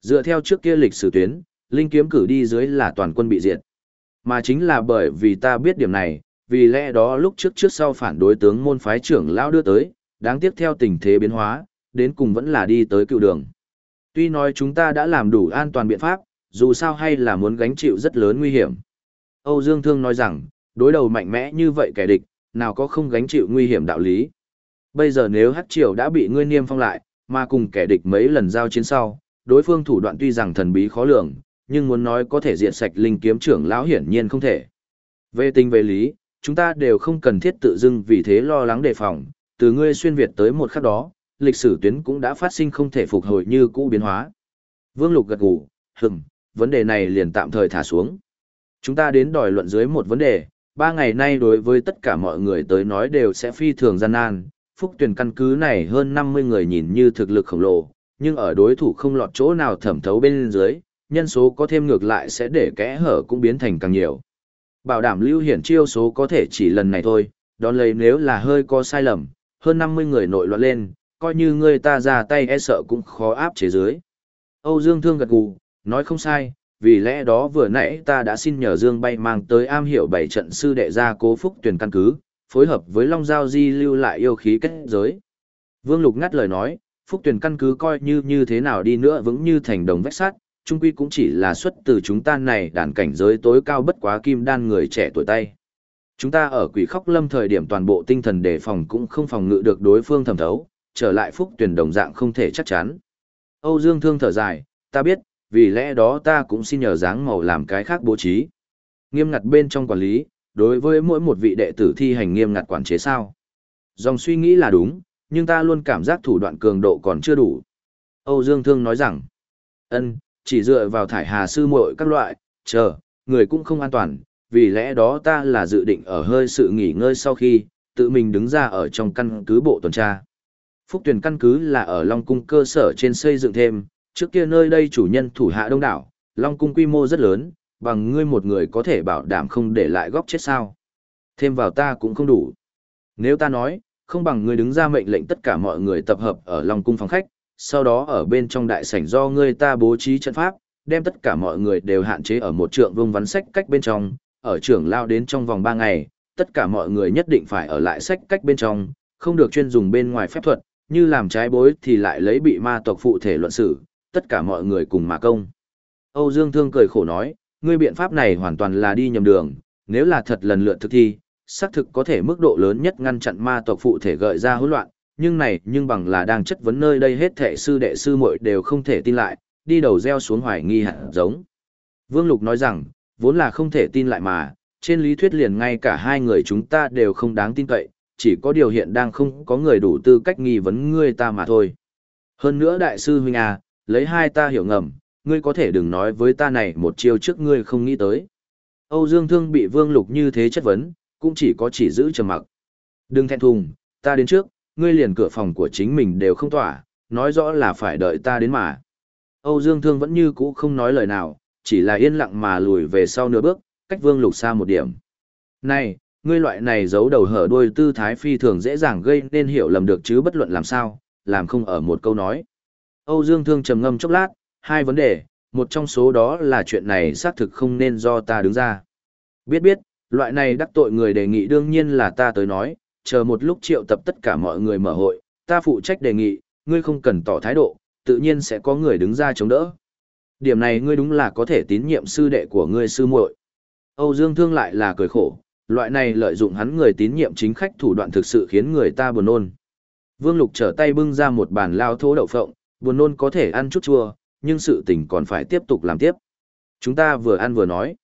S1: Dựa theo trước kia lịch sử tuyến, Linh kiếm cử đi dưới là toàn quân bị diệt. Mà chính là bởi vì ta biết điểm này, vì lẽ đó lúc trước trước sau phản đối tướng môn phái trưởng lão đưa tới, đáng tiếc theo tình thế biến hóa, đến cùng vẫn là đi tới cựu đường. Tuy nói chúng ta đã làm đủ an toàn biện pháp, dù sao hay là muốn gánh chịu rất lớn nguy hiểm. Âu Dương Thương nói rằng, đối đầu mạnh mẽ như vậy kẻ địch, nào có không gánh chịu nguy hiểm đạo lý. Bây giờ nếu Hắc Triều đã bị ngươi niêm phong lại, mà cùng kẻ địch mấy lần giao chiến sau, đối phương thủ đoạn tuy rằng thần bí khó lường, nhưng muốn nói có thể diện sạch linh kiếm trưởng lão hiển nhiên không thể. Về tình về lý, chúng ta đều không cần thiết tự dưng vì thế lo lắng đề phòng, từ ngươi xuyên Việt tới một khắc đó, lịch sử tuyến cũng đã phát sinh không thể phục hồi như cũ biến hóa. Vương Lục gật gù, hừng, vấn đề này liền tạm thời thả xuống. Chúng ta đến đòi luận dưới một vấn đề, ba ngày nay đối với tất cả mọi người tới nói đều sẽ phi thường gian nan, phúc tuyển căn cứ này hơn 50 người nhìn như thực lực khổng lồ, nhưng ở đối thủ không lọt chỗ nào thẩm thấu bên dưới, nhân số có thêm ngược lại sẽ để kẽ hở cũng biến thành càng nhiều. Bảo đảm lưu hiển chiêu số có thể chỉ lần này thôi, đón lấy nếu là hơi có sai lầm, hơn 50 người nội loạn lên, coi như người ta ra tay e sợ cũng khó áp chế dưới. Âu Dương Thương gật gù, nói không sai, vì lẽ đó vừa nãy ta đã xin nhờ Dương bay mang tới am hiểu bảy trận sư đệ gia cố phúc tuyển căn cứ, phối hợp với Long Giao Di lưu lại yêu khí kết giới. Vương Lục ngắt lời nói, phúc tuyển căn cứ coi như như thế nào đi nữa vững như thành đồng vách sắt, trung quy cũng chỉ là xuất từ chúng ta này đàn cảnh giới tối cao bất quá kim đan người trẻ tuổi tay. Chúng ta ở quỷ khóc lâm thời điểm toàn bộ tinh thần đề phòng cũng không phòng ngự được đối phương thẩm thấu, trở lại phúc tuyển đồng dạng không thể chắc chắn. Âu Dương Thương thở dài, ta biết, vì lẽ đó ta cũng xin nhờ dáng màu làm cái khác bố trí. Nghiêm ngặt bên trong quản lý, đối với mỗi một vị đệ tử thi hành nghiêm ngặt quản chế sao. Dòng suy nghĩ là đúng, nhưng ta luôn cảm giác thủ đoạn cường độ còn chưa đủ. Âu Dương Thương nói rằng, ân, chỉ dựa vào thải hà sư muội các loại, chờ, người cũng không an toàn, vì lẽ đó ta là dự định ở hơi sự nghỉ ngơi sau khi, tự mình đứng ra ở trong căn cứ bộ tuần tra. Phúc tuyển căn cứ là ở Long Cung cơ sở trên xây dựng thêm, trước kia nơi đây chủ nhân thủ hạ đông đảo, Long Cung quy mô rất lớn, bằng ngươi một người có thể bảo đảm không để lại góc chết sao. Thêm vào ta cũng không đủ. Nếu ta nói, không bằng ngươi đứng ra mệnh lệnh tất cả mọi người tập hợp ở Long Cung phòng khách, sau đó ở bên trong đại sảnh do ngươi ta bố trí trận pháp, đem tất cả mọi người đều hạn chế ở một trượng vương vắn sách cách bên trong, ở trưởng lao đến trong vòng 3 ngày, tất cả mọi người nhất định phải ở lại sách cách bên trong, không được chuyên dùng bên ngoài phép thuật, như làm trái bối thì lại lấy bị ma tộc phụ thể luận xử, tất cả mọi người cùng mà công. Âu Dương Thương cười khổ nói, ngươi biện pháp này hoàn toàn là đi nhầm đường, nếu là thật lần lượt thực thi, xác thực có thể mức độ lớn nhất ngăn chặn ma tộc phụ thể gợi ra hỗn loạn, nhưng này nhưng bằng là đang chất vấn nơi đây hết thệ sư đệ sư muội đều không thể tin lại, đi đầu gieo xuống hoài nghi hạt giống. Vương Lục nói rằng, vốn là không thể tin lại mà, trên lý thuyết liền ngay cả hai người chúng ta đều không đáng tin cậy, chỉ có điều hiện đang không có người đủ tư cách nghi vấn ngươi ta mà thôi. Hơn nữa đại sư huynh à, lấy hai ta hiểu ngầm, ngươi có thể đừng nói với ta này một chiêu trước ngươi không nghĩ tới. Âu Dương Thương bị Vương Lục như thế chất vấn, cũng chỉ có chỉ giữ trầm mặc. Đừng thẹn thùng, ta đến trước, ngươi liền cửa phòng của chính mình đều không tỏa, nói rõ là phải đợi ta đến mà. Âu Dương Thương vẫn như cũ không nói lời nào, chỉ là yên lặng mà lùi về sau nửa bước, cách Vương Lục xa một điểm. Này, ngươi loại này giấu đầu hở đuôi tư thái phi thường dễ dàng gây nên hiểu lầm được chứ bất luận làm sao, làm không ở một câu nói. Âu Dương Thương trầm ngâm chốc lát, hai vấn đề, một trong số đó là chuyện này xác thực không nên do ta đứng ra. Biết biết, loại này đắc tội người đề nghị đương nhiên là ta tới nói, chờ một lúc triệu tập tất cả mọi người mở hội, ta phụ trách đề nghị, ngươi không cần tỏ thái độ, tự nhiên sẽ có người đứng ra chống đỡ. Điểm này ngươi đúng là có thể tín nhiệm sư đệ của ngươi sư muội. Âu Dương Thương lại là cười khổ, loại này lợi dụng hắn người tín nhiệm chính khách thủ đoạn thực sự khiến người ta buồn nôn. Vương Lục trở tay bưng ra một bàn lao thố đậu phộng, buồn nôn có thể ăn chút chua, nhưng sự tình còn phải tiếp tục làm tiếp. Chúng ta vừa ăn vừa nói.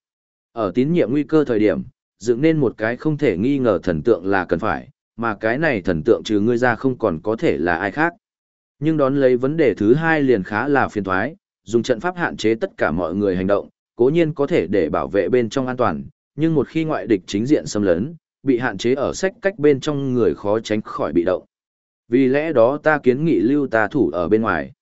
S1: Ở tín nhiệm nguy cơ thời điểm, dựng nên một cái không thể nghi ngờ thần tượng là cần phải, mà cái này thần tượng trừ ngươi ra không còn có thể là ai khác. Nhưng đón lấy vấn đề thứ hai liền khá là phiền thoái, dùng trận pháp hạn chế tất cả mọi người hành động, cố nhiên có thể để bảo vệ bên trong an toàn, nhưng một khi ngoại địch chính diện xâm lấn, bị hạn chế ở sách cách bên trong người khó tránh khỏi bị động. Vì lẽ đó ta kiến nghị lưu ta thủ ở bên ngoài.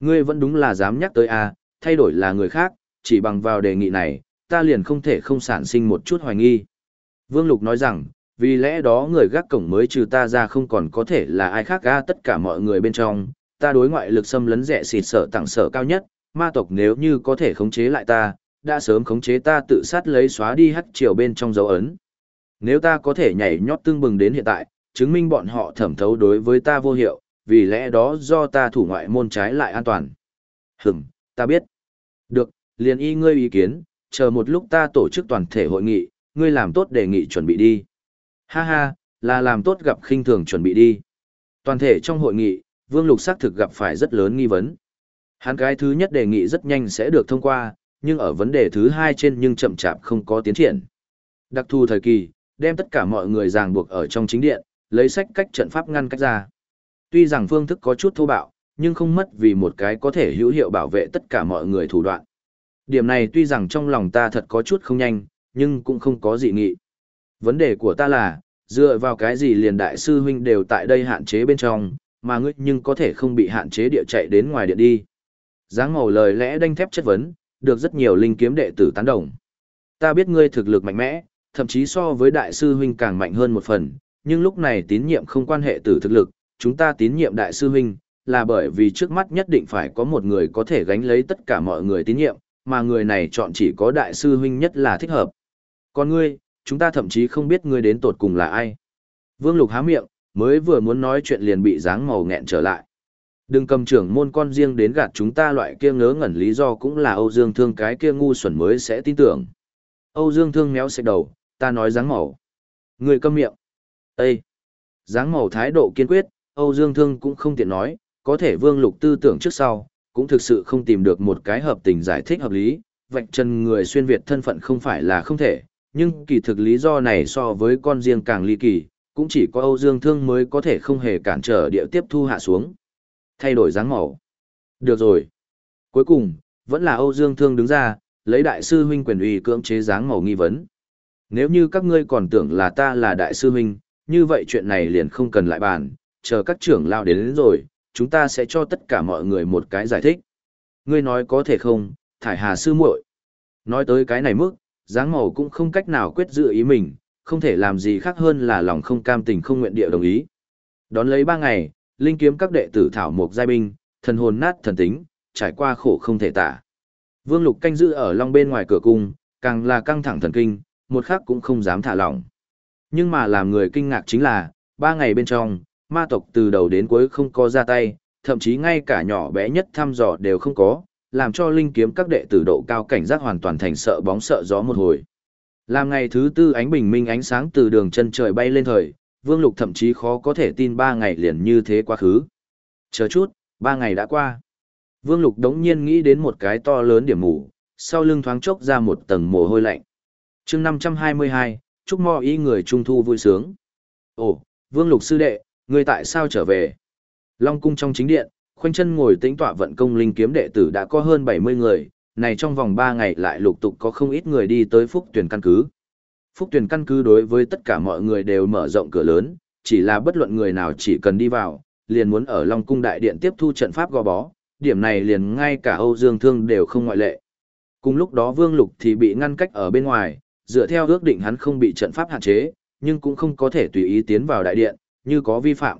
S1: Ngươi vẫn đúng là dám nhắc tới a, thay đổi là người khác, chỉ bằng vào đề nghị này, ta liền không thể không sản sinh một chút hoài nghi. Vương Lục nói rằng, vì lẽ đó người gác cổng mới trừ ta ra không còn có thể là ai khác ga tất cả mọi người bên trong, ta đối ngoại lực xâm lấn rẻ xịt sở tặng sở cao nhất, ma tộc nếu như có thể khống chế lại ta, đã sớm khống chế ta tự sát lấy xóa đi hắc triều bên trong dấu ấn. Nếu ta có thể nhảy nhót tương bừng đến hiện tại, chứng minh bọn họ thẩm thấu đối với ta vô hiệu, vì lẽ đó do ta thủ ngoại môn trái lại an toàn. Hửm, ta biết. Được, liền y ngươi ý kiến, chờ một lúc ta tổ chức toàn thể hội nghị, ngươi làm tốt đề nghị chuẩn bị đi. Ha ha, là làm tốt gặp khinh thường chuẩn bị đi. Toàn thể trong hội nghị, Vương Lục xác thực gặp phải rất lớn nghi vấn. Hắn cái thứ nhất đề nghị rất nhanh sẽ được thông qua, nhưng ở vấn đề thứ hai trên nhưng chậm chạp không có tiến triển. Đặc thù thời kỳ, đem tất cả mọi người ràng buộc ở trong chính điện, lấy sách cách trận pháp ngăn cách ra. Tuy rằng phương thức có chút thô bạo, nhưng không mất vì một cái có thể hữu hiệu bảo vệ tất cả mọi người thủ đoạn. Điểm này tuy rằng trong lòng ta thật có chút không nhanh, nhưng cũng không có gì nghị. Vấn đề của ta là, dựa vào cái gì liền đại sư huynh đều tại đây hạn chế bên trong, mà ngươi nhưng có thể không bị hạn chế địa chạy đến ngoài điện đi. Giáng màu lời lẽ đanh thép chất vấn, được rất nhiều linh kiếm đệ tử tán đồng. Ta biết ngươi thực lực mạnh mẽ, thậm chí so với đại sư huynh càng mạnh hơn một phần, nhưng lúc này tín nhiệm không quan hệ tử thực lực, chúng ta tín nhiệm đại sư huynh, là bởi vì trước mắt nhất định phải có một người có thể gánh lấy tất cả mọi người tín nhiệm, mà người này chọn chỉ có đại sư huynh nhất là thích hợp. Còn ngươi, chúng ta thậm chí không biết ngươi đến tột cùng là ai. Vương Lục há miệng, mới vừa muốn nói chuyện liền bị dáng màu nghẹn trở lại. Đừng cầm trưởng môn con riêng đến gạt chúng ta loại kia ngớ ngẩn lý do cũng là Âu Dương Thương cái kia ngu xuẩn mới sẽ tin tưởng. Âu Dương Thương méo xệch đầu, ta nói dáng màu. Người câm miệng. Ê! Dáng màu thái độ kiên quyết, Âu Dương Thương cũng không tiện nói, có thể Vương Lục tư tưởng trước sau, cũng thực sự không tìm được một cái hợp tình giải thích hợp lý, vạch chân người xuyên Việt thân phận không phải là không thể, nhưng kỳ thực lý do này so với con riêng càng ly kỳ, cũng chỉ có Âu Dương Thương mới có thể không hề cản trở địa tiếp thu hạ xuống. Thay đổi dáng màu. Được rồi. Cuối cùng, vẫn là Âu Dương Thương đứng ra, lấy đại sư huynh quyền uy cưỡng chế dáng màu nghi vấn. Nếu như các ngươi còn tưởng là ta là đại sư huynh, như vậy chuyện này liền không cần lại bàn, chờ các trưởng lao đến, đến rồi, chúng ta sẽ cho tất cả mọi người một cái giải thích. Ngươi nói có thể không, thải hà sư muội. Nói tới cái này mức, dáng màu cũng không cách nào quyết dự ý mình, không thể làm gì khác hơn là lòng không cam tình không nguyện địa đồng ý. Đón lấy ba ngày, linh kiếm các đệ tử thảo mục giai binh, thần hồn nát thần tính, trải qua khổ không thể tả. Vương Lục canh giữ ở long bên ngoài cửa cung, càng là căng thẳng thần kinh, một khắc cũng không dám thả lỏng. Nhưng mà làm người kinh ngạc chính là, ba ngày bên trong, ma tộc từ đầu đến cuối không có ra tay, thậm chí ngay cả nhỏ bé nhất thăm dò đều không có, làm cho linh kiếm các đệ tử độ cao cảnh giác hoàn toàn thành sợ bóng sợ gió một hồi. Làm ngày thứ tư ánh bình minh ánh sáng từ đường chân trời bay lên thời, Vương Lục thậm chí khó có thể tin ba ngày liền như thế quá khứ. Chờ chút, ba ngày đã qua. Vương Lục đống nhiên nghĩ đến một cái to lớn điểm mù, sau lưng thoáng chốc ra một tầng mồ hôi lạnh. chương 522, chúc mò ý người trung thu vui sướng. Ồ, Vương Lục sư đệ, người tại sao trở về? Long cung trong chính điện, khoanh chân ngồi tĩnh tọa vận công linh kiếm đệ tử đã có hơn 70 người, này trong vòng 3 ngày lại lục tục có không ít người đi tới phúc tuyển căn cứ. Phúc Tuyền căn cứ đối với tất cả mọi người đều mở rộng cửa lớn, chỉ là bất luận người nào chỉ cần đi vào, liền muốn ở Long cung đại điện tiếp thu trận pháp gò bó, điểm này liền ngay cả Âu Dương Thương đều không ngoại lệ. Cùng lúc đó Vương Lục thì bị ngăn cách ở bên ngoài, dựa theo ước định hắn không bị trận pháp hạn chế, nhưng cũng không có thể tùy ý tiến vào đại điện, như có vi phạm.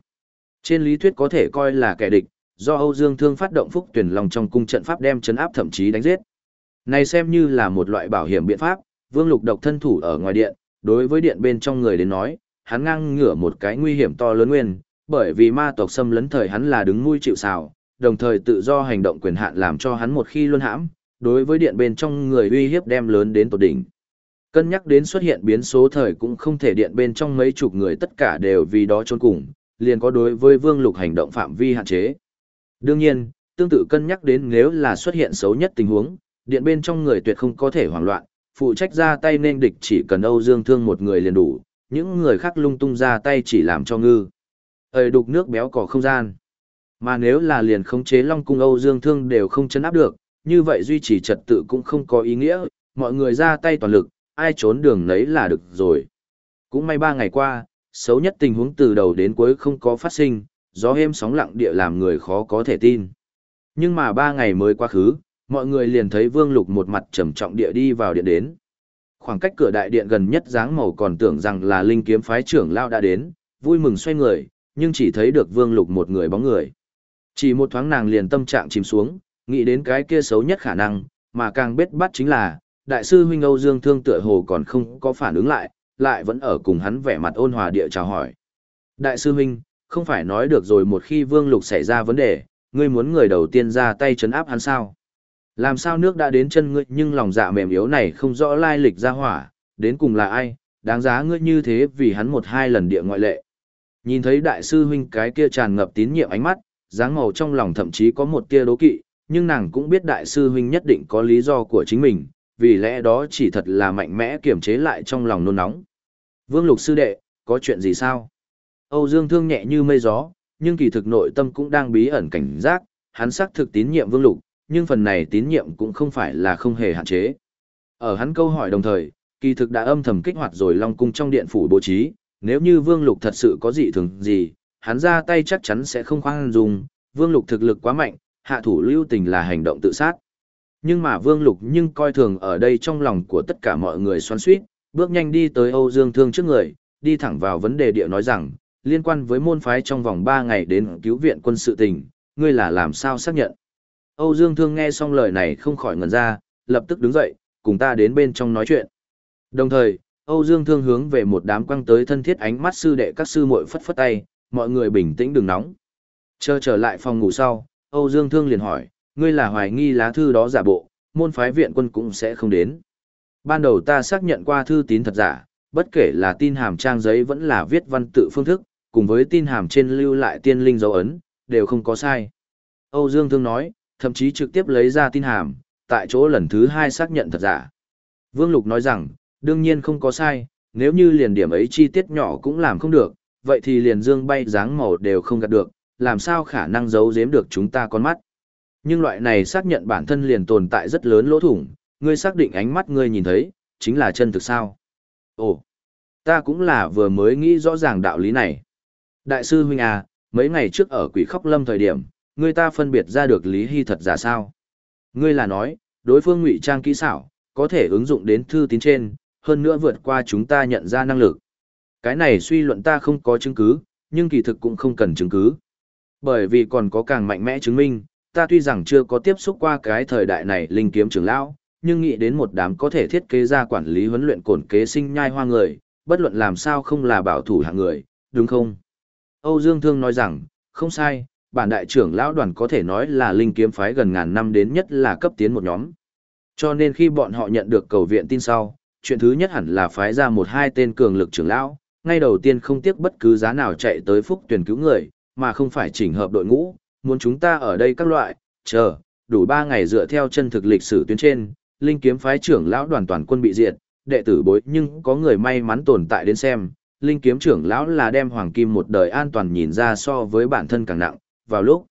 S1: Trên lý thuyết có thể coi là kẻ địch, do Âu Dương Thương phát động phúc tuyển lòng trong cung trận pháp đem chấn áp thậm chí đánh giết. Này xem như là một loại bảo hiểm biện pháp, Vương Lục độc thân thủ ở ngoài điện, đối với điện bên trong người đến nói, hắn ngang ngửa một cái nguy hiểm to lớn nguyên, bởi vì ma tộc xâm lấn thời hắn là đứng nuôi chịu sào, đồng thời tự do hành động quyền hạn làm cho hắn một khi luân hãm, đối với điện bên trong người uy hiếp đem lớn đến tột đỉnh. Cân nhắc đến xuất hiện biến số thời cũng không thể điện bên trong mấy chục người tất cả đều vì đó trốn cùng, liền có đối với Vương Lục hành động phạm vi hạn chế. Đương nhiên, tương tự cân nhắc đến nếu là xuất hiện xấu nhất tình huống, điện bên trong người tuyệt không có thể hoảng loạn, phụ trách ra tay nên địch chỉ cần Âu Dương Thương một người liền đủ, những người khác lung tung ra tay chỉ làm cho ngư. Ơi đục nước béo cỏ không gian. Mà nếu là liền khống chế Long Cung Âu Dương Thương đều không chấn áp được, như vậy duy trì trật tự cũng không có ý nghĩa, mọi người ra tay toàn lực, ai trốn đường nấy là được rồi. Cũng may ba ngày qua, xấu nhất tình huống từ đầu đến cuối không có phát sinh, gió êm sóng lặng địa làm người khó có thể tin. Nhưng mà ba ngày mới qua khứ, mọi người liền thấy Vương Lục một mặt trầm trọng địa đi vào điện đến. Khoảng cách cửa đại điện gần nhất dáng màu còn tưởng rằng là linh kiếm phái trưởng lao đã đến, vui mừng xoay người, nhưng chỉ thấy được Vương Lục một người bóng người. Chỉ một thoáng nàng liền tâm trạng chìm xuống, nghĩ đến cái kia xấu nhất khả năng, mà càng biết bắt chính là, đại sư huynh Âu Dương Thương tựa hồ còn không có phản ứng lại, lại vẫn ở cùng hắn vẻ mặt ôn hòa địa chào hỏi. Đại sư huynh, không phải nói được rồi một khi Vương Lục xảy ra vấn đề, ngươi muốn người đầu tiên ra tay chấn áp hắn sao? Làm sao nước đã đến chân ngươi nhưng lòng dạ mềm yếu này không rõ lai lịch ra hỏa, đến cùng là ai, đáng giá ngươi như thế vì hắn một hai lần địa ngoại lệ. Nhìn thấy đại sư huynh cái kia tràn ngập tín nhiệm ánh mắt, dáng màu trong lòng thậm chí có một tia đố kỵ, nhưng nàng cũng biết đại sư huynh nhất định có lý do của chính mình, vì lẽ đó chỉ thật là mạnh mẽ kiềm chế lại trong lòng nôn nóng. Vương Lục sư đệ, có chuyện gì sao? Âu Dương Thương nhẹ như mây gió, nhưng kỳ thực nội tâm cũng đang bí ẩn cảnh giác, hắn xác thực tín nhiệm Vương Lục, nhưng phần này tín nhiệm cũng không phải là không hề hạn chế. Ở hắn câu hỏi đồng thời, kỳ thực đã âm thầm kích hoạt rồi Long cung trong điện phủ bố trí, nếu như Vương Lục thật sự có dị thường gì, hắn ra tay chắc chắn sẽ không khoan dung, Vương Lục thực lực quá mạnh, hạ thủ lưu tình là hành động tự sát. Nhưng mà Vương Lục nhưng coi thường ở đây trong lòng của tất cả mọi người xoắn suýt, bước nhanh đi tới Âu Dương Thương trước người, đi thẳng vào vấn đề địa nói rằng, liên quan với môn phái trong vòng 3 ngày đến cứu viện quân sự tình, ngươi là làm sao xác nhận. Âu Dương Thương nghe xong lời này không khỏi ngẩn ra, lập tức đứng dậy, cùng ta đến bên trong nói chuyện. Đồng thời, Âu Dương Thương hướng về một đám quăng tới thân thiết ánh mắt sư đệ các sư muội phất phất tay, mọi người bình tĩnh đừng nóng. Chờ trở lại phòng ngủ sau, Âu Dương Thương liền hỏi, ngươi là hoài nghi lá thư đó giả bộ, môn phái viện quân cũng sẽ không đến. Ban đầu ta xác nhận qua thư tín thật giả, bất kể là tin hàm trang giấy vẫn là viết văn tự phương thức, cùng với tin hàm trên lưu lại tiên linh dấu ấn, đều không có sai. Âu Dương Thương nói, thậm chí trực tiếp lấy ra tin hàm, tại chỗ lần thứ hai xác nhận thật giả. Vương Lục nói rằng, đương nhiên không có sai, nếu như liền điểm ấy chi tiết nhỏ cũng làm không được, vậy thì liền dương bay dáng màu đều không gạt được, làm sao khả năng giấu giếm được chúng ta con mắt. Nhưng loại này xác nhận bản thân liền tồn tại rất lớn lỗ thủng, ngươi xác định ánh mắt ngươi nhìn thấy, chính là chân thực sao. Ồ, ta cũng là vừa mới nghĩ rõ ràng đạo lý này. Đại sư huynh à, mấy ngày trước ở quỷ khóc lâm thời điểm, Người ta phân biệt ra được lý hy thật giả sao. Ngươi là nói, đối phương ngụy trang kỹ xảo, có thể ứng dụng đến thư tín trên, hơn nữa vượt qua chúng ta nhận ra năng lực. Cái này suy luận ta không có chứng cứ, nhưng kỳ thực cũng không cần chứng cứ. Bởi vì còn có càng mạnh mẽ chứng minh, ta tuy rằng chưa có tiếp xúc qua cái thời đại này linh kiếm trưởng lão, nhưng nghĩ đến một đám có thể thiết kế ra quản lý huấn luyện cổn kế sinh nhai hoa người, bất luận làm sao không là bảo thủ hạng người, đúng không? Âu Dương Thương nói rằng, không sai, bản đại trưởng lão đoàn có thể nói là linh kiếm phái gần ngàn năm đến nhất là cấp tiến một nhóm. Cho nên khi bọn họ nhận được cầu viện tin sau, chuyện thứ nhất hẳn là phái ra một hai tên cường lực trưởng lão, ngay đầu tiên không tiếc bất cứ giá nào chạy tới phúc tuyển cứu người, mà không phải chỉnh hợp đội ngũ, muốn chúng ta ở đây các loại, chờ, đủ ba ngày dựa theo chân thực lịch sử tuyến trên, linh kiếm phái trưởng lão đoàn toàn quân bị diệt, đệ tử bối nhưng có người may mắn tồn tại đến xem, linh kiếm trưởng lão là đem hoàng kim một đời an toàn nhìn ra so với bản thân càng nặng, vào lúc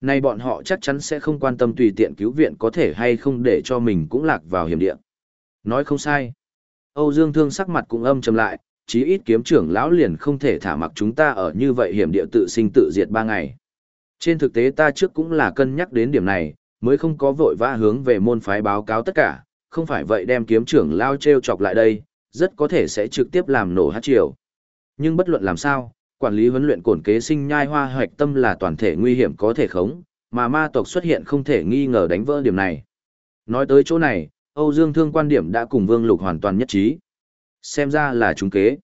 S1: này bọn họ chắc chắn sẽ không quan tâm tùy tiện cứu viện có thể hay không để cho mình cũng lạc vào hiểm địa. Nói không sai. Âu Dương Thương sắc mặt cũng âm trầm lại, chí ít kiếm trưởng lão liền không thể thả mặc chúng ta ở như vậy hiểm địa tự sinh tự diệt ba ngày. Trên thực tế ta trước cũng là cân nhắc đến điểm này, mới không có vội vã hướng về môn phái báo cáo tất cả, không phải vậy đem kiếm trưởng lao treo chọc lại đây, rất có thể sẽ trực tiếp làm nổ hát triều. Nhưng bất luận làm sao, quản lý huấn luyện cổn kế sinh nhai hoa hoạch tâm là toàn thể nguy hiểm có thể khống, mà ma tộc xuất hiện không thể nghi ngờ đánh vỡ điểm này. Nói tới chỗ này, Âu Dương Thương quan điểm đã cùng Vương Lục hoàn toàn nhất trí. Xem ra là chúng kế.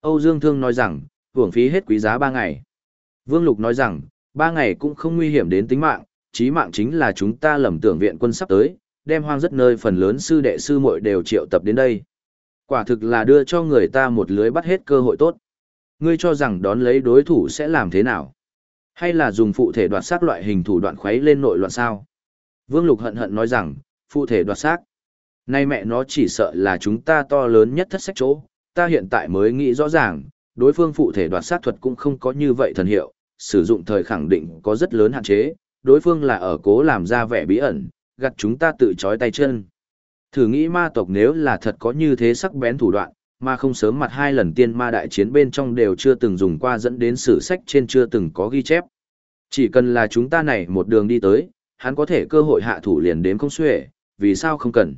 S1: Âu Dương Thương nói rằng, hưởng phí hết quý giá 3 ngày. Vương Lục nói rằng, 3 ngày cũng không nguy hiểm đến tính mạng, chí mạng chính là chúng ta lầm tưởng viện quân sắp tới, đem hoang rất nơi phần lớn sư đệ sư muội đều triệu tập đến đây. Quả thực là đưa cho người ta một lưới bắt hết cơ hội tốt. Ngươi cho rằng đón lấy đối thủ sẽ làm thế nào? Hay là dùng phụ thể đoạt xác loại hình thủ đoạn khuấy lên nội loạn sao? Vương Lục hận hận nói rằng, phụ thể đoạt xác. Nay mẹ nó chỉ sợ là chúng ta to lớn nhất thất sách chỗ, ta hiện tại mới nghĩ rõ ràng, đối phương phụ thể đoạt xác thuật cũng không có như vậy thần hiệu, sử dụng thời khẳng định có rất lớn hạn chế, đối phương là ở cố làm ra vẻ bí ẩn, gặt chúng ta tự trói tay chân. Thử nghĩ ma tộc nếu là thật có như thế sắc bén thủ đoạn, mà không sớm mặt hai lần tiên ma đại chiến bên trong đều chưa từng dùng qua dẫn đến sử sách trên chưa từng có ghi chép. Chỉ cần là chúng ta này một đường đi tới, hắn có thể cơ hội hạ thủ liền đến không xuể, vì sao không cần.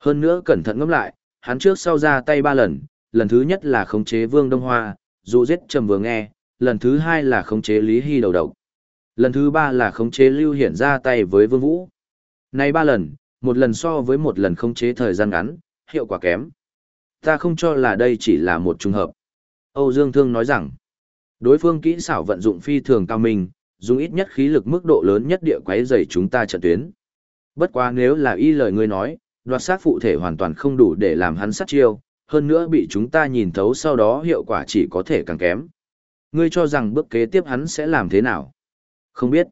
S1: Hơn nữa cẩn thận ngẫm lại, hắn trước sau ra tay ba lần, lần thứ nhất là khống chế Vương Đông Hoa, dù giết trầm vừa nghe, lần thứ hai là khống chế Lý Hy đầu độc. Lần thứ ba là khống chế Lưu Hiển ra tay với Vương Vũ. Này ba lần, một lần so với một lần khống chế thời gian ngắn, hiệu quả kém. Ta không cho là đây chỉ là một trùng hợp. Âu Dương Thương nói rằng, đối phương kỹ xảo vận dụng phi thường cao minh, dùng ít nhất khí lực mức độ lớn nhất địa quấy dày chúng ta trận tuyến. Bất quá nếu là y lời ngươi nói, đoạt sát phụ thể hoàn toàn không đủ để làm hắn sát chiêu, hơn nữa bị chúng ta nhìn thấu sau đó hiệu quả chỉ có thể càng kém. Ngươi cho rằng bước kế tiếp hắn sẽ làm thế nào? Không biết.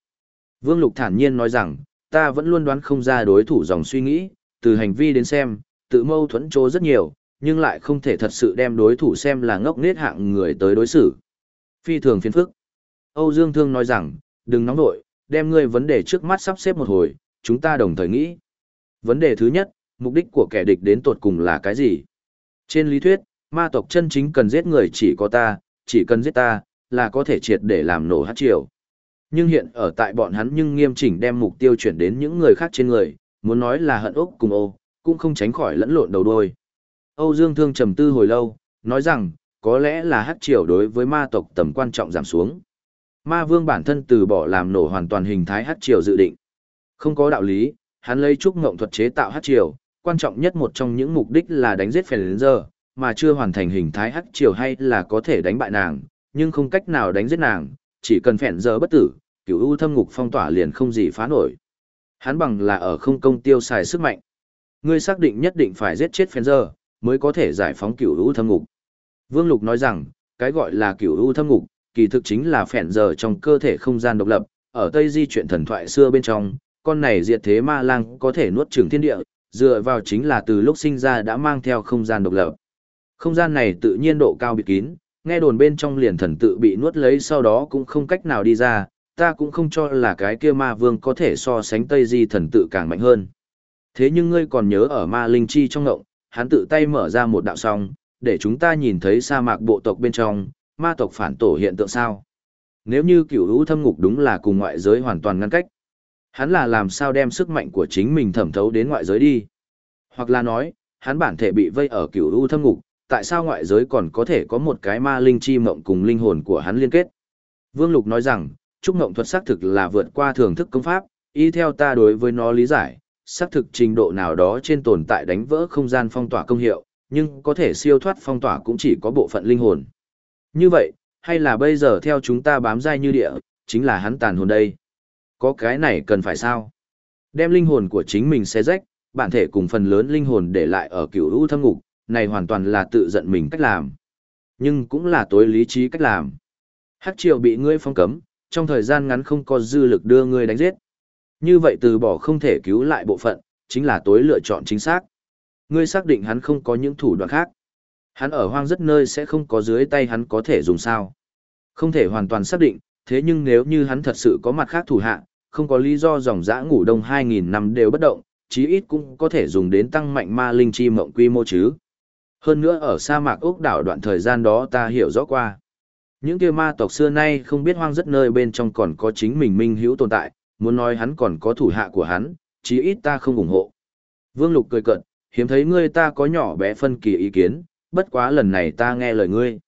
S1: Vương Lục thản nhiên nói rằng, ta vẫn luôn đoán không ra đối thủ dòng suy nghĩ, từ hành vi đến xem, tự mâu thuẫn chỗ rất nhiều, nhưng lại không thể thật sự đem đối thủ xem là ngốc nết hạng người tới đối xử. Phi thường phiền phức. Âu Dương Thương nói rằng, đừng nóng nội, đem ngươi vấn đề trước mắt sắp xếp một hồi, chúng ta đồng thời nghĩ. Vấn đề thứ nhất, mục đích của kẻ địch đến tột cùng là cái gì? Trên lý thuyết, ma tộc chân chính cần giết người chỉ có ta, chỉ cần giết ta, là có thể triệt để làm nổ hát triều. Nhưng hiện ở tại bọn hắn nhưng nghiêm chỉnh đem mục tiêu chuyển đến những người khác trên người, muốn nói là hận ốc cùng ô, cũng không tránh khỏi lẫn lộn đầu đôi. Âu Dương Thương trầm tư hồi lâu, nói rằng, có lẽ là hát triều đối với ma tộc tầm quan trọng giảm xuống. Ma vương bản thân từ bỏ làm nổ hoàn toàn hình thái hát triều dự định. Không có đạo lý, hắn lấy trúc ngộng thuật chế tạo hát triều, quan trọng nhất một trong những mục đích là đánh giết phèn giờ, mà chưa hoàn thành hình thái hát triều hay là có thể đánh bại nàng, nhưng không cách nào đánh giết nàng, chỉ cần phèn giờ bất tử, cửu u thâm ngục phong tỏa liền không gì phá nổi. Hắn bằng là ở không công tiêu xài sức mạnh. Ngươi xác định nhất định phải giết chết phèn giờ, mới có thể giải phóng cửu u thâm ngục. Vương Lục nói rằng, cái gọi là cửu u thâm ngục, kỳ thực chính là phèn giờ trong cơ thể không gian độc lập, ở Tây Di chuyện thần thoại xưa bên trong, con này diệt thế ma lang có thể nuốt chửng thiên địa, dựa vào chính là từ lúc sinh ra đã mang theo không gian độc lập. Không gian này tự nhiên độ cao bị kín, nghe đồn bên trong liền thần tự bị nuốt lấy sau đó cũng không cách nào đi ra, ta cũng không cho là cái kia ma vương có thể so sánh Tây Di thần tự càng mạnh hơn. Thế nhưng ngươi còn nhớ ở ma linh chi trong ngộng, hắn tự tay mở ra một đạo song, để chúng ta nhìn thấy sa mạc bộ tộc bên trong, ma tộc phản tổ hiện tượng sao. Nếu như cửu hữu thâm ngục đúng là cùng ngoại giới hoàn toàn ngăn cách, hắn là làm sao đem sức mạnh của chính mình thẩm thấu đến ngoại giới đi. Hoặc là nói, hắn bản thể bị vây ở cửu hữu thâm ngục, tại sao ngoại giới còn có thể có một cái ma linh chi mộng cùng linh hồn của hắn liên kết. Vương Lục nói rằng, trúc mộng thuật xác thực là vượt qua thưởng thức công pháp, y theo ta đối với nó lý giải, xác thực trình độ nào đó trên tồn tại đánh vỡ không gian phong tỏa công hiệu, nhưng có thể siêu thoát phong tỏa cũng chỉ có bộ phận linh hồn. Như vậy, hay là bây giờ theo chúng ta bám dai như địa, chính là hắn tàn hồn đây. Có cái này cần phải sao? Đem linh hồn của chính mình xé rách, bản thể cùng phần lớn linh hồn để lại ở cửu u thâm ngục, này hoàn toàn là tự giận mình cách làm. Nhưng cũng là tối lý trí cách làm. Hắc triều bị ngươi phong cấm, trong thời gian ngắn không có dư lực đưa ngươi đánh giết. Như vậy từ bỏ không thể cứu lại bộ phận, chính là tối lựa chọn chính xác. Ngươi xác định hắn không có những thủ đoạn khác. Hắn ở hoang rất nơi sẽ không có dưới tay hắn có thể dùng sao. Không thể hoàn toàn xác định, thế nhưng nếu như hắn thật sự có mặt khác thủ hạ, không có lý do dòng dã ngủ đông 2.000 năm đều bất động, chí ít cũng có thể dùng đến tăng mạnh ma linh chi mộng quy mô chứ. Hơn nữa ở sa mạc ốc đảo đoạn thời gian đó ta hiểu rõ qua. Những kia ma tộc xưa nay không biết hoang rất nơi bên trong còn có chính mình minh hữu tồn tại, muốn nói hắn còn có thủ hạ của hắn, chí ít ta không ủng hộ. Vương Lục cười cợt, hiếm thấy ngươi ta có nhỏ bé phân kỳ ý kiến, bất quá lần này ta nghe lời ngươi.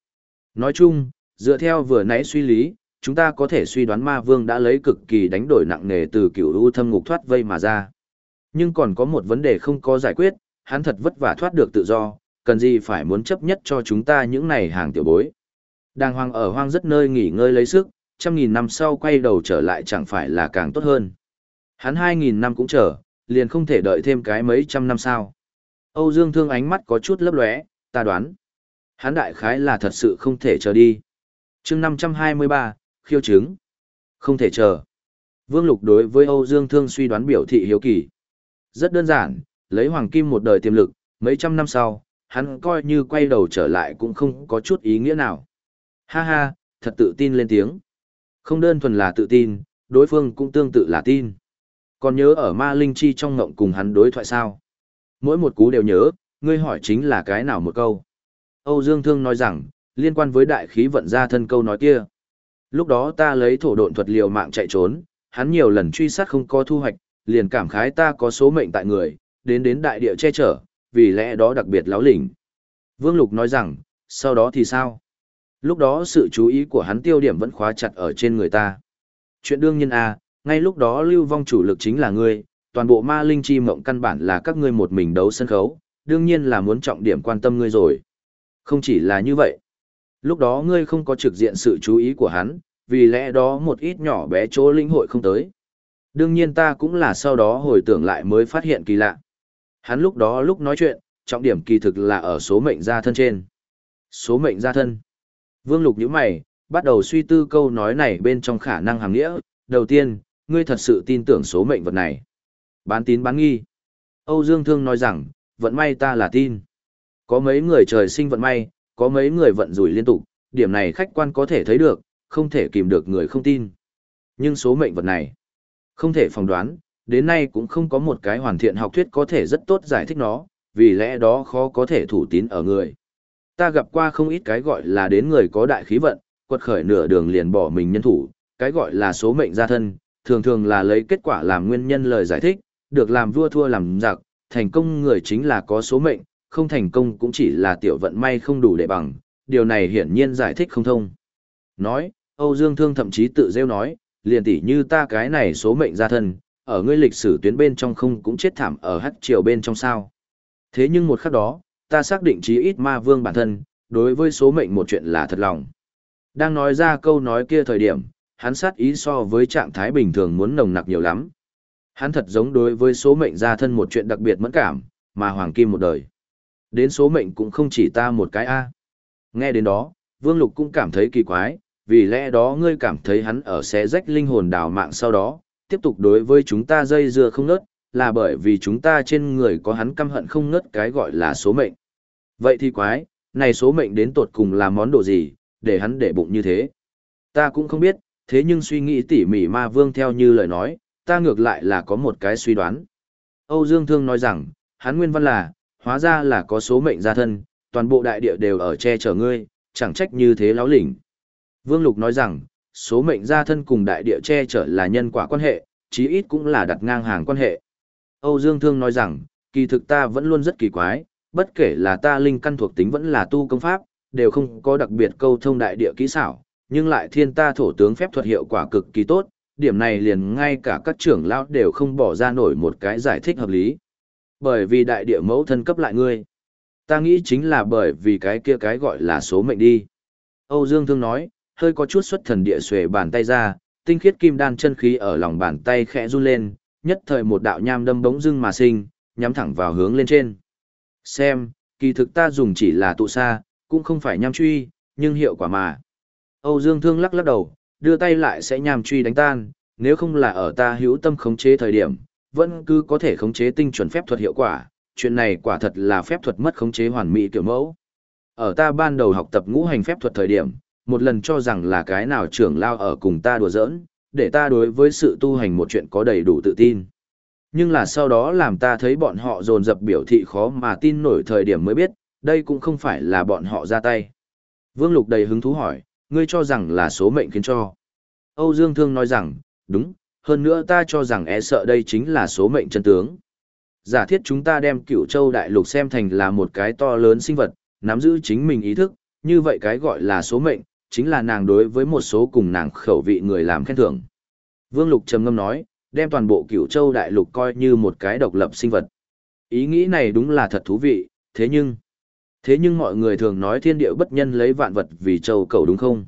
S1: Nói chung, dựa theo vừa nãy suy lý, chúng ta có thể suy đoán ma vương đã lấy cực kỳ đánh đổi nặng nề từ cựu u thâm ngục thoát vây mà ra. Nhưng còn có một vấn đề không có giải quyết, hắn thật vất vả thoát được tự do, cần gì phải muốn chấp nhất cho chúng ta những này hàng tiểu bối. Đàng hoàng ở hoang rất nơi nghỉ ngơi lấy sức, trăm nghìn năm sau quay đầu trở lại chẳng phải là càng tốt hơn. Hắn hai nghìn năm cũng chờ, liền không thể đợi thêm cái mấy trăm năm sau. Âu Dương Thương ánh mắt có chút lấp lóe, ta đoán. Hắn đại khái là thật sự không thể chờ đi. chương 523, khiêu chứng. Không thể chờ. Vương Lục đối với Âu Dương Thương suy đoán biểu thị hiếu kỳ. Rất đơn giản, lấy Hoàng Kim một đời tiềm lực, mấy trăm năm sau, hắn coi như quay đầu trở lại cũng không có chút ý nghĩa nào. Ha ha, thật tự tin lên tiếng. Không đơn thuần là tự tin, đối phương cũng tương tự là tin. Còn nhớ ở ma linh chi trong ngộng cùng hắn đối thoại sao? Mỗi một cú đều nhớ, ngươi hỏi chính là cái nào một câu. Âu Dương Thương nói rằng, liên quan với đại khí vận ra thân câu nói kia. Lúc đó ta lấy thổ độn thuật liều mạng chạy trốn, hắn nhiều lần truy sát không có thu hoạch, liền cảm khái ta có số mệnh tại người, đến đến đại địa che chở, vì lẽ đó đặc biệt láo lỉnh. Vương Lục nói rằng, sau đó thì sao? Lúc đó sự chú ý của hắn tiêu điểm vẫn khóa chặt ở trên người ta. Chuyện đương nhiên a, à, ngay lúc đó lưu vong chủ lực chính là ngươi, toàn bộ ma linh chi mộng căn bản là các ngươi một mình đấu sân khấu, đương nhiên là muốn trọng điểm quan tâm ngươi rồi. Không chỉ là như vậy. Lúc đó ngươi không có trực diện sự chú ý của hắn, vì lẽ đó một ít nhỏ bé chỗ linh hội không tới. Đương nhiên ta cũng là sau đó hồi tưởng lại mới phát hiện kỳ lạ. Hắn lúc đó lúc nói chuyện, trọng điểm kỳ thực là ở số mệnh gia thân trên. Số mệnh gia thân. Vương Lục nhíu mày, bắt đầu suy tư câu nói này bên trong khả năng hàng nghĩa. Đầu tiên, ngươi thật sự tin tưởng số mệnh vật này. Bán tín bán nghi. Âu Dương Thương nói rằng, vận may ta là tin. Có mấy người trời sinh vận may, có mấy người vận rủi liên tục, điểm này khách quan có thể thấy được, không thể kìm được người không tin. Nhưng số mệnh vật này, không thể phỏng đoán, đến nay cũng không có một cái hoàn thiện học thuyết có thể rất tốt giải thích nó, vì lẽ đó khó có thể thủ tín ở người. Ta gặp qua không ít cái gọi là đến người có đại khí vận, quật khởi nửa đường liền bỏ mình nhân thủ, cái gọi là số mệnh gia thân, thường thường là lấy kết quả làm nguyên nhân lời giải thích, được làm vua thua làm giặc, thành công người chính là có số mệnh, không thành công cũng chỉ là tiểu vận may không đủ để bằng, điều này hiển nhiên giải thích không thông. Nói, Âu Dương Thương thậm chí tự rêu nói, liền tỉ như ta cái này số mệnh gia thân, ở ngươi lịch sử tuyến bên trong không cũng chết thảm ở hắc triều bên trong sao. Thế nhưng một khắc đó, ta xác định chí ít ma vương bản thân, đối với số mệnh một chuyện là thật lòng. Đang nói ra câu nói kia thời điểm, hắn sát ý so với trạng thái bình thường muốn nồng nặc nhiều lắm. Hắn thật giống đối với số mệnh gia thân một chuyện đặc biệt mẫn cảm, mà hoàng kim một đời. Đến số mệnh cũng không chỉ ta một cái A. Nghe đến đó, Vương Lục cũng cảm thấy kỳ quái, vì lẽ đó ngươi cảm thấy hắn ở xé rách linh hồn đào mạng sau đó, tiếp tục đối với chúng ta dây dưa không nớt, là bởi vì chúng ta trên người có hắn căm hận không ngớt cái gọi là số mệnh. Vậy thì quái, này số mệnh đến tột cùng là món đồ gì, để hắn để bụng như thế. Ta cũng không biết, thế nhưng suy nghĩ tỉ mỉ ma vương theo như lời nói, ta ngược lại là có một cái suy đoán. Âu Dương Thương nói rằng, hắn nguyên văn là, hóa ra là có số mệnh gia thân, toàn bộ đại địa đều ở che chở ngươi, chẳng trách như thế láo lỉnh. Vương Lục nói rằng, số mệnh gia thân cùng đại địa che chở là nhân quả quan hệ, chí ít cũng là đặt ngang hàng quan hệ. Âu Dương Thương nói rằng, kỳ thực ta vẫn luôn rất kỳ quái, bất kể là ta linh căn thuộc tính vẫn là tu công pháp, đều không có đặc biệt câu thông đại địa kỹ xảo, nhưng lại thiên ta thổ tướng phép thuật hiệu quả cực kỳ tốt, điểm này liền ngay cả các trưởng lão đều không bỏ ra nổi một cái giải thích hợp lý. Bởi vì đại địa mẫu thân cấp lại ngươi. Ta nghĩ chính là bởi vì cái kia cái gọi là số mệnh đi. Âu Dương Thương nói, hơi có chút xuất thần địa xuề bàn tay ra, tinh khiết kim đan chân khí ở lòng bàn tay khẽ run lên, nhất thời một đạo nham đâm bỗng dưng mà sinh, nhắm thẳng vào hướng lên trên. Xem, kỳ thực ta dùng chỉ là tụ xa, cũng không phải nham truy, nhưng hiệu quả mà. Âu Dương Thương lắc lắc đầu, đưa tay lại sẽ nham truy đánh tan, nếu không là ở ta hữu tâm khống chế thời điểm, vẫn cứ có thể khống chế tinh chuẩn phép thuật hiệu quả, chuyện này quả thật là phép thuật mất khống chế hoàn mỹ kiểu mẫu. Ở ta ban đầu học tập ngũ hành phép thuật thời điểm, một lần cho rằng là cái nào trưởng lao ở cùng ta đùa giỡn, để ta đối với sự tu hành một chuyện có đầy đủ tự tin. Nhưng là sau đó làm ta thấy bọn họ dồn dập biểu thị khó mà tin nổi thời điểm mới biết, đây cũng không phải là bọn họ ra tay. Vương Lục đầy hứng thú hỏi, ngươi cho rằng là số mệnh khiến cho. Âu Dương Thương nói rằng, đúng, hơn nữa ta cho rằng e sợ đây chính là số mệnh chân tướng. Giả thiết chúng ta đem cửu châu đại lục xem thành là một cái to lớn sinh vật, nắm giữ chính mình ý thức, như vậy cái gọi là số mệnh, chính là nàng đối với một số cùng nàng khẩu vị người làm khen thưởng. Vương Lục trầm ngâm nói, đem toàn bộ cửu châu đại lục coi như một cái độc lập sinh vật. Ý nghĩ này đúng là thật thú vị, thế nhưng... Thế nhưng mọi người thường nói thiên địa bất nhân lấy vạn vật vì châu cầu đúng không?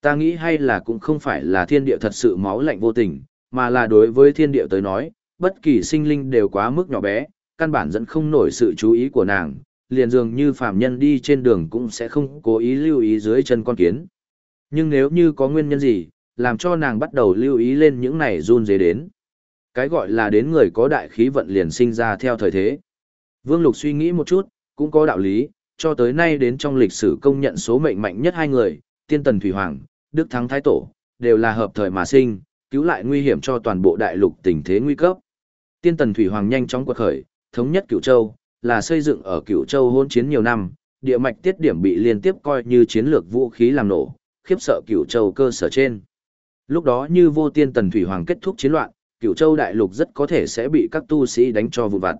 S1: Ta nghĩ hay là cũng không phải là thiên địa thật sự máu lạnh vô tình, mà là đối với thiên địa tới nói, bất kỳ sinh linh đều quá mức nhỏ bé, căn bản dẫn không nổi sự chú ý của nàng, liền dường như phạm nhân đi trên đường cũng sẽ không cố ý lưu ý dưới chân con kiến. Nhưng nếu như có nguyên nhân gì, làm cho nàng bắt đầu lưu ý lên những này run dế đến. Cái gọi là đến người có đại khí vận liền sinh ra theo thời thế. Vương Lục suy nghĩ một chút, cũng có đạo lý, cho tới nay đến trong lịch sử công nhận số mệnh mạnh nhất hai người, Tiên Tần Thủy Hoàng, Đức Thắng Thái Tổ, đều là hợp thời mà sinh, cứu lại nguy hiểm cho toàn bộ đại lục tình thế nguy cấp. Tiên Tần Thủy Hoàng nhanh chóng quật khởi, thống nhất Cửu Châu, là xây dựng ở Cửu Châu hôn chiến nhiều năm, địa mạch tiết điểm bị liên tiếp coi như chiến lược vũ khí làm nổ, khiếp sợ Cửu Châu cơ sở trên. Lúc đó như vô tiên Tần Thủy Hoàng kết thúc chiến loạn, Cửu Châu đại lục rất có thể sẽ bị các tu sĩ đánh cho vụn vặt.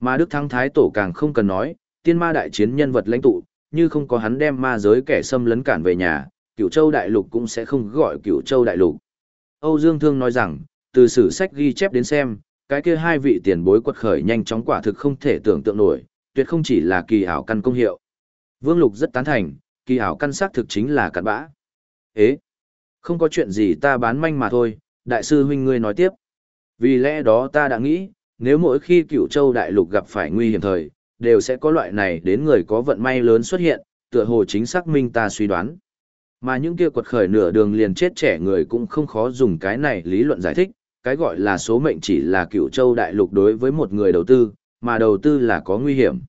S1: Mà Đức Thắng Thái Tổ càng không cần nói, tiên ma đại chiến nhân vật lãnh tụ, như không có hắn đem ma giới kẻ xâm lấn cản về nhà, Cửu Châu đại lục cũng sẽ không gọi Cửu Châu đại lục. Âu Dương Thương nói rằng, từ sử sách ghi chép đến xem, cái kia hai vị tiền bối quật khởi nhanh chóng quả thực không thể tưởng tượng nổi, tuyệt không chỉ là kỳ ảo căn công hiệu. Vương Lục rất tán thành, kỳ ảo căn xác thực chính là cặn bã. Ế, không có chuyện gì ta bán manh mà thôi, đại sư huynh ngươi nói tiếp. Vì lẽ đó ta đã nghĩ, nếu mỗi khi cửu châu đại lục gặp phải nguy hiểm thời, đều sẽ có loại này đến người có vận may lớn xuất hiện, tựa hồ chính xác minh ta suy đoán. Mà những kia quật khởi nửa đường liền chết trẻ người cũng không khó dùng cái này lý luận giải thích, cái gọi là số mệnh chỉ là cựu châu đại lục đối với một người đầu tư, mà đầu tư là có nguy hiểm.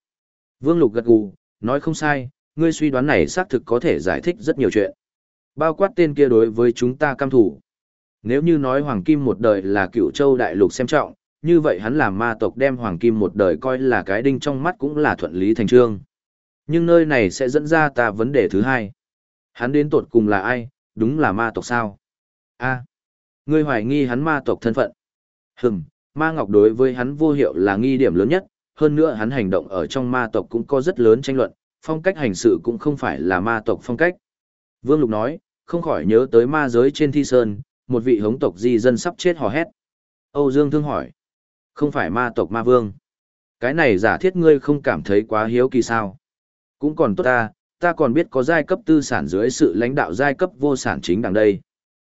S1: Vương Lục gật gù, nói không sai, ngươi suy đoán này xác thực có thể giải thích rất nhiều chuyện. Bao quát tên kia đối với chúng ta cam thủ. Nếu như nói Hoàng Kim một đời là cựu châu đại lục xem trọng, như vậy hắn làm ma tộc đem Hoàng Kim một đời coi là cái đinh trong mắt cũng là thuận lý thành trương. Nhưng nơi này sẽ dẫn ra ta vấn đề thứ hai. Hắn đến tột cùng là ai, đúng là ma tộc sao? a ngươi hoài nghi hắn ma tộc thân phận. Hừm, ma ngọc đối với hắn vô hiệu là nghi điểm lớn nhất, hơn nữa hắn hành động ở trong ma tộc cũng có rất lớn tranh luận, phong cách hành sự cũng không phải là ma tộc phong cách. Vương Lục nói, không khỏi nhớ tới ma giới trên thi sơn, một vị hống tộc di dân sắp chết hò hét. Âu Dương Thương hỏi, không phải ma tộc ma vương. Cái này giả thiết ngươi không cảm thấy quá hiếu kỳ sao. Cũng còn tốt ta, ta còn biết có giai cấp tư sản dưới sự lãnh đạo giai cấp vô sản chính đằng đây.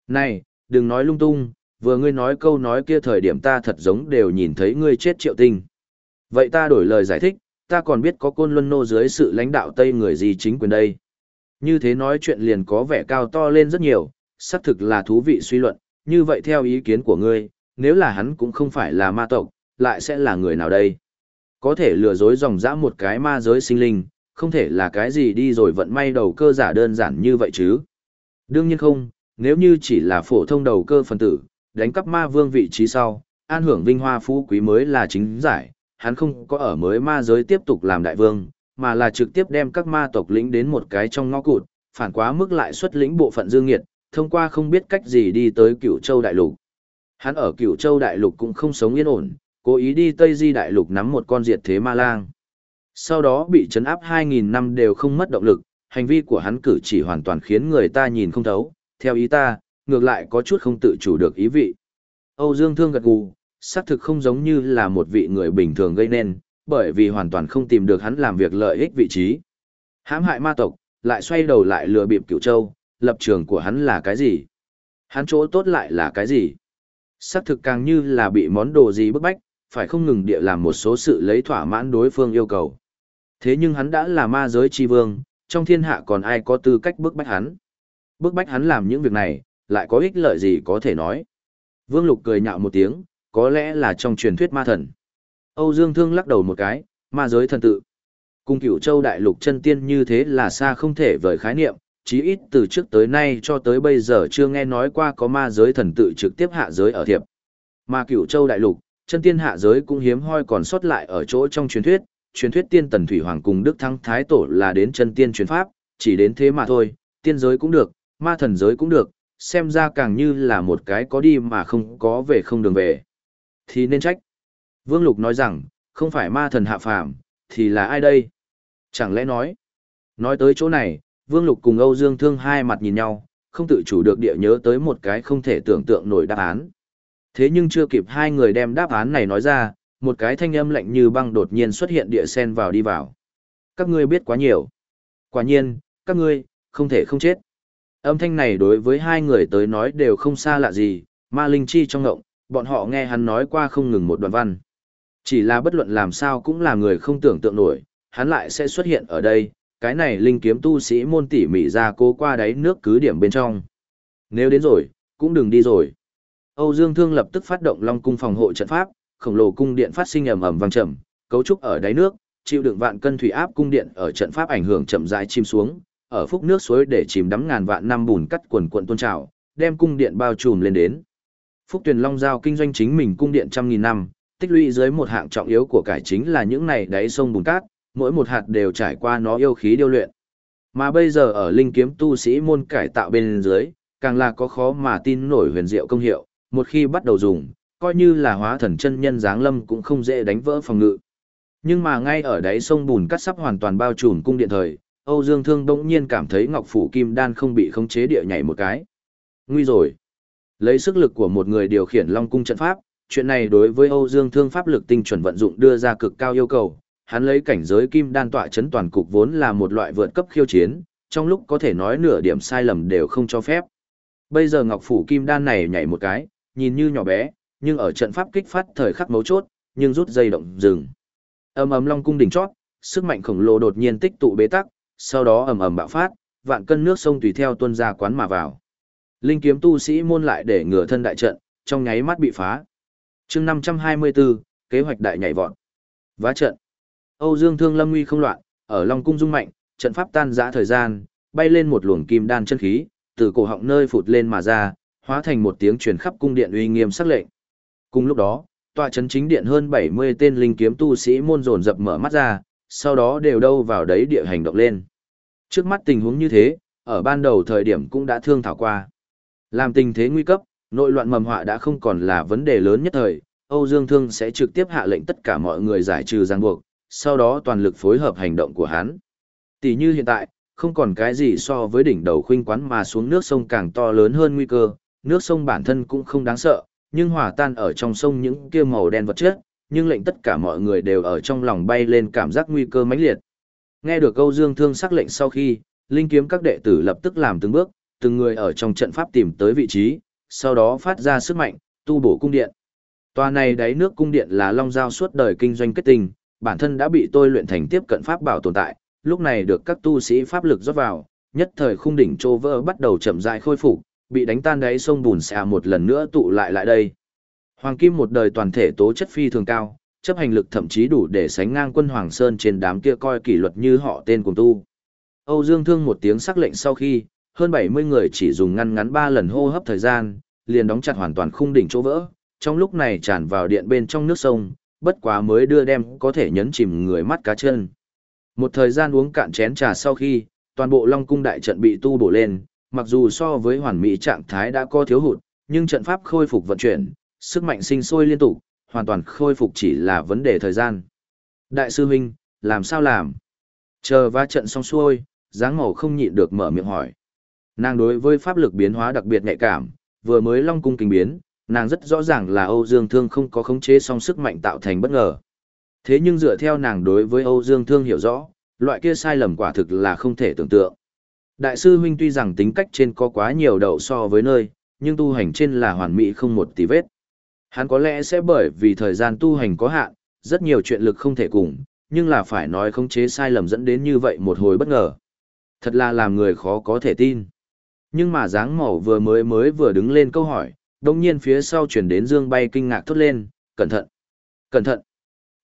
S1: Này, đừng nói lung tung, vừa ngươi nói câu nói kia thời điểm ta thật giống đều nhìn thấy ngươi chết triệu tinh. Vậy ta đổi lời giải thích, ta còn biết có côn luân nô dưới sự lãnh đạo Tây người gì chính quyền đây. Như thế nói chuyện liền có vẻ cao to lên rất nhiều, xác thực là thú vị suy luận, như vậy theo ý kiến của ngươi, nếu là hắn cũng không phải là ma tộc, lại sẽ là người nào đây? Có thể lừa dối dòng dã một cái ma giới sinh linh, không thể là cái gì đi rồi vận may đầu cơ giả đơn giản như vậy chứ. Đương nhiên không, nếu như chỉ là phổ thông đầu cơ phần tử, đánh cắp ma vương vị trí sau, an hưởng vinh hoa phú quý mới là chính giải, hắn không có ở mới ma giới tiếp tục làm đại vương, mà là trực tiếp đem các ma tộc lĩnh đến một cái trong ngõ cụt, phản quá mức lại xuất lĩnh bộ phận dương nghiệt, thông qua không biết cách gì đi tới cửu châu đại lục. Hắn ở cửu châu đại lục cũng không sống yên ổn, cố ý đi Tây Di đại lục nắm một con diệt thế ma lang. Sau đó bị chấn áp 2.000 năm đều không mất động lực, hành vi của hắn cử chỉ hoàn toàn khiến người ta nhìn không thấu, theo ý ta, ngược lại có chút không tự chủ được ý vị. Âu Dương Thương gật gù, xác thực không giống như là một vị người bình thường gây nên, bởi vì hoàn toàn không tìm được hắn làm việc lợi ích vị trí. Hãm hại ma tộc, lại xoay đầu lại lừa bịp cửu châu, lập trường của hắn là cái gì? Hắn chỗ tốt lại là cái gì? Xác thực càng như là bị món đồ gì bức bách, phải không ngừng địa làm một số sự lấy thỏa mãn đối phương yêu cầu. Thế nhưng hắn đã là ma giới chi vương, trong thiên hạ còn ai có tư cách bức bách hắn. Bức bách hắn làm những việc này, lại có ích lợi gì có thể nói. Vương Lục cười nhạo một tiếng, có lẽ là trong truyền thuyết ma thần. Âu Dương Thương lắc đầu một cái, ma giới thần tự. Cùng cửu châu đại lục chân tiên như thế là xa không thể vời khái niệm, chí ít từ trước tới nay cho tới bây giờ chưa nghe nói qua có ma giới thần tự trực tiếp hạ giới ở thiệp. Mà cửu châu đại lục, chân tiên hạ giới cũng hiếm hoi còn sót lại ở chỗ trong truyền thuyết, truyền thuyết tiên tần thủy hoàng cùng đức thăng thái tổ là đến chân tiên truyền pháp, chỉ đến thế mà thôi, tiên giới cũng được, ma thần giới cũng được, xem ra càng như là một cái có đi mà không có về không đường về. Thì nên trách. Vương Lục nói rằng, không phải ma thần hạ phàm, thì là ai đây? Chẳng lẽ nói? Nói tới chỗ này, Vương Lục cùng Âu Dương Thương hai mặt nhìn nhau, không tự chủ được địa nhớ tới một cái không thể tưởng tượng nổi đáp án. Thế nhưng chưa kịp hai người đem đáp án này nói ra, một cái thanh âm lạnh như băng đột nhiên xuất hiện địa sen vào đi vào. Các ngươi biết quá nhiều. Quả nhiên, các ngươi, không thể không chết. Âm thanh này đối với hai người tới nói đều không xa lạ gì, ma linh chi trong ngộng, bọn họ nghe hắn nói qua không ngừng một đoạn văn. Chỉ là bất luận làm sao cũng là người không tưởng tượng nổi, hắn lại sẽ xuất hiện ở đây, cái này linh kiếm tu sĩ môn tỉ mỉ ra cố qua đáy nước cứ điểm bên trong. Nếu đến rồi, cũng đừng đi rồi. Âu Dương Thương lập tức phát động Long cung phòng hộ trận pháp, khổng lồ cung điện phát sinh ầm ầm vang trầm, cấu trúc ở đáy nước, chịu đựng vạn cân thủy áp cung điện ở trận pháp ảnh hưởng chậm rãi chìm xuống, ở phúc nước suối để chìm đắm ngàn vạn năm bùn cắt quần quận tôn trào, đem cung điện bao trùm lên đến. Phúc Tuyền Long giao kinh doanh chính mình cung điện trăm nghìn năm, tích lũy dưới một hạng trọng yếu của cải chính là những này đáy sông bùn cát, mỗi một hạt đều trải qua nó yêu khí điêu luyện. Mà bây giờ ở linh kiếm tu sĩ môn cải tạo bên dưới, càng là có khó mà tin nổi huyền diệu công hiệu, một khi bắt đầu dùng, coi như là hóa thần chân nhân dáng lâm cũng không dễ đánh vỡ phòng ngự. Nhưng mà ngay ở đáy sông bùn cát sắp hoàn toàn bao trùm cung điện thời, Âu Dương Thương bỗng nhiên cảm thấy Ngọc Phủ Kim Đan không bị khống chế địa nhảy một cái. Nguy rồi. Lấy sức lực của một người điều khiển Long cung trận pháp, chuyện này đối với Âu Dương Thương pháp lực tinh chuẩn vận dụng đưa ra cực cao yêu cầu, hắn lấy cảnh giới Kim Đan tọa chấn toàn cục vốn là một loại vượt cấp khiêu chiến, trong lúc có thể nói nửa điểm sai lầm đều không cho phép. Bây giờ Ngọc Phủ Kim Đan này nhảy một cái, nhìn như nhỏ bé, nhưng ở trận pháp kích phát thời khắc mấu chốt, nhưng rút dây động dừng. Ầm ầm Long cung đỉnh chót, sức mạnh khổng lồ đột nhiên tích tụ bế tắc, sau đó ầm ầm bạo phát, vạn cân nước sông tùy theo tuôn ra quán mà vào. Linh kiếm tu sĩ môn lại để ngửa thân đại trận, trong nháy mắt bị phá. Chương 524, kế hoạch đại nhảy vọt. Vá trận. Âu Dương Thương Lâm nguy không loạn, ở Long cung dung mạnh, trận pháp tan rã thời gian, bay lên một luồng kim đan chân khí, từ cổ họng nơi phụt lên mà ra, hóa thành một tiếng truyền khắp cung điện uy nghiêm sắc lệnh. Cùng lúc đó, tòa trấn chính điện hơn 70 tên linh kiếm tu sĩ môn dồn dập mở mắt ra, sau đó đều đâu vào đấy địa hành động lên. Trước mắt tình huống như thế, ở ban đầu thời điểm cũng đã thương thảo qua. Làm tình thế nguy cấp, nội loạn mầm họa đã không còn là vấn đề lớn nhất thời, Âu Dương Thương sẽ trực tiếp hạ lệnh tất cả mọi người giải trừ giang buộc, sau đó toàn lực phối hợp hành động của hắn. Tỷ như hiện tại, không còn cái gì so với đỉnh đầu khuynh quán mà xuống nước sông càng to lớn hơn nguy cơ, nước sông bản thân cũng không đáng sợ, nhưng hòa tan ở trong sông những kia màu đen vật chất, nhưng lệnh tất cả mọi người đều ở trong lòng bay lên cảm giác nguy cơ mãnh liệt. Nghe được câu Dương Thương sắc lệnh sau khi, linh kiếm các đệ tử lập tức làm từng bước, từng người ở trong trận pháp tìm tới vị trí, sau đó phát ra sức mạnh, tu bổ cung điện. Tòa này đáy nước cung điện là long giao suốt đời kinh doanh kết tình, bản thân đã bị tôi luyện thành tiếp cận pháp bảo tồn tại, lúc này được các tu sĩ pháp lực rót vào, nhất thời khung đỉnh trô vỡ bắt đầu chậm rãi khôi phục, bị đánh tan đáy sông bùn xà một lần nữa tụ lại lại đây. Hoàng Kim một đời toàn thể tố chất phi thường cao, chấp hành lực thậm chí đủ để sánh ngang quân Hoàng Sơn trên đám kia coi kỷ luật như họ tên cùng tu. Âu Dương Thương một tiếng sắc lệnh sau khi, hơn 70 người chỉ dùng ngăn ngắn 3 lần hô hấp thời gian, liền đóng chặt hoàn toàn khung đỉnh chỗ vỡ, trong lúc này tràn vào điện bên trong nước sông, bất quá mới đưa đem có thể nhấn chìm người mắt cá chân. Một thời gian uống cạn chén trà sau khi, toàn bộ Long cung đại trận bị tu bổ lên, mặc dù so với hoàn mỹ trạng thái đã có thiếu hụt, nhưng trận pháp khôi phục vận chuyển, sức mạnh sinh sôi liên tục, hoàn toàn khôi phục chỉ là vấn đề thời gian. Đại sư huynh, làm sao làm? Chờ va trận xong xuôi, dáng màu không nhịn được mở miệng hỏi. Nàng đối với pháp lực biến hóa đặc biệt nhạy cảm, vừa mới long cung kinh biến, nàng rất rõ ràng là Âu Dương Thương không có khống chế song sức mạnh tạo thành bất ngờ. Thế nhưng dựa theo nàng đối với Âu Dương Thương hiểu rõ, loại kia sai lầm quả thực là không thể tưởng tượng. Đại sư huynh tuy rằng tính cách trên có quá nhiều đậu so với nơi, nhưng tu hành trên là hoàn mỹ không một tí vết. Hắn có lẽ sẽ bởi vì thời gian tu hành có hạn, rất nhiều chuyện lực không thể cùng, nhưng là phải nói khống chế sai lầm dẫn đến như vậy một hồi bất ngờ. Thật là làm người khó có thể tin. Nhưng mà dáng màu vừa mới mới vừa đứng lên câu hỏi, đồng nhiên phía sau chuyển đến dương bay kinh ngạc thốt lên, cẩn thận, cẩn thận.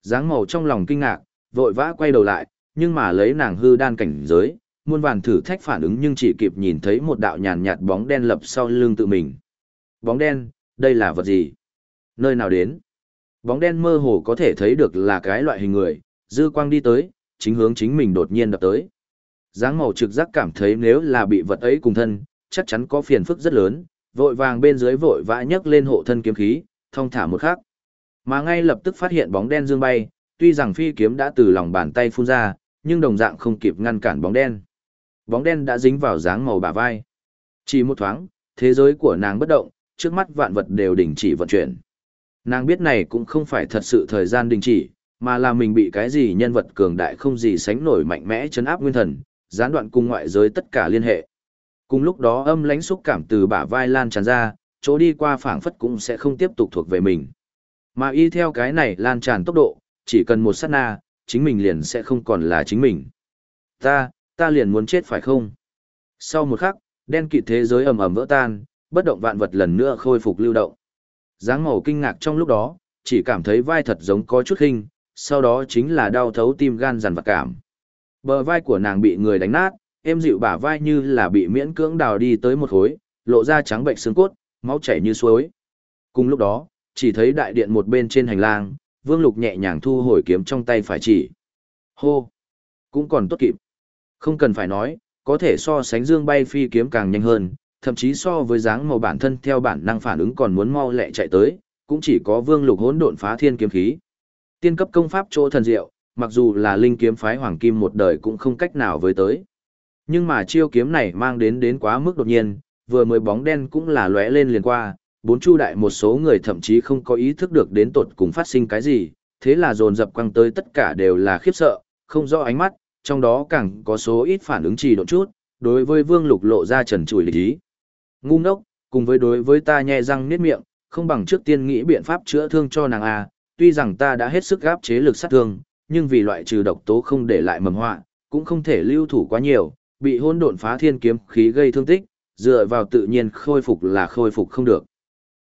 S1: Dáng màu trong lòng kinh ngạc, vội vã quay đầu lại, nhưng mà lấy nàng hư đan cảnh giới, muôn vàn thử thách phản ứng nhưng chỉ kịp nhìn thấy một đạo nhàn nhạt bóng đen lập sau lưng tự mình. Bóng đen, đây là vật gì? Nơi nào đến? Bóng đen mơ hồ có thể thấy được là cái loại hình người, dư quang đi tới, chính hướng chính mình đột nhiên đập tới. Giáng màu trực giác cảm thấy nếu là bị vật ấy cùng thân, chắc chắn có phiền phức rất lớn, vội vàng bên dưới vội vã nhấc lên hộ thân kiếm khí, thông thả một khắc. Mà ngay lập tức phát hiện bóng đen dương bay, tuy rằng phi kiếm đã từ lòng bàn tay phun ra, nhưng đồng dạng không kịp ngăn cản bóng đen. Bóng đen đã dính vào dáng màu bả vai. Chỉ một thoáng, thế giới của nàng bất động, trước mắt vạn vật đều đình chỉ vận chuyển. Nàng biết này cũng không phải thật sự thời gian đình chỉ, mà là mình bị cái gì nhân vật cường đại không gì sánh nổi mạnh mẽ chấn áp nguyên thần, gián đoạn cùng ngoại giới tất cả liên hệ. Cùng lúc đó âm lãnh xúc cảm từ bả vai lan tràn ra, chỗ đi qua phảng phất cũng sẽ không tiếp tục thuộc về mình. Mà y theo cái này lan tràn tốc độ, chỉ cần một sát na, chính mình liền sẽ không còn là chính mình. Ta, ta liền muốn chết phải không? Sau một khắc, đen kịt thế giới ầm ầm vỡ tan, bất động vạn vật lần nữa khôi phục lưu động. Dáng màu kinh ngạc trong lúc đó, chỉ cảm thấy vai thật giống có chút hình, sau đó chính là đau thấu tim gan dằn vặt cảm. Bờ vai của nàng bị người đánh nát, êm dịu bả vai như là bị miễn cưỡng đào đi tới một khối, lộ ra trắng bệnh xương cốt, máu chảy như suối. Cùng lúc đó, chỉ thấy đại điện một bên trên hành lang, Vương Lục nhẹ nhàng thu hồi kiếm trong tay phải chỉ. Hô! Cũng còn tốt kịp. Không cần phải nói, có thể so sánh dương bay phi kiếm càng nhanh hơn, thậm chí so với dáng màu bản thân theo bản năng phản ứng còn muốn mau lẹ chạy tới, cũng chỉ có Vương Lục hỗn độn phá thiên kiếm khí. Tiên cấp công pháp chỗ thần diệu, mặc dù là linh kiếm phái hoàng kim một đời cũng không cách nào với tới. Nhưng mà chiêu kiếm này mang đến đến quá mức đột nhiên, vừa mới bóng đen cũng là lóe lên liền qua, bốn chu đại một số người thậm chí không có ý thức được đến tột cùng phát sinh cái gì, thế là dồn dập quăng tới tất cả đều là khiếp sợ, không rõ ánh mắt, trong đó càng có số ít phản ứng trì độn chút, đối với vương lục lộ ra trần trùi lịch ý. Ngu ngốc, cùng với đối với ta nhẹ răng niết miệng, không bằng trước tiên nghĩ biện pháp chữa thương cho nàng a. tuy rằng ta đã hết sức gáp chế lực sát thương, nhưng vì loại trừ độc tố không để lại mầm họa, cũng không thể lưu thủ quá nhiều, bị hôn độn phá thiên kiếm khí gây thương tích, dựa vào tự nhiên khôi phục là khôi phục không được.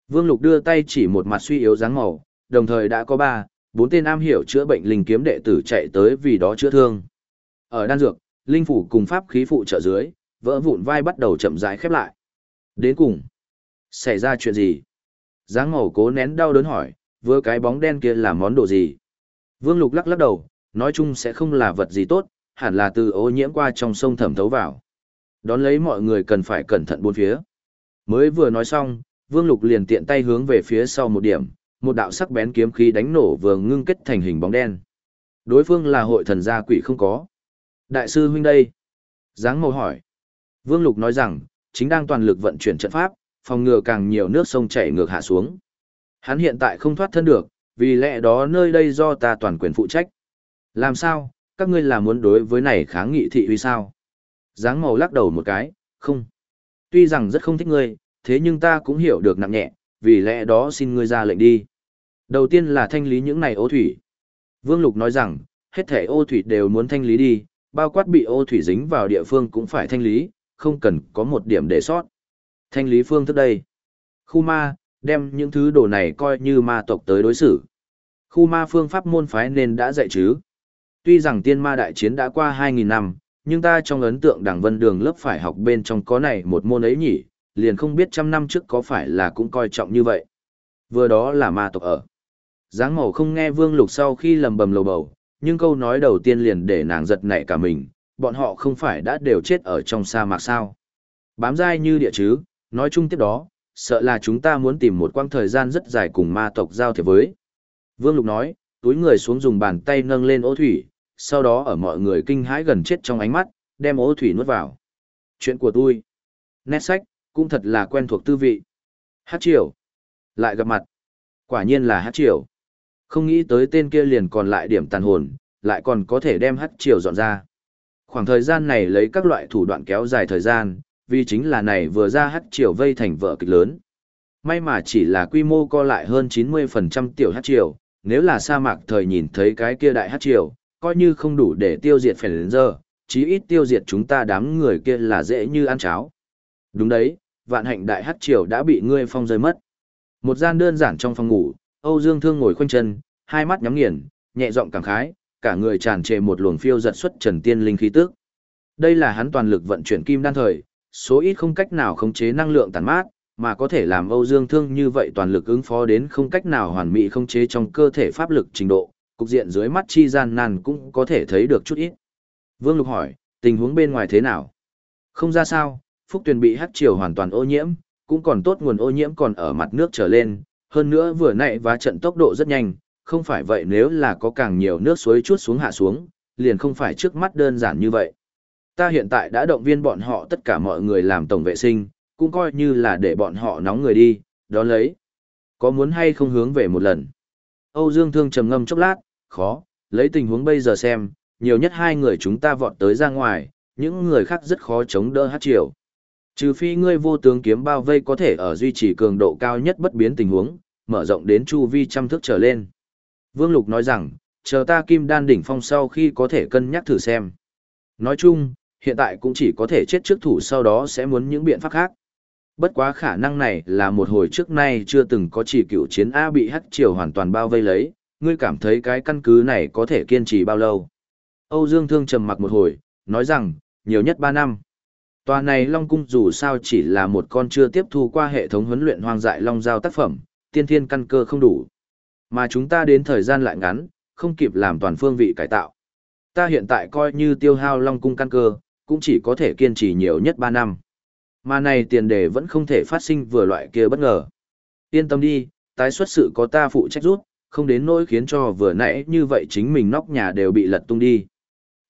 S1: Vương Lục đưa tay chỉ một mặt suy yếu dáng màu, đồng thời đã có ba, bốn tên am hiểu chữa bệnh linh kiếm đệ tử chạy tới vì đó chữa thương. Ở đan dược, linh phủ cùng pháp khí phụ trợ dưới, vỡ vụn vai bắt đầu chậm rãi khép lại. Đến cùng, xảy ra chuyện gì? Giáng màu cố nén đau đớn hỏi, vừa cái bóng đen kia là món đồ gì? Vương Lục lắc lắc đầu, nói chung sẽ không là vật gì tốt, hẳn là từ ô nhiễm qua trong sông thẩm thấu vào. Đón lấy mọi người cần phải cẩn thận bốn phía. Mới vừa nói xong, Vương Lục liền tiện tay hướng về phía sau một điểm, một đạo sắc bén kiếm khí đánh nổ vừa ngưng kết thành hình bóng đen. Đối phương là hội thần gia quỷ không có. Đại sư huynh đây. Giáng màu hỏi. Vương Lục nói rằng, chính đang toàn lực vận chuyển trận pháp, phòng ngừa càng nhiều nước sông chảy ngược hạ xuống. Hắn hiện tại không thoát thân được, vì lẽ đó nơi đây do ta toàn quyền phụ trách. Làm sao, các ngươi là muốn đối với này kháng nghị thị uy sao? Giáng màu lắc đầu một cái, không. Tuy rằng rất không thích ngươi, thế nhưng ta cũng hiểu được nặng nhẹ, vì lẽ đó xin ngươi ra lệnh đi. Đầu tiên là thanh lý những này ô thủy. Vương Lục nói rằng, hết thể ô thủy đều muốn thanh lý đi, bao quát bị ô thủy dính vào địa phương cũng phải thanh lý, không cần có một điểm để sót. Thanh lý phương thức đây. Khu ma, đem những thứ đồ này coi như ma tộc tới đối xử. Khu ma phương pháp môn phái nên đã dạy chứ. Tuy rằng tiên ma đại chiến đã qua 2.000 năm, nhưng ta trong ấn tượng đảng vân đường lớp phải học bên trong có này một môn ấy nhỉ, liền không biết trăm năm trước có phải là cũng coi trọng như vậy. Vừa đó là ma tộc ở. Giáng màu không nghe vương lục sau khi lầm bầm lầu bầu, nhưng câu nói đầu tiên liền để nàng giật nảy cả mình, bọn họ không phải đã đều chết ở trong sa mạc sao. Bám dai như địa chứ, nói chung tiếp đó, sợ là chúng ta muốn tìm một quãng thời gian rất dài cùng ma tộc giao thiệp với. Vương Lục nói, túi người xuống dùng bàn tay nâng lên ô thủy, sau đó ở mọi người kinh hãi gần chết trong ánh mắt, đem ô thủy nuốt vào. Chuyện của tôi. Nét sách, cũng thật là quen thuộc tư vị. Hát triều. Lại gặp mặt. Quả nhiên là hát triều. Không nghĩ tới tên kia liền còn lại điểm tàn hồn, lại còn có thể đem hát triều dọn ra. Khoảng thời gian này lấy các loại thủ đoạn kéo dài thời gian, vì chính là này vừa ra hát triều vây thành vợ kịch lớn. May mà chỉ là quy mô co lại hơn 90% tiểu hát triều, nếu là sa mạc thời nhìn thấy cái kia đại hát triều, coi như không đủ để tiêu diệt phèn đến giờ, chí ít tiêu diệt chúng ta đám người kia là dễ như ăn cháo. Đúng đấy, vạn hạnh đại hát triều đã bị ngươi phong rơi mất. Một gian đơn giản trong phòng ngủ, Âu Dương Thương ngồi khoanh chân, hai mắt nhắm nghiền, nhẹ giọng cảm khái, cả người tràn trề một luồng phiêu giật xuất trần tiên linh khí tức. Đây là hắn toàn lực vận chuyển kim đan thời, số ít không cách nào khống chế năng lượng tàn mát, mà có thể làm Âu Dương Thương như vậy toàn lực ứng phó đến không cách nào hoàn mỹ khống chế trong cơ thể pháp lực trình độ, cục diện dưới mắt chi gian nan cũng có thể thấy được chút ít. Vương Lục hỏi, tình huống bên ngoài thế nào? Không ra sao, Phúc Tuyền bị hắc triều hoàn toàn ô nhiễm, cũng còn tốt nguồn ô nhiễm còn ở mặt nước trở lên, hơn nữa vừa nãy và trận tốc độ rất nhanh, không phải vậy nếu là có càng nhiều nước suối chút xuống hạ xuống, liền không phải trước mắt đơn giản như vậy. Ta hiện tại đã động viên bọn họ tất cả mọi người làm tổng vệ sinh, cũng coi như là để bọn họ nóng người đi, đó lấy. Có muốn hay không hướng về một lần? Âu Dương Thương trầm ngâm chốc lát, khó, lấy tình huống bây giờ xem, nhiều nhất hai người chúng ta vọt tới ra ngoài, những người khác rất khó chống đỡ hát chiều. Trừ phi ngươi vô tướng kiếm bao vây có thể ở duy trì cường độ cao nhất bất biến tình huống, mở rộng đến chu vi trăm thước trở lên. Vương Lục nói rằng, chờ ta kim đan đỉnh phong sau khi có thể cân nhắc thử xem. Nói chung, hiện tại cũng chỉ có thể chết trước thủ sau đó sẽ muốn những biện pháp khác. Bất quá khả năng này là một hồi trước nay chưa từng có chỉ cựu chiến A bị hắc triều hoàn toàn bao vây lấy, ngươi cảm thấy cái căn cứ này có thể kiên trì bao lâu. Âu Dương Thương trầm mặc một hồi, nói rằng, nhiều nhất 3 năm. Tòa này Long Cung dù sao chỉ là một con chưa tiếp thu qua hệ thống huấn luyện hoang dại Long Giao tác phẩm, tiên thiên căn cơ không đủ. Mà chúng ta đến thời gian lại ngắn, không kịp làm toàn phương vị cải tạo. Ta hiện tại coi như tiêu hao Long Cung căn cơ, cũng chỉ có thể kiên trì nhiều nhất 3 năm. Mà này tiền đề vẫn không thể phát sinh vừa loại kia bất ngờ. Yên tâm đi, tái xuất sự có ta phụ trách rút, không đến nỗi khiến cho vừa nãy như vậy chính mình nóc nhà đều bị lật tung đi.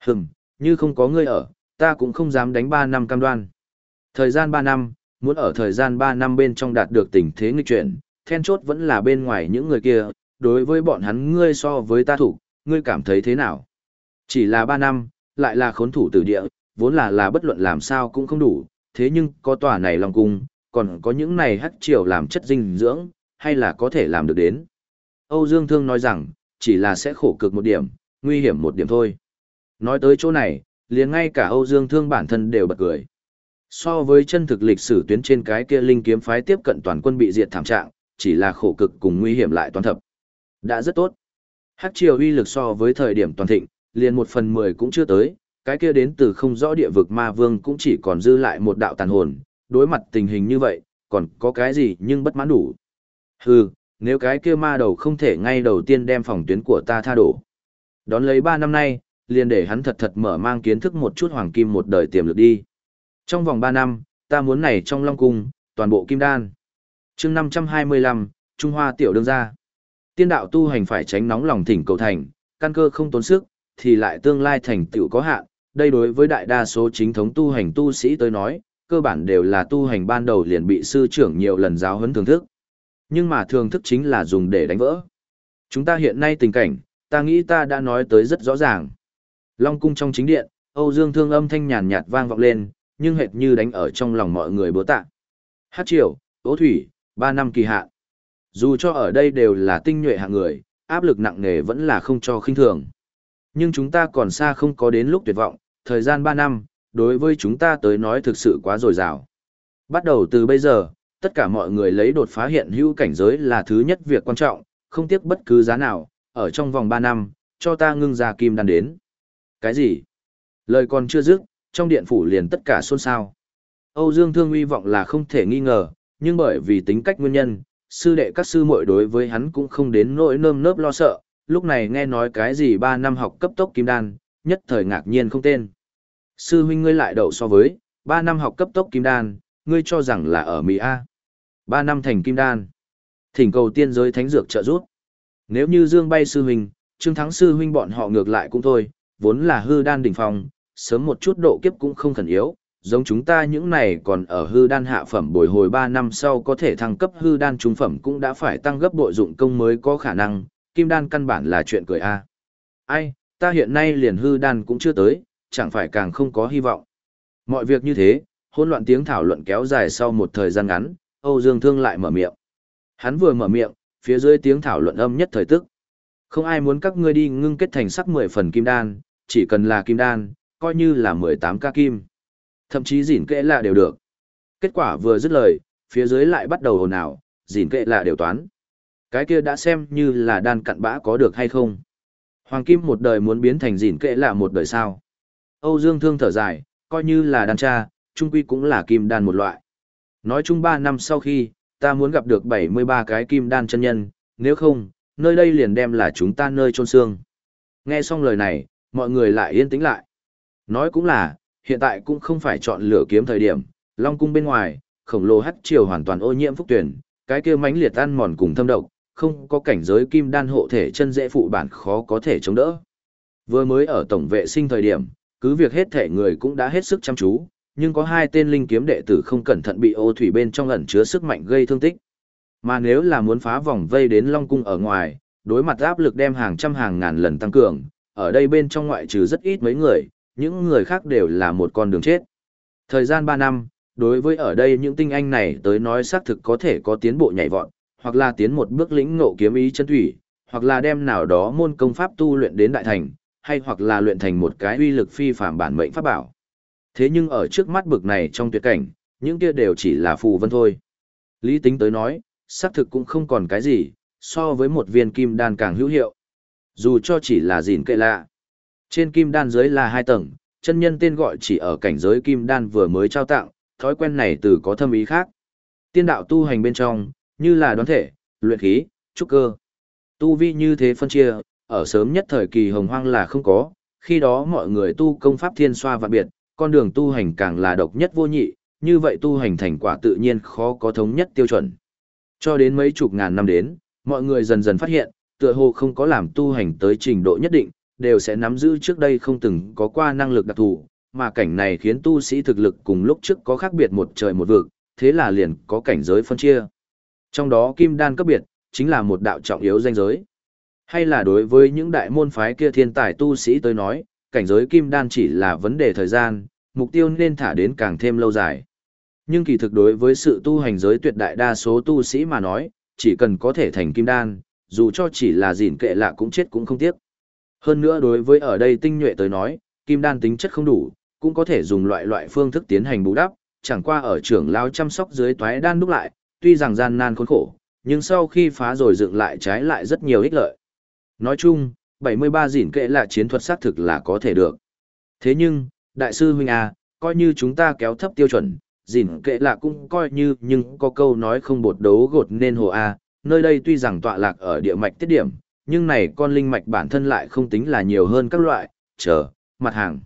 S1: Hừm, như không có ngươi ở, ta cũng không dám đánh 3 năm cam đoan. Thời gian 3 năm, muốn ở thời gian 3 năm bên trong đạt được tình thế nghịch chuyển, then chốt vẫn là bên ngoài những người kia, đối với bọn hắn ngươi so với ta thủ, ngươi cảm thấy thế nào? Chỉ là 3 năm, lại là khốn thủ tử địa, vốn là là bất luận làm sao cũng không đủ, thế nhưng có tòa này lòng cung, còn có những này hắc triều làm chất dinh dưỡng, hay là có thể làm được đến. Âu Dương Thương nói rằng, chỉ là sẽ khổ cực một điểm, nguy hiểm một điểm thôi. Nói tới chỗ này, liền ngay cả Âu Dương Thương bản thân đều bật cười. So với chân thực lịch sử tuyến trên cái kia linh kiếm phái tiếp cận toàn quân bị diệt thảm trạng, chỉ là khổ cực cùng nguy hiểm lại toàn thập. Đã rất tốt. Hắc triều uy lực so với thời điểm toàn thịnh, liền một phần mười cũng chưa tới, cái kia đến từ không rõ địa vực ma vương cũng chỉ còn dư lại một đạo tàn hồn, đối mặt tình hình như vậy, còn có cái gì nhưng bất mãn đủ. Hừ, nếu cái kia ma đầu không thể ngay đầu tiên đem phòng tuyến của ta tha đổ. Đón lấy ba năm nay, liền để hắn thật thật mở mang kiến thức một chút hoàng kim một đời tiềm lực đi. Trong vòng ba năm, ta muốn này trong Long Cung, toàn bộ kim đan. chương năm trăm hai mươi lăm Trung Hoa tiểu đương gia. Tiên đạo tu hành phải tránh nóng lòng thỉnh cầu thành, căn cơ không tốn sức, thì lại tương lai thành tựu có hạn, đây đối với đại đa số chính thống tu hành tu sĩ tới nói, cơ bản đều là tu hành ban đầu liền bị sư trưởng nhiều lần giáo huấn thưởng thức. Nhưng mà thưởng thức chính là dùng để đánh vỡ. Chúng ta hiện nay tình cảnh, ta nghĩ ta đã nói tới rất rõ ràng. Long cung trong chính điện, Âu Dương Thương âm thanh nhàn nhạt vang vọng lên, nhưng hệt như đánh ở trong lòng mọi người bố tạ. Hát triều, ố thủy, ba năm kỳ hạn. Dù cho ở đây đều là tinh nhuệ hạng người, áp lực nặng nề vẫn là không cho khinh thường. Nhưng chúng ta còn xa không có đến lúc tuyệt vọng, thời gian 3 năm, đối với chúng ta tới nói thực sự quá dồi dào. Bắt đầu từ bây giờ, tất cả mọi người lấy đột phá hiện hữu cảnh giới là thứ nhất việc quan trọng, không tiếc bất cứ giá nào, ở trong vòng 3 năm, cho ta ngưng ra kim đan đến. Cái gì? Lời còn chưa dứt, trong điện phủ liền tất cả xôn xao. Âu Dương Thương uy vọng là không thể nghi ngờ, nhưng bởi vì tính cách nguyên nhân, sư đệ các sư muội đối với hắn cũng không đến nỗi nơm nớp lo sợ, lúc này nghe nói cái gì 3 năm học cấp tốc kim đan, nhất thời ngạc nhiên không tên. Sư huynh ngươi lại đậu so với, 3 năm học cấp tốc kim đan, ngươi cho rằng là ở Mỹ A. 3 năm thành kim đan. Thỉnh cầu tiên giới thánh dược trợ giúp. Nếu như Dương bay sư huynh, Trương Thắng sư huynh bọn họ ngược lại cũng thôi, vốn là hư đan đỉnh phong, sớm một chút độ kiếp cũng không cần yếu, giống chúng ta những này còn ở hư đan hạ phẩm bồi hồi 3 năm sau có thể thăng cấp hư đan trung phẩm cũng đã phải tăng gấp bội dụng công mới có khả năng, kim đan căn bản là chuyện cười a. Ai, ta hiện nay liền hư đan cũng chưa tới, chẳng phải càng không có hy vọng. Mọi việc như thế, hỗn loạn tiếng thảo luận kéo dài sau một thời gian ngắn, Âu Dương Thương lại mở miệng. Hắn vừa mở miệng, phía dưới tiếng thảo luận âm nhất thời tức. Không ai muốn các ngươi đi ngưng kết thành sắc 10 phần kim đan, chỉ cần là kim đan, coi như là 18 ca kim. Thậm chí dỉn kệ là đều được. Kết quả vừa dứt lời, phía dưới lại bắt đầu ồn ào, dỉn kệ là đều toán. Cái kia đã xem như là đan cặn bã có được hay không. Hoàng kim một đời muốn biến thành dỉn kệ là một đời sao. Âu Dương Thương thở dài, coi như là đan cha, trung quy cũng là kim đan một loại. Nói chung ba năm sau khi, ta muốn gặp được 73 cái kim đan chân nhân, nếu không, nơi đây liền đem là chúng ta nơi trôn xương. Nghe xong lời này, mọi người lại yên tĩnh lại. Nói cũng là, hiện tại cũng không phải chọn lửa kiếm thời điểm, Long cung bên ngoài, khổng lồ hắc triều hoàn toàn ô nhiễm phúc tuyển, cái kia mãnh liệt ăn mòn cùng thâm độc, không có cảnh giới kim đan hộ thể chân dễ phụ bản khó có thể chống đỡ. Vừa mới ở tổng vệ sinh thời điểm, cứ việc hết thể người cũng đã hết sức chăm chú, nhưng có hai tên linh kiếm đệ tử không cẩn thận bị ô thủy bên trong ẩn chứa sức mạnh gây thương tích. Mà nếu là muốn phá vòng vây đến Long cung ở ngoài, đối mặt áp lực đem hàng trăm hàng ngàn lần tăng cường, ở đây bên trong ngoại trừ rất ít mấy người, những người khác đều là một con đường chết. Thời gian 3 năm, đối với ở đây những tinh anh này tới nói xác thực có thể có tiến bộ nhảy vọt, hoặc là tiến một bước lĩnh ngộ kiếm ý chân thủy, hoặc là đem nào đó môn công pháp tu luyện đến đại thành, hay hoặc là luyện thành một cái uy lực phi phàm bản mệnh pháp bảo. Thế nhưng ở trước mắt bực này trong tuyệt cảnh, những kia đều chỉ là phù vân thôi. Lý tính tới nói, xác thực cũng không còn cái gì, so với một viên kim đan càng hữu hiệu. Dù cho chỉ là gìn kệ lạ. Trên kim đan dưới là hai tầng, chân nhân tên gọi chỉ ở cảnh giới kim đan vừa mới trao tặng, thói quen này từ có thâm ý khác. Tiên đạo tu hành bên trong, như là đoán thể, luyện khí, trúc cơ. Tu vi như thế phân chia, ở sớm nhất thời kỳ hồng hoang là không có, khi đó mọi người tu công pháp thiên xoa vạn biệt, con đường tu hành càng là độc nhất vô nhị, như vậy tu hành thành quả tự nhiên khó có thống nhất tiêu chuẩn. Cho đến mấy chục ngàn năm đến, mọi người dần dần phát hiện, tựa hồ không có làm tu hành tới trình độ nhất định, đều sẽ nắm giữ trước đây không từng có qua năng lực đặc thù, mà cảnh này khiến tu sĩ thực lực cùng lúc trước có khác biệt một trời một vực, thế là liền có cảnh giới phân chia. Trong đó kim đan cấp biệt, chính là một đạo trọng yếu danh giới. Hay là đối với những đại môn phái kia thiên tài tu sĩ tới nói, cảnh giới kim đan chỉ là vấn đề thời gian, mục tiêu nên thả đến càng thêm lâu dài. Nhưng kỳ thực đối với sự tu hành giới tuyệt đại đa số tu sĩ mà nói, chỉ cần có thể thành kim đan, dù cho chỉ là gìn kệ lạ cũng chết cũng không tiếc. Hơn nữa đối với ở đây tinh nhuệ tới nói, kim đan tính chất không đủ, cũng có thể dùng loại loại phương thức tiến hành bù đắp, chẳng qua ở trưởng lao chăm sóc dưới toái đan đúc lại, tuy rằng gian nan khốn khổ, nhưng sau khi phá rồi dựng lại trái lại rất nhiều ích lợi. Nói chung, 73 dỉn kệ là chiến thuật xác thực là có thể được. Thế nhưng, đại sư huynh A, coi như chúng ta kéo thấp tiêu chuẩn, dỉn kệ là cũng coi như nhưng có câu nói không bột đấu gột nên hồ A, nơi đây tuy rằng tọa lạc ở địa mạch tiết điểm, nhưng này con linh mạch bản thân lại không tính là nhiều hơn các loại, chờ, mặt hàng.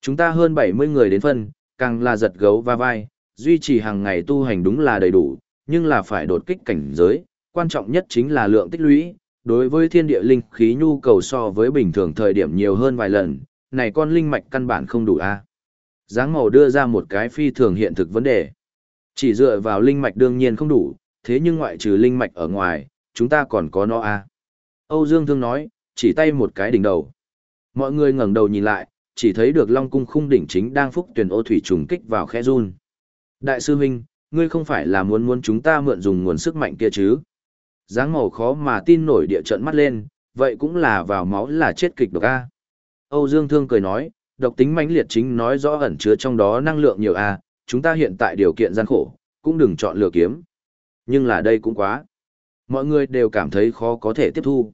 S1: Chúng ta hơn 70 người đến phân, càng là giật gấu va vai, duy trì hàng ngày tu hành đúng là đầy đủ, nhưng là phải đột kích cảnh giới, quan trọng nhất chính là lượng tích lũy, đối với thiên địa linh khí nhu cầu so với bình thường thời điểm nhiều hơn vài lần, này con linh mạch căn bản không đủ a. À? Giáng màu đưa ra một cái phi thường hiện thực vấn đề. Chỉ dựa vào linh mạch đương nhiên không đủ, thế nhưng ngoại trừ linh mạch ở ngoài, chúng ta còn có nó a. À? Âu Dương Thương nói, chỉ tay một cái đỉnh đầu. Mọi người ngẩng đầu nhìn lại, chỉ thấy được Long cung khung đỉnh chính đang phúc tuyển ô thủy trùng kích vào khe run. Đại sư huynh, ngươi không phải là muốn muốn chúng ta mượn dùng nguồn sức mạnh kia chứ? dáng màu khó mà tin nổi địa trận mắt lên, vậy cũng là vào máu là chết kịch độc a. Âu Dương Thương cười nói, độc tính mãnh liệt chính nói rõ ẩn chứa trong đó năng lượng nhiều a, chúng ta hiện tại điều kiện gian khổ, cũng đừng chọn lựa kiếm. Nhưng là đây cũng quá. Mọi người đều cảm thấy khó có thể tiếp thu.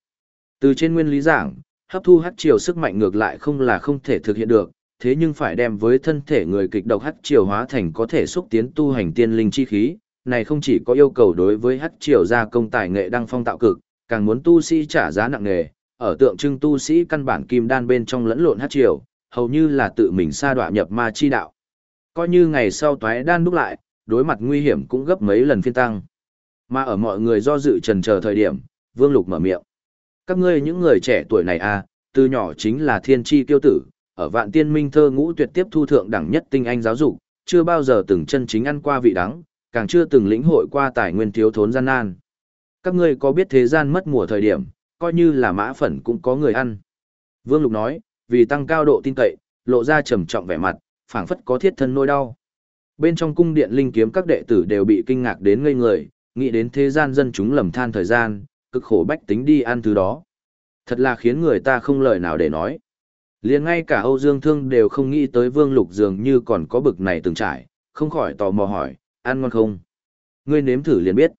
S1: Từ trên nguyên lý giảng, hấp thu hắc chiều sức mạnh ngược lại không là không thể thực hiện được, thế nhưng phải đem với thân thể người kịch độc hắc chiều hóa thành có thể xúc tiến tu hành tiên linh chi khí, này không chỉ có yêu cầu đối với hắc triều gia công tài nghệ đăng phong tạo cực, càng muốn tu sĩ trả giá nặng nề, ở tượng trưng tu sĩ căn bản kim đan bên trong lẫn lộn hắc triều, hầu như là tự mình sa đọa nhập ma chi đạo. Coi như ngày sau toái đan đúc lại, đối mặt nguy hiểm cũng gấp mấy lần phiên tăng. Mà ở mọi người do dự trần chờ thời điểm, Vương Lục mở miệng. Các ngươi những người trẻ tuổi này à, từ nhỏ chính là thiên tri tiêu tử, ở vạn tiên minh thơ ngũ tuyệt tiếp thu thượng đẳng nhất tinh anh giáo dục, chưa bao giờ từng chân chính ăn qua vị đắng, càng chưa từng lĩnh hội qua tài nguyên thiếu thốn gian nan. Các ngươi có biết thế gian mất mùa thời điểm, coi như là mã phẩn cũng có người ăn. Vương Lục nói, vì tăng cao độ tin cậy, lộ ra trầm trọng vẻ mặt, phảng phất có thiết thân nỗi đau. Bên trong cung điện linh kiếm các đệ tử đều bị kinh ngạc đến ngây người, nghĩ đến thế gian dân chúng lầm than thời gian, cực khổ bách tính đi ăn thứ đó. Thật là khiến người ta không lời nào để nói. liền ngay cả Âu Dương Thương đều không nghĩ tới Vương Lục dường như còn có bực này từng trải, không khỏi tò mò hỏi, ăn ngon không? Ngươi nếm thử liền biết.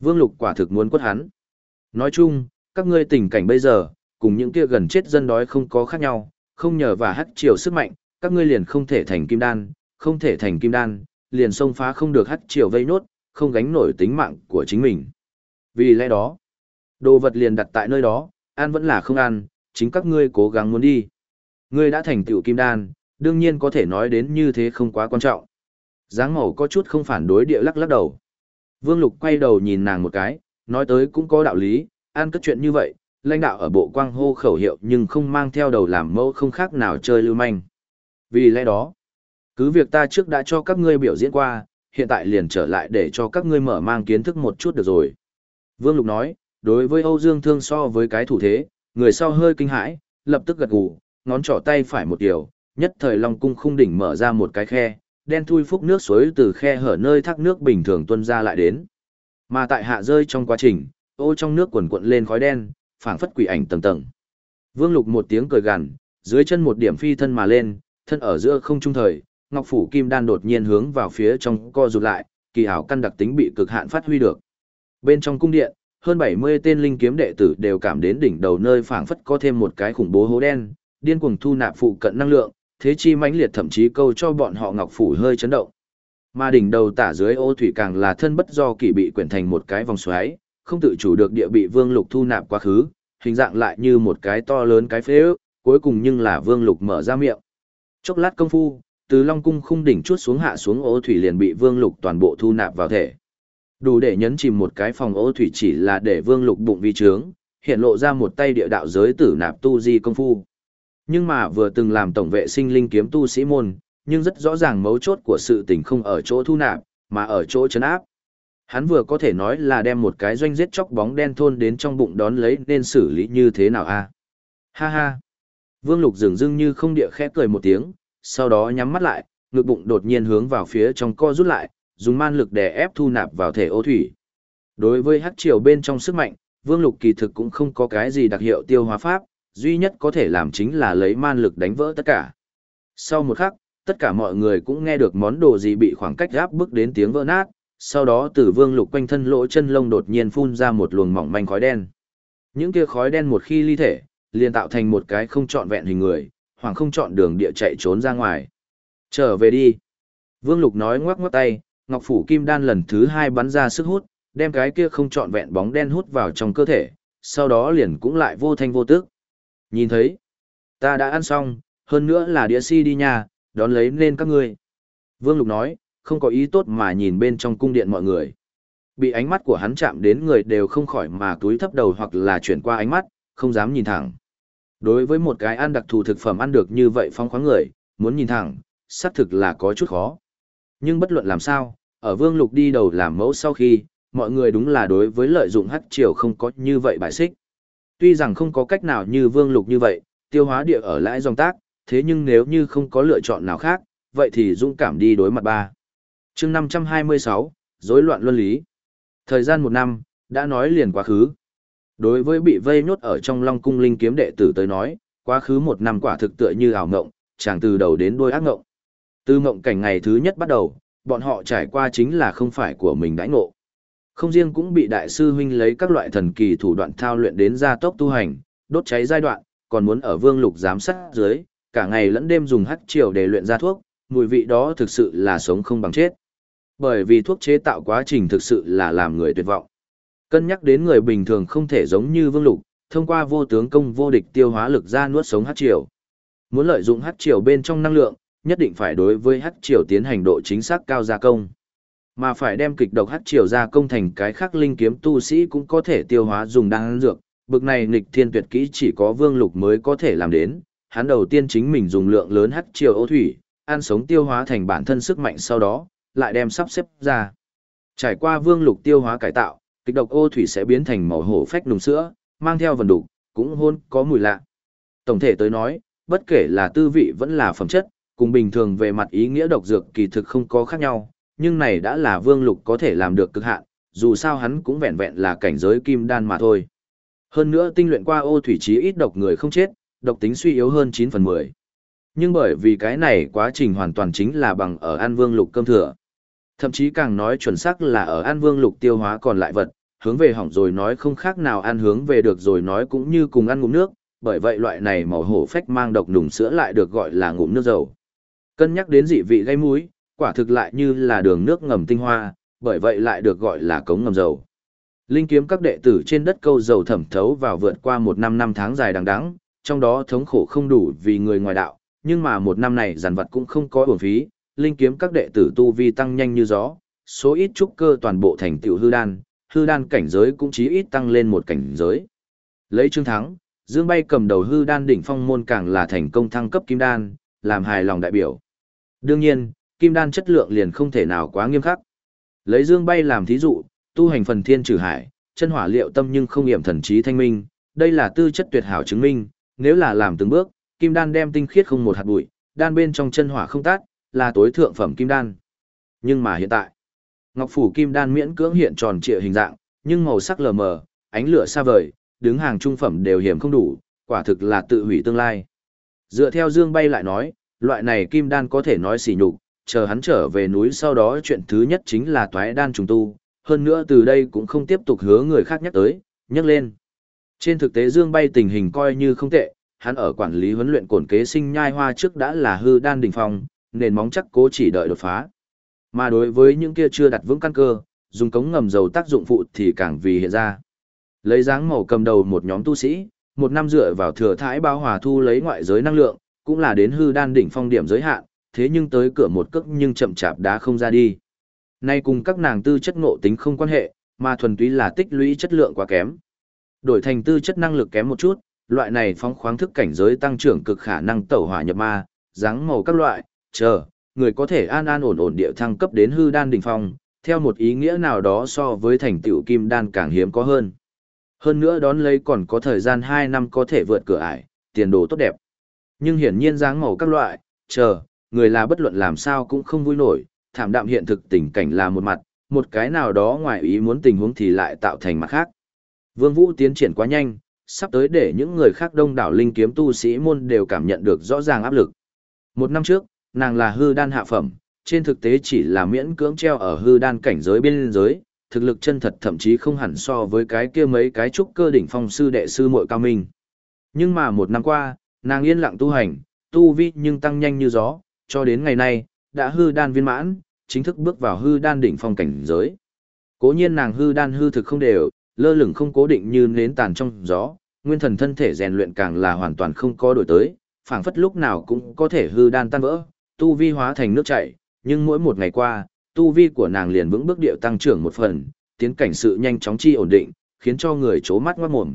S1: Vương Lục quả thực muốn quất hắn. Nói chung, các ngươi tình cảnh bây giờ, cùng những kia gần chết dân đói không có khác nhau, không nhờ và hắc triều sức mạnh, các ngươi liền không thể thành kim đan, không thể thành kim đan, liền xông phá không được hắc triều vây nốt, không gánh nổi tính mạng của chính mình. Vì lẽ đó, đồ vật liền đặt tại nơi đó, ăn vẫn là không ăn, chính các ngươi cố gắng muốn đi. Ngươi đã thành tựu kim đan, đương nhiên có thể nói đến như thế không quá quan trọng dáng màu có chút không phản đối địa lắc lắc đầu. Vương Lục quay đầu nhìn nàng một cái, nói tới cũng có đạo lý, ăn cất chuyện như vậy, lãnh đạo ở bộ quang hô khẩu hiệu nhưng không mang theo đầu làm mẫu không khác nào chơi lưu manh. Vì lẽ đó, cứ việc ta trước đã cho các ngươi biểu diễn qua, hiện tại liền trở lại để cho các ngươi mở mang kiến thức một chút được rồi. Vương Lục nói, đối với Âu Dương Thương so với cái thủ thế, người sau hơi kinh hãi, lập tức gật gù, ngón trỏ tay phải một điều, nhất thời Long cung khung đỉnh mở ra một cái khe, đen thui phúc nước suối từ khe hở nơi thác nước bình thường tuân ra lại đến. Mà tại hạ rơi trong quá trình, ô trong nước quần cuộn lên khói đen, phảng phất quỷ ảnh tầng tầng. Vương Lục một tiếng cười gằn, dưới chân một điểm phi thân mà lên, thân ở giữa không trung thời, Ngọc phủ kim đan đột nhiên hướng vào phía trong co rụt lại, kỳ ảo căn đặc tính bị cực hạn phát huy được. Bên trong cung điện, hơn 70 tên linh kiếm đệ tử đều cảm đến đỉnh đầu nơi phảng phất có thêm một cái khủng bố hố đen, điên cuồng thu nạp phụ cận năng lượng, thế chi mãnh liệt thậm chí câu cho bọn họ ngọc phủ hơi chấn động. Mà đỉnh đầu tả dưới ô thủy càng là thân bất do kỳ bị quyển thành một cái vòng xoáy, không tự chủ được địa bị Vương Lục thu nạp quá khứ, hình dạng lại như một cái to lớn cái phế ước, cuối cùng nhưng là Vương Lục mở ra miệng. Chốc lát công phu, từ Long cung khung đỉnh chuốt xuống hạ xuống ô thủy liền bị Vương Lục toàn bộ thu nạp vào thể. Đủ để nhấn chìm một cái phòng ô thủy chỉ là để Vương Lục bụng vi trướng, hiện lộ ra một tay địa đạo giới tử nạp tu di công phu. Nhưng mà vừa từng làm tổng vệ sinh linh kiếm tu sĩ môn, nhưng rất rõ ràng mấu chốt của sự tình không ở chỗ thu nạp, mà ở chỗ chấn áp. Hắn vừa có thể nói là đem một cái doanh giết chóc bóng đen thôn đến trong bụng đón lấy nên xử lý như thế nào a? Ha ha. Vương Lục dường dưng như không địa khẽ cười một tiếng, sau đó nhắm mắt lại, ngực bụng đột nhiên hướng vào phía trong co rút lại, dùng man lực đè ép thu nạp vào thể ô thủy. Đối với hắc triều bên trong sức mạnh, Vương Lục kỳ thực cũng không có cái gì đặc hiệu tiêu hóa pháp, duy nhất có thể làm chính là lấy man lực đánh vỡ tất cả. Sau một khắc, tất cả mọi người cũng nghe được món đồ gì bị khoảng cách gáp bước đến tiếng vỡ nát, sau đó từ vương lục quanh thân lỗ chân lông đột nhiên phun ra một luồng mỏng manh khói đen. Những kia khói đen một khi ly thể, liền tạo thành một cái không trọn vẹn hình người, Hoàng không chọn đường địa chạy trốn ra ngoài. Trở về đi. Vương lục nói ngoắc ngoắc tay, ngọc phủ kim đan lần thứ hai bắn ra sức hút, đem cái kia không trọn vẹn bóng đen hút vào trong cơ thể, sau đó liền cũng lại vô thanh vô tức. Nhìn thấy, ta đã ăn xong, hơn nữa là đĩa si đi nhà, đón lấy nên các ngươi. Vương Lục nói, không có ý tốt mà nhìn bên trong cung điện mọi người. Bị ánh mắt của hắn chạm đến người đều không khỏi mà túi thấp đầu hoặc là chuyển qua ánh mắt, không dám nhìn thẳng. Đối với một cái ăn đặc thù thực phẩm ăn được như vậy phong khoáng người, muốn nhìn thẳng, xác thực là có chút khó. Nhưng bất luận làm sao, ở Vương Lục đi đầu làm mẫu sau khi, mọi người đúng là đối với lợi dụng hắc triều không có như vậy bài xích. Tuy rằng không có cách nào như Vương Lục như vậy, tiêu hóa địa ở lãi dòng tác, thế nhưng nếu như không có lựa chọn nào khác, vậy thì dũng cảm đi đối mặt ba. chương 526, rối loạn luân lý. Thời gian một năm, đã nói liền quá khứ. Đối với bị vây nhốt ở trong Long Cung Linh kiếm đệ tử tới nói, quá khứ một năm quả thực tựa như ảo ngộng, chẳng từ đầu đến đuôi ác ngộng. Từ ngộng cảnh ngày thứ nhất bắt đầu, bọn họ trải qua chính là không phải của mình đãi ngộ. Không riêng cũng bị đại sư huynh lấy các loại thần kỳ thủ đoạn thao luyện đến gia tốc tu hành, đốt cháy giai đoạn, còn muốn ở vương lục giám sát dưới, cả ngày lẫn đêm dùng hắc triều để luyện ra thuốc, mùi vị đó thực sự là sống không bằng chết. Bởi vì thuốc chế tạo quá trình thực sự là làm người tuyệt vọng. Cân nhắc đến người bình thường không thể giống như vương lục, thông qua vô tướng công vô địch tiêu hóa lực ra nuốt sống hắc triều. Muốn lợi dụng hắc triều bên trong năng lượng, nhất định phải đối với hắc triều tiến hành độ chính xác cao gia công. Mà phải đem kịch độc hắc triều gia công thành cái khác linh kiếm tu sĩ cũng có thể tiêu hóa dùng đan dược, bực này nghịch thiên tuyệt kỹ chỉ có vương lục mới có thể làm đến, hắn đầu tiên chính mình dùng lượng lớn hắc triều ô thủy, ăn sống tiêu hóa thành bản thân sức mạnh sau đó, lại đem sắp xếp ra. Trải qua vương lục tiêu hóa cải tạo, kịch độc ô thủy sẽ biến thành màu hổ phách nùng sữa, mang theo vần đục, cũng hôn có mùi lạ. Tổng thể tới nói, bất kể là tư vị vẫn là phẩm chất, cùng bình thường về mặt ý nghĩa độc dược kỳ thực không có khác nhau, nhưng này đã là vương lục có thể làm được cực hạn, dù sao hắn cũng vẹn vẹn là cảnh giới kim đan mà thôi. Hơn nữa tinh luyện qua ô thủy chí ít độc người không chết, độc tính suy yếu hơn 9 phần 10. Nhưng bởi vì cái này quá trình hoàn toàn chính là bằng ở An Vương Lục cơm thừa. Thậm chí càng nói chuẩn xác là ở An Vương Lục tiêu hóa còn lại vật, hướng về hỏng rồi nói không khác nào ăn hướng về được rồi nói cũng như cùng ăn ngụm nước, bởi vậy loại này màu hổ phách mang độc nùng sữa lại được gọi là ngụm nước dầu. Cân nhắc đến dị vị gây mũi, quả thực lại như là đường nước ngầm tinh hoa, bởi vậy lại được gọi là cống ngầm dầu. Linh kiếm các đệ tử trên đất câu dầu thẩm thấu vào vượt qua một năm năm tháng dài đằng đẵng, trong đó thống khổ không đủ vì người ngoài đạo, nhưng mà một năm này giàn vật cũng không có uổng phí, linh kiếm các đệ tử tu vi tăng nhanh như gió, số ít trúc cơ toàn bộ thành tựu hư đan, hư đan cảnh giới cũng chí ít tăng lên một cảnh giới. Lấy trương thắng, Dương Bay cầm đầu hư đan đỉnh phong môn càng là thành công thăng cấp kim đan, làm hài lòng đại biểu. Đương nhiên, kim đan chất lượng liền không thể nào quá nghiêm khắc. Lấy Dương Bay làm thí dụ, tu hành phần thiên trừ hải, chân hỏa liệu tâm nhưng không nghiệm thần trí thanh minh, đây là tư chất tuyệt hảo chứng minh, nếu là làm từng bước, kim đan đem tinh khiết không một hạt bụi, đan bên trong chân hỏa không tát, là tối thượng phẩm kim đan. Nhưng mà hiện tại, ngọc phủ kim đan miễn cưỡng hiện tròn trịa hình dạng, nhưng màu sắc lờ mờ, ánh lửa xa vời, đứng hàng trung phẩm đều hiểm không đủ, quả thực là tự hủy tương lai. Dựa theo Dương Bay lại nói, loại này kim đan có thể nói xỉ nhục, chờ hắn trở về núi sau đó chuyện thứ nhất chính là toái đan trùng tu, hơn nữa từ đây cũng không tiếp tục hứa người khác nhắc tới, nhắc lên. Trên thực tế Dương Bay tình hình coi như không tệ, hắn ở quản lý huấn luyện cổn kế sinh nhai hoa trước đã là hư đan đỉnh phong, nền móng chắc cố chỉ đợi đột phá. Mà đối với những kia chưa đặt vững căn cơ, dùng cống ngầm dầu tác dụng phụ thì càng vì hiện ra. Lấy dáng màu cầm đầu một nhóm tu sĩ, một năm dựa vào thừa thái bao hòa thu lấy ngoại giới năng lượng, cũng là đến hư đan đỉnh phong điểm giới hạn, thế nhưng tới cửa một cước nhưng chậm chạp đá không ra đi. Nay cùng các nàng tư chất ngộ tính không quan hệ, mà thuần túy là tích lũy chất lượng quá kém. Đổi thành tư chất năng lực kém một chút, loại này phóng khoáng thức cảnh giới tăng trưởng cực khả năng tẩu hỏa nhập ma, dáng màu các loại, chờ, người có thể an an ổn ổn địa thăng cấp đến hư đan đỉnh phong, theo một ý nghĩa nào đó so với thành tựu kim đan càng hiếm có hơn. Hơn nữa đón lấy còn có thời gian 2 năm có thể vượt cửa ải, tiền đồ tốt đẹp. Nhưng hiển nhiên dáng màu các loại, chờ, người là bất luận làm sao cũng không vui nổi, thảm đạm hiện thực tình cảnh là một mặt, một cái nào đó ngoài ý muốn tình huống thì lại tạo thành mặt khác. Vương Vũ tiến triển quá nhanh, sắp tới để những người khác đông đảo linh kiếm tu sĩ môn đều cảm nhận được rõ ràng áp lực. Một năm trước, nàng là hư đan hạ phẩm, trên thực tế chỉ là miễn cưỡng treo ở hư đan cảnh giới biên giới, thực lực chân thật thậm chí không hẳn so với cái kia mấy cái trúc cơ đỉnh phong sư đệ sư muội cao minh. Nhưng mà một năm qua, nàng yên lặng tu hành, tu vi nhưng tăng nhanh như gió, cho đến ngày nay, đã hư đan viên mãn, chính thức bước vào hư đan đỉnh phong cảnh giới. Cố nhiên nàng hư đan hư thực không đều, lơ lửng không cố định như nến tàn trong gió, nguyên thần thân thể rèn luyện càng là hoàn toàn không có đổi tới, phảng phất lúc nào cũng có thể hư đan tan vỡ, tu vi hóa thành nước chảy, nhưng mỗi một ngày qua, tu vi của nàng liền vững bước điệu tăng trưởng một phần, tiến cảnh sự nhanh chóng chi ổn định, khiến cho người chố mắt ngoát mồm.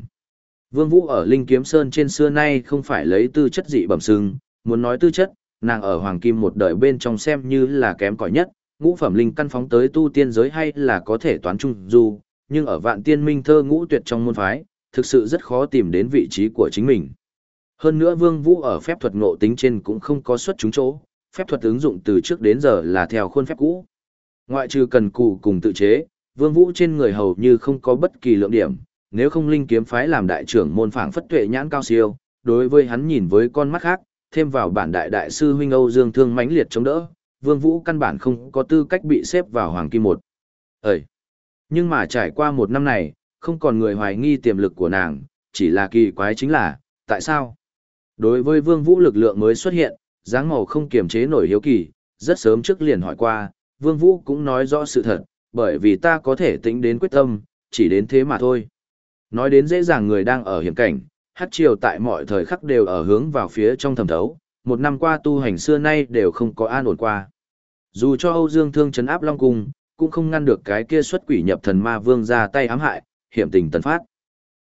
S1: Vương Vũ ở Linh Kiếm Sơn trên xưa nay không phải lấy tư chất dị bẩm sưng, muốn nói tư chất, nàng ở Hoàng Kim một đời bên trong xem như là kém cỏi nhất, ngũ phẩm linh căn phóng tới tu tiên giới hay là có thể toán trung du, nhưng ở vạn tiên minh thơ ngũ tuyệt trong môn phái, thực sự rất khó tìm đến vị trí của chính mình. Hơn nữa Vương Vũ ở phép thuật ngộ tính trên cũng không có xuất chúng chỗ, phép thuật ứng dụng từ trước đến giờ là theo khuôn phép cũ. Ngoại trừ cần cù cùng tự chế, Vương Vũ trên người hầu như không có bất kỳ lượng điểm, nếu không linh kiếm phái làm đại trưởng môn phảng phất tuệ nhãn cao siêu, đối với hắn nhìn với con mắt khác, thêm vào bản đại đại sư huynh Âu Dương Thương mãnh liệt chống đỡ, Vương Vũ căn bản không có tư cách bị xếp vào hoàng kim một. Ơi! Nhưng mà trải qua một năm này, không còn người hoài nghi tiềm lực của nàng, chỉ là kỳ quái chính là, tại sao? Đối với Vương Vũ lực lượng mới xuất hiện, dáng màu không kiềm chế nổi hiếu kỳ, rất sớm trước liền hỏi qua, Vương Vũ cũng nói rõ sự thật, bởi vì ta có thể tính đến quyết tâm, chỉ đến thế mà thôi. Nói đến dễ dàng người đang ở hiểm cảnh, hát triều tại mọi thời khắc đều ở hướng vào phía trong thầm thấu, một năm qua tu hành xưa nay đều không có an ổn qua. Dù cho Âu Dương Thương chấn áp Long Cung, cũng không ngăn được cái kia xuất quỷ nhập thần ma vương ra tay ám hại, hiểm tình tần phát.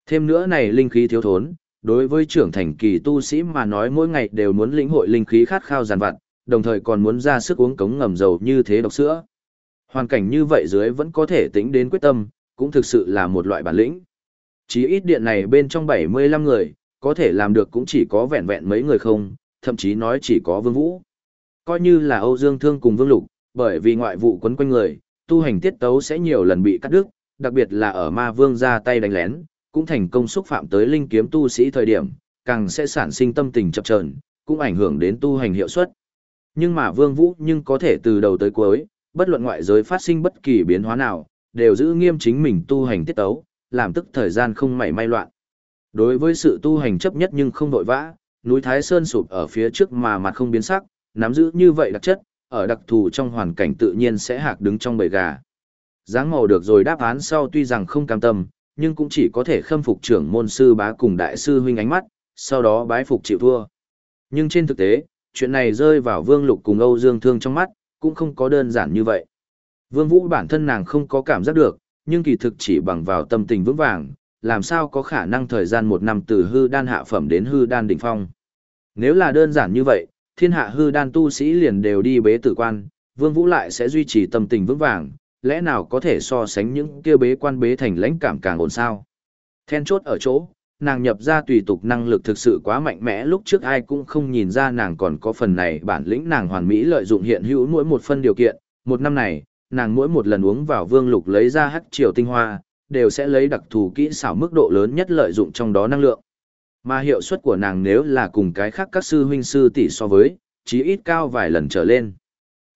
S1: Thêm nữa này linh khí thiếu thốn, đối với trưởng thành kỳ tu sĩ mà nói mỗi ngày đều muốn lĩnh hội linh khí khát khao giàn vặt, đồng thời còn muốn ra sức uống cống ngầm dầu như thế độc sữa. Hoàn cảnh như vậy dưới vẫn có thể tính đến quyết tâm, cũng thực sự là một loại bản lĩnh. Chí ít điện này bên trong 75 người, có thể làm được cũng chỉ có vẹn vẹn mấy người không, thậm chí nói chỉ có Vương Vũ. Coi như là Âu Dương Thương cùng Vương Lục, bởi vì ngoại vụ quấn quanh người, tu hành tiết tấu sẽ nhiều lần bị cắt đứt, đặc biệt là ở ma vương ra tay đánh lén, cũng thành công xúc phạm tới linh kiếm tu sĩ thời điểm, càng sẽ sản sinh tâm tình chập chờn, cũng ảnh hưởng đến tu hành hiệu suất. Nhưng mà Vương Vũ nhưng có thể từ đầu tới cuối, bất luận ngoại giới phát sinh bất kỳ biến hóa nào, đều giữ nghiêm chính mình tu hành tiết tấu, làm tức thời gian không mảy may loạn. Đối với sự tu hành chấp nhất nhưng không đội vã, núi Thái Sơn sụp ở phía trước mà mặt không biến sắc, nắm giữ như vậy đặc chất, ở đặc thù trong hoàn cảnh tự nhiên sẽ hạc đứng trong bầy gà. Giáng màu được rồi đáp án sau tuy rằng không cam tâm, nhưng cũng chỉ có thể khâm phục trưởng môn sư bá cùng đại sư huynh ánh mắt, sau đó bái phục chịu thua. Nhưng trên thực tế, chuyện này rơi vào Vương Lục cùng Âu Dương Thương trong mắt, cũng không có đơn giản như vậy. Vương Vũ bản thân nàng không có cảm giác được, nhưng kỳ thực chỉ bằng vào tâm tình vững vàng, làm sao có khả năng thời gian một năm từ hư đan hạ phẩm đến hư đan đỉnh phong. Nếu là đơn giản như vậy, thiên hạ hư đan tu sĩ liền đều đi bế tử quan, Vương Vũ lại sẽ duy trì tâm tình vững vàng, lẽ nào có thể so sánh những kia bế quan bế thành lãnh cảm càng ổn sao? Then chốt ở chỗ, nàng nhập ra tùy tục năng lực thực sự quá mạnh mẽ lúc trước ai cũng không nhìn ra nàng còn có phần này bản lĩnh nàng hoàn mỹ lợi dụng hiện hữu mỗi một phân điều kiện, một năm này, nàng mỗi một lần uống vào vương lục lấy ra hắc triều tinh hoa, đều sẽ lấy đặc thù kỹ xảo mức độ lớn nhất lợi dụng trong đó năng lượng. Mà hiệu suất của nàng nếu là cùng cái khác các sư huynh sư tỷ so với, chí ít cao vài lần trở lên.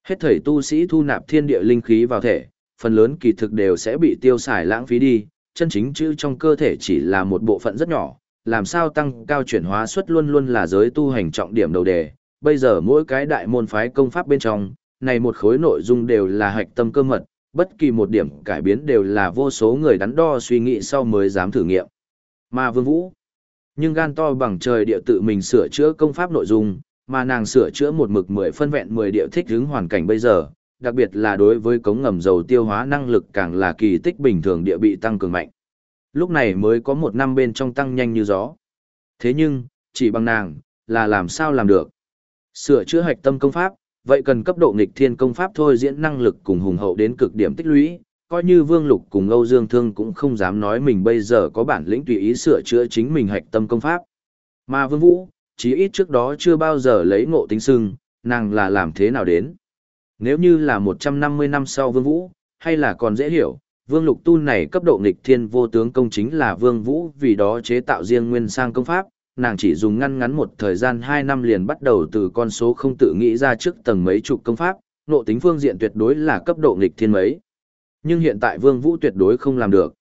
S1: Hết thời tu sĩ thu nạp thiên địa linh khí vào thể, phần lớn kỳ thực đều sẽ bị tiêu xài lãng phí đi, chân chính chữ trong cơ thể chỉ là một bộ phận rất nhỏ, làm sao tăng cao chuyển hóa suất luôn luôn là giới tu hành trọng điểm đầu đề. Bây giờ mỗi cái đại môn phái công pháp bên trong, này một khối nội dung đều là hạch tâm cơ mật, bất kỳ một điểm cải biến đều là vô số người đắn đo suy nghĩ sau mới dám thử nghiệm. Mà Vương Vũ, nhưng gan to bằng trời địa tự mình sửa chữa công pháp nội dung, mà nàng sửa chữa một mực mười phân vẹn mười địa thích hướng hoàn cảnh bây giờ, đặc biệt là đối với cống ngầm dầu tiêu hóa năng lực càng là kỳ tích bình thường địa bị tăng cường mạnh. Lúc này mới có một năm bên trong tăng nhanh như gió. Thế nhưng, chỉ bằng nàng, là làm sao làm được. Sửa chữa hạch tâm công pháp, vậy cần cấp độ nghịch thiên công pháp thôi diễn năng lực cùng hùng hậu đến cực điểm tích lũy, coi như Vương Lục cùng Âu Dương Thương cũng không dám nói mình bây giờ có bản lĩnh tùy ý sửa chữa chính mình hạch tâm công pháp. Mà Vương Vũ, chí ít trước đó chưa bao giờ lấy ngộ tính sưng, nàng là làm thế nào đến. Nếu như là 150 năm sau Vương Vũ, hay là còn dễ hiểu, Vương Lục Tu này cấp độ nghịch thiên vô tướng công chính là Vương Vũ vì đó chế tạo riêng nguyên sang công pháp, nàng chỉ dùng ngăn ngắn một thời gian 2 năm liền bắt đầu từ con số không tự nghĩ ra trước tầng mấy chục công pháp, nộ tính phương diện tuyệt đối là cấp độ nghịch thiên mấy. Nhưng hiện tại Vương Vũ tuyệt đối không làm được.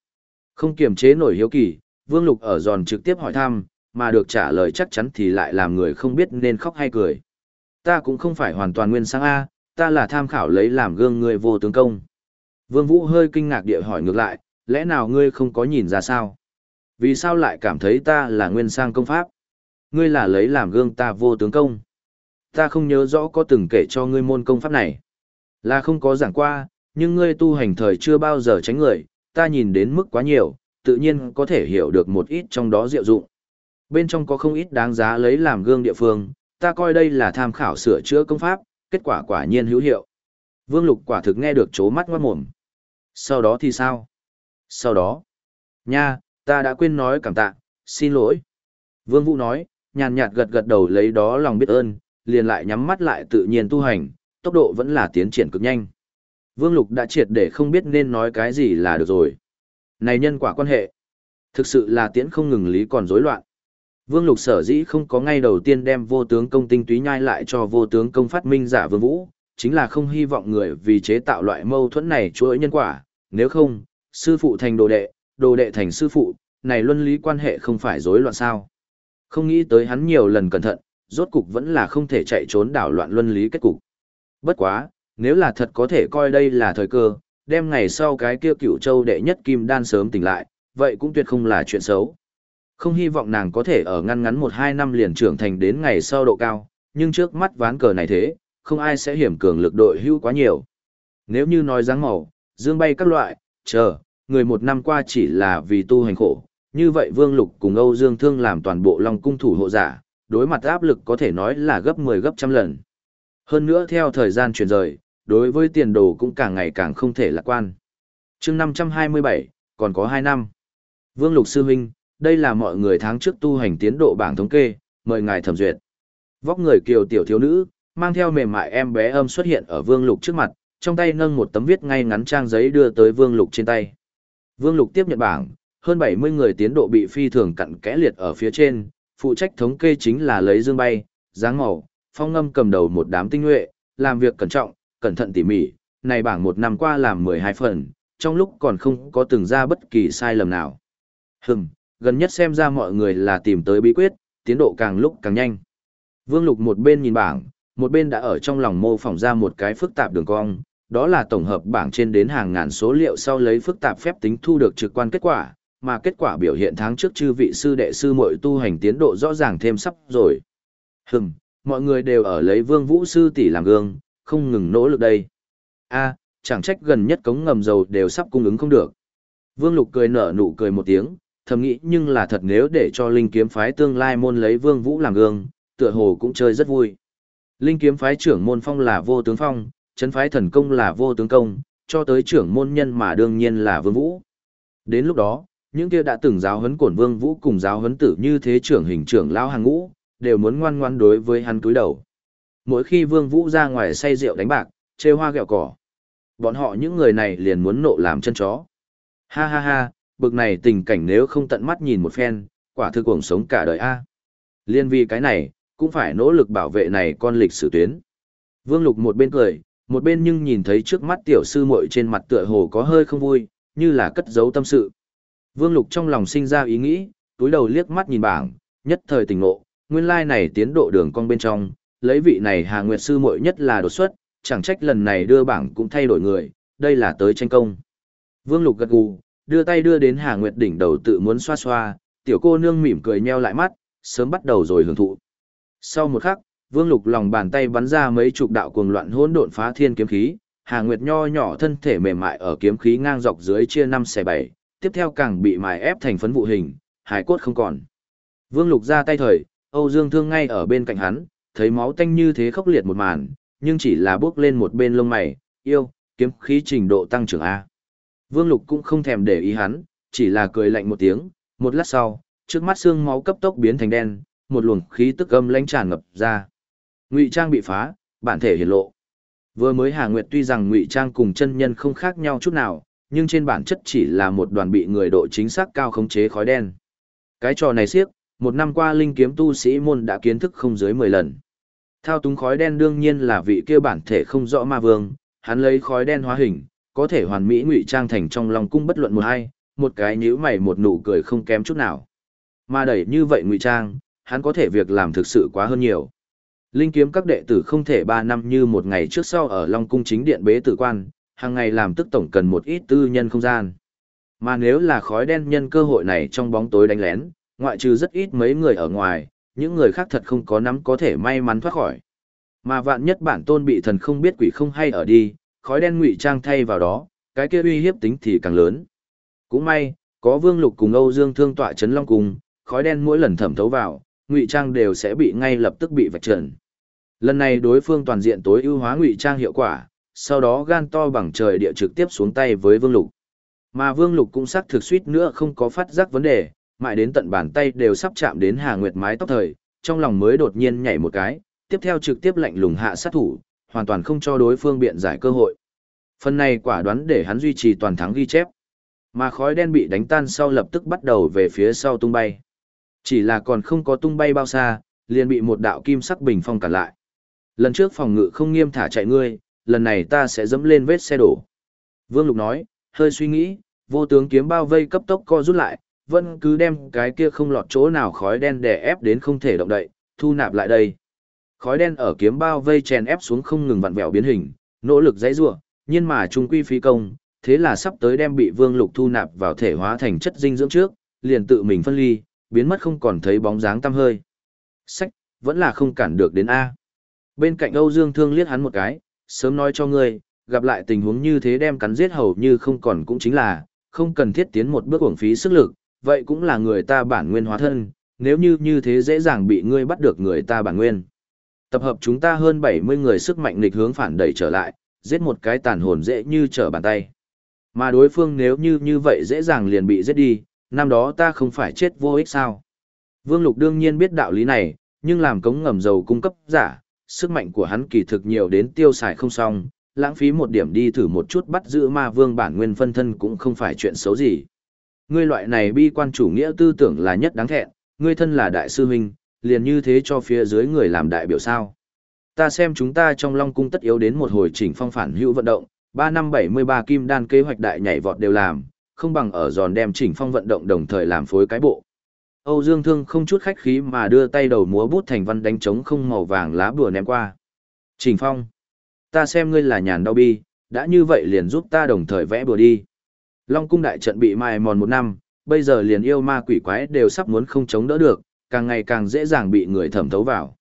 S1: Không kiềm chế nổi hiếu kỳ, Vương Lục ở giòn trực tiếp hỏi thăm, mà được trả lời chắc chắn thì lại làm người không biết nên khóc hay cười. Ta cũng không phải hoàn toàn nguyên sang A, ta là tham khảo lấy làm gương ngươi vô tướng công. Vương Vũ hơi kinh ngạc địa hỏi ngược lại, lẽ nào ngươi không có nhìn ra sao? Vì sao lại cảm thấy ta là nguyên sang công pháp? Ngươi là lấy làm gương ta vô tướng công. Ta không nhớ rõ có từng kể cho ngươi môn công pháp này. Là không có giảng qua, nhưng ngươi tu hành thời chưa bao giờ tránh người, ta nhìn đến mức quá nhiều, tự nhiên có thể hiểu được một ít trong đó diệu dụng. Bên trong có không ít đáng giá lấy làm gương địa phương, ta coi đây là tham khảo sửa chữa công pháp, kết quả quả nhiên hữu hiệu. Vương Lục quả thực nghe được chố mắt ngoát mồm. Sau đó thì sao? Sau đó, nha, ta đã quên nói cảm tạ, xin lỗi. Vương Vũ nói, nhàn nhạt gật gật đầu lấy đó lòng biết ơn, liền lại nhắm mắt lại tự nhiên tu hành, tốc độ vẫn là tiến triển cực nhanh. Vương Lục đã triệt để không biết nên nói cái gì là được rồi. Này nhân quả quan hệ, thực sự là tiến không ngừng lý còn rối loạn. Vương Lục sở dĩ không có ngay đầu tiên đem vô tướng công tinh túy nhai lại cho vô tướng công phát minh giả Vương Vũ, chính là không hy vọng người vì chế tạo loại mâu thuẫn này chuỗi nhân quả, nếu không, sư phụ thành đồ đệ, đồ đệ thành sư phụ, này luân lý quan hệ không phải rối loạn sao. Không nghĩ tới hắn nhiều lần cẩn thận, rốt cục vẫn là không thể chạy trốn đảo loạn luân lý kết cục. Bất quá, nếu là thật có thể coi đây là thời cơ, đem ngày sau cái kia cựu châu đệ nhất kim đan sớm tỉnh lại, vậy cũng tuyệt không là chuyện xấu. Không hy vọng nàng có thể ở ngăn ngắn một hai năm liền trưởng thành đến ngày sau độ cao, nhưng trước mắt ván cờ này thế, không ai sẽ hiểm cường lực đội hưu quá nhiều. Nếu như nói dáng màu, dương bay các loại, chờ, người một năm qua chỉ là vì tu hành khổ, như vậy Vương Lục cùng Âu Dương Thương làm toàn bộ Long cung thủ hộ giả, đối mặt áp lực có thể nói là gấp 10 gấp trăm lần. Hơn nữa theo thời gian chuyển rời, đối với tiền đồ cũng càng ngày càng không thể lạc quan. chương 527, còn có 2 năm. Vương Lục Sư Huynh, đây là mọi người tháng trước tu hành tiến độ bảng thống kê, mời ngài thẩm duyệt. Vóc người kiều tiểu thiếu nữ, mang theo mềm mại em bé âm xuất hiện ở Vương Lục trước mặt, trong tay nâng một tấm viết ngay ngắn trang giấy đưa tới Vương Lục trên tay. Vương Lục tiếp nhận bảng, hơn 70 người tiến độ bị phi thường cặn kẽ liệt ở phía trên, phụ trách thống kê chính là lấy dương bay, dáng màu, phong ngâm cầm đầu một đám tinh nhuệ, làm việc cẩn trọng, cẩn thận tỉ mỉ, này bảng một năm qua làm 12 phần, trong lúc còn không có từng ra bất kỳ sai lầm nào. Hừm, gần nhất xem ra mọi người là tìm tới bí quyết, tiến độ càng lúc càng nhanh. Vương Lục một bên nhìn bảng, một bên đã ở trong lòng mô phỏng ra một cái phức tạp đường cong, đó là tổng hợp bảng trên đến hàng ngàn số liệu sau lấy phức tạp phép tính thu được trực quan kết quả, mà kết quả biểu hiện tháng trước chư vị sư đệ sư muội tu hành tiến độ rõ ràng thêm sắp rồi. Hừm, mọi người đều ở lấy Vương Vũ sư tỷ làm gương, không ngừng nỗ lực đây. A, chẳng trách gần nhất cống ngầm dầu đều sắp cung ứng không được. Vương Lục cười nở nụ cười một tiếng, thầm nghĩ nhưng là thật nếu để cho Linh kiếm phái tương lai môn lấy Vương Vũ làm gương, tựa hồ cũng chơi rất vui. Linh kiếm phái trưởng môn phong là vô tướng phong, chấn phái thần công là vô tướng công, cho tới trưởng môn nhân mà đương nhiên là Vương Vũ. Đến lúc đó, những kia đã từng giáo huấn cổn Vương Vũ cùng giáo huấn tử như thế trưởng hình trưởng lão hàng ngũ, đều muốn ngoan ngoan đối với hắn cúi đầu. Mỗi khi Vương Vũ ra ngoài say rượu đánh bạc, chơi hoa gẹo cỏ, bọn họ những người này liền muốn nộ làm chân chó. Ha ha ha, bực này tình cảnh nếu không tận mắt nhìn một phen, quả thực cuộc sống cả đời a. Liên vì cái này, cũng phải nỗ lực bảo vệ này con lịch sử tuyến. Vương Lục một bên cười, một bên nhưng nhìn thấy trước mắt tiểu sư muội trên mặt tựa hồ có hơi không vui, như là cất giấu tâm sự. Vương Lục trong lòng sinh ra ý nghĩ, túi đầu liếc mắt nhìn bảng, nhất thời tỉnh ngộ, nguyên lai này tiến độ đường cong bên trong, lấy vị này Hà Nguyệt sư muội nhất là đột xuất, chẳng trách lần này đưa bảng cũng thay đổi người, đây là tới tranh công. Vương Lục gật gù, đưa tay đưa đến Hà Nguyệt đỉnh đầu tự muốn xoa xoa, tiểu cô nương mỉm cười nheo lại mắt, sớm bắt đầu rồi hưởng thụ. Sau một khắc, Vương Lục lòng bàn tay bắn ra mấy chục đạo cuồng loạn hỗn độn phá thiên kiếm khí, Hà Nguyệt nho nhỏ thân thể mềm mại ở kiếm khí ngang dọc dưới chia năm xẻ bảy, tiếp theo càng bị mài ép thành phấn vụ hình, hải cốt không còn. Vương Lục ra tay thời, Âu Dương Thương ngay ở bên cạnh hắn, thấy máu tanh như thế khốc liệt một màn, nhưng chỉ là bước lên một bên lông mày, yêu, kiếm khí trình độ tăng trưởng A. Vương Lục cũng không thèm để ý hắn, chỉ là cười lạnh một tiếng, một lát sau, trước mắt xương máu cấp tốc biến thành đen, một luồng khí tức âm lãnh tràn ngập ra. Ngụy trang bị phá, bản thể hiển lộ. Vừa mới Hà Nguyệt tuy rằng ngụy trang cùng chân nhân không khác nhau chút nào, nhưng trên bản chất chỉ là một đoàn bị người độ chính xác cao khống chế khói đen. Cái trò này siếc, một năm qua linh kiếm tu sĩ môn đã kiến thức không dưới 10 lần. Thao túng khói đen đương nhiên là vị kia bản thể không rõ ma vương, hắn lấy khói đen hóa hình, có thể hoàn mỹ ngụy trang thành trong lòng cung bất luận một hay, một cái nhíu mày một nụ cười không kém chút nào. Mà đẩy như vậy ngụy trang, hắn có thể việc làm thực sự quá hơn nhiều. Linh kiếm các đệ tử không thể 3 năm như một ngày trước sau ở Long cung chính điện bế tử quan, hàng ngày làm tức tổng cần một ít tư nhân không gian. Mà nếu là khói đen nhân cơ hội này trong bóng tối đánh lén, ngoại trừ rất ít mấy người ở ngoài, những người khác thật không có nắm có thể may mắn thoát khỏi. Mà vạn nhất bản tôn bị thần không biết quỷ không hay ở đi, khói đen ngụy trang thay vào đó, cái kia uy hiếp tính thì càng lớn. Cũng may, có Vương Lục cùng Âu Dương Thương tọa chấn long cùng, khói đen mỗi lần thẩm thấu vào, ngụy trang đều sẽ bị ngay lập tức bị vạch trần. Lần này đối phương toàn diện tối ưu hóa ngụy trang hiệu quả, sau đó gan to bằng trời địa trực tiếp xuống tay với Vương Lục. Mà Vương Lục cũng xác thực suýt nữa không có phát giác vấn đề, mãi đến tận bàn tay đều sắp chạm đến Hà Nguyệt mái tóc thời, trong lòng mới đột nhiên nhảy một cái, tiếp theo trực tiếp lạnh lùng hạ sát thủ, hoàn toàn không cho đối phương biện giải cơ hội. Phần này quả đoán để hắn duy trì toàn thắng ghi chép. Mà khói đen bị đánh tan sau lập tức bắt đầu về phía sau tung bay. Chỉ là còn không có tung bay bao xa, liền bị một đạo kim sắc bình phong cản lại. Lần trước phòng ngự không nghiêm thả chạy ngươi, lần này ta sẽ dẫm lên vết xe đổ. Vương Lục nói, hơi suy nghĩ, vô tướng kiếm bao vây cấp tốc co rút lại, vẫn cứ đem cái kia không lọt chỗ nào khói đen đè ép đến không thể động đậy, thu nạp lại đây. Khói đen ở kiếm bao vây chèn ép xuống không ngừng vặn vẹo biến hình, nỗ lực dãy rủa, nhưng mà trung quy phí công, thế là sắp tới đem bị Vương Lục thu nạp vào thể hóa thành chất dinh dưỡng trước, liền tự mình phân ly, biến mất không còn thấy bóng dáng tăm hơi. Sách, vẫn là không cản được đến A. Bên cạnh Âu Dương Thương liếc hắn một cái, sớm nói cho ngươi, gặp lại tình huống như thế đem cắn giết hầu như không còn cũng chính là, không cần thiết tiến một bước uổng phí sức lực, vậy cũng là người ta bản nguyên hóa thân, nếu như như thế dễ dàng bị ngươi bắt được người ta bản nguyên. Tập hợp chúng ta hơn 70 người sức mạnh nghịch hướng phản đẩy trở lại, giết một cái tàn hồn dễ như trở bàn tay. Mà đối phương nếu như như vậy dễ dàng liền bị giết đi, năm đó ta không phải chết vô ích sao. Vương Lục đương nhiên biết đạo lý này, nhưng làm cống ngầm dầu cung cấp giả, sức mạnh của hắn kỳ thực nhiều đến tiêu xài không xong, lãng phí một điểm đi thử một chút bắt giữ ma vương bản nguyên phân thân cũng không phải chuyện xấu gì. Ngươi loại này bi quan chủ nghĩa tư tưởng là nhất đáng thẹn, ngươi thân là đại sư huynh, liền như thế cho phía dưới người làm đại biểu sao. Ta xem chúng ta trong Long Cung tất yếu đến một hồi chỉnh phong phản hữu vận động, 3 năm 73 kim đan kế hoạch đại nhảy vọt đều làm, không bằng ở giòn đem chỉnh phong vận động đồng thời làm phối cái bộ. Âu Dương Thương không chút khách khí mà đưa tay đầu múa bút thành văn đánh trống không màu vàng lá bùa ném qua. Chỉnh phong, ta xem ngươi là nhàn đau bi, đã như vậy liền giúp ta đồng thời vẽ bùa đi. Long cung đại trận bị mài mòn một năm, bây giờ liền yêu ma quỷ quái đều sắp muốn không chống đỡ được, càng ngày càng dễ dàng bị người thẩm thấu vào.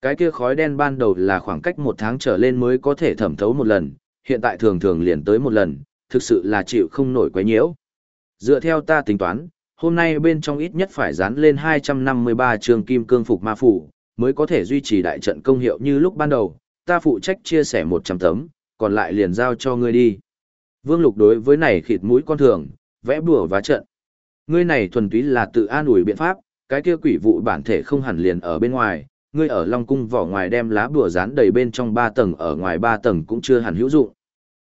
S1: Cái kia khói đen ban đầu là khoảng cách một tháng trở lên mới có thể thẩm thấu một lần, hiện tại thường thường liền tới một lần, thực sự là chịu không nổi quấy nhiễu. Dựa theo ta tính toán, hôm nay bên trong ít nhất phải dán lên 253 trường kim cương phục ma phủ, mới có thể duy trì đại trận công hiệu như lúc ban đầu, ta phụ trách chia sẻ 100 tấm, còn lại liền giao cho ngươi đi. Vương Lục đối với này khịt mũi con thường, vẽ bùa và trận. Ngươi này thuần túy là tự an ủi biện pháp, cái kia quỷ vụ bản thể không hẳn liền ở bên ngoài, ngươi ở Long cung vỏ ngoài đem lá bùa dán đầy bên trong ba tầng ở ngoài ba tầng cũng chưa hẳn hữu dụng.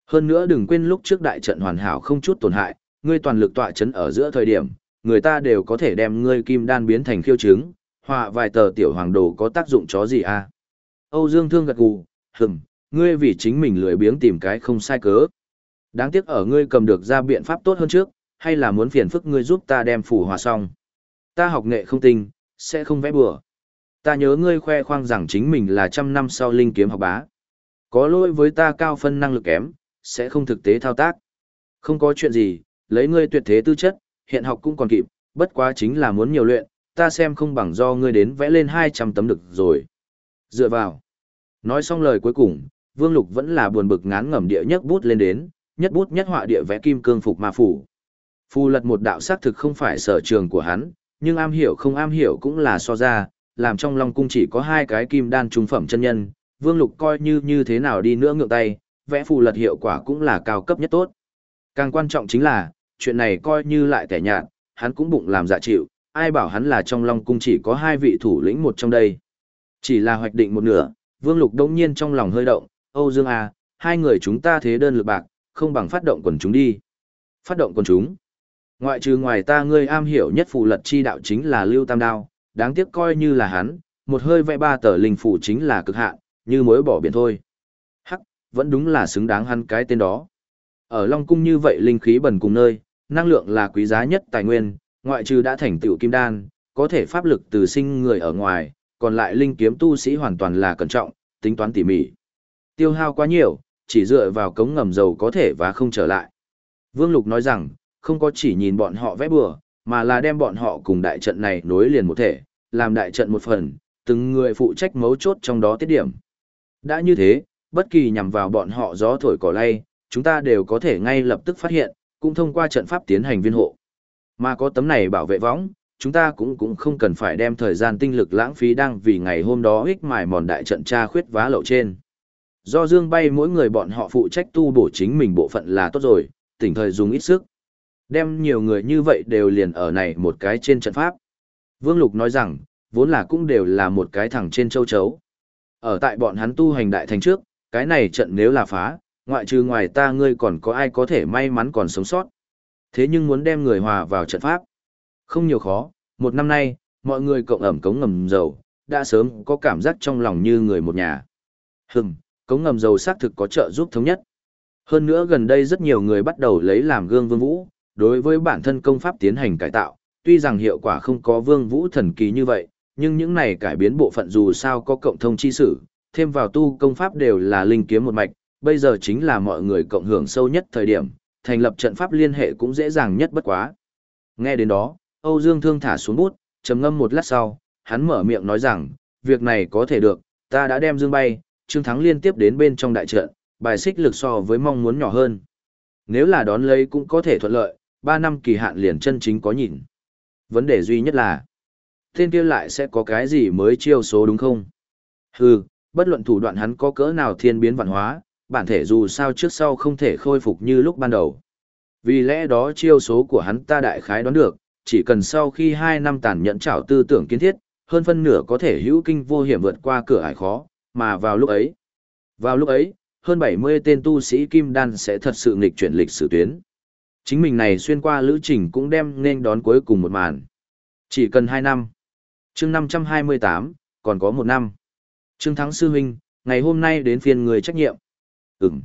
S1: Hơn nữa đừng quên lúc trước đại trận hoàn hảo không chút tổn hại, ngươi toàn lực tọa chấn ở giữa thời điểm, người ta đều có thể đem ngươi kim đan biến thành khiêu chứng. họa vài tờ tiểu hoàng đồ có tác dụng chó gì à? Âu Dương Thương gật gù, hừm, ngươi vì chính mình lười biếng tìm cái không sai cớ. Đáng tiếc ở ngươi cầm được ra biện pháp tốt hơn trước, hay là muốn phiền phức ngươi giúp ta đem phủ hòa xong. Ta học nghệ không tinh, sẽ không vẽ bừa. Ta nhớ ngươi khoe khoang rằng chính mình là trăm năm sau linh kiếm học bá. Có lỗi với ta cao phân năng lực kém, sẽ không thực tế thao tác. Không có chuyện gì, lấy ngươi tuyệt thế tư chất, hiện học cũng còn kịp, bất quá chính là muốn nhiều luyện, ta xem không bằng do ngươi đến vẽ lên 200 tấm được rồi. Dựa vào. Nói xong lời cuối cùng, Vương Lục vẫn là buồn bực ngán ngẩm địa nhất bút lên đến, nhất bút nhất họa địa vẽ kim cương phục ma phủ. Phù lật một đạo sắc thực không phải sở trường của hắn, nhưng am hiểu không am hiểu cũng là so ra, làm trong Long cung chỉ có hai cái kim đan trung phẩm chân nhân, Vương Lục coi như như thế nào đi nữa ngượng tay, vẽ phù lật hiệu quả cũng là cao cấp nhất tốt. Càng quan trọng chính là, chuyện này coi như lại tẻ nhạt, hắn cũng bụng làm dạ chịu, ai bảo hắn là trong Long cung chỉ có hai vị thủ lĩnh một trong đây. Chỉ là hoạch định một nửa, Vương Lục đông nhiên trong lòng hơi động, Âu Dương A, à, hai người chúng ta thế đơn lực bạc, không bằng phát động quần chúng đi. Phát động quần chúng. Ngoại trừ ngoài ta ngươi am hiểu nhất phù lật chi đạo chính là Lưu Tam Đao, đáng tiếc coi như là hắn, một hơi vẽ ba tờ linh phủ chính là cực hạn, như mối bỏ biển thôi. Hắc, vẫn đúng là xứng đáng hắn cái tên đó. Ở Long Cung như vậy linh khí bần cùng nơi, năng lượng là quý giá nhất tài nguyên, ngoại trừ đã thành tựu kim đan, có thể pháp lực từ sinh người ở ngoài, còn lại linh kiếm tu sĩ hoàn toàn là cẩn trọng, tính toán tỉ mỉ. Tiêu hao quá nhiều, chỉ dựa vào cống ngầm dầu có thể và không trở lại. Vương Lục nói rằng, không có chỉ nhìn bọn họ vẽ bừa, mà là đem bọn họ cùng đại trận này nối liền một thể, làm đại trận một phần, từng người phụ trách mấu chốt trong đó tiết điểm. Đã như thế, bất kỳ nhằm vào bọn họ gió thổi cỏ lay, chúng ta đều có thể ngay lập tức phát hiện, cũng thông qua trận pháp tiến hành viên hộ. Mà có tấm này bảo vệ võng, chúng ta cũng cũng không cần phải đem thời gian tinh lực lãng phí đang vì ngày hôm đó ích mài mòn đại trận tra khuyết vá lậu trên. Do dương bay mỗi người bọn họ phụ trách tu bổ chính mình bộ phận là tốt rồi, tỉnh thời dùng ít sức. Đem nhiều người như vậy đều liền ở này một cái trên trận pháp. Vương Lục nói rằng, vốn là cũng đều là một cái thẳng trên châu chấu. Ở tại bọn hắn tu hành đại thành trước, cái này trận nếu là phá, ngoại trừ ngoài ta ngươi còn có ai có thể may mắn còn sống sót. Thế nhưng muốn đem người hòa vào trận pháp, không nhiều khó, một năm nay, mọi người cộng ẩm cống ngầm dầu, đã sớm có cảm giác trong lòng như người một nhà. Hừm, cống ngầm dầu xác thực có trợ giúp thống nhất. Hơn nữa gần đây rất nhiều người bắt đầu lấy làm gương vương vũ, đối với bản thân công pháp tiến hành cải tạo, tuy rằng hiệu quả không có vương vũ thần kỳ như vậy, nhưng những này cải biến bộ phận dù sao có cộng thông chi sử, thêm vào tu công pháp đều là linh kiếm một mạch, bây giờ chính là mọi người cộng hưởng sâu nhất thời điểm, thành lập trận pháp liên hệ cũng dễ dàng nhất bất quá. Nghe đến đó, Âu Dương Thương thả xuống bút, trầm ngâm một lát sau, hắn mở miệng nói rằng, việc này có thể được, ta đã đem Dương bay, Trương Thắng liên tiếp đến bên trong đại trận, bài xích lực so với mong muốn nhỏ hơn. Nếu là đón lấy cũng có thể thuận lợi, 3 năm kỳ hạn liền chân chính có nhìn. Vấn đề duy nhất là, tên kia lại sẽ có cái gì mới chiêu số đúng không? Hừ, bất luận thủ đoạn hắn có cỡ nào thiên biến vạn hóa, bản thể dù sao trước sau không thể khôi phục như lúc ban đầu. Vì lẽ đó chiêu số của hắn ta đại khái đoán được, chỉ cần sau khi 2 năm tàn nhẫn trảo tư tưởng kiến thiết, hơn phân nửa có thể hữu kinh vô hiểm vượt qua cửa ải khó, mà vào lúc ấy, vào lúc ấy, hơn 70 tên tu sĩ kim đan sẽ thật sự nghịch chuyển lịch sử tuyến. Chính mình này xuyên qua lữ trình cũng đem nên đón cuối cùng một màn. Chỉ cần 2 năm. chương 528, còn có một năm. Trương Thắng Sư Huynh, ngày hôm nay đến phiên người trách nhiệm. Ừm.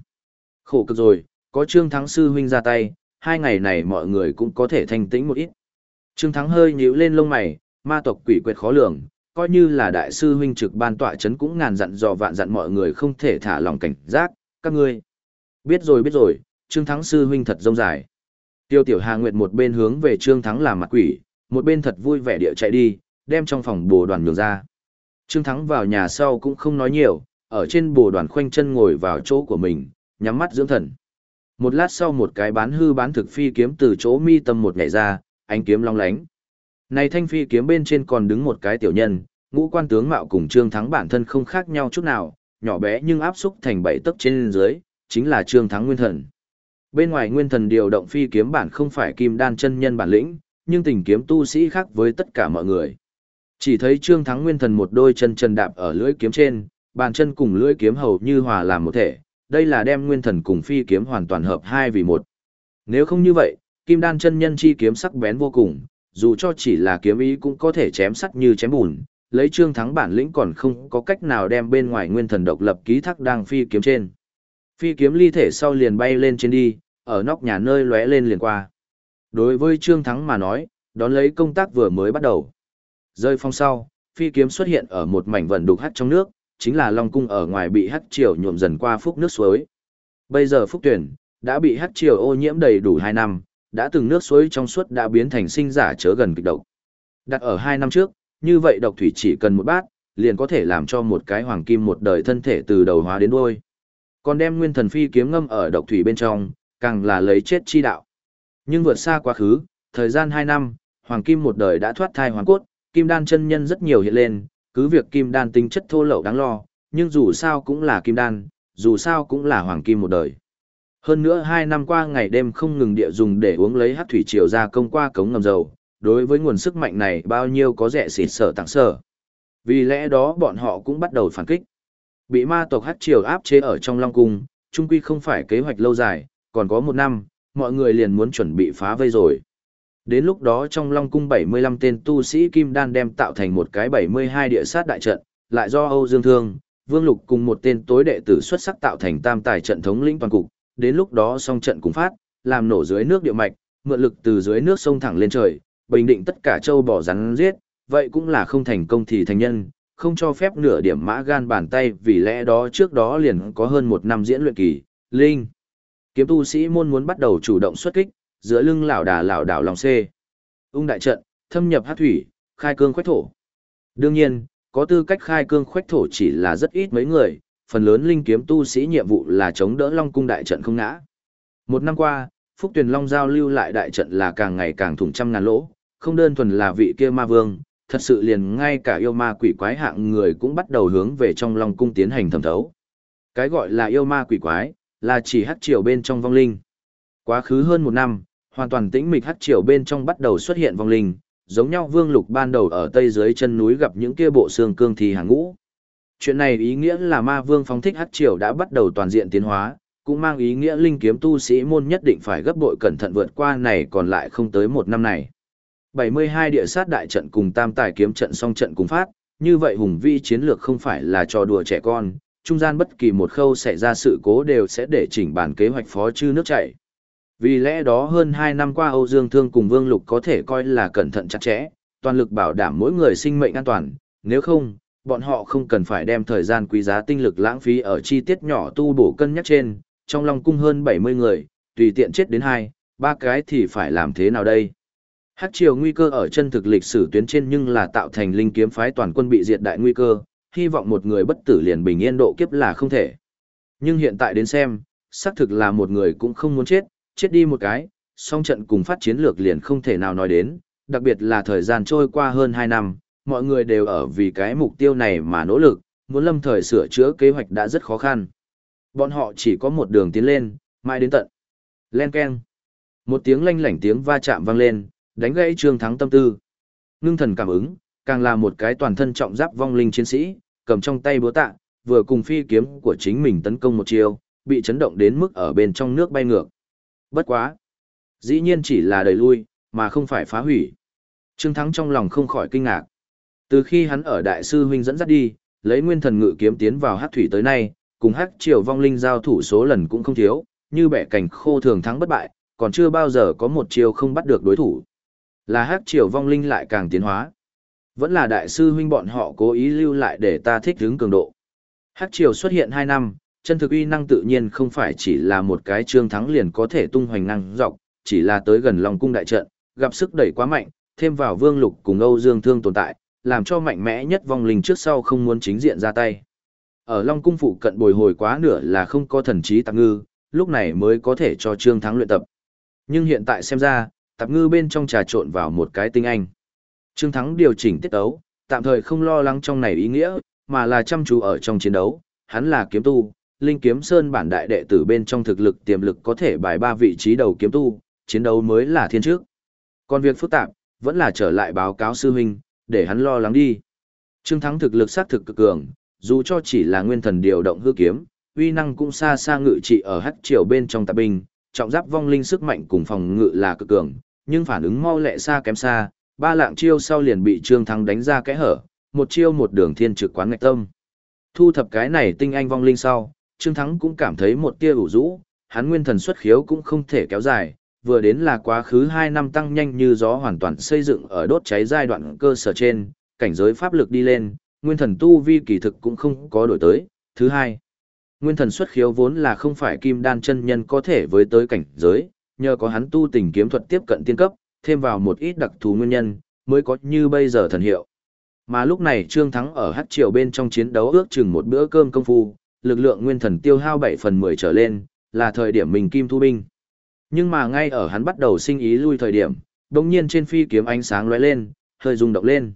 S1: Khổ cực rồi, có Trương Thắng Sư Huynh ra tay, hai ngày này mọi người cũng có thể thanh tĩnh một ít. Trương Thắng hơi nhíu lên lông mày, ma tộc quỷ quyệt khó lường, coi như là đại sư huynh trực ban tọa chấn cũng ngàn dặn dò vạn dặn mọi người không thể thả lòng cảnh giác, các ngươi. Biết rồi biết rồi, Trương Thắng sư huynh thật rông dài. Tiêu Tiểu Hà Nguyệt một bên hướng về Trương Thắng làm mặt quỷ, một bên thật vui vẻ địa chạy đi, đem trong phòng bồ đoàn nhường ra. Trương Thắng vào nhà sau cũng không nói nhiều, ở trên bồ đoàn khoanh chân ngồi vào chỗ của mình, nhắm mắt dưỡng thần. Một lát sau một cái bán hư bán thực phi kiếm từ chỗ mi tâm một nhảy ra, ánh kiếm long lánh. Này thanh phi kiếm bên trên còn đứng một cái tiểu nhân, ngũ quan tướng mạo cùng Trương Thắng bản thân không khác nhau chút nào, nhỏ bé nhưng áp xúc thành bảy tấc trên dưới, chính là Trương Thắng Nguyên Thần. Bên ngoài Nguyên Thần điều động phi kiếm bản không phải kim đan chân nhân bản lĩnh, nhưng tình kiếm tu sĩ khác với tất cả mọi người. Chỉ thấy Trương Thắng Nguyên Thần một đôi chân chân đạp ở lưỡi kiếm trên, bàn chân cùng lưỡi kiếm hầu như hòa làm một thể, đây là đem Nguyên Thần cùng phi kiếm hoàn toàn hợp hai vì một. Nếu không như vậy, Kim đan chân nhân chi kiếm sắc bén vô cùng, dù cho chỉ là kiếm ý cũng có thể chém sắt như chém bùn, lấy trương thắng bản lĩnh còn không có cách nào đem bên ngoài nguyên thần độc lập ký thác đang phi kiếm trên. Phi kiếm ly thể sau liền bay lên trên đi, ở nóc nhà nơi lóe lên liền qua. Đối với trương thắng mà nói, đón lấy công tác vừa mới bắt đầu. Rơi phong sau, phi kiếm xuất hiện ở một mảnh vận đục hắt trong nước, chính là Long cung ở ngoài bị hắt triều nhuộm dần qua phúc nước suối. Bây giờ phúc tuyển đã bị hắt triều ô nhiễm đầy đủ 2 năm, đã từng nước suối trong suốt đã biến thành sinh giả chớ gần kịch độc. Đặt ở 2 năm trước, như vậy độc thủy chỉ cần một bát, liền có thể làm cho một cái hoàng kim một đời thân thể từ đầu hóa đến đuôi. Còn đem nguyên thần phi kiếm ngâm ở độc thủy bên trong, càng là lấy chết chi đạo. Nhưng vượt xa quá khứ, thời gian 2 năm, hoàng kim một đời đã thoát thai hoàn cốt, kim đan chân nhân rất nhiều hiện lên, cứ việc kim đan tính chất thô lậu đáng lo, nhưng dù sao cũng là kim đan, dù sao cũng là hoàng kim một đời. Hơn nữa hai năm qua ngày đêm không ngừng địa dùng để uống lấy hát thủy triều ra công qua cống ngầm dầu, đối với nguồn sức mạnh này bao nhiêu có rẻ xịt sở tặng sở. Vì lẽ đó bọn họ cũng bắt đầu phản kích. Bị ma tộc hát triều áp chế ở trong Long Cung, trung quy không phải kế hoạch lâu dài, còn có một năm, mọi người liền muốn chuẩn bị phá vây rồi. Đến lúc đó trong Long Cung 75 tên tu sĩ Kim Đan đem tạo thành một cái 72 địa sát đại trận, lại do Âu Dương Thương, Vương Lục cùng một tên tối đệ tử xuất sắc tạo thành tam tài trận thống lĩnh toàn cục, đến lúc đó song trận cùng phát, làm nổ dưới nước địa mạch, mượn lực từ dưới nước sông thẳng lên trời, bình định tất cả châu bỏ rắn giết, vậy cũng là không thành công thì thành nhân, không cho phép nửa điểm mã gan bàn tay vì lẽ đó trước đó liền có hơn một năm diễn luyện kỳ, linh. Kiếm tu sĩ môn muốn bắt đầu chủ động xuất kích, giữa lưng lão đà lão đảo lòng xê. Ung đại trận, thâm nhập hát thủy, khai cương khoách thổ. Đương nhiên, có tư cách khai cương khoách thổ chỉ là rất ít mấy người, phần lớn linh kiếm tu sĩ nhiệm vụ là chống đỡ Long cung đại trận không ngã. Một năm qua, Phúc Tuyền Long giao lưu lại đại trận là càng ngày càng thủng trăm ngàn lỗ, không đơn thuần là vị kia ma vương, thật sự liền ngay cả yêu ma quỷ quái hạng người cũng bắt đầu hướng về trong Long cung tiến hành thẩm thấu. Cái gọi là yêu ma quỷ quái, là chỉ hát triều bên trong vong linh. Quá khứ hơn một năm, hoàn toàn tĩnh mịch hát triều bên trong bắt đầu xuất hiện vong linh, giống nhau vương lục ban đầu ở tây dưới chân núi gặp những kia bộ xương cương thì hàng ngũ. Chuyện này ý nghĩa là ma vương phóng thích hát triều đã bắt đầu toàn diện tiến hóa, cũng mang ý nghĩa linh kiếm tu sĩ môn nhất định phải gấp bội cẩn thận vượt qua này còn lại không tới một năm này. 72 địa sát đại trận cùng tam tài kiếm trận song trận cùng phát, như vậy hùng vi chiến lược không phải là trò đùa trẻ con, trung gian bất kỳ một khâu xảy ra sự cố đều sẽ để chỉnh bản kế hoạch phó chư nước chảy. Vì lẽ đó hơn 2 năm qua Âu Dương Thương cùng Vương Lục có thể coi là cẩn thận chặt chẽ, toàn lực bảo đảm mỗi người sinh mệnh an toàn, nếu không, bọn họ không cần phải đem thời gian quý giá tinh lực lãng phí ở chi tiết nhỏ tu bổ cân nhắc trên, trong lòng cung hơn 70 người, tùy tiện chết đến hai, ba cái thì phải làm thế nào đây? Hát triều nguy cơ ở chân thực lịch sử tuyến trên nhưng là tạo thành linh kiếm phái toàn quân bị diệt đại nguy cơ, hy vọng một người bất tử liền bình yên độ kiếp là không thể. Nhưng hiện tại đến xem, xác thực là một người cũng không muốn chết, chết đi một cái, song trận cùng phát chiến lược liền không thể nào nói đến, đặc biệt là thời gian trôi qua hơn 2 năm, mọi người đều ở vì cái mục tiêu này mà nỗ lực, muốn lâm thời sửa chữa kế hoạch đã rất khó khăn. Bọn họ chỉ có một đường tiến lên, mai đến tận. Len keng. Một tiếng lanh lảnh tiếng va chạm vang lên, đánh gãy trương thắng tâm tư. Ngưng thần cảm ứng, càng là một cái toàn thân trọng giáp vong linh chiến sĩ, cầm trong tay búa tạ, vừa cùng phi kiếm của chính mình tấn công một chiêu, bị chấn động đến mức ở bên trong nước bay ngược. Bất quá. Dĩ nhiên chỉ là đẩy lui, mà không phải phá hủy. Trương Thắng trong lòng không khỏi kinh ngạc. Từ khi hắn ở đại sư huynh dẫn dắt đi, lấy nguyên thần ngự kiếm tiến vào hắc thủy tới nay, cùng hắc triều vong linh giao thủ số lần cũng không thiếu, như bẻ cảnh khô thường thắng bất bại, còn chưa bao giờ có một chiều không bắt được đối thủ. Là hắc triều vong linh lại càng tiến hóa. Vẫn là đại sư huynh bọn họ cố ý lưu lại để ta thích hướng cường độ. Hắc triều xuất hiện 2 năm, chân thực uy năng tự nhiên không phải chỉ là một cái trương thắng liền có thể tung hoành năng dọc, chỉ là tới gần lòng cung đại trận, gặp sức đẩy quá mạnh, thêm vào vương lục cùng Âu Dương Thương tồn tại, làm cho mạnh mẽ nhất vong linh trước sau không muốn chính diện ra tay. Ở Long cung phụ cận bồi hồi quá nửa là không có thần trí tạm ngư, lúc này mới có thể cho Trương Thắng luyện tập. Nhưng hiện tại xem ra, tạp ngư bên trong trà trộn vào một cái tinh anh. Trương Thắng điều chỉnh tiết ấu, tạm thời không lo lắng trong này ý nghĩa, mà là chăm chú ở trong chiến đấu, hắn là kiếm tu, Linh Kiếm Sơn bản đại đệ tử bên trong thực lực tiềm lực có thể bài ba vị trí đầu kiếm tu, chiến đấu mới là thiên trước. Còn việc phức tạp, vẫn là trở lại báo cáo sư huynh, để hắn lo lắng đi. Trương Thắng thực lực xác thực cực cường, dù cho chỉ là nguyên thần điều động hư kiếm, uy năng cũng xa xa ngự trị ở hắc triều bên trong tạp binh, trọng giáp vong linh sức mạnh cùng phòng ngự là cực cường, nhưng phản ứng mau lẹ xa kém xa, ba lạng chiêu sau liền bị Trương Thắng đánh ra kẽ hở, một chiêu một đường thiên trực quán ngạch tâm. Thu thập cái này tinh anh vong linh sau, Trương Thắng cũng cảm thấy một tia ủ rũ, hắn nguyên thần xuất khiếu cũng không thể kéo dài, vừa đến là quá khứ 2 năm tăng nhanh như gió hoàn toàn xây dựng ở đốt cháy giai đoạn cơ sở trên, cảnh giới pháp lực đi lên, nguyên thần tu vi kỳ thực cũng không có đổi tới. Thứ hai, nguyên thần xuất khiếu vốn là không phải kim đan chân nhân có thể với tới cảnh giới, nhờ có hắn tu tình kiếm thuật tiếp cận tiên cấp, thêm vào một ít đặc thù nguyên nhân, mới có như bây giờ thần hiệu. Mà lúc này Trương Thắng ở hát triều bên trong chiến đấu ước chừng một bữa cơm công phu, lực lượng nguyên thần tiêu hao 7 phần 10 trở lên, là thời điểm mình kim thu binh. Nhưng mà ngay ở hắn bắt đầu sinh ý lui thời điểm, đồng nhiên trên phi kiếm ánh sáng lóe lên, hơi rung động lên.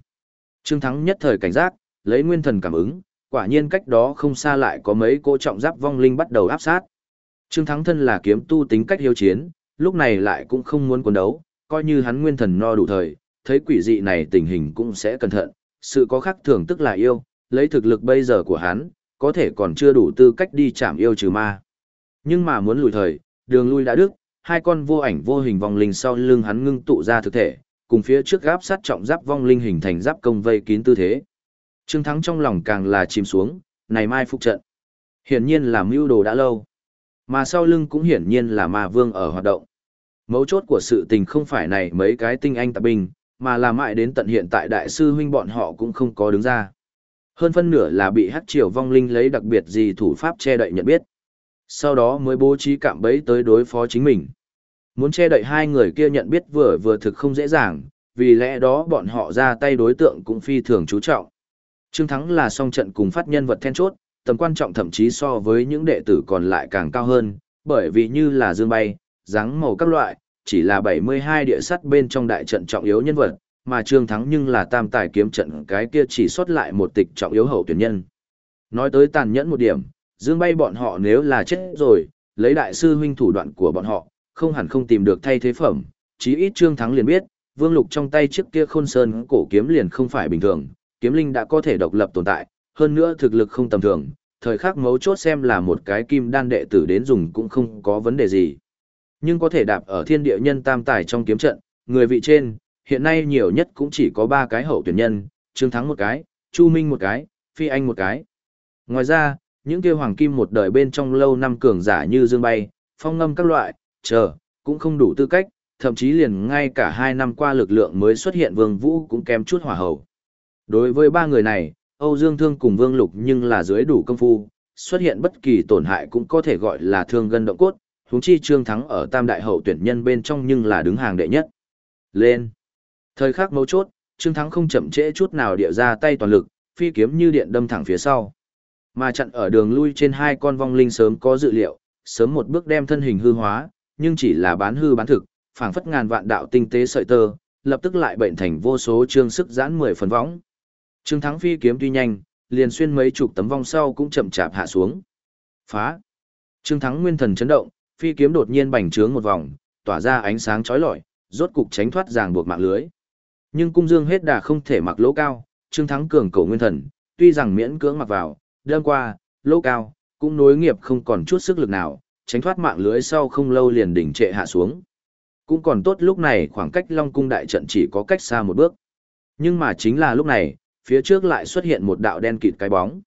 S1: Trương Thắng nhất thời cảnh giác, lấy nguyên thần cảm ứng, quả nhiên cách đó không xa lại có mấy cô trọng giáp vong linh bắt đầu áp sát. Trương Thắng thân là kiếm tu tính cách hiếu chiến, lúc này lại cũng không muốn quấn đấu, coi như hắn nguyên thần no đủ thời, thấy quỷ dị này tình hình cũng sẽ cẩn thận, sự có khác thường tức là yêu, lấy thực lực bây giờ của hắn, có thể còn chưa đủ tư cách đi chạm yêu trừ ma. Nhưng mà muốn lùi thời, đường lui đã đứt, hai con vô ảnh vô hình vong linh sau lưng hắn ngưng tụ ra thực thể, cùng phía trước gáp sát trọng giáp vong linh hình thành giáp công vây kín tư thế. Trương Thắng trong lòng càng là chìm xuống, này mai phục trận. Hiển nhiên là mưu đồ đã lâu. Mà sau lưng cũng hiển nhiên là ma vương ở hoạt động. Mấu chốt của sự tình không phải này mấy cái tinh anh tạp binh, mà là mãi đến tận hiện tại đại sư huynh bọn họ cũng không có đứng ra. Hơn phân nửa là bị hắc triều vong linh lấy đặc biệt gì thủ pháp che đậy nhận biết. Sau đó mới bố trí cạm bẫy tới đối phó chính mình. Muốn che đậy hai người kia nhận biết vừa vừa thực không dễ dàng, vì lẽ đó bọn họ ra tay đối tượng cũng phi thường chú trọng. Trương Thắng là song trận cùng phát nhân vật then chốt, tầm quan trọng thậm chí so với những đệ tử còn lại càng cao hơn, bởi vì như là dương bay, dáng màu các loại, chỉ là 72 địa sắt bên trong đại trận trọng yếu nhân vật, mà Trương Thắng nhưng là tam tài kiếm trận cái kia chỉ xuất lại một tịch trọng yếu hậu tuyển nhân. Nói tới tàn nhẫn một điểm, dương bay bọn họ nếu là chết rồi, lấy đại sư huynh thủ đoạn của bọn họ, không hẳn không tìm được thay thế phẩm, chí ít Trương Thắng liền biết, Vương Lục trong tay chiếc kia khôn sơn cổ kiếm liền không phải bình thường, kiếm linh đã có thể độc lập tồn tại, hơn nữa thực lực không tầm thường, thời khắc mấu chốt xem là một cái kim đan đệ tử đến dùng cũng không có vấn đề gì. Nhưng có thể đạp ở thiên địa nhân tam tài trong kiếm trận, người vị trên, hiện nay nhiều nhất cũng chỉ có ba cái hậu tuyển nhân, Trương Thắng một cái, Chu Minh một cái, Phi Anh một cái. Ngoài ra, những kia hoàng kim một đời bên trong lâu năm cường giả như dương bay, phong ngâm các loại, chờ, cũng không đủ tư cách, thậm chí liền ngay cả hai năm qua lực lượng mới xuất hiện vương vũ cũng kém chút hỏa hậu. Đối với ba người này, Âu Dương Thương cùng Vương Lục nhưng là dưới đủ công phu, xuất hiện bất kỳ tổn hại cũng có thể gọi là thương gân động cốt, huống chi Trương Thắng ở tam đại hậu tuyển nhân bên trong nhưng là đứng hàng đệ nhất. Lên! Thời khắc mấu chốt, Trương Thắng không chậm trễ chút nào địa ra tay toàn lực, phi kiếm như điện đâm thẳng phía sau. Mà chặn ở đường lui trên hai con vong linh sớm có dự liệu, sớm một bước đem thân hình hư hóa, nhưng chỉ là bán hư bán thực, phảng phất ngàn vạn đạo tinh tế sợi tơ, lập tức lại bệnh thành vô số trương sức giãn mười phần võng. Trương Thắng phi kiếm tuy nhanh, liền xuyên mấy chục tấm vong sau cũng chậm chạp hạ xuống. Phá! Trương Thắng nguyên thần chấn động, phi kiếm đột nhiên bành trướng một vòng, tỏa ra ánh sáng chói lọi, rốt cục tránh thoát ràng buộc mạng lưới. Nhưng cung dương hết đà không thể mặc lỗ cao, Trương Thắng cường cổ nguyên thần, tuy rằng miễn cưỡng mặc vào, đơn qua, lỗ cao, cũng nối nghiệp không còn chút sức lực nào, tránh thoát mạng lưới sau không lâu liền đỉnh trệ hạ xuống. Cũng còn tốt lúc này khoảng cách Long cung đại trận chỉ có cách xa một bước. Nhưng mà chính là lúc này, phía trước lại xuất hiện một đạo đen kịt cái bóng.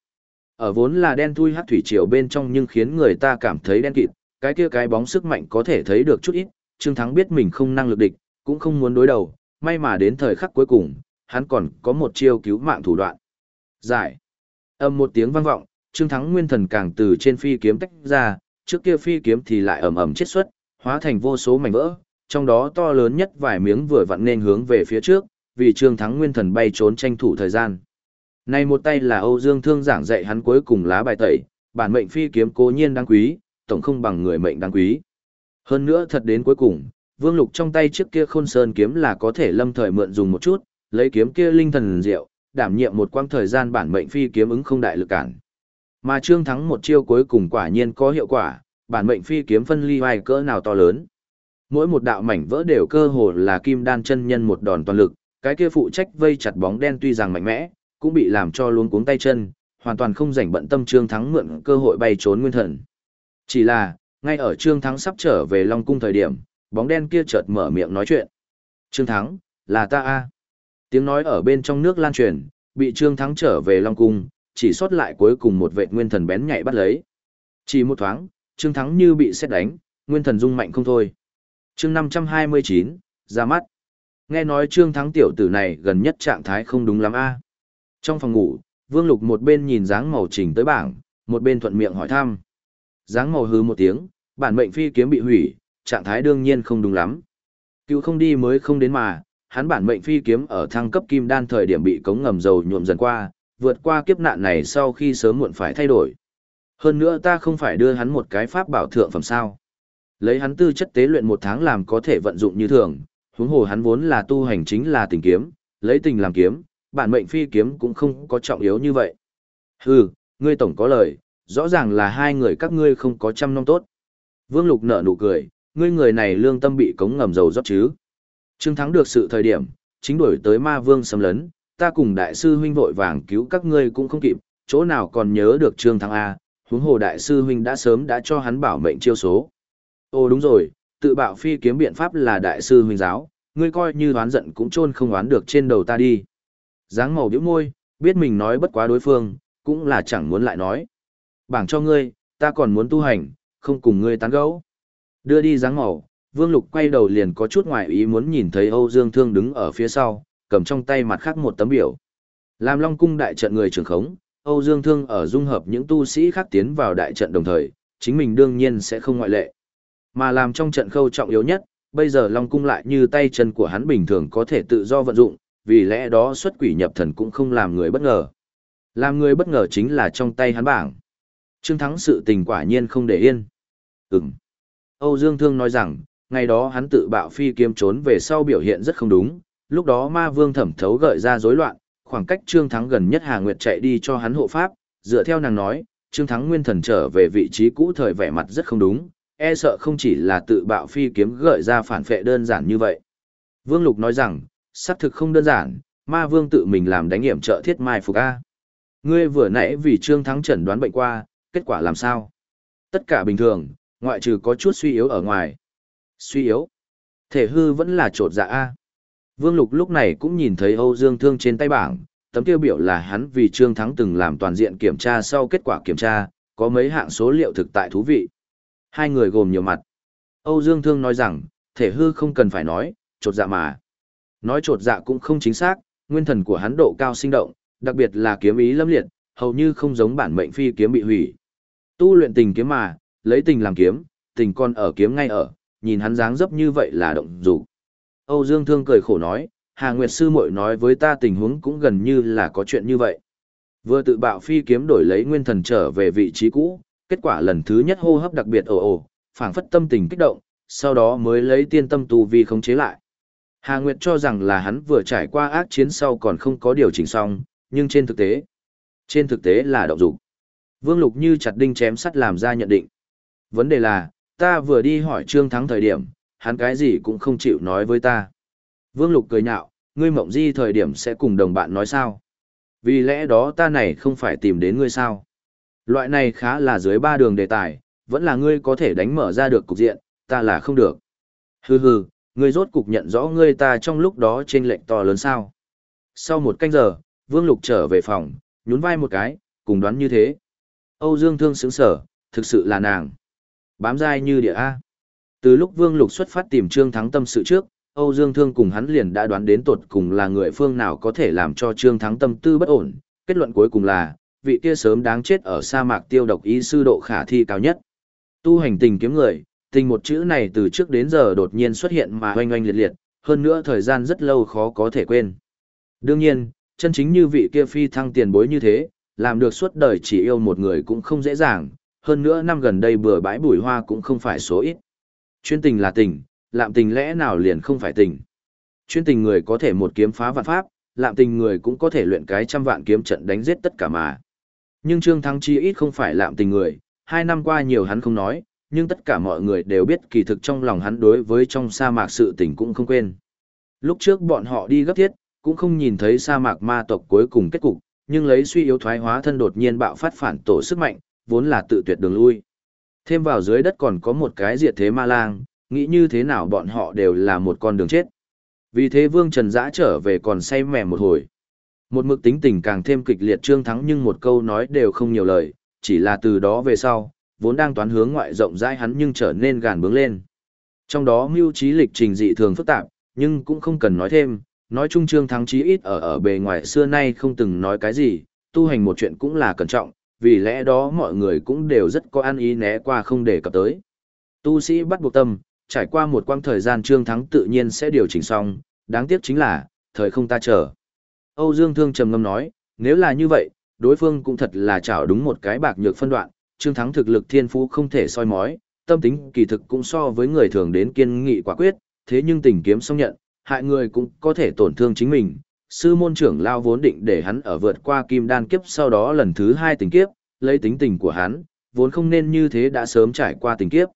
S1: Ở vốn là đen thui hát thủy triều bên trong nhưng khiến người ta cảm thấy đen kịt, cái kia cái bóng sức mạnh có thể thấy được chút ít, Trương Thắng biết mình không năng lực địch, cũng không muốn đối đầu, may mà đến thời khắc cuối cùng, hắn còn có một chiêu cứu mạng thủ đoạn. Giải. Âm một tiếng vang vọng, Trương Thắng nguyên thần càng từ trên phi kiếm tách ra, trước kia phi kiếm thì lại ầm ầm chết xuất, hóa thành vô số mảnh vỡ, trong đó to lớn nhất vài miếng vừa vặn nên hướng về phía trước, vì Trương Thắng nguyên thần bay trốn tranh thủ thời gian. Này một tay là Âu Dương Thương giảng dạy hắn cuối cùng lá bài tẩy, bản mệnh phi kiếm cố nhiên đáng quý, tổng không bằng người mệnh đáng quý. Hơn nữa thật đến cuối cùng, Vương Lục trong tay chiếc kia Khôn Sơn kiếm là có thể lâm thời mượn dùng một chút, lấy kiếm kia linh thần diệu, đảm nhiệm một quãng thời gian bản mệnh phi kiếm ứng không đại lực cản. Mà Trương Thắng một chiêu cuối cùng quả nhiên có hiệu quả, bản mệnh phi kiếm phân ly hoài cỡ nào to lớn. Mỗi một đạo mảnh vỡ đều cơ hồ là kim đan chân nhân một đòn toàn lực, cái kia phụ trách vây chặt bóng đen tuy rằng mạnh mẽ, cũng bị làm cho luống cuống tay chân, hoàn toàn không rảnh bận tâm Trương Thắng mượn cơ hội bay trốn nguyên thần. Chỉ là, Ngay ở Trương Thắng sắp trở về Long Cung thời điểm, bóng đen kia chợt mở miệng nói chuyện. Trương Thắng, là ta a Tiếng nói ở bên trong nước lan truyền, bị Trương Thắng trở về Long Cung, chỉ sót lại cuối cùng một vệ nguyên thần bén nhạy bắt lấy. Chỉ một thoáng, Trương Thắng như bị xét đánh, nguyên thần rung mạnh không thôi. chương 529, ra mắt. Nghe nói Trương Thắng tiểu tử này gần nhất trạng thái không đúng lắm a Trong phòng ngủ, Vương Lục một bên nhìn dáng màu chỉnh tới bảng, một bên thuận miệng hỏi thăm. Dáng màu hư một tiếng, bản mệnh phi kiếm bị hủy, trạng thái đương nhiên không đúng lắm. Cứu không đi mới không đến mà, hắn bản mệnh phi kiếm ở thăng cấp kim đan thời điểm bị cống ngầm dầu nhuộm dần qua, vượt qua kiếp nạn này sau khi sớm muộn phải thay đổi. Hơn nữa ta không phải đưa hắn một cái pháp bảo thượng phẩm sao. Lấy hắn tư chất tế luyện một tháng làm có thể vận dụng như thường, huống hồ hắn vốn là tu hành chính là tình kiếm, lấy tình làm kiếm, bản mệnh phi kiếm cũng không có trọng yếu như vậy. Hừ, ngươi tổng có lời, rõ ràng là hai người các ngươi không có chăm nom tốt. Vương Lục nở nụ cười, ngươi người này lương tâm bị cống ngầm dầu rót chứ. Trương Thắng được sự thời điểm, chính đổi tới ma vương xâm lấn, ta cùng đại sư huynh vội vàng cứu các ngươi cũng không kịp, chỗ nào còn nhớ được Trương Thắng A, huống hồ đại sư huynh đã sớm đã cho hắn bảo mệnh chiêu số. Ồ đúng rồi, tự bạo phi kiếm biện pháp là đại sư huynh giáo, ngươi coi như đoán giận cũng chôn không đoán được trên đầu ta đi. dáng màu biểu môi, biết mình nói bất quá đối phương, cũng là chẳng muốn lại nói. Bảng cho ngươi, ta còn muốn tu hành, không cùng ngươi tán gẫu. Đưa đi dáng màu, Vương Lục quay đầu liền có chút ngoài ý muốn nhìn thấy Âu Dương Thương đứng ở phía sau, cầm trong tay mặt khác một tấm biểu. Làm Long cung đại trận người trưởng khống, Âu Dương Thương ở dung hợp những tu sĩ khác tiến vào đại trận đồng thời, chính mình đương nhiên sẽ không ngoại lệ. Mà làm trong trận khâu trọng yếu nhất, bây giờ Long cung lại như tay chân của hắn bình thường có thể tự do vận dụng, vì lẽ đó xuất quỷ nhập thần cũng không làm người bất ngờ. Làm người bất ngờ chính là trong tay hắn bảng. Trương Thắng sự tình quả nhiên không để yên. Ừm. Âu Dương Thương nói rằng, ngày đó hắn tự bạo phi kiếm trốn về sau biểu hiện rất không đúng, lúc đó ma vương thẩm thấu gợi ra rối loạn, khoảng cách Trương Thắng gần nhất Hà Nguyệt chạy đi cho hắn hộ pháp, dựa theo nàng nói, Trương Thắng nguyên thần trở về vị trí cũ thời vẻ mặt rất không đúng, e sợ không chỉ là tự bạo phi kiếm gợi ra phản phệ đơn giản như vậy. Vương Lục nói rằng, xác thực không đơn giản, ma vương tự mình làm đánh nghiệm trợ thiết mai phục A. Ngươi vừa nãy vì Trương Thắng chẩn đoán bệnh qua, kết quả làm sao? Tất cả bình thường, ngoại trừ có chút suy yếu ở ngoài. Suy yếu? Thể hư vẫn là trột dạ A. Vương Lục lúc này cũng nhìn thấy Âu Dương Thương trên tay bảng, tấm tiêu biểu là hắn vì Trương Thắng từng làm toàn diện kiểm tra sau kết quả kiểm tra, có mấy hạng số liệu thực tại thú vị. Hai người gồm nhiều mặt. Âu Dương Thương nói rằng, thể hư không cần phải nói, trột dạ mà. Nói trột dạ cũng không chính xác, nguyên thần của hắn độ cao sinh động, đặc biệt là kiếm ý lâm liệt, hầu như không giống bản mệnh phi kiếm bị hủy. Tu luyện tình kiếm mà, lấy tình làm kiếm, tình con ở kiếm ngay ở, nhìn hắn dáng dấp như vậy là động dục. Âu Dương Thương cười khổ nói, Hà Nguyệt sư muội nói với ta tình huống cũng gần như là có chuyện như vậy. Vừa tự bạo phi kiếm đổi lấy nguyên thần trở về vị trí cũ, kết quả lần thứ nhất hô hấp đặc biệt ồ ồ, phảng phất tâm tình kích động, sau đó mới lấy tiên tâm tu vi khống chế lại. Hà Nguyệt cho rằng là hắn vừa trải qua ác chiến sau còn không có điều chỉnh xong, nhưng trên thực tế, trên thực tế là động dục. Vương Lục như chặt đinh chém sắt làm ra nhận định. Vấn đề là, ta vừa đi hỏi Trương Thắng thời điểm, hắn cái gì cũng không chịu nói với ta. Vương Lục cười nhạo, ngươi mộng di thời điểm sẽ cùng đồng bạn nói sao? Vì lẽ đó ta này không phải tìm đến ngươi sao? Loại này khá là dưới ba đường đề tài, vẫn là ngươi có thể đánh mở ra được cục diện, ta là không được. Hừ hừ, ngươi rốt cục nhận rõ ngươi ta trong lúc đó trên lệnh to lớn sao. Sau một canh giờ, Vương Lục trở về phòng, nhún vai một cái, cùng đoán như thế. Âu Dương Thương sững sở, thực sự là nàng. Bám dai như địa A. Từ lúc Vương Lục xuất phát tìm Trương Thắng tâm sự trước, Âu Dương Thương cùng hắn liền đã đoán đến tột cùng là người phương nào có thể làm cho Trương Thắng tâm tư bất ổn. Kết luận cuối cùng là, vị kia sớm đáng chết ở sa mạc tiêu độc ý sư độ khả thi cao nhất. Tu hành tình kiếm người, tình một chữ này từ trước đến giờ đột nhiên xuất hiện mà oanh oanh liệt liệt, hơn nữa thời gian rất lâu khó có thể quên. Đương nhiên, chân chính như vị kia phi thăng tiền bối như thế, làm được suốt đời chỉ yêu một người cũng không dễ dàng, hơn nữa năm gần đây bừa bãi bùi hoa cũng không phải số ít. Chuyên tình là tình, lạm tình lẽ nào liền không phải tình. Chuyên tình người có thể một kiếm phá vạn pháp, lạm tình người cũng có thể luyện cái trăm vạn kiếm trận đánh giết tất cả mà. Nhưng Trương Thắng Chi ít không phải lạm tình người, hai năm qua nhiều hắn không nói, nhưng tất cả mọi người đều biết kỳ thực trong lòng hắn đối với trong sa mạc sự tình cũng không quên. Lúc trước bọn họ đi gấp thiết, cũng không nhìn thấy sa mạc ma tộc cuối cùng kết cục, nhưng lấy suy yếu thoái hóa thân đột nhiên bạo phát phản tổ sức mạnh, vốn là tự tuyệt đường lui. Thêm vào dưới đất còn có một cái diệt thế ma lang, nghĩ như thế nào bọn họ đều là một con đường chết. Vì thế Vương Trần Dã trở về còn say mẻ một hồi. Một mực tính tình càng thêm kịch liệt trương thắng nhưng một câu nói đều không nhiều lời, chỉ là từ đó về sau, vốn đang toán hướng ngoại rộng rãi hắn nhưng trở nên gàn bướng lên. Trong đó mưu trí lịch trình dị thường phức tạp, nhưng cũng không cần nói thêm, nói chung trương thắng chí ít ở ở bề ngoài xưa nay không từng nói cái gì, tu hành một chuyện cũng là cẩn trọng, vì lẽ đó mọi người cũng đều rất có ăn ý né qua không để cập tới. Tu sĩ bắt buộc tâm, trải qua một quãng thời gian trương thắng tự nhiên sẽ điều chỉnh xong, đáng tiếc chính là, thời không ta chờ. Âu Dương Thương trầm ngâm nói, nếu là như vậy, đối phương cũng thật là chảo đúng một cái bạc nhược phân đoạn, Trương Thắng thực lực thiên phú không thể soi mói, tâm tính kỳ thực cũng so với người thường đến kiên nghị quả quyết, thế nhưng tình kiếm xong nhận, hại người cũng có thể tổn thương chính mình. Sư môn trưởng lao vốn định để hắn ở vượt qua kim đan kiếp sau đó lần thứ hai tình kiếp, lấy tính tình của hắn, vốn không nên như thế đã sớm trải qua tình kiếp.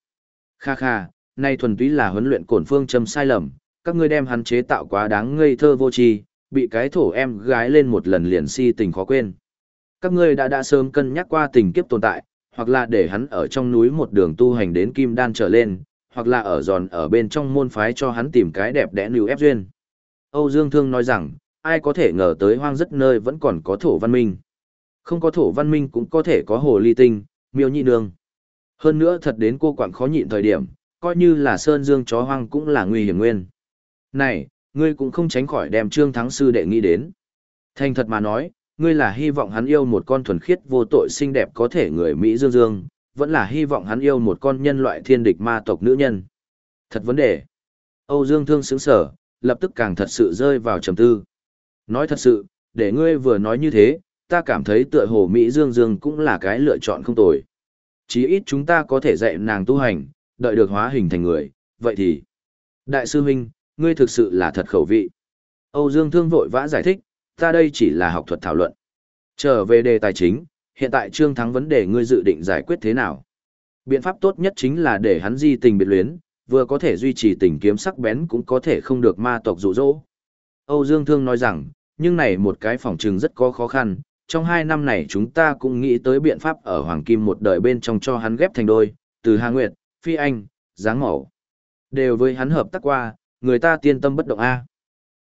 S1: Kha kha, nay thuần túy là huấn luyện cổn phương châm sai lầm, các ngươi đem hắn chế tạo quá đáng ngây thơ vô tri, bị cái thổ em gái lên một lần liền si tình khó quên. Các ngươi đã đã sớm cân nhắc qua tình kiếp tồn tại, hoặc là để hắn ở trong núi một đường tu hành đến kim đan trở lên, hoặc là ở giòn ở bên trong môn phái cho hắn tìm cái đẹp đẽ lưu ép duyên. Âu Dương Thương nói rằng, ai có thể ngờ tới hoang rất nơi vẫn còn có thổ văn minh. Không có thổ văn minh cũng có thể có hồ ly tinh, miêu nhị nương. Hơn nữa thật đến cô quảng khó nhịn thời điểm, coi như là sơn dương chó hoang cũng là nguy hiểm nguyên. Này, ngươi cũng không tránh khỏi đem trương thắng sư đệ nghĩ đến. Thành thật mà nói, ngươi là hy vọng hắn yêu một con thuần khiết vô tội xinh đẹp có thể người Mỹ dương dương, vẫn là hy vọng hắn yêu một con nhân loại thiên địch ma tộc nữ nhân. Thật vấn đề. Âu Dương Thương xứng sở, lập tức càng thật sự rơi vào trầm tư. Nói thật sự, để ngươi vừa nói như thế, ta cảm thấy tựa hồ Mỹ Dương Dương cũng là cái lựa chọn không tồi. Chí ít chúng ta có thể dạy nàng tu hành, đợi được hóa hình thành người, vậy thì... Đại sư huynh, ngươi thực sự là thật khẩu vị. Âu Dương Thương vội vã giải thích, ta đây chỉ là học thuật thảo luận. Trở về đề tài chính, hiện tại Trương Thắng vấn đề ngươi dự định giải quyết thế nào? Biện pháp tốt nhất chính là để hắn di tình biệt luyến, vừa có thể duy trì tình kiếm sắc bén cũng có thể không được ma tộc dụ dỗ. Âu Dương Thương nói rằng, nhưng này một cái phòng trừng rất có khó khăn, trong hai năm này chúng ta cũng nghĩ tới biện pháp ở Hoàng Kim một đời bên trong cho hắn ghép thành đôi, từ Hà Nguyệt, Phi Anh, Giáng Mẫu. Đều với hắn hợp tác qua, người ta tiên tâm bất động A.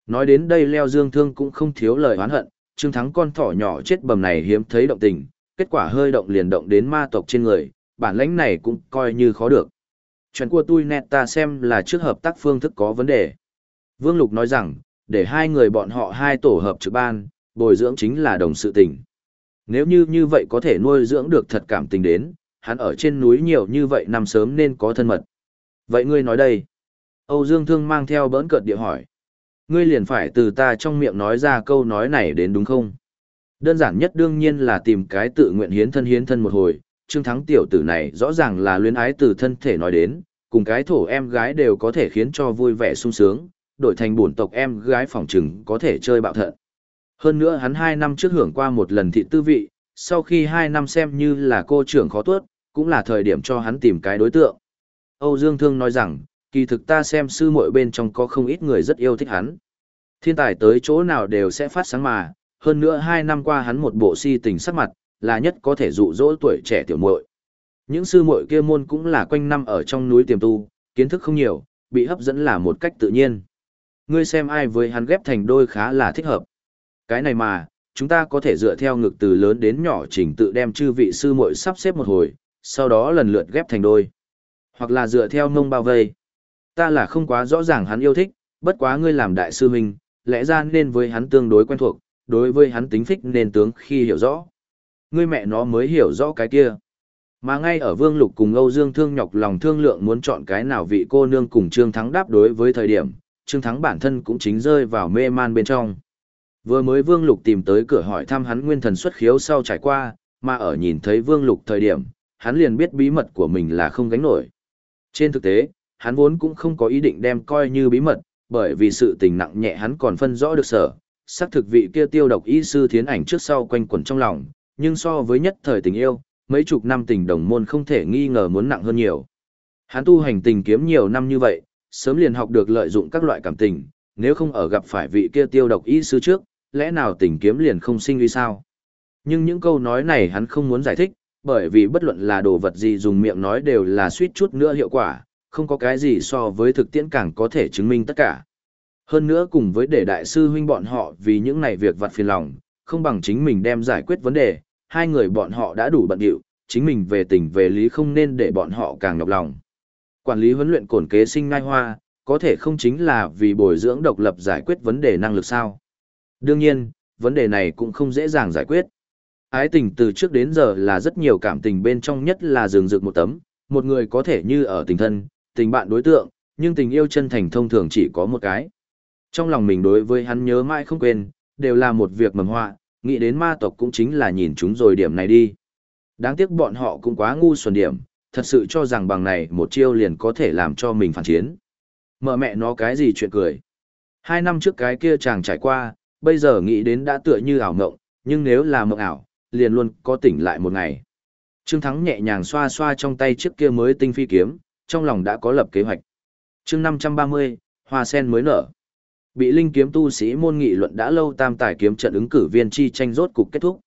S1: Nói đến đây leo dương thương cũng không thiếu lời oán hận, Trương Thắng con thỏ nhỏ chết bầm này hiếm thấy động tình, kết quả hơi động liền động đến ma tộc trên người, bản lãnh này cũng coi như khó được. Chuyện của tôi nét ta xem là trước hợp tác phương thức có vấn đề. Vương Lục nói rằng, để hai người bọn họ hai tổ hợp trực ban, bồi dưỡng chính là đồng sự tình. Nếu như như vậy có thể nuôi dưỡng được thật cảm tình đến, hắn ở trên núi nhiều như vậy năm sớm nên có thân mật. Vậy ngươi nói đây. Âu Dương Thương mang theo bỡn cợt địa hỏi. Ngươi liền phải từ ta trong miệng nói ra câu nói này đến đúng không? Đơn giản nhất đương nhiên là tìm cái tự nguyện hiến thân hiến thân một hồi, Trương Thắng tiểu tử này rõ ràng là luyến ái từ thân thể nói đến, cùng cái thổ em gái đều có thể khiến cho vui vẻ sung sướng, đổi thành bổn tộc em gái phòng trừng có thể chơi bạo thận. Hơn nữa hắn hai năm trước hưởng qua một lần thị tư vị, sau khi hai năm xem như là cô trưởng khó tuốt, cũng là thời điểm cho hắn tìm cái đối tượng. Âu Dương Thương nói rằng, kỳ thực ta xem sư muội bên trong có không ít người rất yêu thích hắn. Thiên tài tới chỗ nào đều sẽ phát sáng mà, hơn nữa hai năm qua hắn một bộ si tình sắc mặt, là nhất có thể dụ dỗ tuổi trẻ tiểu muội. Những sư muội kia môn cũng là quanh năm ở trong núi tiềm tu, kiến thức không nhiều, bị hấp dẫn là một cách tự nhiên. Ngươi xem ai với hắn ghép thành đôi khá là thích hợp. Cái này mà, chúng ta có thể dựa theo ngực từ lớn đến nhỏ chỉnh tự đem chư vị sư muội sắp xếp một hồi, sau đó lần lượt ghép thành đôi. Hoặc là dựa theo mông bao vây. Ta là không quá rõ ràng hắn yêu thích, bất quá ngươi làm đại sư huynh, lẽ ra nên với hắn tương đối quen thuộc, đối với hắn tính phích nên tướng khi hiểu rõ. Ngươi mẹ nó mới hiểu rõ cái kia. Mà ngay ở Vương Lục cùng Âu Dương Thương nhọc lòng thương lượng muốn chọn cái nào vị cô nương cùng Trương Thắng đáp đối với thời điểm, Trương Thắng bản thân cũng chính rơi vào mê man bên trong. Vừa mới Vương Lục tìm tới cửa hỏi thăm hắn nguyên thần xuất khiếu sau trải qua, mà ở nhìn thấy Vương Lục thời điểm, hắn liền biết bí mật của mình là không gánh nổi. Trên thực tế, hắn vốn cũng không có ý định đem coi như bí mật, bởi vì sự tình nặng nhẹ hắn còn phân rõ được sở, xác thực vị kia tiêu độc y sư thiến ảnh trước sau quanh quẩn trong lòng, nhưng so với nhất thời tình yêu, mấy chục năm tình đồng môn không thể nghi ngờ muốn nặng hơn nhiều. Hắn tu hành tình kiếm nhiều năm như vậy, sớm liền học được lợi dụng các loại cảm tình, nếu không ở gặp phải vị kia tiêu độc y sư trước, lẽ nào tình kiếm liền không sinh uy sao? Nhưng những câu nói này hắn không muốn giải thích, bởi vì bất luận là đồ vật gì dùng miệng nói đều là suýt chút nữa hiệu quả, không có cái gì so với thực tiễn càng có thể chứng minh tất cả. Hơn nữa cùng với để đại sư huynh bọn họ vì những này việc vặt phiền lòng, không bằng chính mình đem giải quyết vấn đề, hai người bọn họ đã đủ bận điệu, chính mình về tình về lý không nên để bọn họ càng nhọc lòng. Quản lý huấn luyện cổn kế sinh ngai hoa, có thể không chính là vì bồi dưỡng độc lập giải quyết vấn đề năng lực sao. Đương nhiên, vấn đề này cũng không dễ dàng giải quyết. Ái tình từ trước đến giờ là rất nhiều cảm tình bên trong nhất là dường dược một tấm, một người có thể như ở tình thân, tình bạn đối tượng, nhưng tình yêu chân thành thông thường chỉ có một cái. Trong lòng mình đối với hắn nhớ mãi không quên, đều là một việc mầm họa, nghĩ đến ma tộc cũng chính là nhìn chúng rồi điểm này đi. Đáng tiếc bọn họ cũng quá ngu xuẩn điểm, thật sự cho rằng bằng này một chiêu liền có thể làm cho mình phản chiến. Mở mẹ nó cái gì chuyện cười. Hai năm trước cái kia chàng trải qua, bây giờ nghĩ đến đã tựa như ảo ngộng, nhưng nếu là mộng ảo, liền luôn có tỉnh lại một ngày. Trương Thắng nhẹ nhàng xoa xoa trong tay chiếc kia mới tinh phi kiếm, trong lòng đã có lập kế hoạch. chương 530, hoa sen mới nở. Bị linh kiếm tu sĩ môn nghị luận đã lâu tam tài kiếm trận ứng cử viên chi tranh rốt cục kết thúc.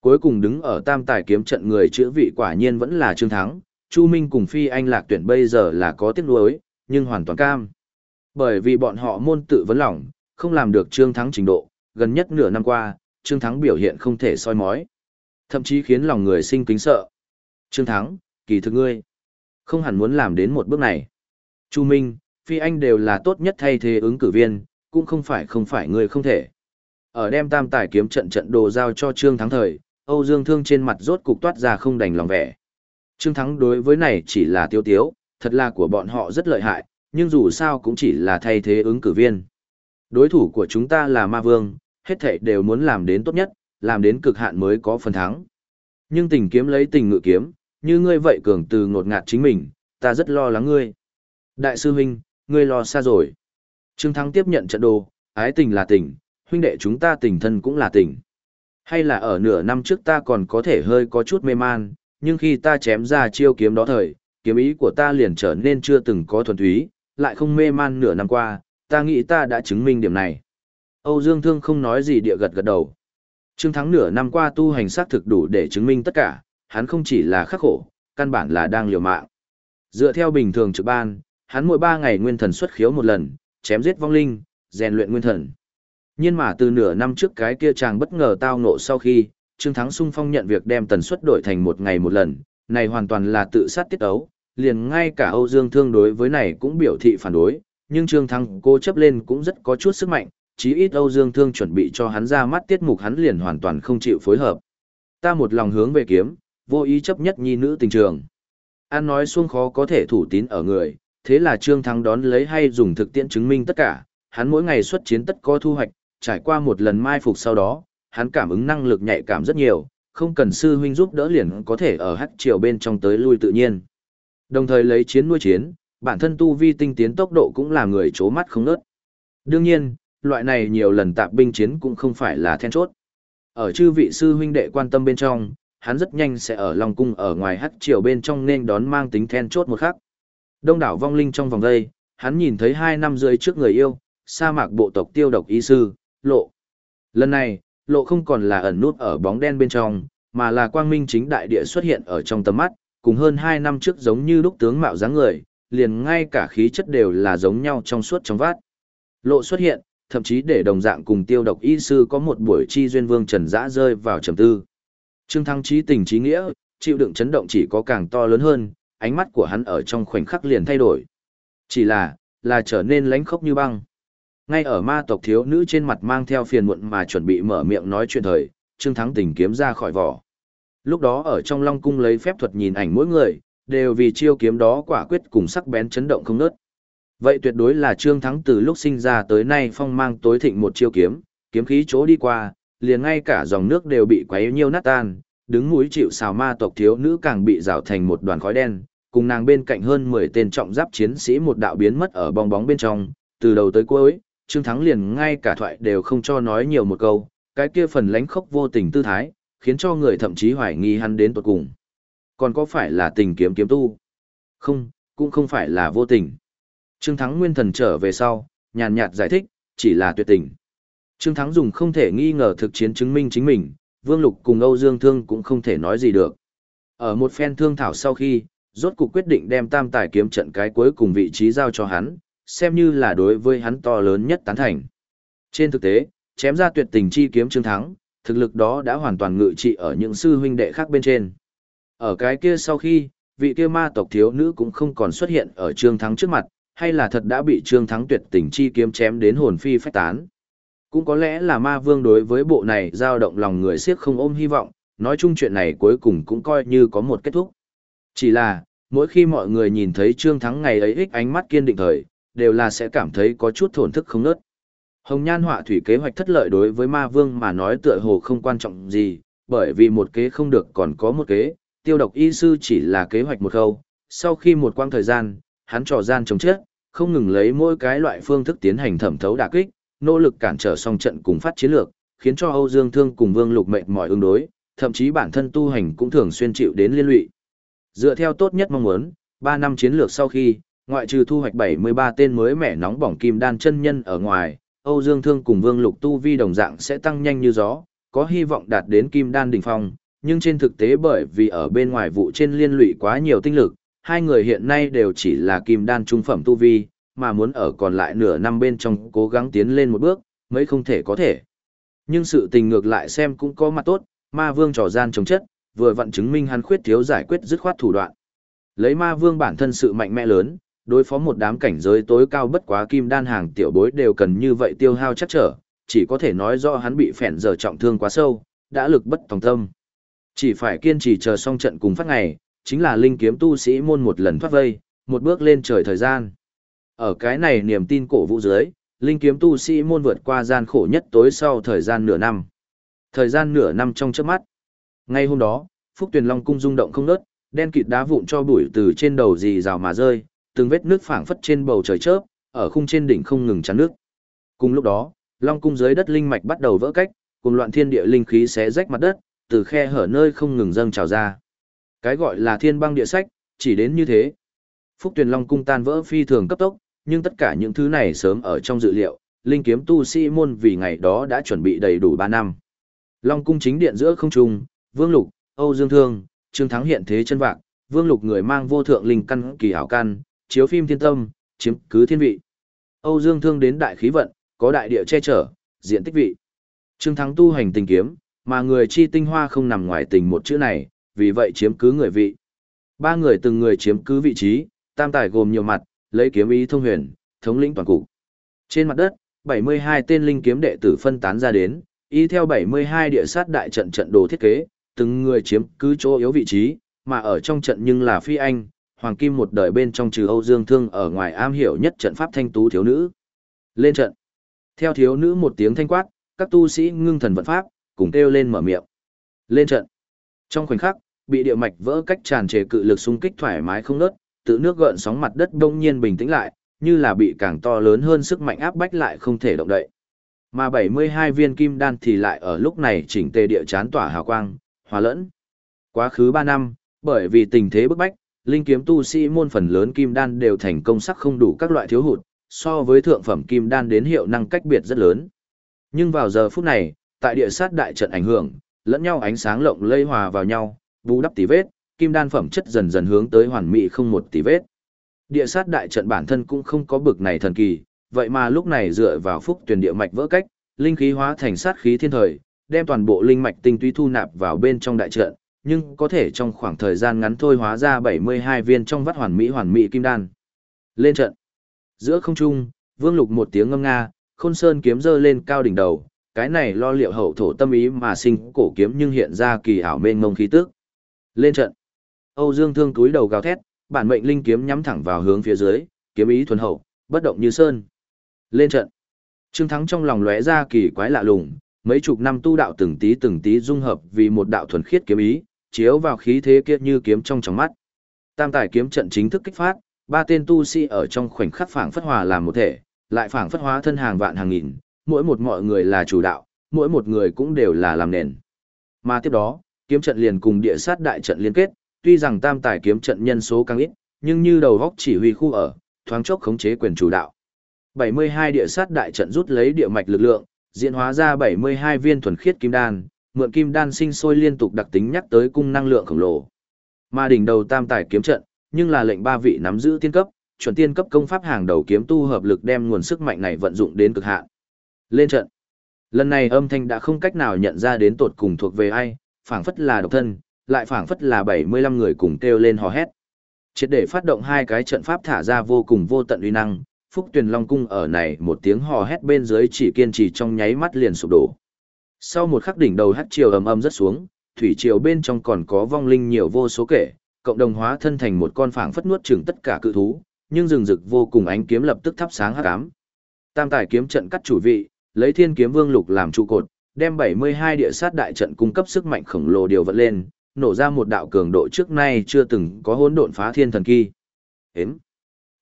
S1: Cuối cùng đứng ở tam tài kiếm trận người chữa vị quả nhiên vẫn là Trương Thắng, Chu Minh cùng Phi Anh lạc tuyển bây giờ là có tiếc nuối, nhưng hoàn toàn cam. Bởi vì bọn họ môn tự vấn lòng, không làm được Trương Thắng trình độ, gần nhất nửa năm qua, Trương Thắng biểu hiện không thể soi mói. Thậm chí khiến lòng người sinh kính sợ. Trương Thắng, kỳ thực ngươi, không hẳn muốn làm đến một bước này. Chu Minh, Phi Anh đều là tốt nhất thay thế ứng cử viên, cũng không phải không phải người không thể. Ở đem tam tài kiếm trận trận đồ giao cho Trương Thắng thời, Âu Dương Thương trên mặt rốt cục toát ra không đành lòng vẻ. Trương Thắng đối với này chỉ là tiêu tiếu, thật là của bọn họ rất lợi hại, nhưng dù sao cũng chỉ là thay thế ứng cử viên. Đối thủ của chúng ta là Ma Vương, hết thảy đều muốn làm đến tốt nhất, làm đến cực hạn mới có phần thắng. Nhưng tình kiếm lấy tình ngự kiếm, như ngươi vậy cường từ ngột ngạt chính mình, ta rất lo lắng ngươi. Đại sư huynh, ngươi lo xa rồi. Trương Thắng tiếp nhận trận đồ, ái tình là tình, huynh đệ chúng ta tình thân cũng là tình. Hay là ở nửa năm trước ta còn có thể hơi có chút mê man, nhưng khi ta chém ra chiêu kiếm đó thời, kiếm ý của ta liền trở nên chưa từng có thuần túy, lại không mê man nửa năm qua, ta nghĩ ta đã chứng minh điểm này. Âu Dương Thương không nói gì địa gật gật đầu. Trương Thắng nửa năm qua tu hành sát thực đủ để chứng minh tất cả, hắn không chỉ là khắc khổ, căn bản là đang liều mạng. Dựa theo bình thường trực ban, hắn mỗi 3 ngày nguyên thần xuất khiếu một lần, chém giết vong linh, rèn luyện nguyên thần. Nhưng mà từ nửa năm trước cái kia chàng bất ngờ tao ngộ sau khi, Trương Thắng sung phong nhận việc đem tần suất đổi thành một ngày một lần, này hoàn toàn là tự sát tiết ấu, liền ngay cả Âu Dương Thương đối với này cũng biểu thị phản đối, nhưng Trương Thắng cô chấp lên cũng rất có chút sức mạnh, chí ít Âu Dương Thương chuẩn bị cho hắn ra mắt tiết mục hắn liền hoàn toàn không chịu phối hợp. Ta một lòng hướng về kiếm, vô ý chấp nhất nhi nữ tình trường. An nói xuông khó có thể thủ tín ở người, thế là Trương Thắng đón lấy hay dùng thực tiễn chứng minh tất cả, hắn mỗi ngày xuất chiến tất có thu hoạch, trải qua một lần mai phục sau đó, hắn cảm ứng năng lực nhạy cảm rất nhiều, không cần sư huynh giúp đỡ liền có thể ở hắc triều bên trong tới lui tự nhiên. Đồng thời lấy chiến nuôi chiến, bản thân tu vi tinh tiến tốc độ cũng là người chố mắt không ngớt. Đương nhiên, loại này nhiều lần tạp binh chiến cũng không phải là then chốt. Ở chư vị sư huynh đệ quan tâm bên trong, hắn rất nhanh sẽ ở Long Cung ở ngoài hắc triều bên trong nên đón mang tính then chốt một khắc. Đông đảo vong linh trong vòng đây, hắn nhìn thấy hai năm rưỡi trước người yêu, sa mạc bộ tộc tiêu độc y sư, lộ. Lần này, lộ không còn là ẩn nút ở bóng đen bên trong, mà là quang minh chính đại địa xuất hiện ở trong tầm mắt, cùng hơn hai năm trước giống như lúc tướng mạo dáng người, liền ngay cả khí chất đều là giống nhau trong suốt trong vát. Lộ xuất hiện, thậm chí để đồng dạng cùng tiêu độc y sư có một buổi chi duyên vương trần dã rơi vào trầm tư. Trương Thăng trí tình trí nghĩa, chịu đựng chấn động chỉ có càng to lớn hơn, ánh mắt của hắn ở trong khoảnh khắc liền thay đổi. Chỉ là, là trở nên lánh khốc như băng. Ngay ở ma tộc thiếu nữ trên mặt mang theo phiền muộn mà chuẩn bị mở miệng nói chuyện thời, Trương Thắng tình kiếm ra khỏi vỏ. Lúc đó ở trong Long Cung lấy phép thuật nhìn ảnh mỗi người, đều vì chiêu kiếm đó quả quyết cùng sắc bén chấn động không nớt. Vậy tuyệt đối là Trương Thắng từ lúc sinh ra tới nay phong mang tối thịnh một chiêu kiếm, kiếm khí chỗ đi qua, liền ngay cả dòng nước đều bị quấy nhiêu nát tan, đứng mũi chịu xào ma tộc thiếu nữ càng bị rào thành một đoàn khói đen, cùng nàng bên cạnh hơn 10 tên trọng giáp chiến sĩ một đạo biến mất ở bong bóng bên trong, từ đầu tới cuối, Trương Thắng liền ngay cả thoại đều không cho nói nhiều một câu, cái kia phần lánh khốc vô tình tư thái, khiến cho người thậm chí hoài nghi hắn đến tuột cùng. Còn có phải là tình kiếm kiếm tu? Không, cũng không phải là vô tình. Trương Thắng nguyên thần trở về sau, nhàn nhạt giải thích, chỉ là tuyệt tình. Trương Thắng dùng không thể nghi ngờ thực chiến chứng minh chính mình, Vương Lục cùng Âu Dương Thương cũng không thể nói gì được. Ở một phen thương thảo sau khi, rốt cục quyết định đem tam tài kiếm trận cái cuối cùng vị trí giao cho hắn, xem như là đối với hắn to lớn nhất tán thành. Trên thực tế, chém ra tuyệt tình chi kiếm trương thắng, thực lực đó đã hoàn toàn ngự trị ở những sư huynh đệ khác bên trên. Ở cái kia sau khi, vị kia ma tộc thiếu nữ cũng không còn xuất hiện ở trương thắng trước mặt, hay là thật đã bị trương thắng tuyệt tình chi kiếm chém đến hồn phi phách tán. Cũng có lẽ là ma vương đối với bộ này dao động lòng người siếc không ôm hy vọng, nói chung chuyện này cuối cùng cũng coi như có một kết thúc. Chỉ là, mỗi khi mọi người nhìn thấy trương thắng ngày ấy ích ánh mắt kiên định thời, đều là sẽ cảm thấy có chút thổn thức không nớt. Hồng Nhan họa thủy kế hoạch thất lợi đối với ma vương mà nói tựa hồ không quan trọng gì, bởi vì một kế không được còn có một kế, tiêu độc y sư chỉ là kế hoạch một khâu. Sau khi một quang thời gian, hắn trò gian chống chết, không ngừng lấy mỗi cái loại phương thức tiến hành thẩm thấu đả kích, nỗ lực cản trở song trận cùng phát chiến lược, khiến cho Âu Dương Thương cùng Vương Lục mệt mỏi ứng đối, thậm chí bản thân tu hành cũng thường xuyên chịu đến liên lụy. Dựa theo tốt nhất mong muốn, 3 năm chiến lược sau khi, ngoại trừ thu hoạch 73 tên mới mẻ nóng bỏng kim đan chân nhân ở ngoài, Âu Dương Thương cùng Vương Lục tu vi đồng dạng sẽ tăng nhanh như gió, có hy vọng đạt đến kim đan đỉnh phong, nhưng trên thực tế bởi vì ở bên ngoài vụ trên liên lụy quá nhiều tinh lực, hai người hiện nay đều chỉ là kim đan trung phẩm tu vi, mà muốn ở còn lại nửa năm bên trong cố gắng tiến lên một bước, mấy không thể có thể. Nhưng sự tình ngược lại xem cũng có mặt tốt, ma vương trò gian chống chất, vừa vặn chứng minh hắn khuyết thiếu giải quyết dứt khoát thủ đoạn. Lấy ma vương bản thân sự mạnh mẽ lớn, đối phó một đám cảnh giới tối cao bất quá kim đan hàng tiểu bối đều cần như vậy tiêu hao chắc trở, chỉ có thể nói do hắn bị phèn giờ trọng thương quá sâu, đã lực bất tòng tâm. Chỉ phải kiên trì chờ xong trận cùng phát ngày, chính là linh kiếm tu sĩ môn một lần thoát vây, một bước lên trời thời gian. Ở cái này niềm tin cổ vũ dưới, linh kiếm tu sĩ môn vượt qua gian khổ nhất tối sau thời gian nửa năm. Thời gian nửa năm trong chớp mắt. Ngay hôm đó, Phúc Tuyền Long cung rung động không ngớt, đen kịt đá vụn cho bụi từ trên đầu dì rào mà rơi, từng vết nước phảng phất trên bầu trời chớp, ở khung trên đỉnh không ngừng chắn nước. Cùng lúc đó, Long cung dưới đất linh mạch bắt đầu vỡ cách, cùng loạn thiên địa linh khí xé rách mặt đất, từ khe hở nơi không ngừng dâng trào ra. Cái gọi là thiên băng địa sách, chỉ đến như thế. Phúc Tuyền Long cung tan vỡ phi thường cấp tốc, nhưng tất cả những thứ này sớm ở trong dự liệu, linh kiếm tu sĩ môn vì ngày đó đã chuẩn bị đầy đủ 3 năm. Long cung chính điện giữa không trung, Vương Lục, Âu Dương Thương, Trương Thắng hiện thế chân vạc, Vương Lục người mang vô thượng linh căn kỳ hảo căn, chiếu phim thiên tâm, chiếm cứ thiên vị. Âu Dương Thương đến đại khí vận, có đại địa che chở, diện tích vị. Trương Thắng tu hành tình kiếm, mà người chi tinh hoa không nằm ngoài tình một chữ này, vì vậy chiếm cứ người vị. Ba người từng người chiếm cứ vị trí, tam tài gồm nhiều mặt, lấy kiếm ý thông huyền, thống lĩnh toàn cục. Trên mặt đất, 72 tên linh kiếm đệ tử phân tán ra đến, y theo 72 địa sát đại trận trận đồ thiết kế, từng người chiếm cứ chỗ yếu vị trí, mà ở trong trận nhưng là phi anh, hoàng kim một đời bên trong trừ Âu Dương Thương ở ngoài am hiểu nhất trận pháp thanh tú thiếu nữ. Lên trận. Theo thiếu nữ một tiếng thanh quát, các tu sĩ ngưng thần vận pháp, cùng kêu lên mở miệng. Lên trận. Trong khoảnh khắc, bị địa mạch vỡ cách tràn trề cự lực xung kích thoải mái không nớt, tự nước gợn sóng mặt đất đông nhiên bình tĩnh lại, như là bị càng to lớn hơn sức mạnh áp bách lại không thể động đậy. Mà 72 viên kim đan thì lại ở lúc này chỉnh tề địa chán tỏa hào quang, hòa lẫn. Quá khứ 3 năm, bởi vì tình thế bức bách, linh kiếm tu sĩ môn phần lớn kim đan đều thành công sắc không đủ các loại thiếu hụt, so với thượng phẩm kim đan đến hiệu năng cách biệt rất lớn. Nhưng vào giờ phút này, tại địa sát đại trận ảnh hưởng, lẫn nhau ánh sáng lộng lây hòa vào nhau, bù đắp tí vết, kim đan phẩm chất dần dần hướng tới hoàn mỹ không một tí vết. Địa sát đại trận bản thân cũng không có bực này thần kỳ, vậy mà lúc này dựa vào phúc tuyển địa mạch vỡ cách, linh khí hóa thành sát khí thiên thời, đem toàn bộ linh mạch tinh túy thu nạp vào bên trong đại trận, nhưng có thể trong khoảng thời gian ngắn thôi hóa ra 72 viên trong vắt hoàn mỹ hoàn mỹ kim đan. Lên trận. Giữa không trung, Vương Lục một tiếng ngâm nga, Khôn Sơn kiếm giơ lên cao đỉnh đầu, cái này lo liệu hậu thổ tâm ý mà sinh cổ kiếm nhưng hiện ra kỳ ảo mênh mông khí tức. Lên trận. Âu Dương Thương túi đầu gào thét, bản mệnh linh kiếm nhắm thẳng vào hướng phía dưới, kiếm ý thuần hậu, bất động như sơn. Lên trận. Trương Thắng trong lòng lóe ra kỳ quái lạ lùng, mấy chục năm tu đạo từng tí từng tí dung hợp vì một đạo thuần khiết kiếm ý, chiếu vào khí thế kia như kiếm trong trong mắt. Tam tài kiếm trận chính thức kích phát, ba tên tu sĩ ở trong khoảnh khắc phảng phất hòa làm một thể, lại phảng phất hóa thân hàng vạn hàng nghìn, mỗi một mọi người là chủ đạo, mỗi một người cũng đều là làm nền. Mà tiếp đó, kiếm trận liền cùng địa sát đại trận liên kết, tuy rằng tam tài kiếm trận nhân số càng ít, nhưng như đầu góc chỉ huy khu ở, thoáng chốc khống chế quyền chủ đạo. 72 địa sát đại trận rút lấy địa mạch lực lượng, diễn hóa ra 72 viên thuần khiết kim đan, mượn kim đan sinh sôi liên tục đặc tính nhắc tới cung năng lượng khổng lồ. Mà đỉnh đầu tam tài kiếm trận, nhưng là lệnh ba vị nắm giữ tiên cấp, chuẩn tiên cấp công pháp hàng đầu kiếm tu hợp lực đem nguồn sức mạnh này vận dụng đến cực hạn. Lên trận. Lần này âm thanh đã không cách nào nhận ra đến tột cùng thuộc về ai, phảng phất là độc thân, lại phảng phất là 75 người cùng kêu lên hò hét. Triệt để phát động hai cái trận pháp thả ra vô cùng vô tận uy năng, Phúc Tuyền Long cung ở này một tiếng hò hét bên dưới chỉ kiên trì trong nháy mắt liền sụp đổ. Sau một khắc đỉnh đầu hắc chiều ầm ầm rất xuống, thủy triều bên trong còn có vong linh nhiều vô số kể, cộng đồng hóa thân thành một con phảng phất nuốt chửng tất cả cự thú, nhưng rừng rực vô cùng ánh kiếm lập tức thắp sáng hắc ám. Tam tài kiếm trận cắt chủ vị, lấy Thiên Kiếm Vương Lục làm trụ cột, đem 72 địa sát đại trận cung cấp sức mạnh khổng lồ điều vận lên, nổ ra một đạo cường độ trước nay chưa từng có hỗn độn phá thiên thần kỳ. Hếm.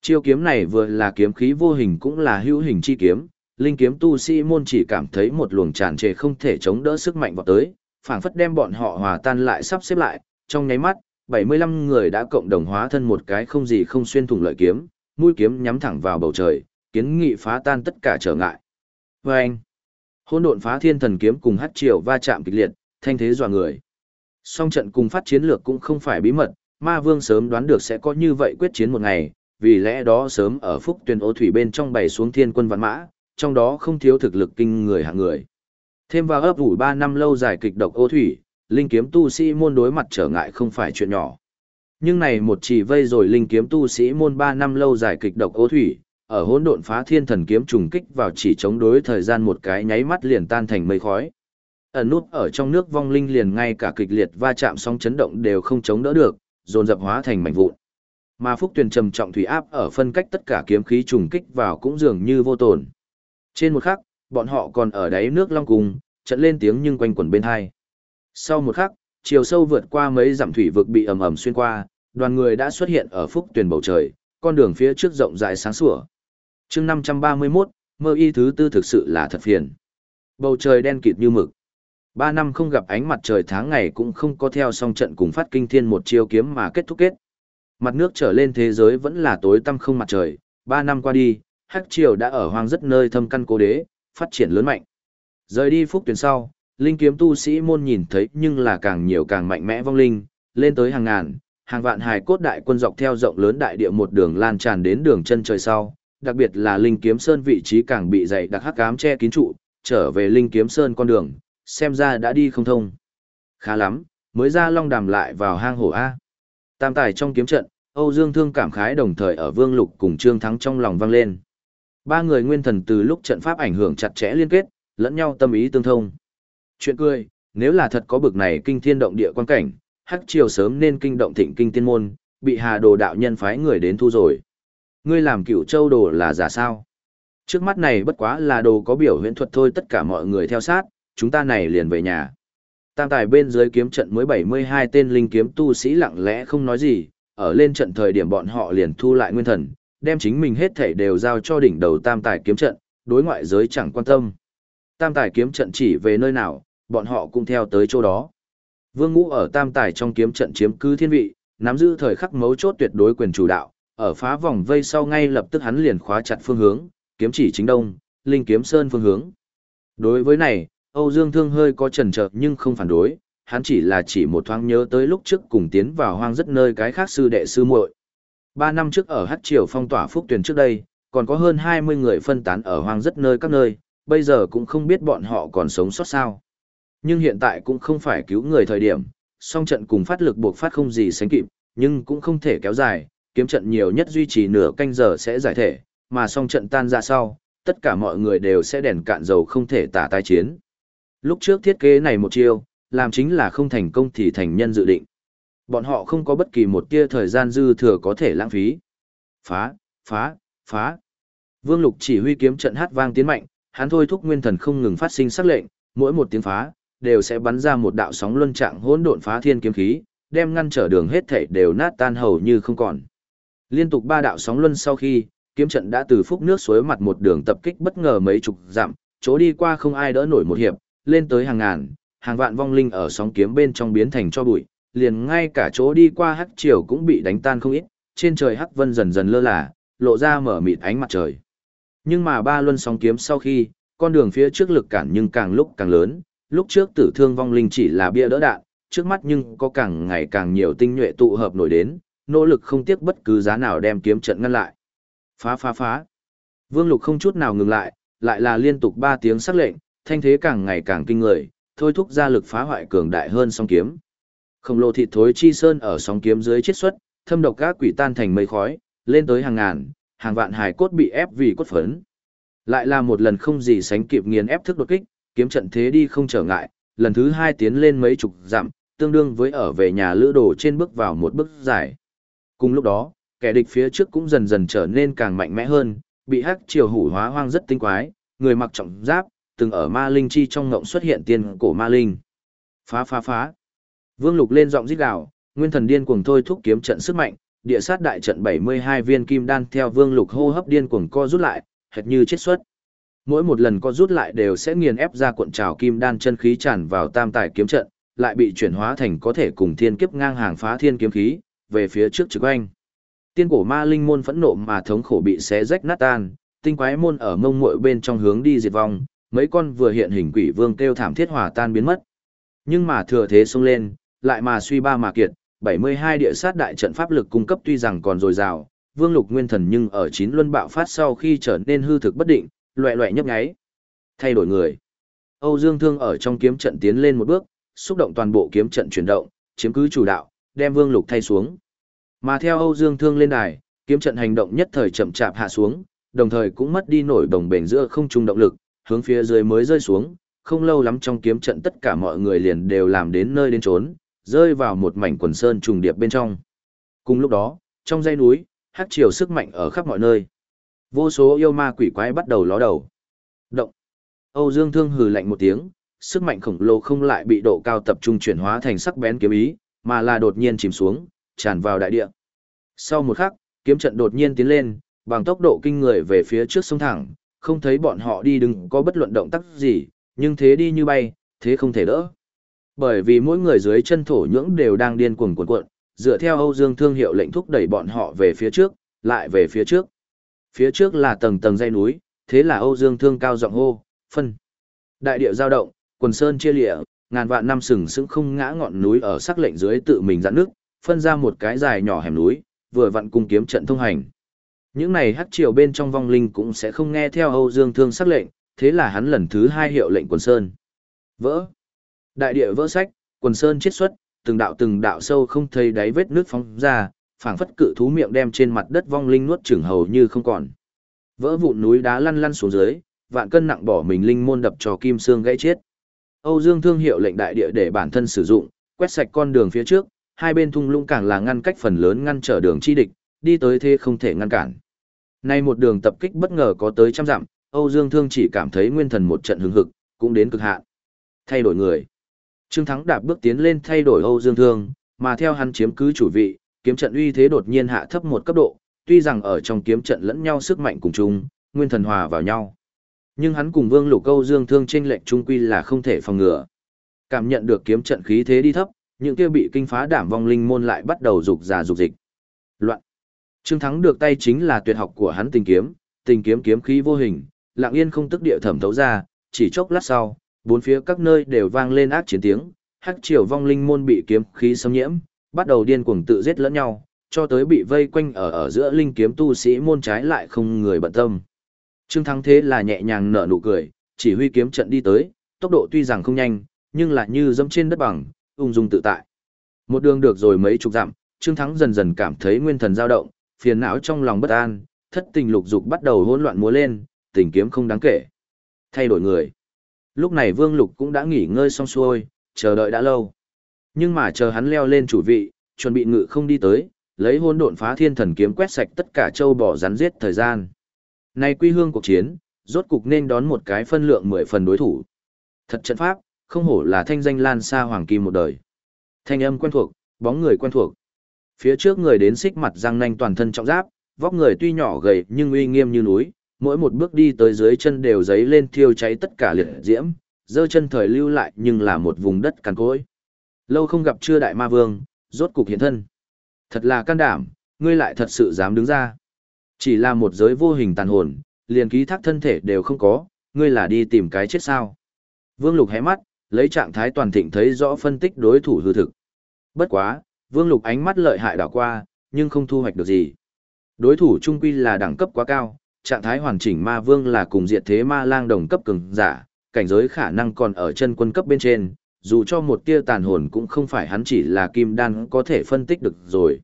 S1: Chiêu kiếm này vừa là kiếm khí vô hình cũng là hữu hình chi kiếm, linh kiếm tu sĩ môn chỉ cảm thấy một luồng tràn trề không thể chống đỡ sức mạnh vào tới, phảng phất đem bọn họ hòa tan lại sắp xếp lại, trong nháy mắt, 75 người đã cộng đồng hóa thân một cái không gì không xuyên thủng lợi kiếm, mũi kiếm nhắm thẳng vào bầu trời, kiến nghị phá tan tất cả trở ngại. Vâng! Hôn hỗn độn phá thiên thần kiếm cùng hắt triều va chạm kịch liệt, thanh thế dọa người. Song trận cùng phát chiến lược cũng không phải bí mật, ma vương sớm đoán được sẽ có như vậy quyết chiến một ngày, vì lẽ đó sớm ở phúc tuyển ô thủy bên trong bày xuống thiên quân vạn mã, trong đó không thiếu thực lực kinh người hạng người. Thêm vào ấp ủ 3 năm lâu dài kịch độc ô thủy, linh kiếm tu sĩ môn đối mặt trở ngại không phải chuyện nhỏ. Nhưng này một chỉ vây rồi linh kiếm tu sĩ môn 3 năm lâu dài kịch độc ô thủy, ở hỗn độn phá thiên thần kiếm trùng kích vào chỉ chống đối thời gian một cái nháy mắt liền tan thành mây khói. Ẩn nút ở trong nước vong linh liền ngay cả kịch liệt va chạm sóng chấn động đều không chống đỡ được, dồn dập hóa thành mảnh vụn. Mà phúc tuyền trầm trọng thủy áp ở phân cách tất cả kiếm khí trùng kích vào cũng dường như vô tổn. Trên một khắc, bọn họ còn ở đáy nước long cùng, trận lên tiếng nhưng quanh quẩn bên hai. Sau một khắc, chiều sâu vượt qua mấy dặm thủy vực bị ầm ầm xuyên qua, đoàn người đã xuất hiện ở phúc Tuyền bầu trời, con đường phía trước rộng rãi sáng sủa. chương 531, mơ y thứ tư thực sự là thật phiền. Bầu trời đen kịt như mực. Ba năm không gặp ánh mặt trời tháng ngày cũng không có theo song trận cùng phát kinh thiên một chiêu kiếm mà kết thúc kết. Mặt nước trở lên thế giới vẫn là tối tăm không mặt trời, ba năm qua đi, hắc triều đã ở hoang rất nơi thâm căn cố đế, phát triển lớn mạnh. Rời đi phúc tuyển sau, linh kiếm tu sĩ môn nhìn thấy nhưng là càng nhiều càng mạnh mẽ vong linh, lên tới hàng ngàn, hàng vạn hài cốt đại quân dọc theo rộng lớn đại địa một đường lan tràn đến đường chân trời sau, đặc biệt là linh kiếm sơn vị trí càng bị dày đặc hắc ám che kín trụ, trở về linh kiếm sơn con đường, xem ra đã đi không thông. Khá lắm, mới ra long đàm lại vào hang hổ A. Tam tài trong kiếm trận, Âu Dương Thương cảm khái đồng thời ở Vương Lục cùng Trương Thắng trong lòng vang lên. Ba người nguyên thần từ lúc trận pháp ảnh hưởng chặt chẽ liên kết, lẫn nhau tâm ý tương thông. Chuyện cười, nếu là thật có bực này kinh thiên động địa quan cảnh, hắc triều sớm nên kinh động thịnh kinh tiên môn, bị hà đồ đạo nhân phái người đến thu rồi. Ngươi làm cựu châu đồ là giả sao? Trước mắt này bất quá là đồ có biểu huyễn thuật thôi tất cả mọi người theo sát, chúng ta này liền về nhà. Tam tài bên dưới kiếm trận mới 72 tên linh kiếm tu sĩ lặng lẽ không nói gì, ở lên trận thời điểm bọn họ liền thu lại nguyên thần, đem chính mình hết thể đều giao cho đỉnh đầu tam tài kiếm trận, đối ngoại giới chẳng quan tâm. Tam tài kiếm trận chỉ về nơi nào, bọn họ cũng theo tới chỗ đó. Vương Ngũ ở tam tài trong kiếm trận chiếm cứ thiên vị, nắm giữ thời khắc mấu chốt tuyệt đối quyền chủ đạo, ở phá vòng vây sau ngay lập tức hắn liền khóa chặt phương hướng, kiếm chỉ chính đông, linh kiếm sơn phương hướng. Đối với này, Âu Dương Thương hơi có chần chừ nhưng không phản đối, hắn chỉ là chỉ một thoáng nhớ tới lúc trước cùng tiến vào hoang rất nơi cái khác sư đệ sư muội. Ba năm trước ở Hắc Triều phong tỏa phúc tuyển trước đây, còn có hơn 20 người phân tán ở hoang rất nơi các nơi, bây giờ cũng không biết bọn họ còn sống sót sao. Nhưng hiện tại cũng không phải cứu người thời điểm, song trận cùng phát lực buộc phát không gì sánh kịp, nhưng cũng không thể kéo dài, kiếm trận nhiều nhất duy trì nửa canh giờ sẽ giải thể, mà song trận tan ra sau, tất cả mọi người đều sẽ đèn cạn dầu không thể tả tai chiến. Lúc trước thiết kế này một chiêu, làm chính là không thành công thì thành nhân dự định. Bọn họ không có bất kỳ một tia thời gian dư thừa có thể lãng phí. Phá, phá, phá. Vương Lục chỉ huy kiếm trận hát vang tiến mạnh, hắn thôi thúc nguyên thần không ngừng phát sinh sắc lệnh, mỗi một tiếng phá đều sẽ bắn ra một đạo sóng luân trạng hỗn độn phá thiên kiếm khí, đem ngăn trở đường hết thảy đều nát tan hầu như không còn. Liên tục ba đạo sóng luân sau khi, kiếm trận đã từ phúc nước suối mặt một đường tập kích bất ngờ mấy chục dặm, chỗ đi qua không ai đỡ nổi một hiệp, lên tới hàng ngàn, hàng vạn vong linh ở sóng kiếm bên trong biến thành cho bụi, liền ngay cả chỗ đi qua hắc triều cũng bị đánh tan không ít, trên trời hắc vân dần dần lơ là, lộ ra mở mịt ánh mặt trời. Nhưng mà ba luân sóng kiếm sau khi, con đường phía trước lực cản nhưng càng lúc càng lớn, lúc trước tử thương vong linh chỉ là bia đỡ đạn, trước mắt nhưng có càng ngày càng nhiều tinh nhuệ tụ hợp nổi đến, nỗ lực không tiếc bất cứ giá nào đem kiếm trận ngăn lại. Phá phá phá. Vương Lục không chút nào ngừng lại, lại là liên tục ba tiếng sắc lệnh, thanh thế càng ngày càng kinh người, thôi thúc ra lực phá hoại cường đại hơn song kiếm. Khổng lồ thịt thối chi sơn ở song kiếm dưới chết xuất, thâm độc các quỷ tan thành mây khói, lên tới hàng ngàn, hàng vạn hài cốt bị ép vì cốt phấn. Lại là một lần không gì sánh kịp nghiền ép thức đột kích, kiếm trận thế đi không trở ngại, lần thứ hai tiến lên mấy chục dặm, tương đương với ở về nhà lữ đồ trên bước vào một bước dài. Cùng lúc đó, kẻ địch phía trước cũng dần dần trở nên càng mạnh mẽ hơn, bị hắc triều hủ hóa hoang rất tinh quái, người mặc trọng giáp, từng ở ma linh chi trong ngộng xuất hiện tiên cổ ma linh. Phá phá phá. Vương Lục lên giọng rít gào, nguyên thần điên cuồng thôi thúc kiếm trận sức mạnh, địa sát đại trận 72 viên kim đan theo Vương Lục hô hấp điên cuồng co rút lại, hệt như chết xuất. Mỗi một lần co rút lại đều sẽ nghiền ép ra cuộn trào kim đan chân khí tràn vào tam tài kiếm trận, lại bị chuyển hóa thành có thể cùng thiên kiếp ngang hàng phá thiên kiếm khí, về phía trước trực anh Tiên cổ ma linh môn phẫn nộ mà thống khổ bị xé rách nát tan, tinh quái môn ở mông muội bên trong hướng đi diệt vong, mấy con vừa hiện hình quỷ vương kêu thảm thiết hòa tan biến mất. Nhưng mà thừa thế xông lên, lại mà suy ba mà kiệt, 72 địa sát đại trận pháp lực cung cấp tuy rằng còn dồi dào, vương lục nguyên thần nhưng ở chín luân bạo phát sau khi trở nên hư thực bất định, loẹ loẹ nhấp nháy. Thay đổi người. Âu Dương Thương ở trong kiếm trận tiến lên một bước, xúc động toàn bộ kiếm trận chuyển động, chiếm cứ chủ đạo, đem Vương Lục thay xuống. Mà theo Âu Dương Thương lên đài, kiếm trận hành động nhất thời chậm chạp hạ xuống, đồng thời cũng mất đi nổi đồng bền giữa không trung động lực, hướng phía dưới mới rơi xuống, không lâu lắm trong kiếm trận tất cả mọi người liền đều làm đến nơi đến trốn, rơi vào một mảnh quần sơn trùng điệp bên trong. Cùng lúc đó, trong dãy núi, hắc triều sức mạnh ở khắp mọi nơi. Vô số yêu ma quỷ quái bắt đầu ló đầu. Động. Âu Dương Thương hừ lạnh một tiếng, sức mạnh khổng lồ không lại bị độ cao tập trung chuyển hóa thành sắc bén kiếm ý, mà là đột nhiên chìm xuống, tràn vào đại địa. Sau một khắc, kiếm trận đột nhiên tiến lên, bằng tốc độ kinh người về phía trước sông thẳng, không thấy bọn họ đi đừng có bất luận động tác gì, nhưng thế đi như bay, thế không thể đỡ. Bởi vì mỗi người dưới chân thổ nhưỡng đều đang điên cuồng cuộn cuộn, dựa theo Âu Dương thương hiệu lệnh thúc đẩy bọn họ về phía trước, lại về phía trước. Phía trước là tầng tầng dây núi, thế là Âu Dương thương cao giọng hô, phân. Đại địa giao động, quần sơn chia lịa, ngàn vạn năm sừng sững không ngã ngọn núi ở sắc lệnh dưới tự mình dặn nước, phân ra một cái dài nhỏ hẻm núi, vừa vặn cùng kiếm trận thông hành. Những này hắc triều bên trong vong linh cũng sẽ không nghe theo Âu Dương Thương sắc lệnh, thế là hắn lần thứ hai hiệu lệnh quần sơn. Vỡ. Đại địa vỡ sách, quần sơn chết xuất, từng đạo từng đạo sâu không thấy đáy vết nước phóng ra, phảng phất cự thú miệng đem trên mặt đất vong linh nuốt chửng hầu như không còn. Vỡ vụn núi đá lăn lăn xuống dưới, vạn cân nặng bỏ mình linh môn đập cho kim xương gãy chết. Âu Dương Thương hiệu lệnh đại địa để bản thân sử dụng, quét sạch con đường phía trước, hai bên thung lũng càng là ngăn cách phần lớn ngăn trở đường chi địch, đi tới thế không thể ngăn cản. Nay một đường tập kích bất ngờ có tới trăm dặm, Âu Dương Thương chỉ cảm thấy nguyên thần một trận hứng hực, cũng đến cực hạn. Thay đổi người. Trương Thắng đạp bước tiến lên thay đổi Âu Dương Thương, mà theo hắn chiếm cứ chủ vị, kiếm trận uy thế đột nhiên hạ thấp một cấp độ, tuy rằng ở trong kiếm trận lẫn nhau sức mạnh cùng chung, nguyên thần hòa vào nhau. Nhưng hắn cùng Vương Lục Âu Dương Thương chênh lệch trung quy là không thể phòng ngừa. Cảm nhận được kiếm trận khí thế đi thấp, những kia bị kinh phá đảm vong linh môn lại bắt đầu dục già dục dịch. Loạn. Trương Thắng được tay chính là tuyệt học của hắn tình kiếm, tình kiếm kiếm khí vô hình, lặng yên không tức địa thẩm thấu ra, chỉ chốc lát sau, bốn phía các nơi đều vang lên ác chiến tiếng, hắc triều vong linh môn bị kiếm khí xâm nhiễm, bắt đầu điên cuồng tự giết lẫn nhau, cho tới bị vây quanh ở ở giữa linh kiếm tu sĩ môn trái lại không người bận tâm. Trương Thắng thế là nhẹ nhàng nở nụ cười, chỉ huy kiếm trận đi tới, tốc độ tuy rằng không nhanh, nhưng lại như dẫm trên đất bằng, ung dung tự tại. Một đường được rồi mấy chục dặm, Trương Thắng dần dần cảm thấy nguyên thần dao động, phiền não trong lòng bất an, thất tình lục dục bắt đầu hỗn loạn múa lên, tình kiếm không đáng kể. Thay đổi người. Lúc này Vương Lục cũng đã nghỉ ngơi xong xuôi, chờ đợi đã lâu. Nhưng mà chờ hắn leo lên chủ vị, chuẩn bị ngự không đi tới, lấy hỗn độn phá thiên thần kiếm quét sạch tất cả châu bò rắn giết thời gian. Nay quy hương cuộc chiến, rốt cục nên đón một cái phân lượng mười phần đối thủ. Thật trận pháp, không hổ là thanh danh lan xa hoàng kim một đời. Thanh âm quen thuộc, bóng người quen thuộc. Phía trước người đến xích mặt răng nanh toàn thân trọng giáp, vóc người tuy nhỏ gầy nhưng uy nghiêm như núi, mỗi một bước đi tới dưới chân đều giấy lên thiêu cháy tất cả liệt diễm, dơ chân thời lưu lại nhưng là một vùng đất cằn cỗi. Lâu không gặp chưa đại ma vương, rốt cục hiện thân. Thật là can đảm, ngươi lại thật sự dám đứng ra. Chỉ là một giới vô hình tàn hồn, liền ký thác thân thể đều không có, ngươi là đi tìm cái chết sao. Vương Lục hé mắt, lấy trạng thái toàn thịnh thấy rõ phân tích đối thủ hư thực. Bất quá, Vương Lục ánh mắt lợi hại đảo qua, nhưng không thu hoạch được gì. Đối thủ trung quy là đẳng cấp quá cao, trạng thái hoàn chỉnh ma vương là cùng diệt thế ma lang đồng cấp cường giả, cảnh giới khả năng còn ở chân quân cấp bên trên, dù cho một tia tàn hồn cũng không phải hắn chỉ là kim đan có thể phân tích được rồi.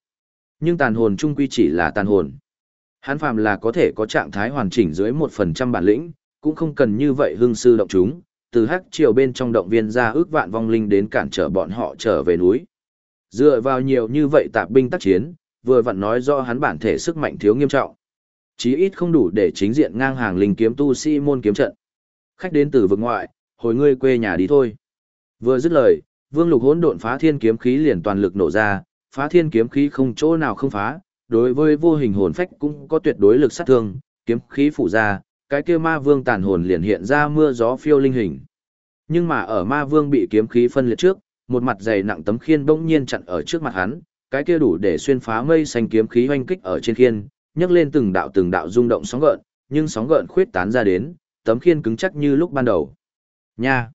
S1: Nhưng tàn hồn trung quy chỉ là tàn hồn. Hắn phàm là có thể có trạng thái hoàn chỉnh dưới 1% bản lĩnh, cũng không cần như vậy hương sư động chúng, từ hắc triều bên trong động viên ra ước vạn vong linh đến cản trở bọn họ trở về núi. Dựa vào nhiều như vậy tạp binh tác chiến, vừa vặn nói do hắn bản thể sức mạnh thiếu nghiêm trọng. Chí ít không đủ để chính diện ngang hàng linh kiếm tu sĩ môn kiếm trận. Khách đến từ vực ngoại, hồi ngươi quê nhà đi thôi. Vừa dứt lời, Vương Lục hỗn độn phá thiên kiếm khí liền toàn lực nổ ra, phá thiên kiếm khí không chỗ nào không phá, đối với vô hình hồn phách cũng có tuyệt đối lực sát thương, kiếm khí phụ ra, cái kia ma vương tàn hồn liền hiện ra mưa gió phiêu linh hình. Nhưng mà ở ma vương bị kiếm khí phân liệt trước, một mặt dày nặng tấm khiên bỗng nhiên chặn ở trước mặt hắn, cái kia đủ để xuyên phá mây xanh kiếm khí hoanh kích ở trên khiên, nhấc lên từng đạo từng đạo rung động sóng gợn, nhưng sóng gợn khuyết tán ra đến, tấm khiên cứng chắc như lúc ban đầu. Nha.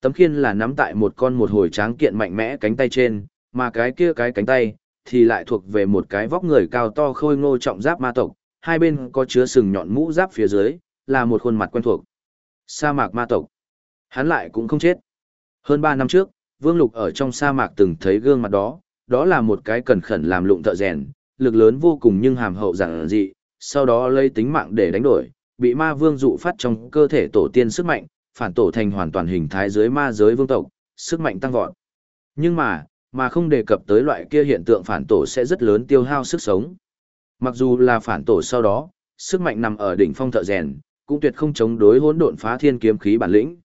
S1: Tấm khiên là nắm tại một con một hồi tráng kiện mạnh mẽ cánh tay trên, mà cái kia cái cánh tay thì lại thuộc về một cái vóc người cao to khôi ngô trọng giáp ma tộc, hai bên có chứa sừng nhọn mũ giáp phía dưới, là một khuôn mặt quen thuộc. Sa mạc ma tộc. Hắn lại cũng không chết. Hơn 3 năm trước, Vương Lục ở trong sa mạc từng thấy gương mặt đó, đó là một cái cẩn khẩn làm lụng thợ rèn, lực lớn vô cùng nhưng hàm hậu giản dị, sau đó lấy tính mạng để đánh đổi, bị ma vương dụ phát trong cơ thể tổ tiên sức mạnh, phản tổ thành hoàn toàn hình thái dưới ma giới vương tộc, sức mạnh tăng vọt. Nhưng mà, mà không đề cập tới loại kia hiện tượng phản tổ sẽ rất lớn tiêu hao sức sống. Mặc dù là phản tổ sau đó, sức mạnh nằm ở đỉnh phong thợ rèn, cũng tuyệt không chống đối hỗn độn phá thiên kiếm khí bản lĩnh.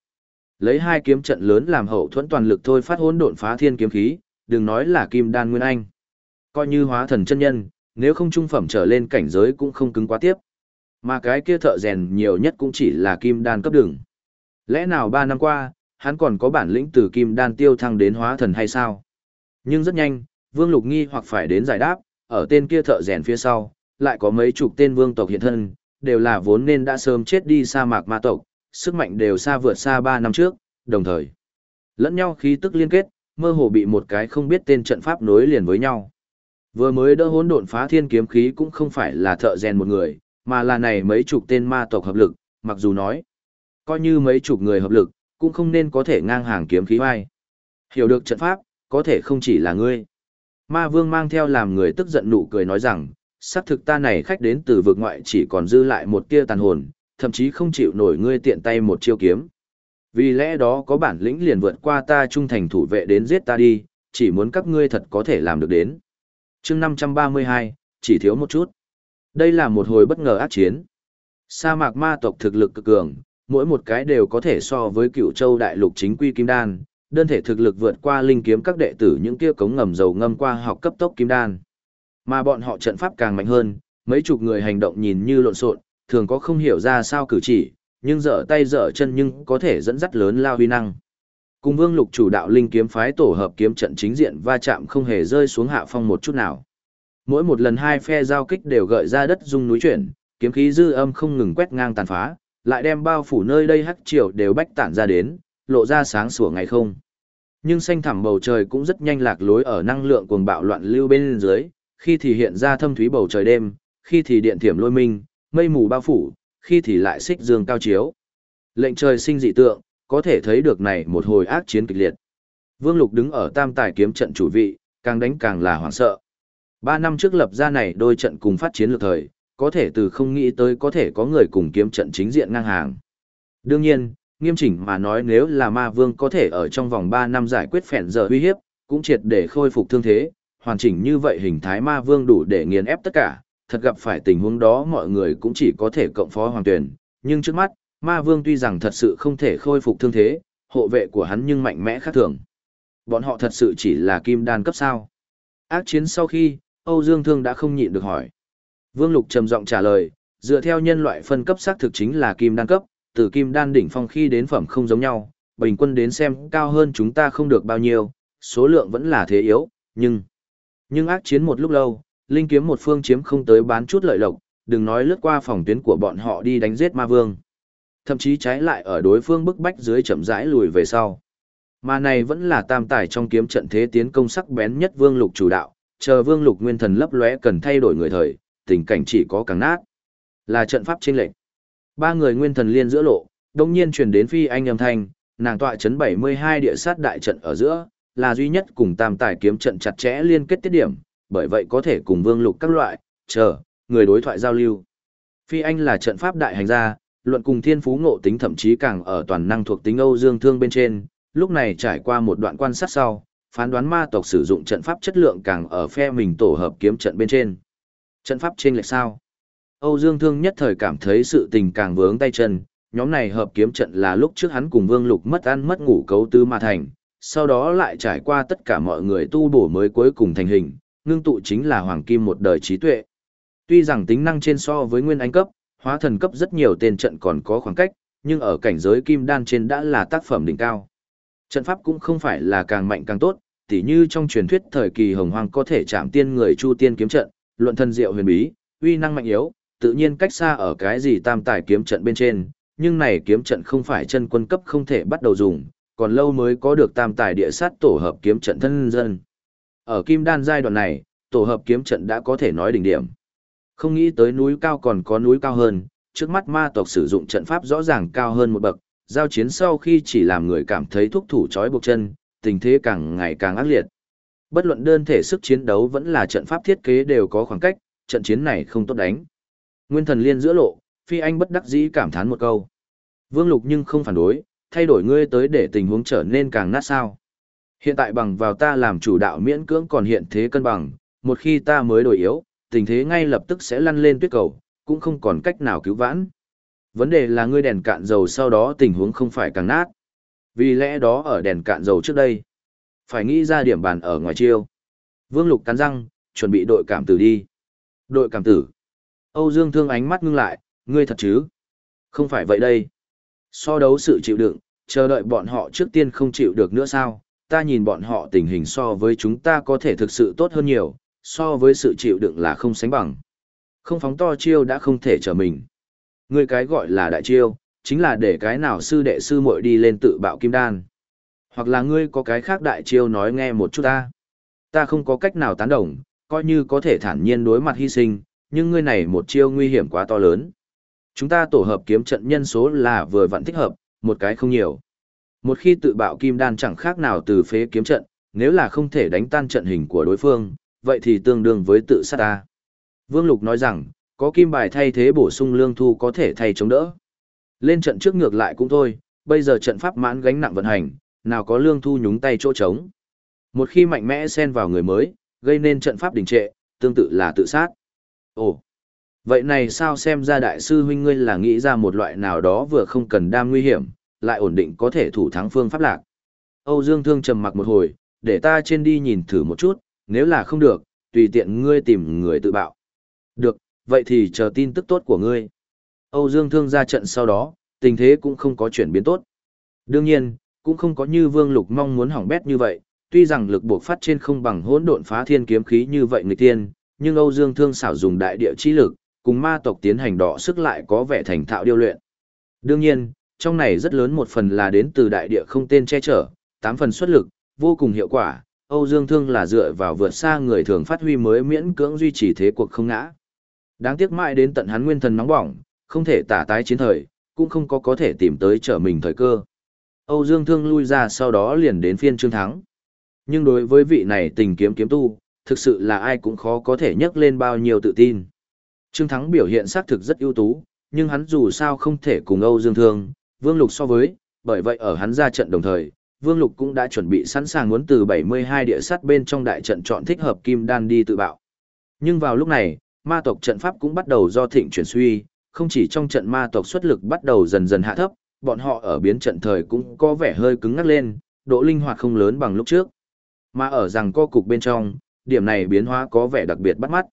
S1: Lấy hai kiếm trận lớn làm hậu thuẫn toàn lực thôi phát hỗn độn phá thiên kiếm khí, đừng nói là kim đan nguyên anh. Coi như hóa thần chân nhân, nếu không trung phẩm trở lên cảnh giới cũng không cứng quá tiếp. Mà cái kia thợ rèn nhiều nhất cũng chỉ là kim đan cấp đường. Lẽ nào ba năm qua, hắn còn có bản lĩnh từ kim đan tiêu thăng đến hóa thần hay sao? Nhưng rất nhanh, Vương Lục nghi hoặc phải đến giải đáp, ở tên kia thợ rèn phía sau, lại có mấy chục tên vương tộc hiện thân, đều là vốn nên đã sớm chết đi sa mạc ma tộc, sức mạnh đều xa vượt xa 3 năm trước, đồng thời. Lẫn nhau khí tức liên kết, mơ hồ bị một cái không biết tên trận pháp nối liền với nhau. Vừa mới đỡ hỗn độn phá thiên kiếm khí cũng không phải là thợ rèn một người, mà là này mấy chục tên ma tộc hợp lực, mặc dù nói, coi như mấy chục người hợp lực, cũng không nên có thể ngang hàng kiếm khí vai. Hiểu được trận pháp, có thể không chỉ là ngươi. Ma vương mang theo làm người tức giận nụ cười nói rằng, xác thực ta này khách đến từ vực ngoại chỉ còn dư lại một tia tàn hồn, thậm chí không chịu nổi ngươi tiện tay một chiêu kiếm. Vì lẽ đó có bản lĩnh liền vượt qua ta trung thành thủ vệ đến giết ta đi, chỉ muốn các ngươi thật có thể làm được đến. chương 532, chỉ thiếu một chút. Đây là một hồi bất ngờ ác chiến. Sa mạc ma tộc thực lực cực cường, mỗi một cái đều có thể so với cựu châu đại lục chính quy kim đan, đơn thể thực lực vượt qua linh kiếm các đệ tử những kia cống ngầm dầu ngâm qua học cấp tốc kim đan. Mà bọn họ trận pháp càng mạnh hơn, mấy chục người hành động nhìn như lộn xộn, thường có không hiểu ra sao cử chỉ, nhưng dở tay dở chân nhưng có thể dẫn dắt lớn lao huy năng. Cùng Vương Lục chủ đạo linh kiếm phái tổ hợp kiếm trận chính diện va chạm không hề rơi xuống hạ phong một chút nào. Mỗi một lần hai phe giao kích đều gợi ra đất rung núi chuyển, kiếm khí dư âm không ngừng quét ngang tàn phá, lại đem bao phủ nơi đây hắc triều đều bách tản ra đến, lộ ra sáng sủa ngày không. Nhưng xanh thẳm bầu trời cũng rất nhanh lạc lối ở năng lượng cuồng bạo loạn lưu bên dưới, khi thì hiện ra thâm thúy bầu trời đêm, khi thì điện thiểm lôi minh, mây mù bao phủ, khi thì lại xích dương cao chiếu. Lệnh trời sinh dị tượng, có thể thấy được này một hồi ác chiến kịch liệt. Vương Lục đứng ở tam tài kiếm trận chủ vị, càng đánh càng là hoảng sợ. Ba năm trước lập ra này đôi trận cùng phát chiến lược thời, có thể từ không nghĩ tới có thể có người cùng kiếm trận chính diện ngang hàng. Đương nhiên, nghiêm chỉnh mà nói nếu là ma vương có thể ở trong vòng 3 năm giải quyết phèn giờ uy hiếp, cũng triệt để khôi phục thương thế, hoàn chỉnh như vậy hình thái ma vương đủ để nghiền ép tất cả, thật gặp phải tình huống đó mọi người cũng chỉ có thể cộng phó hoàng tuyển, nhưng trước mắt, ma vương tuy rằng thật sự không thể khôi phục thương thế, hộ vệ của hắn nhưng mạnh mẽ khác thường. Bọn họ thật sự chỉ là kim đan cấp sao. Ác chiến sau khi, Âu Dương Thương đã không nhịn được hỏi. Vương Lục trầm giọng trả lời, dựa theo nhân loại phân cấp xác thực chính là kim đan cấp, từ kim đan đỉnh phong khi đến phẩm không giống nhau, bình quân đến xem cao hơn chúng ta không được bao nhiêu, số lượng vẫn là thế yếu, nhưng... Nhưng ác chiến một lúc lâu, linh kiếm một phương chiếm không tới bán chút lợi lộc, đừng nói lướt qua phòng tuyến của bọn họ đi đánh giết ma vương. Thậm chí trái lại ở đối phương bức bách dưới chậm rãi lùi về sau. Mà này vẫn là tam tài trong kiếm trận thế tiến công sắc bén nhất Vương Lục chủ đạo, chờ Vương Lục nguyên thần lấp lóe cần thay đổi người thời, tình cảnh chỉ có càng nát. Là trận pháp chênh lệch. Ba người nguyên thần liên giữa lộ, đồng nhiên truyền đến phi anh âm thanh, nàng tọa chấn 72 địa sát đại trận ở giữa, là duy nhất cùng tam tài kiếm trận chặt chẽ liên kết tiết điểm, bởi vậy có thể cùng Vương Lục các loại, chờ, người đối thoại giao lưu. Phi anh là trận pháp đại hành gia, luận cùng thiên phú ngộ tính thậm chí càng ở toàn năng thuộc tính Âu Dương Thương bên trên, lúc này trải qua một đoạn quan sát sau, phán đoán ma tộc sử dụng trận pháp chất lượng càng ở phe mình tổ hợp kiếm trận bên trên. Trận pháp trên lệch sao? Âu Dương Thương nhất thời cảm thấy sự tình càng vướng tay chân, nhóm này hợp kiếm trận là lúc trước hắn cùng Vương Lục mất ăn mất ngủ cấu tứ mà thành, sau đó lại trải qua tất cả mọi người tu bổ mới cuối cùng thành hình, ngưng tụ chính là hoàng kim một đời trí tuệ. Tuy rằng tính năng trên so với nguyên anh cấp, hóa thần cấp rất nhiều tên trận còn có khoảng cách, nhưng ở cảnh giới kim đan trên đã là tác phẩm đỉnh cao. Trận pháp cũng không phải là càng mạnh càng tốt, tỉ như trong truyền thuyết thời kỳ hồng hoang có thể chạm tiên người chu tiên kiếm trận, luận thân diệu huyền bí, uy năng mạnh yếu, tự nhiên cách xa ở cái gì tam tài kiếm trận bên trên, nhưng này kiếm trận không phải chân quân cấp không thể bắt đầu dùng, còn lâu mới có được tam tài địa sát tổ hợp kiếm trận thân dân. Ở kim đan giai đoạn này, tổ hợp kiếm trận đã có thể nói đỉnh điểm. Không nghĩ tới núi cao còn có núi cao hơn, trước mắt ma tộc sử dụng trận pháp rõ ràng cao hơn một bậc, giao chiến sau khi chỉ làm người cảm thấy thúc thủ trói buộc chân, tình thế càng ngày càng ác liệt. Bất luận đơn thể sức chiến đấu vẫn là trận pháp thiết kế đều có khoảng cách, trận chiến này không tốt đánh. Nguyên thần liên giữa lộ, Phi Anh bất đắc dĩ cảm thán một câu. Vương Lục nhưng không phản đối, thay đổi ngươi tới để tình huống trở nên càng nát sao. Hiện tại bằng vào ta làm chủ đạo miễn cưỡng còn hiện thế cân bằng, một khi ta mới đổi yếu, tình thế ngay lập tức sẽ lăn lên tuyết cầu, cũng không còn cách nào cứu vãn. Vấn đề là ngươi đèn cạn dầu sau đó tình huống không phải càng nát. Vì lẽ đó ở đèn cạn dầu trước đây, phải nghĩ ra điểm bàn ở ngoài chiêu. Vương Lục cắn răng, chuẩn bị đội cảm tử đi. Đội cảm tử. Âu Dương Thương ánh mắt ngưng lại, ngươi thật chứ? Không phải vậy đây. So đấu sự chịu đựng, chờ đợi bọn họ trước tiên không chịu được nữa sao? Ta nhìn bọn họ tình hình so với chúng ta có thể thực sự tốt hơn nhiều, so với sự chịu đựng là không sánh bằng. Không phóng to chiêu đã không thể trở mình. Ngươi cái gọi là đại chiêu, chính là để cái nào sư đệ sư muội đi lên tự bạo kim đan. Hoặc là ngươi có cái khác đại chiêu nói nghe một chút ta. Ta không có cách nào tán đồng, coi như có thể thản nhiên đối mặt hy sinh, nhưng ngươi này một chiêu nguy hiểm quá to lớn. Chúng ta tổ hợp kiếm trận nhân số là vừa vặn thích hợp, một cái không nhiều. Một khi tự bạo kim đan chẳng khác nào từ phế kiếm trận, nếu là không thể đánh tan trận hình của đối phương, vậy thì tương đương với tự sát ta. Vương Lục nói rằng, có kim bài thay thế bổ sung lương thu có thể thay chống đỡ. Lên trận trước ngược lại cũng thôi, bây giờ trận pháp mãn gánh nặng vận hành, nào có lương thu nhúng tay chỗ trống. Một khi mạnh mẽ xen vào người mới, gây nên trận pháp đình trệ, tương tự là tự sát. Ồ, vậy này sao xem ra đại sư huynh ngươi là nghĩ ra một loại nào đó vừa không cần đam nguy hiểm, lại ổn định có thể thủ thắng phương pháp lạc. Âu Dương Thương trầm mặc một hồi, để ta trên đi nhìn thử một chút, nếu là không được, tùy tiện ngươi tìm người tự bạo. Được, vậy thì chờ tin tức tốt của ngươi. Âu Dương Thương ra trận sau đó, tình thế cũng không có chuyển biến tốt. Đương nhiên, cũng không có như Vương Lục mong muốn hỏng bét như vậy, tuy rằng lực buộc phát trên không bằng hỗn độn phá thiên kiếm khí như vậy người tiên, nhưng Âu Dương Thương xảo dùng đại địa chi lực, cùng ma tộc tiến hành đỏ sức lại có vẻ thành thạo điêu luyện. Đương nhiên, trong này rất lớn một phần là đến từ đại địa không tên che chở, tám phần xuất lực, vô cùng hiệu quả, Âu Dương Thương là dựa vào vượt xa người thường phát huy mới miễn cưỡng duy trì thế cuộc không ngã. Đáng tiếc mãi đến tận hắn nguyên thần nóng bỏng, không thể tả tái chiến thời, cũng không có có thể tìm tới trở mình thời cơ. Âu Dương Thương lui ra sau đó liền đến phiên Trương Thắng. Nhưng đối với vị này tình kiếm kiếm tu, thực sự là ai cũng khó có thể nhắc lên bao nhiêu tự tin. Trương Thắng biểu hiện xác thực rất ưu tú, nhưng hắn dù sao không thể cùng Âu Dương Thương, Vương Lục so với, bởi vậy ở hắn ra trận đồng thời, Vương Lục cũng đã chuẩn bị sẵn sàng muốn từ 72 địa sắt bên trong đại trận chọn thích hợp kim đan đi tự bạo. Nhưng vào lúc này, ma tộc trận pháp cũng bắt đầu do thịnh chuyển suy, không chỉ trong trận ma tộc xuất lực bắt đầu dần dần hạ thấp, bọn họ ở biến trận thời cũng có vẻ hơi cứng ngắc lên, độ linh hoạt không lớn bằng lúc trước. Mà ở rằng co cục bên trong, điểm này biến hóa có vẻ đặc biệt bắt mắt.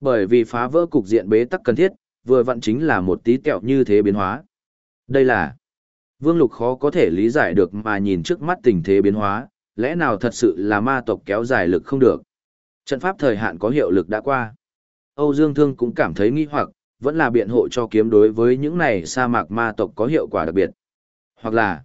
S1: Bởi vì phá vỡ cục diện bế tắc cần thiết, vừa vặn chính là một tí kẹo như thế biến hóa. Đây là Vương Lục khó có thể lý giải được mà nhìn trước mắt tình thế biến hóa, lẽ nào thật sự là ma tộc kéo dài lực không được. Trận pháp thời hạn có hiệu lực đã qua. Âu Dương Thương cũng cảm thấy nghi hoặc, vẫn là biện hộ cho kiếm đối với những này sa mạc ma tộc có hiệu quả đặc biệt. Hoặc là,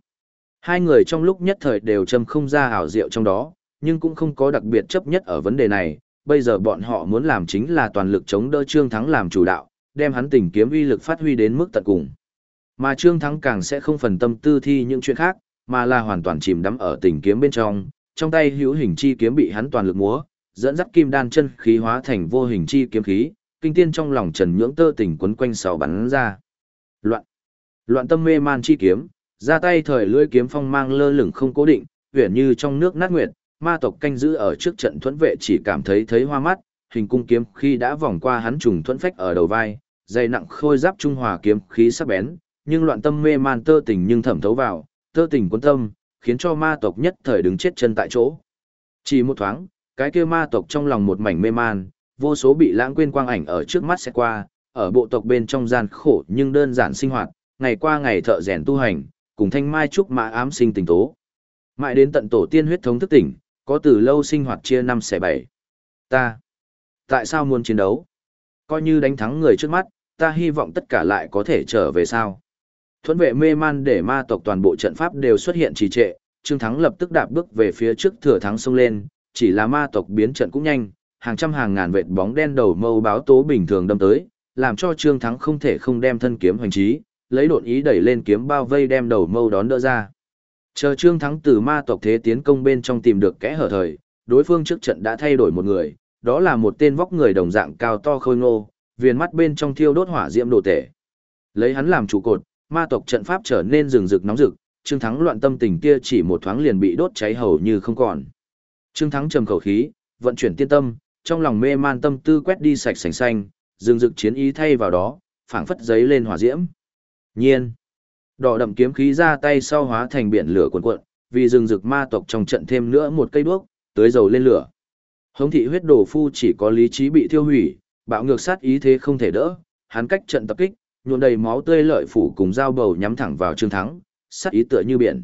S1: Hai người trong lúc nhất thời đều châm không ra ảo diệu trong đó, nhưng cũng không có đặc biệt chấp nhất ở vấn đề này, bây giờ bọn họ muốn làm chính là toàn lực chống đỡ Trương Thắng làm chủ đạo, đem hắn tình kiếm uy lực phát huy đến mức tận cùng. Mà Trương Thắng càng sẽ không phần tâm tư thi những chuyện khác, mà là hoàn toàn chìm đắm ở tình kiếm bên trong, trong tay hữu hình chi kiếm bị hắn toàn lực múa, dẫn dắt kim đan chân khí hóa thành vô hình chi kiếm khí, kinh tiên trong lòng Trần Nhưỡng tơ tình quấn quanh sáu bắn ra. Loạn. Loạn tâm mê man chi kiếm, ra tay thời lưỡi kiếm phong mang lơ lửng không cố định, huyền như trong nước nát nguyệt, ma tộc canh giữ ở trước trận thuẫn vệ chỉ cảm thấy thấy hoa mắt, hình cung kiếm khi đã vòng qua hắn trùng thuẫn phách ở đầu vai, dày nặng khôi giáp trung hòa kiếm khí sắc bén, nhưng loạn tâm mê man tơ tình nhưng thẩm thấu vào, tơ tình cuốn tâm, khiến cho ma tộc nhất thời đứng chết chân tại chỗ. Chỉ một thoáng, cái kia ma tộc trong lòng một mảnh mê man, vô số bị lãng quên quang ảnh ở trước mắt sẽ qua, ở bộ tộc bên trong gian khổ nhưng đơn giản sinh hoạt, ngày qua ngày thợ rèn tu hành, cùng thanh mai trúc mã ám sinh tình tố. Mãi đến tận tổ tiên huyết thống thức tỉnh, có từ lâu sinh hoạt chia năm xẻ bảy. Ta, tại sao muốn chiến đấu? Coi như đánh thắng người trước mắt, ta hy vọng tất cả lại có thể trở về sao. Thuẫn vệ mê man để ma tộc toàn bộ trận pháp đều xuất hiện trì trệ, Trương Thắng lập tức đạp bước về phía trước thừa thắng xông lên, chỉ là ma tộc biến trận cũng nhanh, hàng trăm hàng ngàn vệt bóng đen đầu mâu báo tố bình thường đâm tới, làm cho Trương Thắng không thể không đem thân kiếm hoành trí, lấy độn ý đẩy lên kiếm bao vây đem đầu mâu đón đỡ ra. Chờ Trương Thắng từ ma tộc thế tiến công bên trong tìm được kẽ hở thời, đối phương trước trận đã thay đổi một người, đó là một tên vóc người đồng dạng cao to khôi ngô, viền mắt bên trong thiêu đốt hỏa diễm đồ tể. Lấy hắn làm trụ cột, ma tộc trận pháp trở nên rừng rực nóng rực, Trương Thắng loạn tâm tình kia chỉ một thoáng liền bị đốt cháy hầu như không còn. Trương Thắng trầm khẩu khí, vận chuyển tiên tâm, trong lòng mê man tâm tư quét đi sạch sành xanh, rừng rực chiến ý thay vào đó, phảng phất giấy lên hỏa diễm. Nhiên, đỏ đậm kiếm khí ra tay sau hóa thành biển lửa cuồn cuộn, vì rừng rực ma tộc trong trận thêm nữa một cây đuốc, tưới dầu lên lửa. Hống thị huyết đồ phu chỉ có lý trí bị thiêu hủy, bạo ngược sát ý thế không thể đỡ, hắn cách trận tập kích, nhuộm đầy máu tươi lợi phủ cùng dao bầu nhắm thẳng vào Trương Thắng, sắc ý tựa như biển.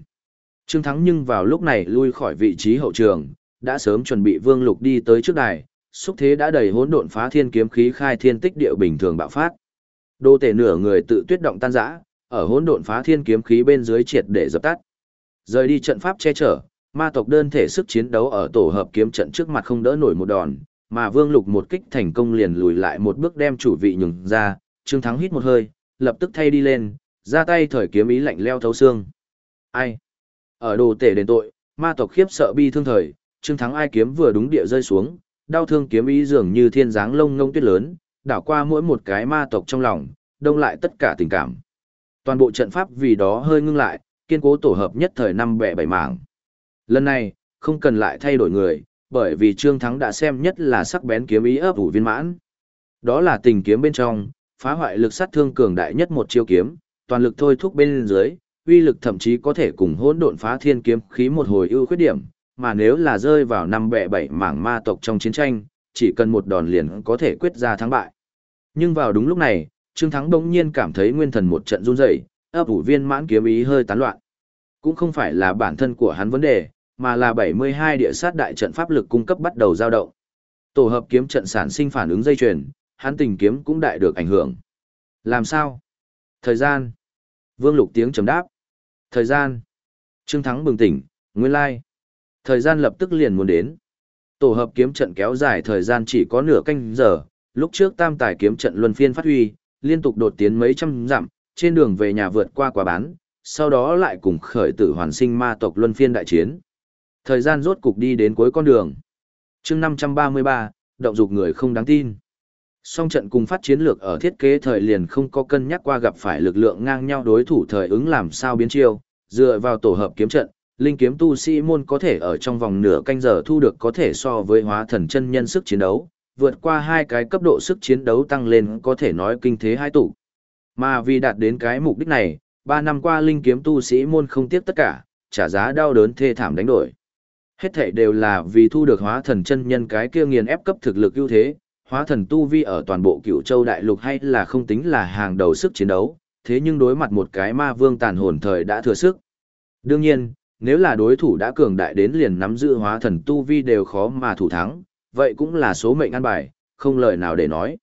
S1: Trương Thắng nhưng vào lúc này lui khỏi vị trí hậu trường, đã sớm chuẩn bị Vương Lục đi tới trước đài, xúc thế đã đầy hỗn độn phá thiên kiếm khí khai thiên tích địa bình thường bạo phát. Đô tể nửa người tự tuyết động tan rã, ở hỗn độn phá thiên kiếm khí bên dưới triệt để dập tắt. Rời đi trận pháp che chở, ma tộc đơn thể sức chiến đấu ở tổ hợp kiếm trận trước mặt không đỡ nổi một đòn, mà Vương Lục một kích thành công liền lùi lại một bước đem chủ vị nhường ra, Trương Thắng hít một hơi, lập tức thay đi lên, ra tay thời kiếm ý lạnh leo thấu xương. Ai? Ở đồ tể đền tội, ma tộc khiếp sợ bi thương thời, Trương Thắng ai kiếm vừa đúng địa rơi xuống, đau thương kiếm ý dường như thiên giáng lông ngông tuyết lớn, đảo qua mỗi một cái ma tộc trong lòng, đông lại tất cả tình cảm. Toàn bộ trận pháp vì đó hơi ngưng lại, kiên cố tổ hợp nhất thời năm bẻ bảy mảng. Lần này, không cần lại thay đổi người, bởi vì Trương Thắng đã xem nhất là sắc bén kiếm ý ấp ủ viên mãn. Đó là tình kiếm bên trong, phá hoại lực sát thương cường đại nhất một chiêu kiếm, toàn lực thôi thúc bên dưới, uy lực thậm chí có thể cùng hỗn độn phá thiên kiếm khí một hồi ưu khuyết điểm, mà nếu là rơi vào năm bẻ bảy mảng ma tộc trong chiến tranh, chỉ cần một đòn liền có thể quyết ra thắng bại. Nhưng vào đúng lúc này, Trương Thắng đống nhiên cảm thấy nguyên thần một trận run rẩy, ấp ủ viên mãn kiếm ý hơi tán loạn. Cũng không phải là bản thân của hắn vấn đề, mà là 72 địa sát đại trận pháp lực cung cấp bắt đầu dao động. Tổ hợp kiếm trận sản sinh phản ứng dây chuyền, hắn tình kiếm cũng đại được ảnh hưởng. Làm sao? Thời gian. Vương Lục tiếng chấm đáp. Thời gian. Trương Thắng bừng tỉnh, nguyên lai. Thời gian lập tức liền muốn đến. Tổ hợp kiếm trận kéo dài thời gian chỉ có nửa canh giờ, lúc trước tam tài kiếm trận luân phiên phát huy, liên tục đột tiến mấy trăm dặm, trên đường về nhà vượt qua quả bán, sau đó lại cùng khởi tử hoàn sinh ma tộc luân phiên đại chiến. Thời gian rốt cục đi đến cuối con đường. chương 533, động dục người không đáng tin. Song trận cùng phát chiến lược ở thiết kế thời liền không có cân nhắc qua gặp phải lực lượng ngang nhau đối thủ thời ứng làm sao biến chiêu, dựa vào tổ hợp kiếm trận, linh kiếm tu sĩ môn có thể ở trong vòng nửa canh giờ thu được có thể so với hóa thần chân nhân sức chiến đấu, vượt qua hai cái cấp độ sức chiến đấu tăng lên có thể nói kinh thế hai tủ. Mà vì đạt đến cái mục đích này, ba năm qua linh kiếm tu sĩ môn không tiếc tất cả, trả giá đau đớn thê thảm đánh đổi. Hết thảy đều là vì thu được hóa thần chân nhân cái kia nghiền ép cấp thực lực ưu thế, hóa thần tu vi ở toàn bộ cựu châu đại lục hay là không tính là hàng đầu sức chiến đấu, thế nhưng đối mặt một cái ma vương tàn hồn thời đã thừa sức. Đương nhiên, nếu là đối thủ đã cường đại đến liền nắm giữ hóa thần tu vi đều khó mà thủ thắng, vậy cũng là số mệnh ăn bài, không lời nào để nói.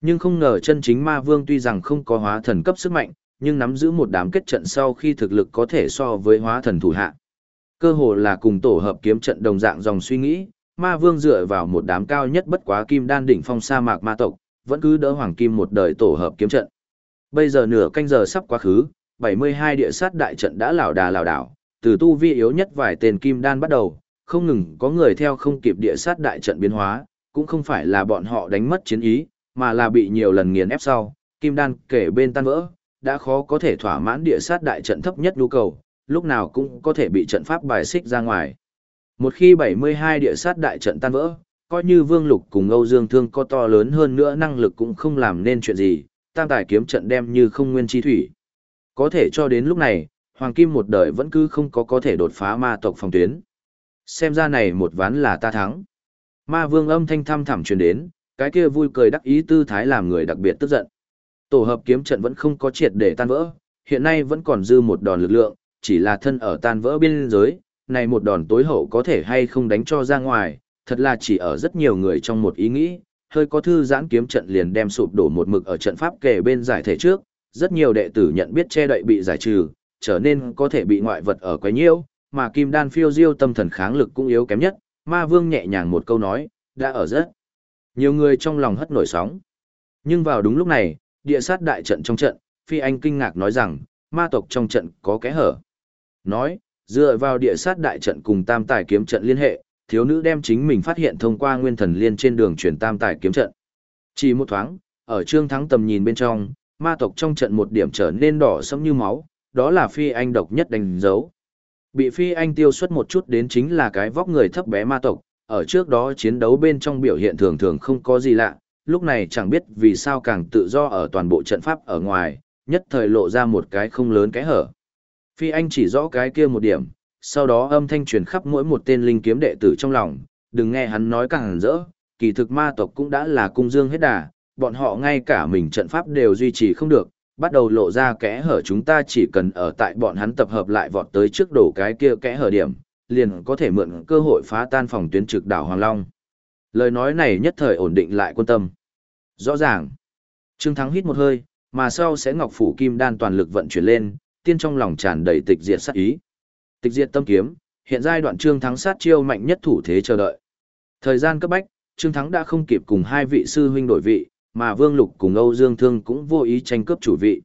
S1: Nhưng không ngờ chân chính ma vương tuy rằng không có hóa thần cấp sức mạnh, nhưng nắm giữ một đám kết trận sau khi thực lực có thể so với hóa thần thủ hạ. Cơ hồ là cùng tổ hợp kiếm trận đồng dạng dòng suy nghĩ, ma vương dựa vào một đám cao nhất bất quá kim đan đỉnh phong sa mạc ma tộc, vẫn cứ đỡ hoàng kim một đời tổ hợp kiếm trận. Bây giờ nửa canh giờ sắp quá khứ, 72 địa sát đại trận đã lảo đà lảo đảo, từ tu vi yếu nhất vài tên kim đan bắt đầu, không ngừng có người theo không kịp địa sát đại trận biến hóa, cũng không phải là bọn họ đánh mất chiến ý, mà là bị nhiều lần nghiền ép sau, kim đan kể bên tan vỡ, đã khó có thể thỏa mãn địa sát đại trận thấp nhất nhu cầu, lúc nào cũng có thể bị trận pháp bài xích ra ngoài. Một khi 72 địa sát đại trận tan vỡ, coi như Vương Lục cùng Âu Dương Thương có to lớn hơn nữa năng lực cũng không làm nên chuyện gì, tam tài kiếm trận đem như không nguyên chi thủy. Có thể cho đến lúc này, Hoàng Kim một đời vẫn cứ không có có thể đột phá ma tộc phòng tuyến. Xem ra này một ván là ta thắng. Ma vương âm thanh thăm thẳm truyền đến, cái kia vui cười đắc ý tư thái làm người đặc biệt tức giận. Tổ hợp kiếm trận vẫn không có triệt để tan vỡ, hiện nay vẫn còn dư một đòn lực lượng, chỉ là thân ở tan vỡ biên giới, này một đòn tối hậu có thể hay không đánh cho ra ngoài, thật là chỉ ở rất nhiều người trong một ý nghĩ, hơi có thư giãn kiếm trận liền đem sụp đổ một mực ở trận pháp kề bên giải thể trước, rất nhiều đệ tử nhận biết che đậy bị giải trừ, trở nên có thể bị ngoại vật ở quấy nhiễu, mà kim đan phiêu diêu tâm thần kháng lực cũng yếu kém nhất, ma vương nhẹ nhàng một câu nói, đã ở rất. Nhiều người trong lòng hất nổi sóng. Nhưng vào đúng lúc này, địa sát đại trận trong trận, phi anh kinh ngạc nói rằng, ma tộc trong trận có kẽ hở. Nói, dựa vào địa sát đại trận cùng tam tài kiếm trận liên hệ, thiếu nữ đem chính mình phát hiện thông qua nguyên thần liên trên đường chuyển tam tài kiếm trận. Chỉ một thoáng, ở trương thắng tầm nhìn bên trong, ma tộc trong trận một điểm trở nên đỏ sẫm như máu, đó là phi anh độc nhất đánh dấu. Bị phi anh tiêu xuất một chút đến chính là cái vóc người thấp bé ma tộc, ở trước đó chiến đấu bên trong biểu hiện thường thường không có gì lạ, lúc này chẳng biết vì sao càng tự do ở toàn bộ trận pháp ở ngoài, nhất thời lộ ra một cái không lớn cái hở. Phi anh chỉ rõ cái kia một điểm, sau đó âm thanh truyền khắp mỗi một tên linh kiếm đệ tử trong lòng, đừng nghe hắn nói càng rỡ, kỳ thực ma tộc cũng đã là cung dương hết đà, bọn họ ngay cả mình trận pháp đều duy trì không được, bắt đầu lộ ra kẽ hở chúng ta chỉ cần ở tại bọn hắn tập hợp lại vọt tới trước đổ cái kia kẽ hở điểm, liền có thể mượn cơ hội phá tan phòng tuyến trực đảo Hoàng Long. Lời nói này nhất thời ổn định lại quân tâm. Rõ ràng, Trương Thắng hít một hơi, mà sau sẽ Ngọc Phủ Kim Đan toàn lực vận chuyển lên, tiên trong lòng tràn đầy tịch diệt sát ý. Tịch diệt tâm kiếm, hiện giai đoạn Trương Thắng sát chiêu mạnh nhất thủ thế chờ đợi. Thời gian cấp bách, Trương Thắng đã không kịp cùng hai vị sư huynh đổi vị, mà Vương Lục cùng Âu Dương Thương cũng vô ý tranh cướp chủ vị.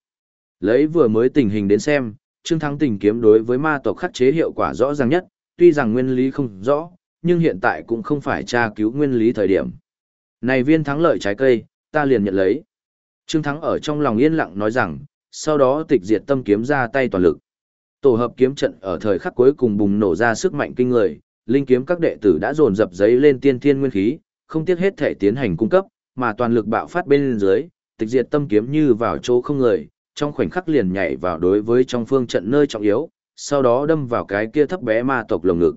S1: Lấy vừa mới tình hình đến xem, Trương Thắng tình kiếm đối với ma tộc khắc chế hiệu quả rõ ràng nhất, tuy rằng nguyên lý không rõ, nhưng hiện tại cũng không phải tra cứu nguyên lý thời điểm. Này viên thắng lợi trái cây, ta liền nhận lấy. Trương Thắng ở trong lòng yên lặng nói rằng, sau đó tịch diệt tâm kiếm ra tay toàn lực. Tổ hợp kiếm trận ở thời khắc cuối cùng bùng nổ ra sức mạnh kinh người, linh kiếm các đệ tử đã dồn dập giấy lên tiên thiên nguyên khí, không tiếc hết thể tiến hành cung cấp, mà toàn lực bạo phát bên dưới, tịch diệt tâm kiếm như vào chỗ không người, trong khoảnh khắc liền nhảy vào đối với trong phương trận nơi trọng yếu, sau đó đâm vào cái kia thấp bé ma tộc lồng ngực.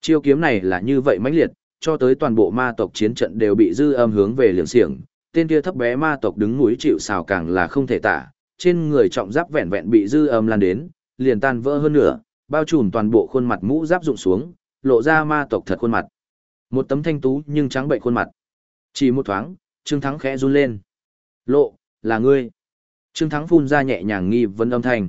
S1: Chiêu kiếm này là như vậy mãnh liệt, cho tới toàn bộ ma tộc chiến trận đều bị dư âm hướng về liều xiềng, tên kia thấp bé ma tộc đứng núi chịu xào càng là không thể tả, trên người trọng giáp vẹn vẹn bị dư âm lan đến, liền tan vỡ hơn nữa, bao trùm toàn bộ khuôn mặt mũ giáp rụng xuống, lộ ra ma tộc thật khuôn mặt. Một tấm thanh tú nhưng trắng bệnh khuôn mặt. Chỉ một thoáng, Trương Thắng khẽ run lên. Lộ, là ngươi. Trương Thắng phun ra nhẹ nhàng nghi vấn âm thanh.